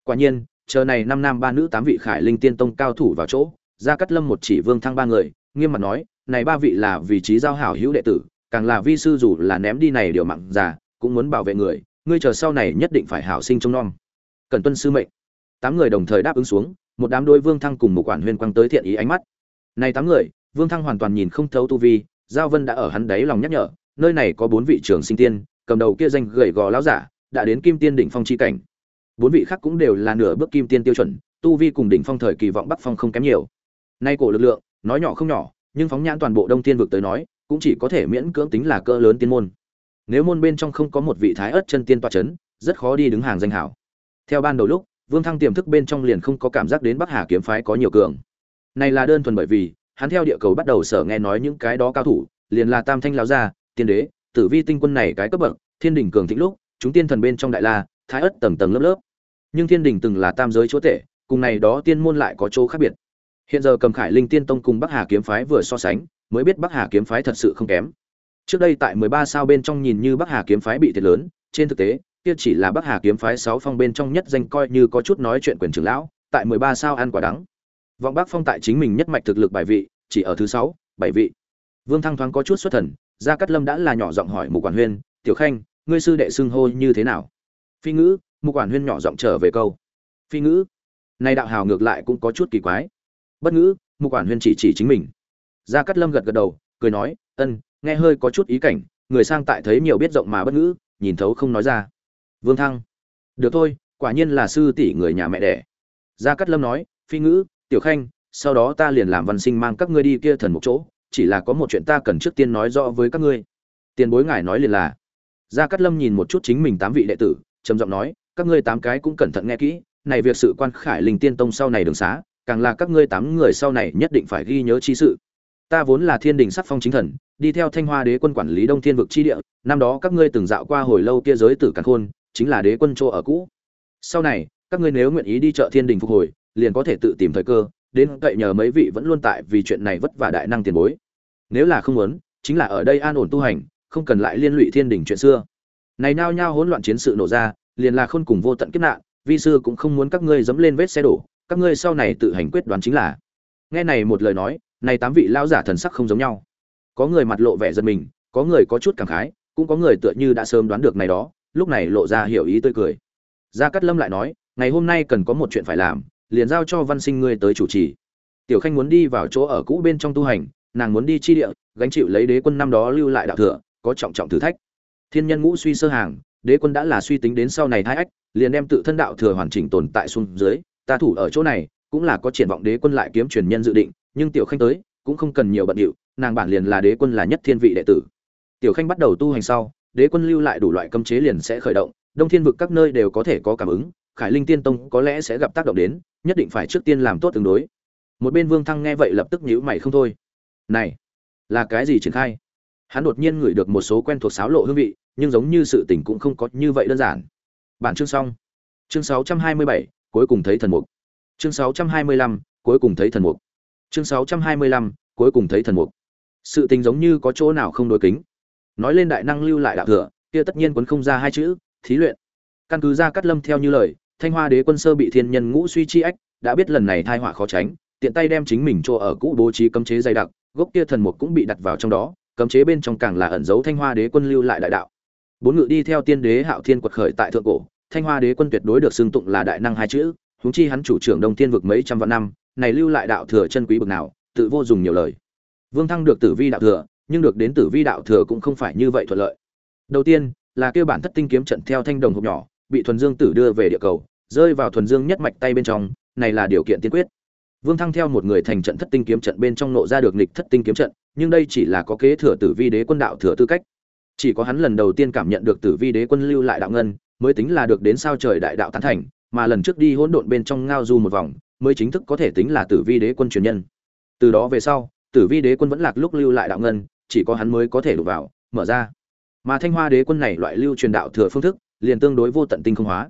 Speaker 1: Quả nhiên, chờ này năm nam ba nữ tám vị khải linh tiên tông cao thủ vào chỗ, ra cắt lâm một chỉ vương thăng ba người, nghiêm mặt nói, này ba vị là vị trí giao hảo hữu đệ tử, càng là vi sư dù là ném đi này điều mặn già cũng muốn bảo vệ người, ngươi chờ sau này nhất định phải hảo sinh trông nom. Cần tuân sư mệnh. Tám người đồng thời đáp ứng xuống, một đám đôi vương thăng cùng một quản huyền quang tới thiện ý ánh mắt. Này tám người, vương thăng hoàn toàn nhìn không thấu tu vi, giao vân đã ở hắn đáy lòng nhắc nhở, nơi này có bốn vị trưởng sinh tiên, cầm đầu kia danh gầy gò lão giả, đã đến kim tiên đỉnh phong chi cảnh. Bốn vị khác cũng đều là nửa bước kim tiên tiêu chuẩn, tu vi cùng đỉnh phong thời kỳ vọng bắc phong không kém nhiều. Nay cổ lực lượng, nói nhỏ không nhỏ, nhưng phóng nhãn toàn bộ đông tiên vực tới nói, cũng chỉ có thể miễn cưỡng tính là cỡ lớn tiên môn nếu môn bên trong không có một vị thái ớt chân tiên toa chấn, rất khó đi đứng hàng danh hảo. Theo ban đầu lúc, vương thăng tiềm thức bên trong liền không có cảm giác đến bắc hà kiếm phái có nhiều cường. Này là đơn thuần bởi vì, hắn theo địa cầu bắt đầu sở nghe nói những cái đó cao thủ, liền là tam thanh Láo gia, tiên đế, tử vi tinh quân này cái cấp bậc, thiên đình cường thịnh lúc, chúng tiên thần bên trong đại la, thái ất tầng tầng lớp lớp. Nhưng thiên đình từng là tam giới chúa tể, cùng này đó tiên môn lại có chỗ khác biệt. Hiện giờ cầm khải linh tiên tông cùng bắc hà kiếm phái vừa so sánh, mới biết bắc hà kiếm phái thật sự không kém trước đây tại mười ba sao bên trong nhìn như bắc hà kiếm phái bị thiệt lớn, trên thực tế, kia chỉ là bắc hà kiếm phái sáu phong bên trong nhất danh coi như có chút nói chuyện quyền trưởng lão, tại mười ba sao ăn quả đắng. Vọng bắc phong tại chính mình nhất mạch thực lực bài vị, chỉ ở thứ sáu, bảy vị. Vương thăng thoáng có chút xuất thần, gia cát lâm đã là nhỏ giọng hỏi mục quản huyên, tiểu khanh, ngươi sư đệ xưng hô như thế nào? Phi ngữ. Mục quản huyên nhỏ giọng trở về câu. Phi ngữ. Nay đạo hào ngược lại cũng có chút kỳ quái. Bất ngữ. Mục quản huyên chỉ chỉ chính mình. Gia cát lâm gật gật đầu, cười nói, ân nghe hơi có chút ý cảnh, người sang tại thấy nhiều biết rộng mà bất ngữ, nhìn thấu không nói ra. Vương thăng, được thôi, quả nhiên là sư tỷ người nhà mẹ đẻ. Gia cát lâm nói, phi ngữ, tiểu khanh, sau đó ta liền làm văn sinh mang các ngươi đi kia thần một chỗ, chỉ là có một chuyện ta cần trước tiên nói rõ với các ngươi. Tiền bối ngài nói liền là. Gia cát lâm nhìn một chút chính mình tám vị đệ tử, trầm giọng nói, các ngươi tám cái cũng cẩn thận nghe kỹ, này việc sự quan khải linh tiên tông sau này đường xá, càng là các ngươi tám người sau này nhất định phải ghi nhớ chi sự ta vốn là thiên đình sắc phong chính thần, đi theo thanh hoa đế quân quản lý đông thiên vực chi địa, năm đó các ngươi từng dạo qua hồi lâu kia giới tử càn khôn, chính là đế quân chỗ ở cũ. Sau này, các ngươi nếu nguyện ý đi chợ thiên đình phục hồi, liền có thể tự tìm thời cơ, đến cậy nhờ mấy vị vẫn luôn tại vì chuyện này vất vả đại năng tiền bối. Nếu là không muốn, chính là ở đây an ổn tu hành, không cần lại liên lụy thiên đình chuyện xưa. Này nao nhao hỗn loạn chiến sự nổ ra, liền là khôn cùng vô tận kiếp nạn, vi sư cũng không muốn các ngươi dẫm lên vết xe đổ, các ngươi sau này tự hành quyết đoán chính là. Nghe này một lời nói này tám vị lão giả thần sắc không giống nhau. Có người mặt lộ vẻ giật mình, có người có chút cảm khái, cũng có người tựa như đã sớm đoán được này đó, lúc này lộ ra hiểu ý tươi cười. Gia cát lâm lại nói, ngày hôm nay cần có một chuyện phải làm, liền giao cho văn sinh ngươi tới chủ trì. Tiểu khanh muốn đi vào chỗ ở cũ bên trong tu hành, nàng muốn đi chi địa, gánh chịu lấy đế quân năm đó lưu lại đạo thừa, có trọng trọng thử thách. Thiên nhân ngũ suy sơ hàng, đế quân đã là suy tính đến sau này thái ách, liền đem tự thân đạo thừa hoàn chỉnh tồn tại xuống dưới, ta thủ ở chỗ này, cũng là có triển vọng đế quân lại kiếm truyền nhân dự định nhưng tiểu khanh tới cũng không cần nhiều bận điệu nàng bản liền là đế quân là nhất thiên vị đệ tử. Tiểu khanh bắt đầu tu hành sau đế quân lưu lại đủ loại cấm chế liền sẽ khởi động đông thiên vực các nơi đều có thể có cảm ứng khải linh tiên tông có lẽ sẽ gặp tác động đến nhất định phải trước tiên làm tốt tương đối. Một bên vương thăng nghe vậy lập tức nhíu mày không thôi. Này là cái gì triển khai? Hắn đột nhiên ngửi được một số quen thuộc sáo lộ hương vị nhưng giống như sự tình cũng không có như vậy đơn giản. Bản chương xong. Chương 627, cuối cùng thấy thần mục. Chương 625, cuối cùng thấy thần mục chương 625, cuối cùng thấy thần mục. Sự tình giống như có chỗ nào không đối kính. Nói lên đại năng lưu lại đạo thừa kia tất nhiên quấn không ra hai chữ thí luyện. Căn cứ ra cắt lâm theo như lời thanh hoa đế quân sơ bị thiên nhân ngũ suy chi ách đã biết lần này thai họa khó tránh tiện tay đem chính mình cho ở cũ bố trí cấm chế dày đặc gốc kia thần mục cũng bị đặt vào trong đó cấm chế bên trong càng là ẩn dấu thanh hoa đế quân lưu lại đại đạo. Bốn ngự đi theo tiên đế hạo thiên quật khởi tại thượng cổ thanh hoa đế quân tuyệt đối được xưng tụng là đại năng hai chữ huống chi hắn chủ trưởng đông tiên vực mấy trăm vạn năm này lưu lại đạo thừa chân quý bực nào, tự vô dùng nhiều lời. Vương thăng được tử vi đạo thừa, nhưng được đến tử vi đạo thừa cũng không phải như vậy thuận lợi. Đầu tiên, là kêu bản thất tinh kiếm trận theo thanh đồng hộp nhỏ, bị thuần dương tử đưa về địa cầu, rơi vào thuần dương nhất mạch tay bên trong, này là điều kiện tiên quyết. Vương thăng theo một người thành trận thất tinh kiếm trận bên trong nộ ra được nghịch thất tinh kiếm trận, nhưng đây chỉ là có kế thừa tử vi đế quân đạo thừa tư cách. Chỉ có hắn lần đầu tiên cảm nhận được tử vi đế quân lưu lại đạo ngân, mới tính là được đến sao trời đại đạo tán thành, mà lần trước đi hỗn độn bên trong ngao du một vòng mới chính thức có thể tính là tử vi đế quân truyền nhân. Từ đó về sau, tử vi đế quân vẫn lạc lúc lưu lại đạo ngân, chỉ có hắn mới có thể đụng vào, mở ra. Mà thanh hoa đế quân này loại lưu truyền đạo thừa phương thức, liền tương đối vô tận tinh không hóa.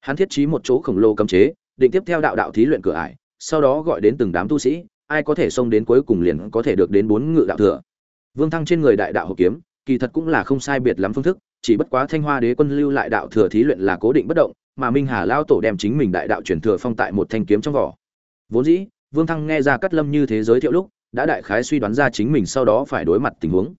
Speaker 1: Hắn thiết trí một chỗ khổng lồ cấm chế, định tiếp theo đạo đạo thí luyện cửa ải, sau đó gọi đến từng đám tu sĩ, ai có thể xông đến cuối cùng liền có thể được đến bốn ngự đạo thừa. Vương thăng trên người đại đạo hộ kiếm, kỳ thật cũng là không sai biệt lắm phương thức, chỉ bất quá thanh hoa đế quân lưu lại đạo thừa thí luyện là cố định bất động mà minh hà lao tổ đem chính mình đại đạo truyền thừa phong tại một thanh kiếm trong vỏ. Vốn dĩ, vương thăng nghe ra cắt lâm như thế giới thiệu lúc, đã đại khái suy đoán ra chính mình sau đó phải đối mặt tình huống.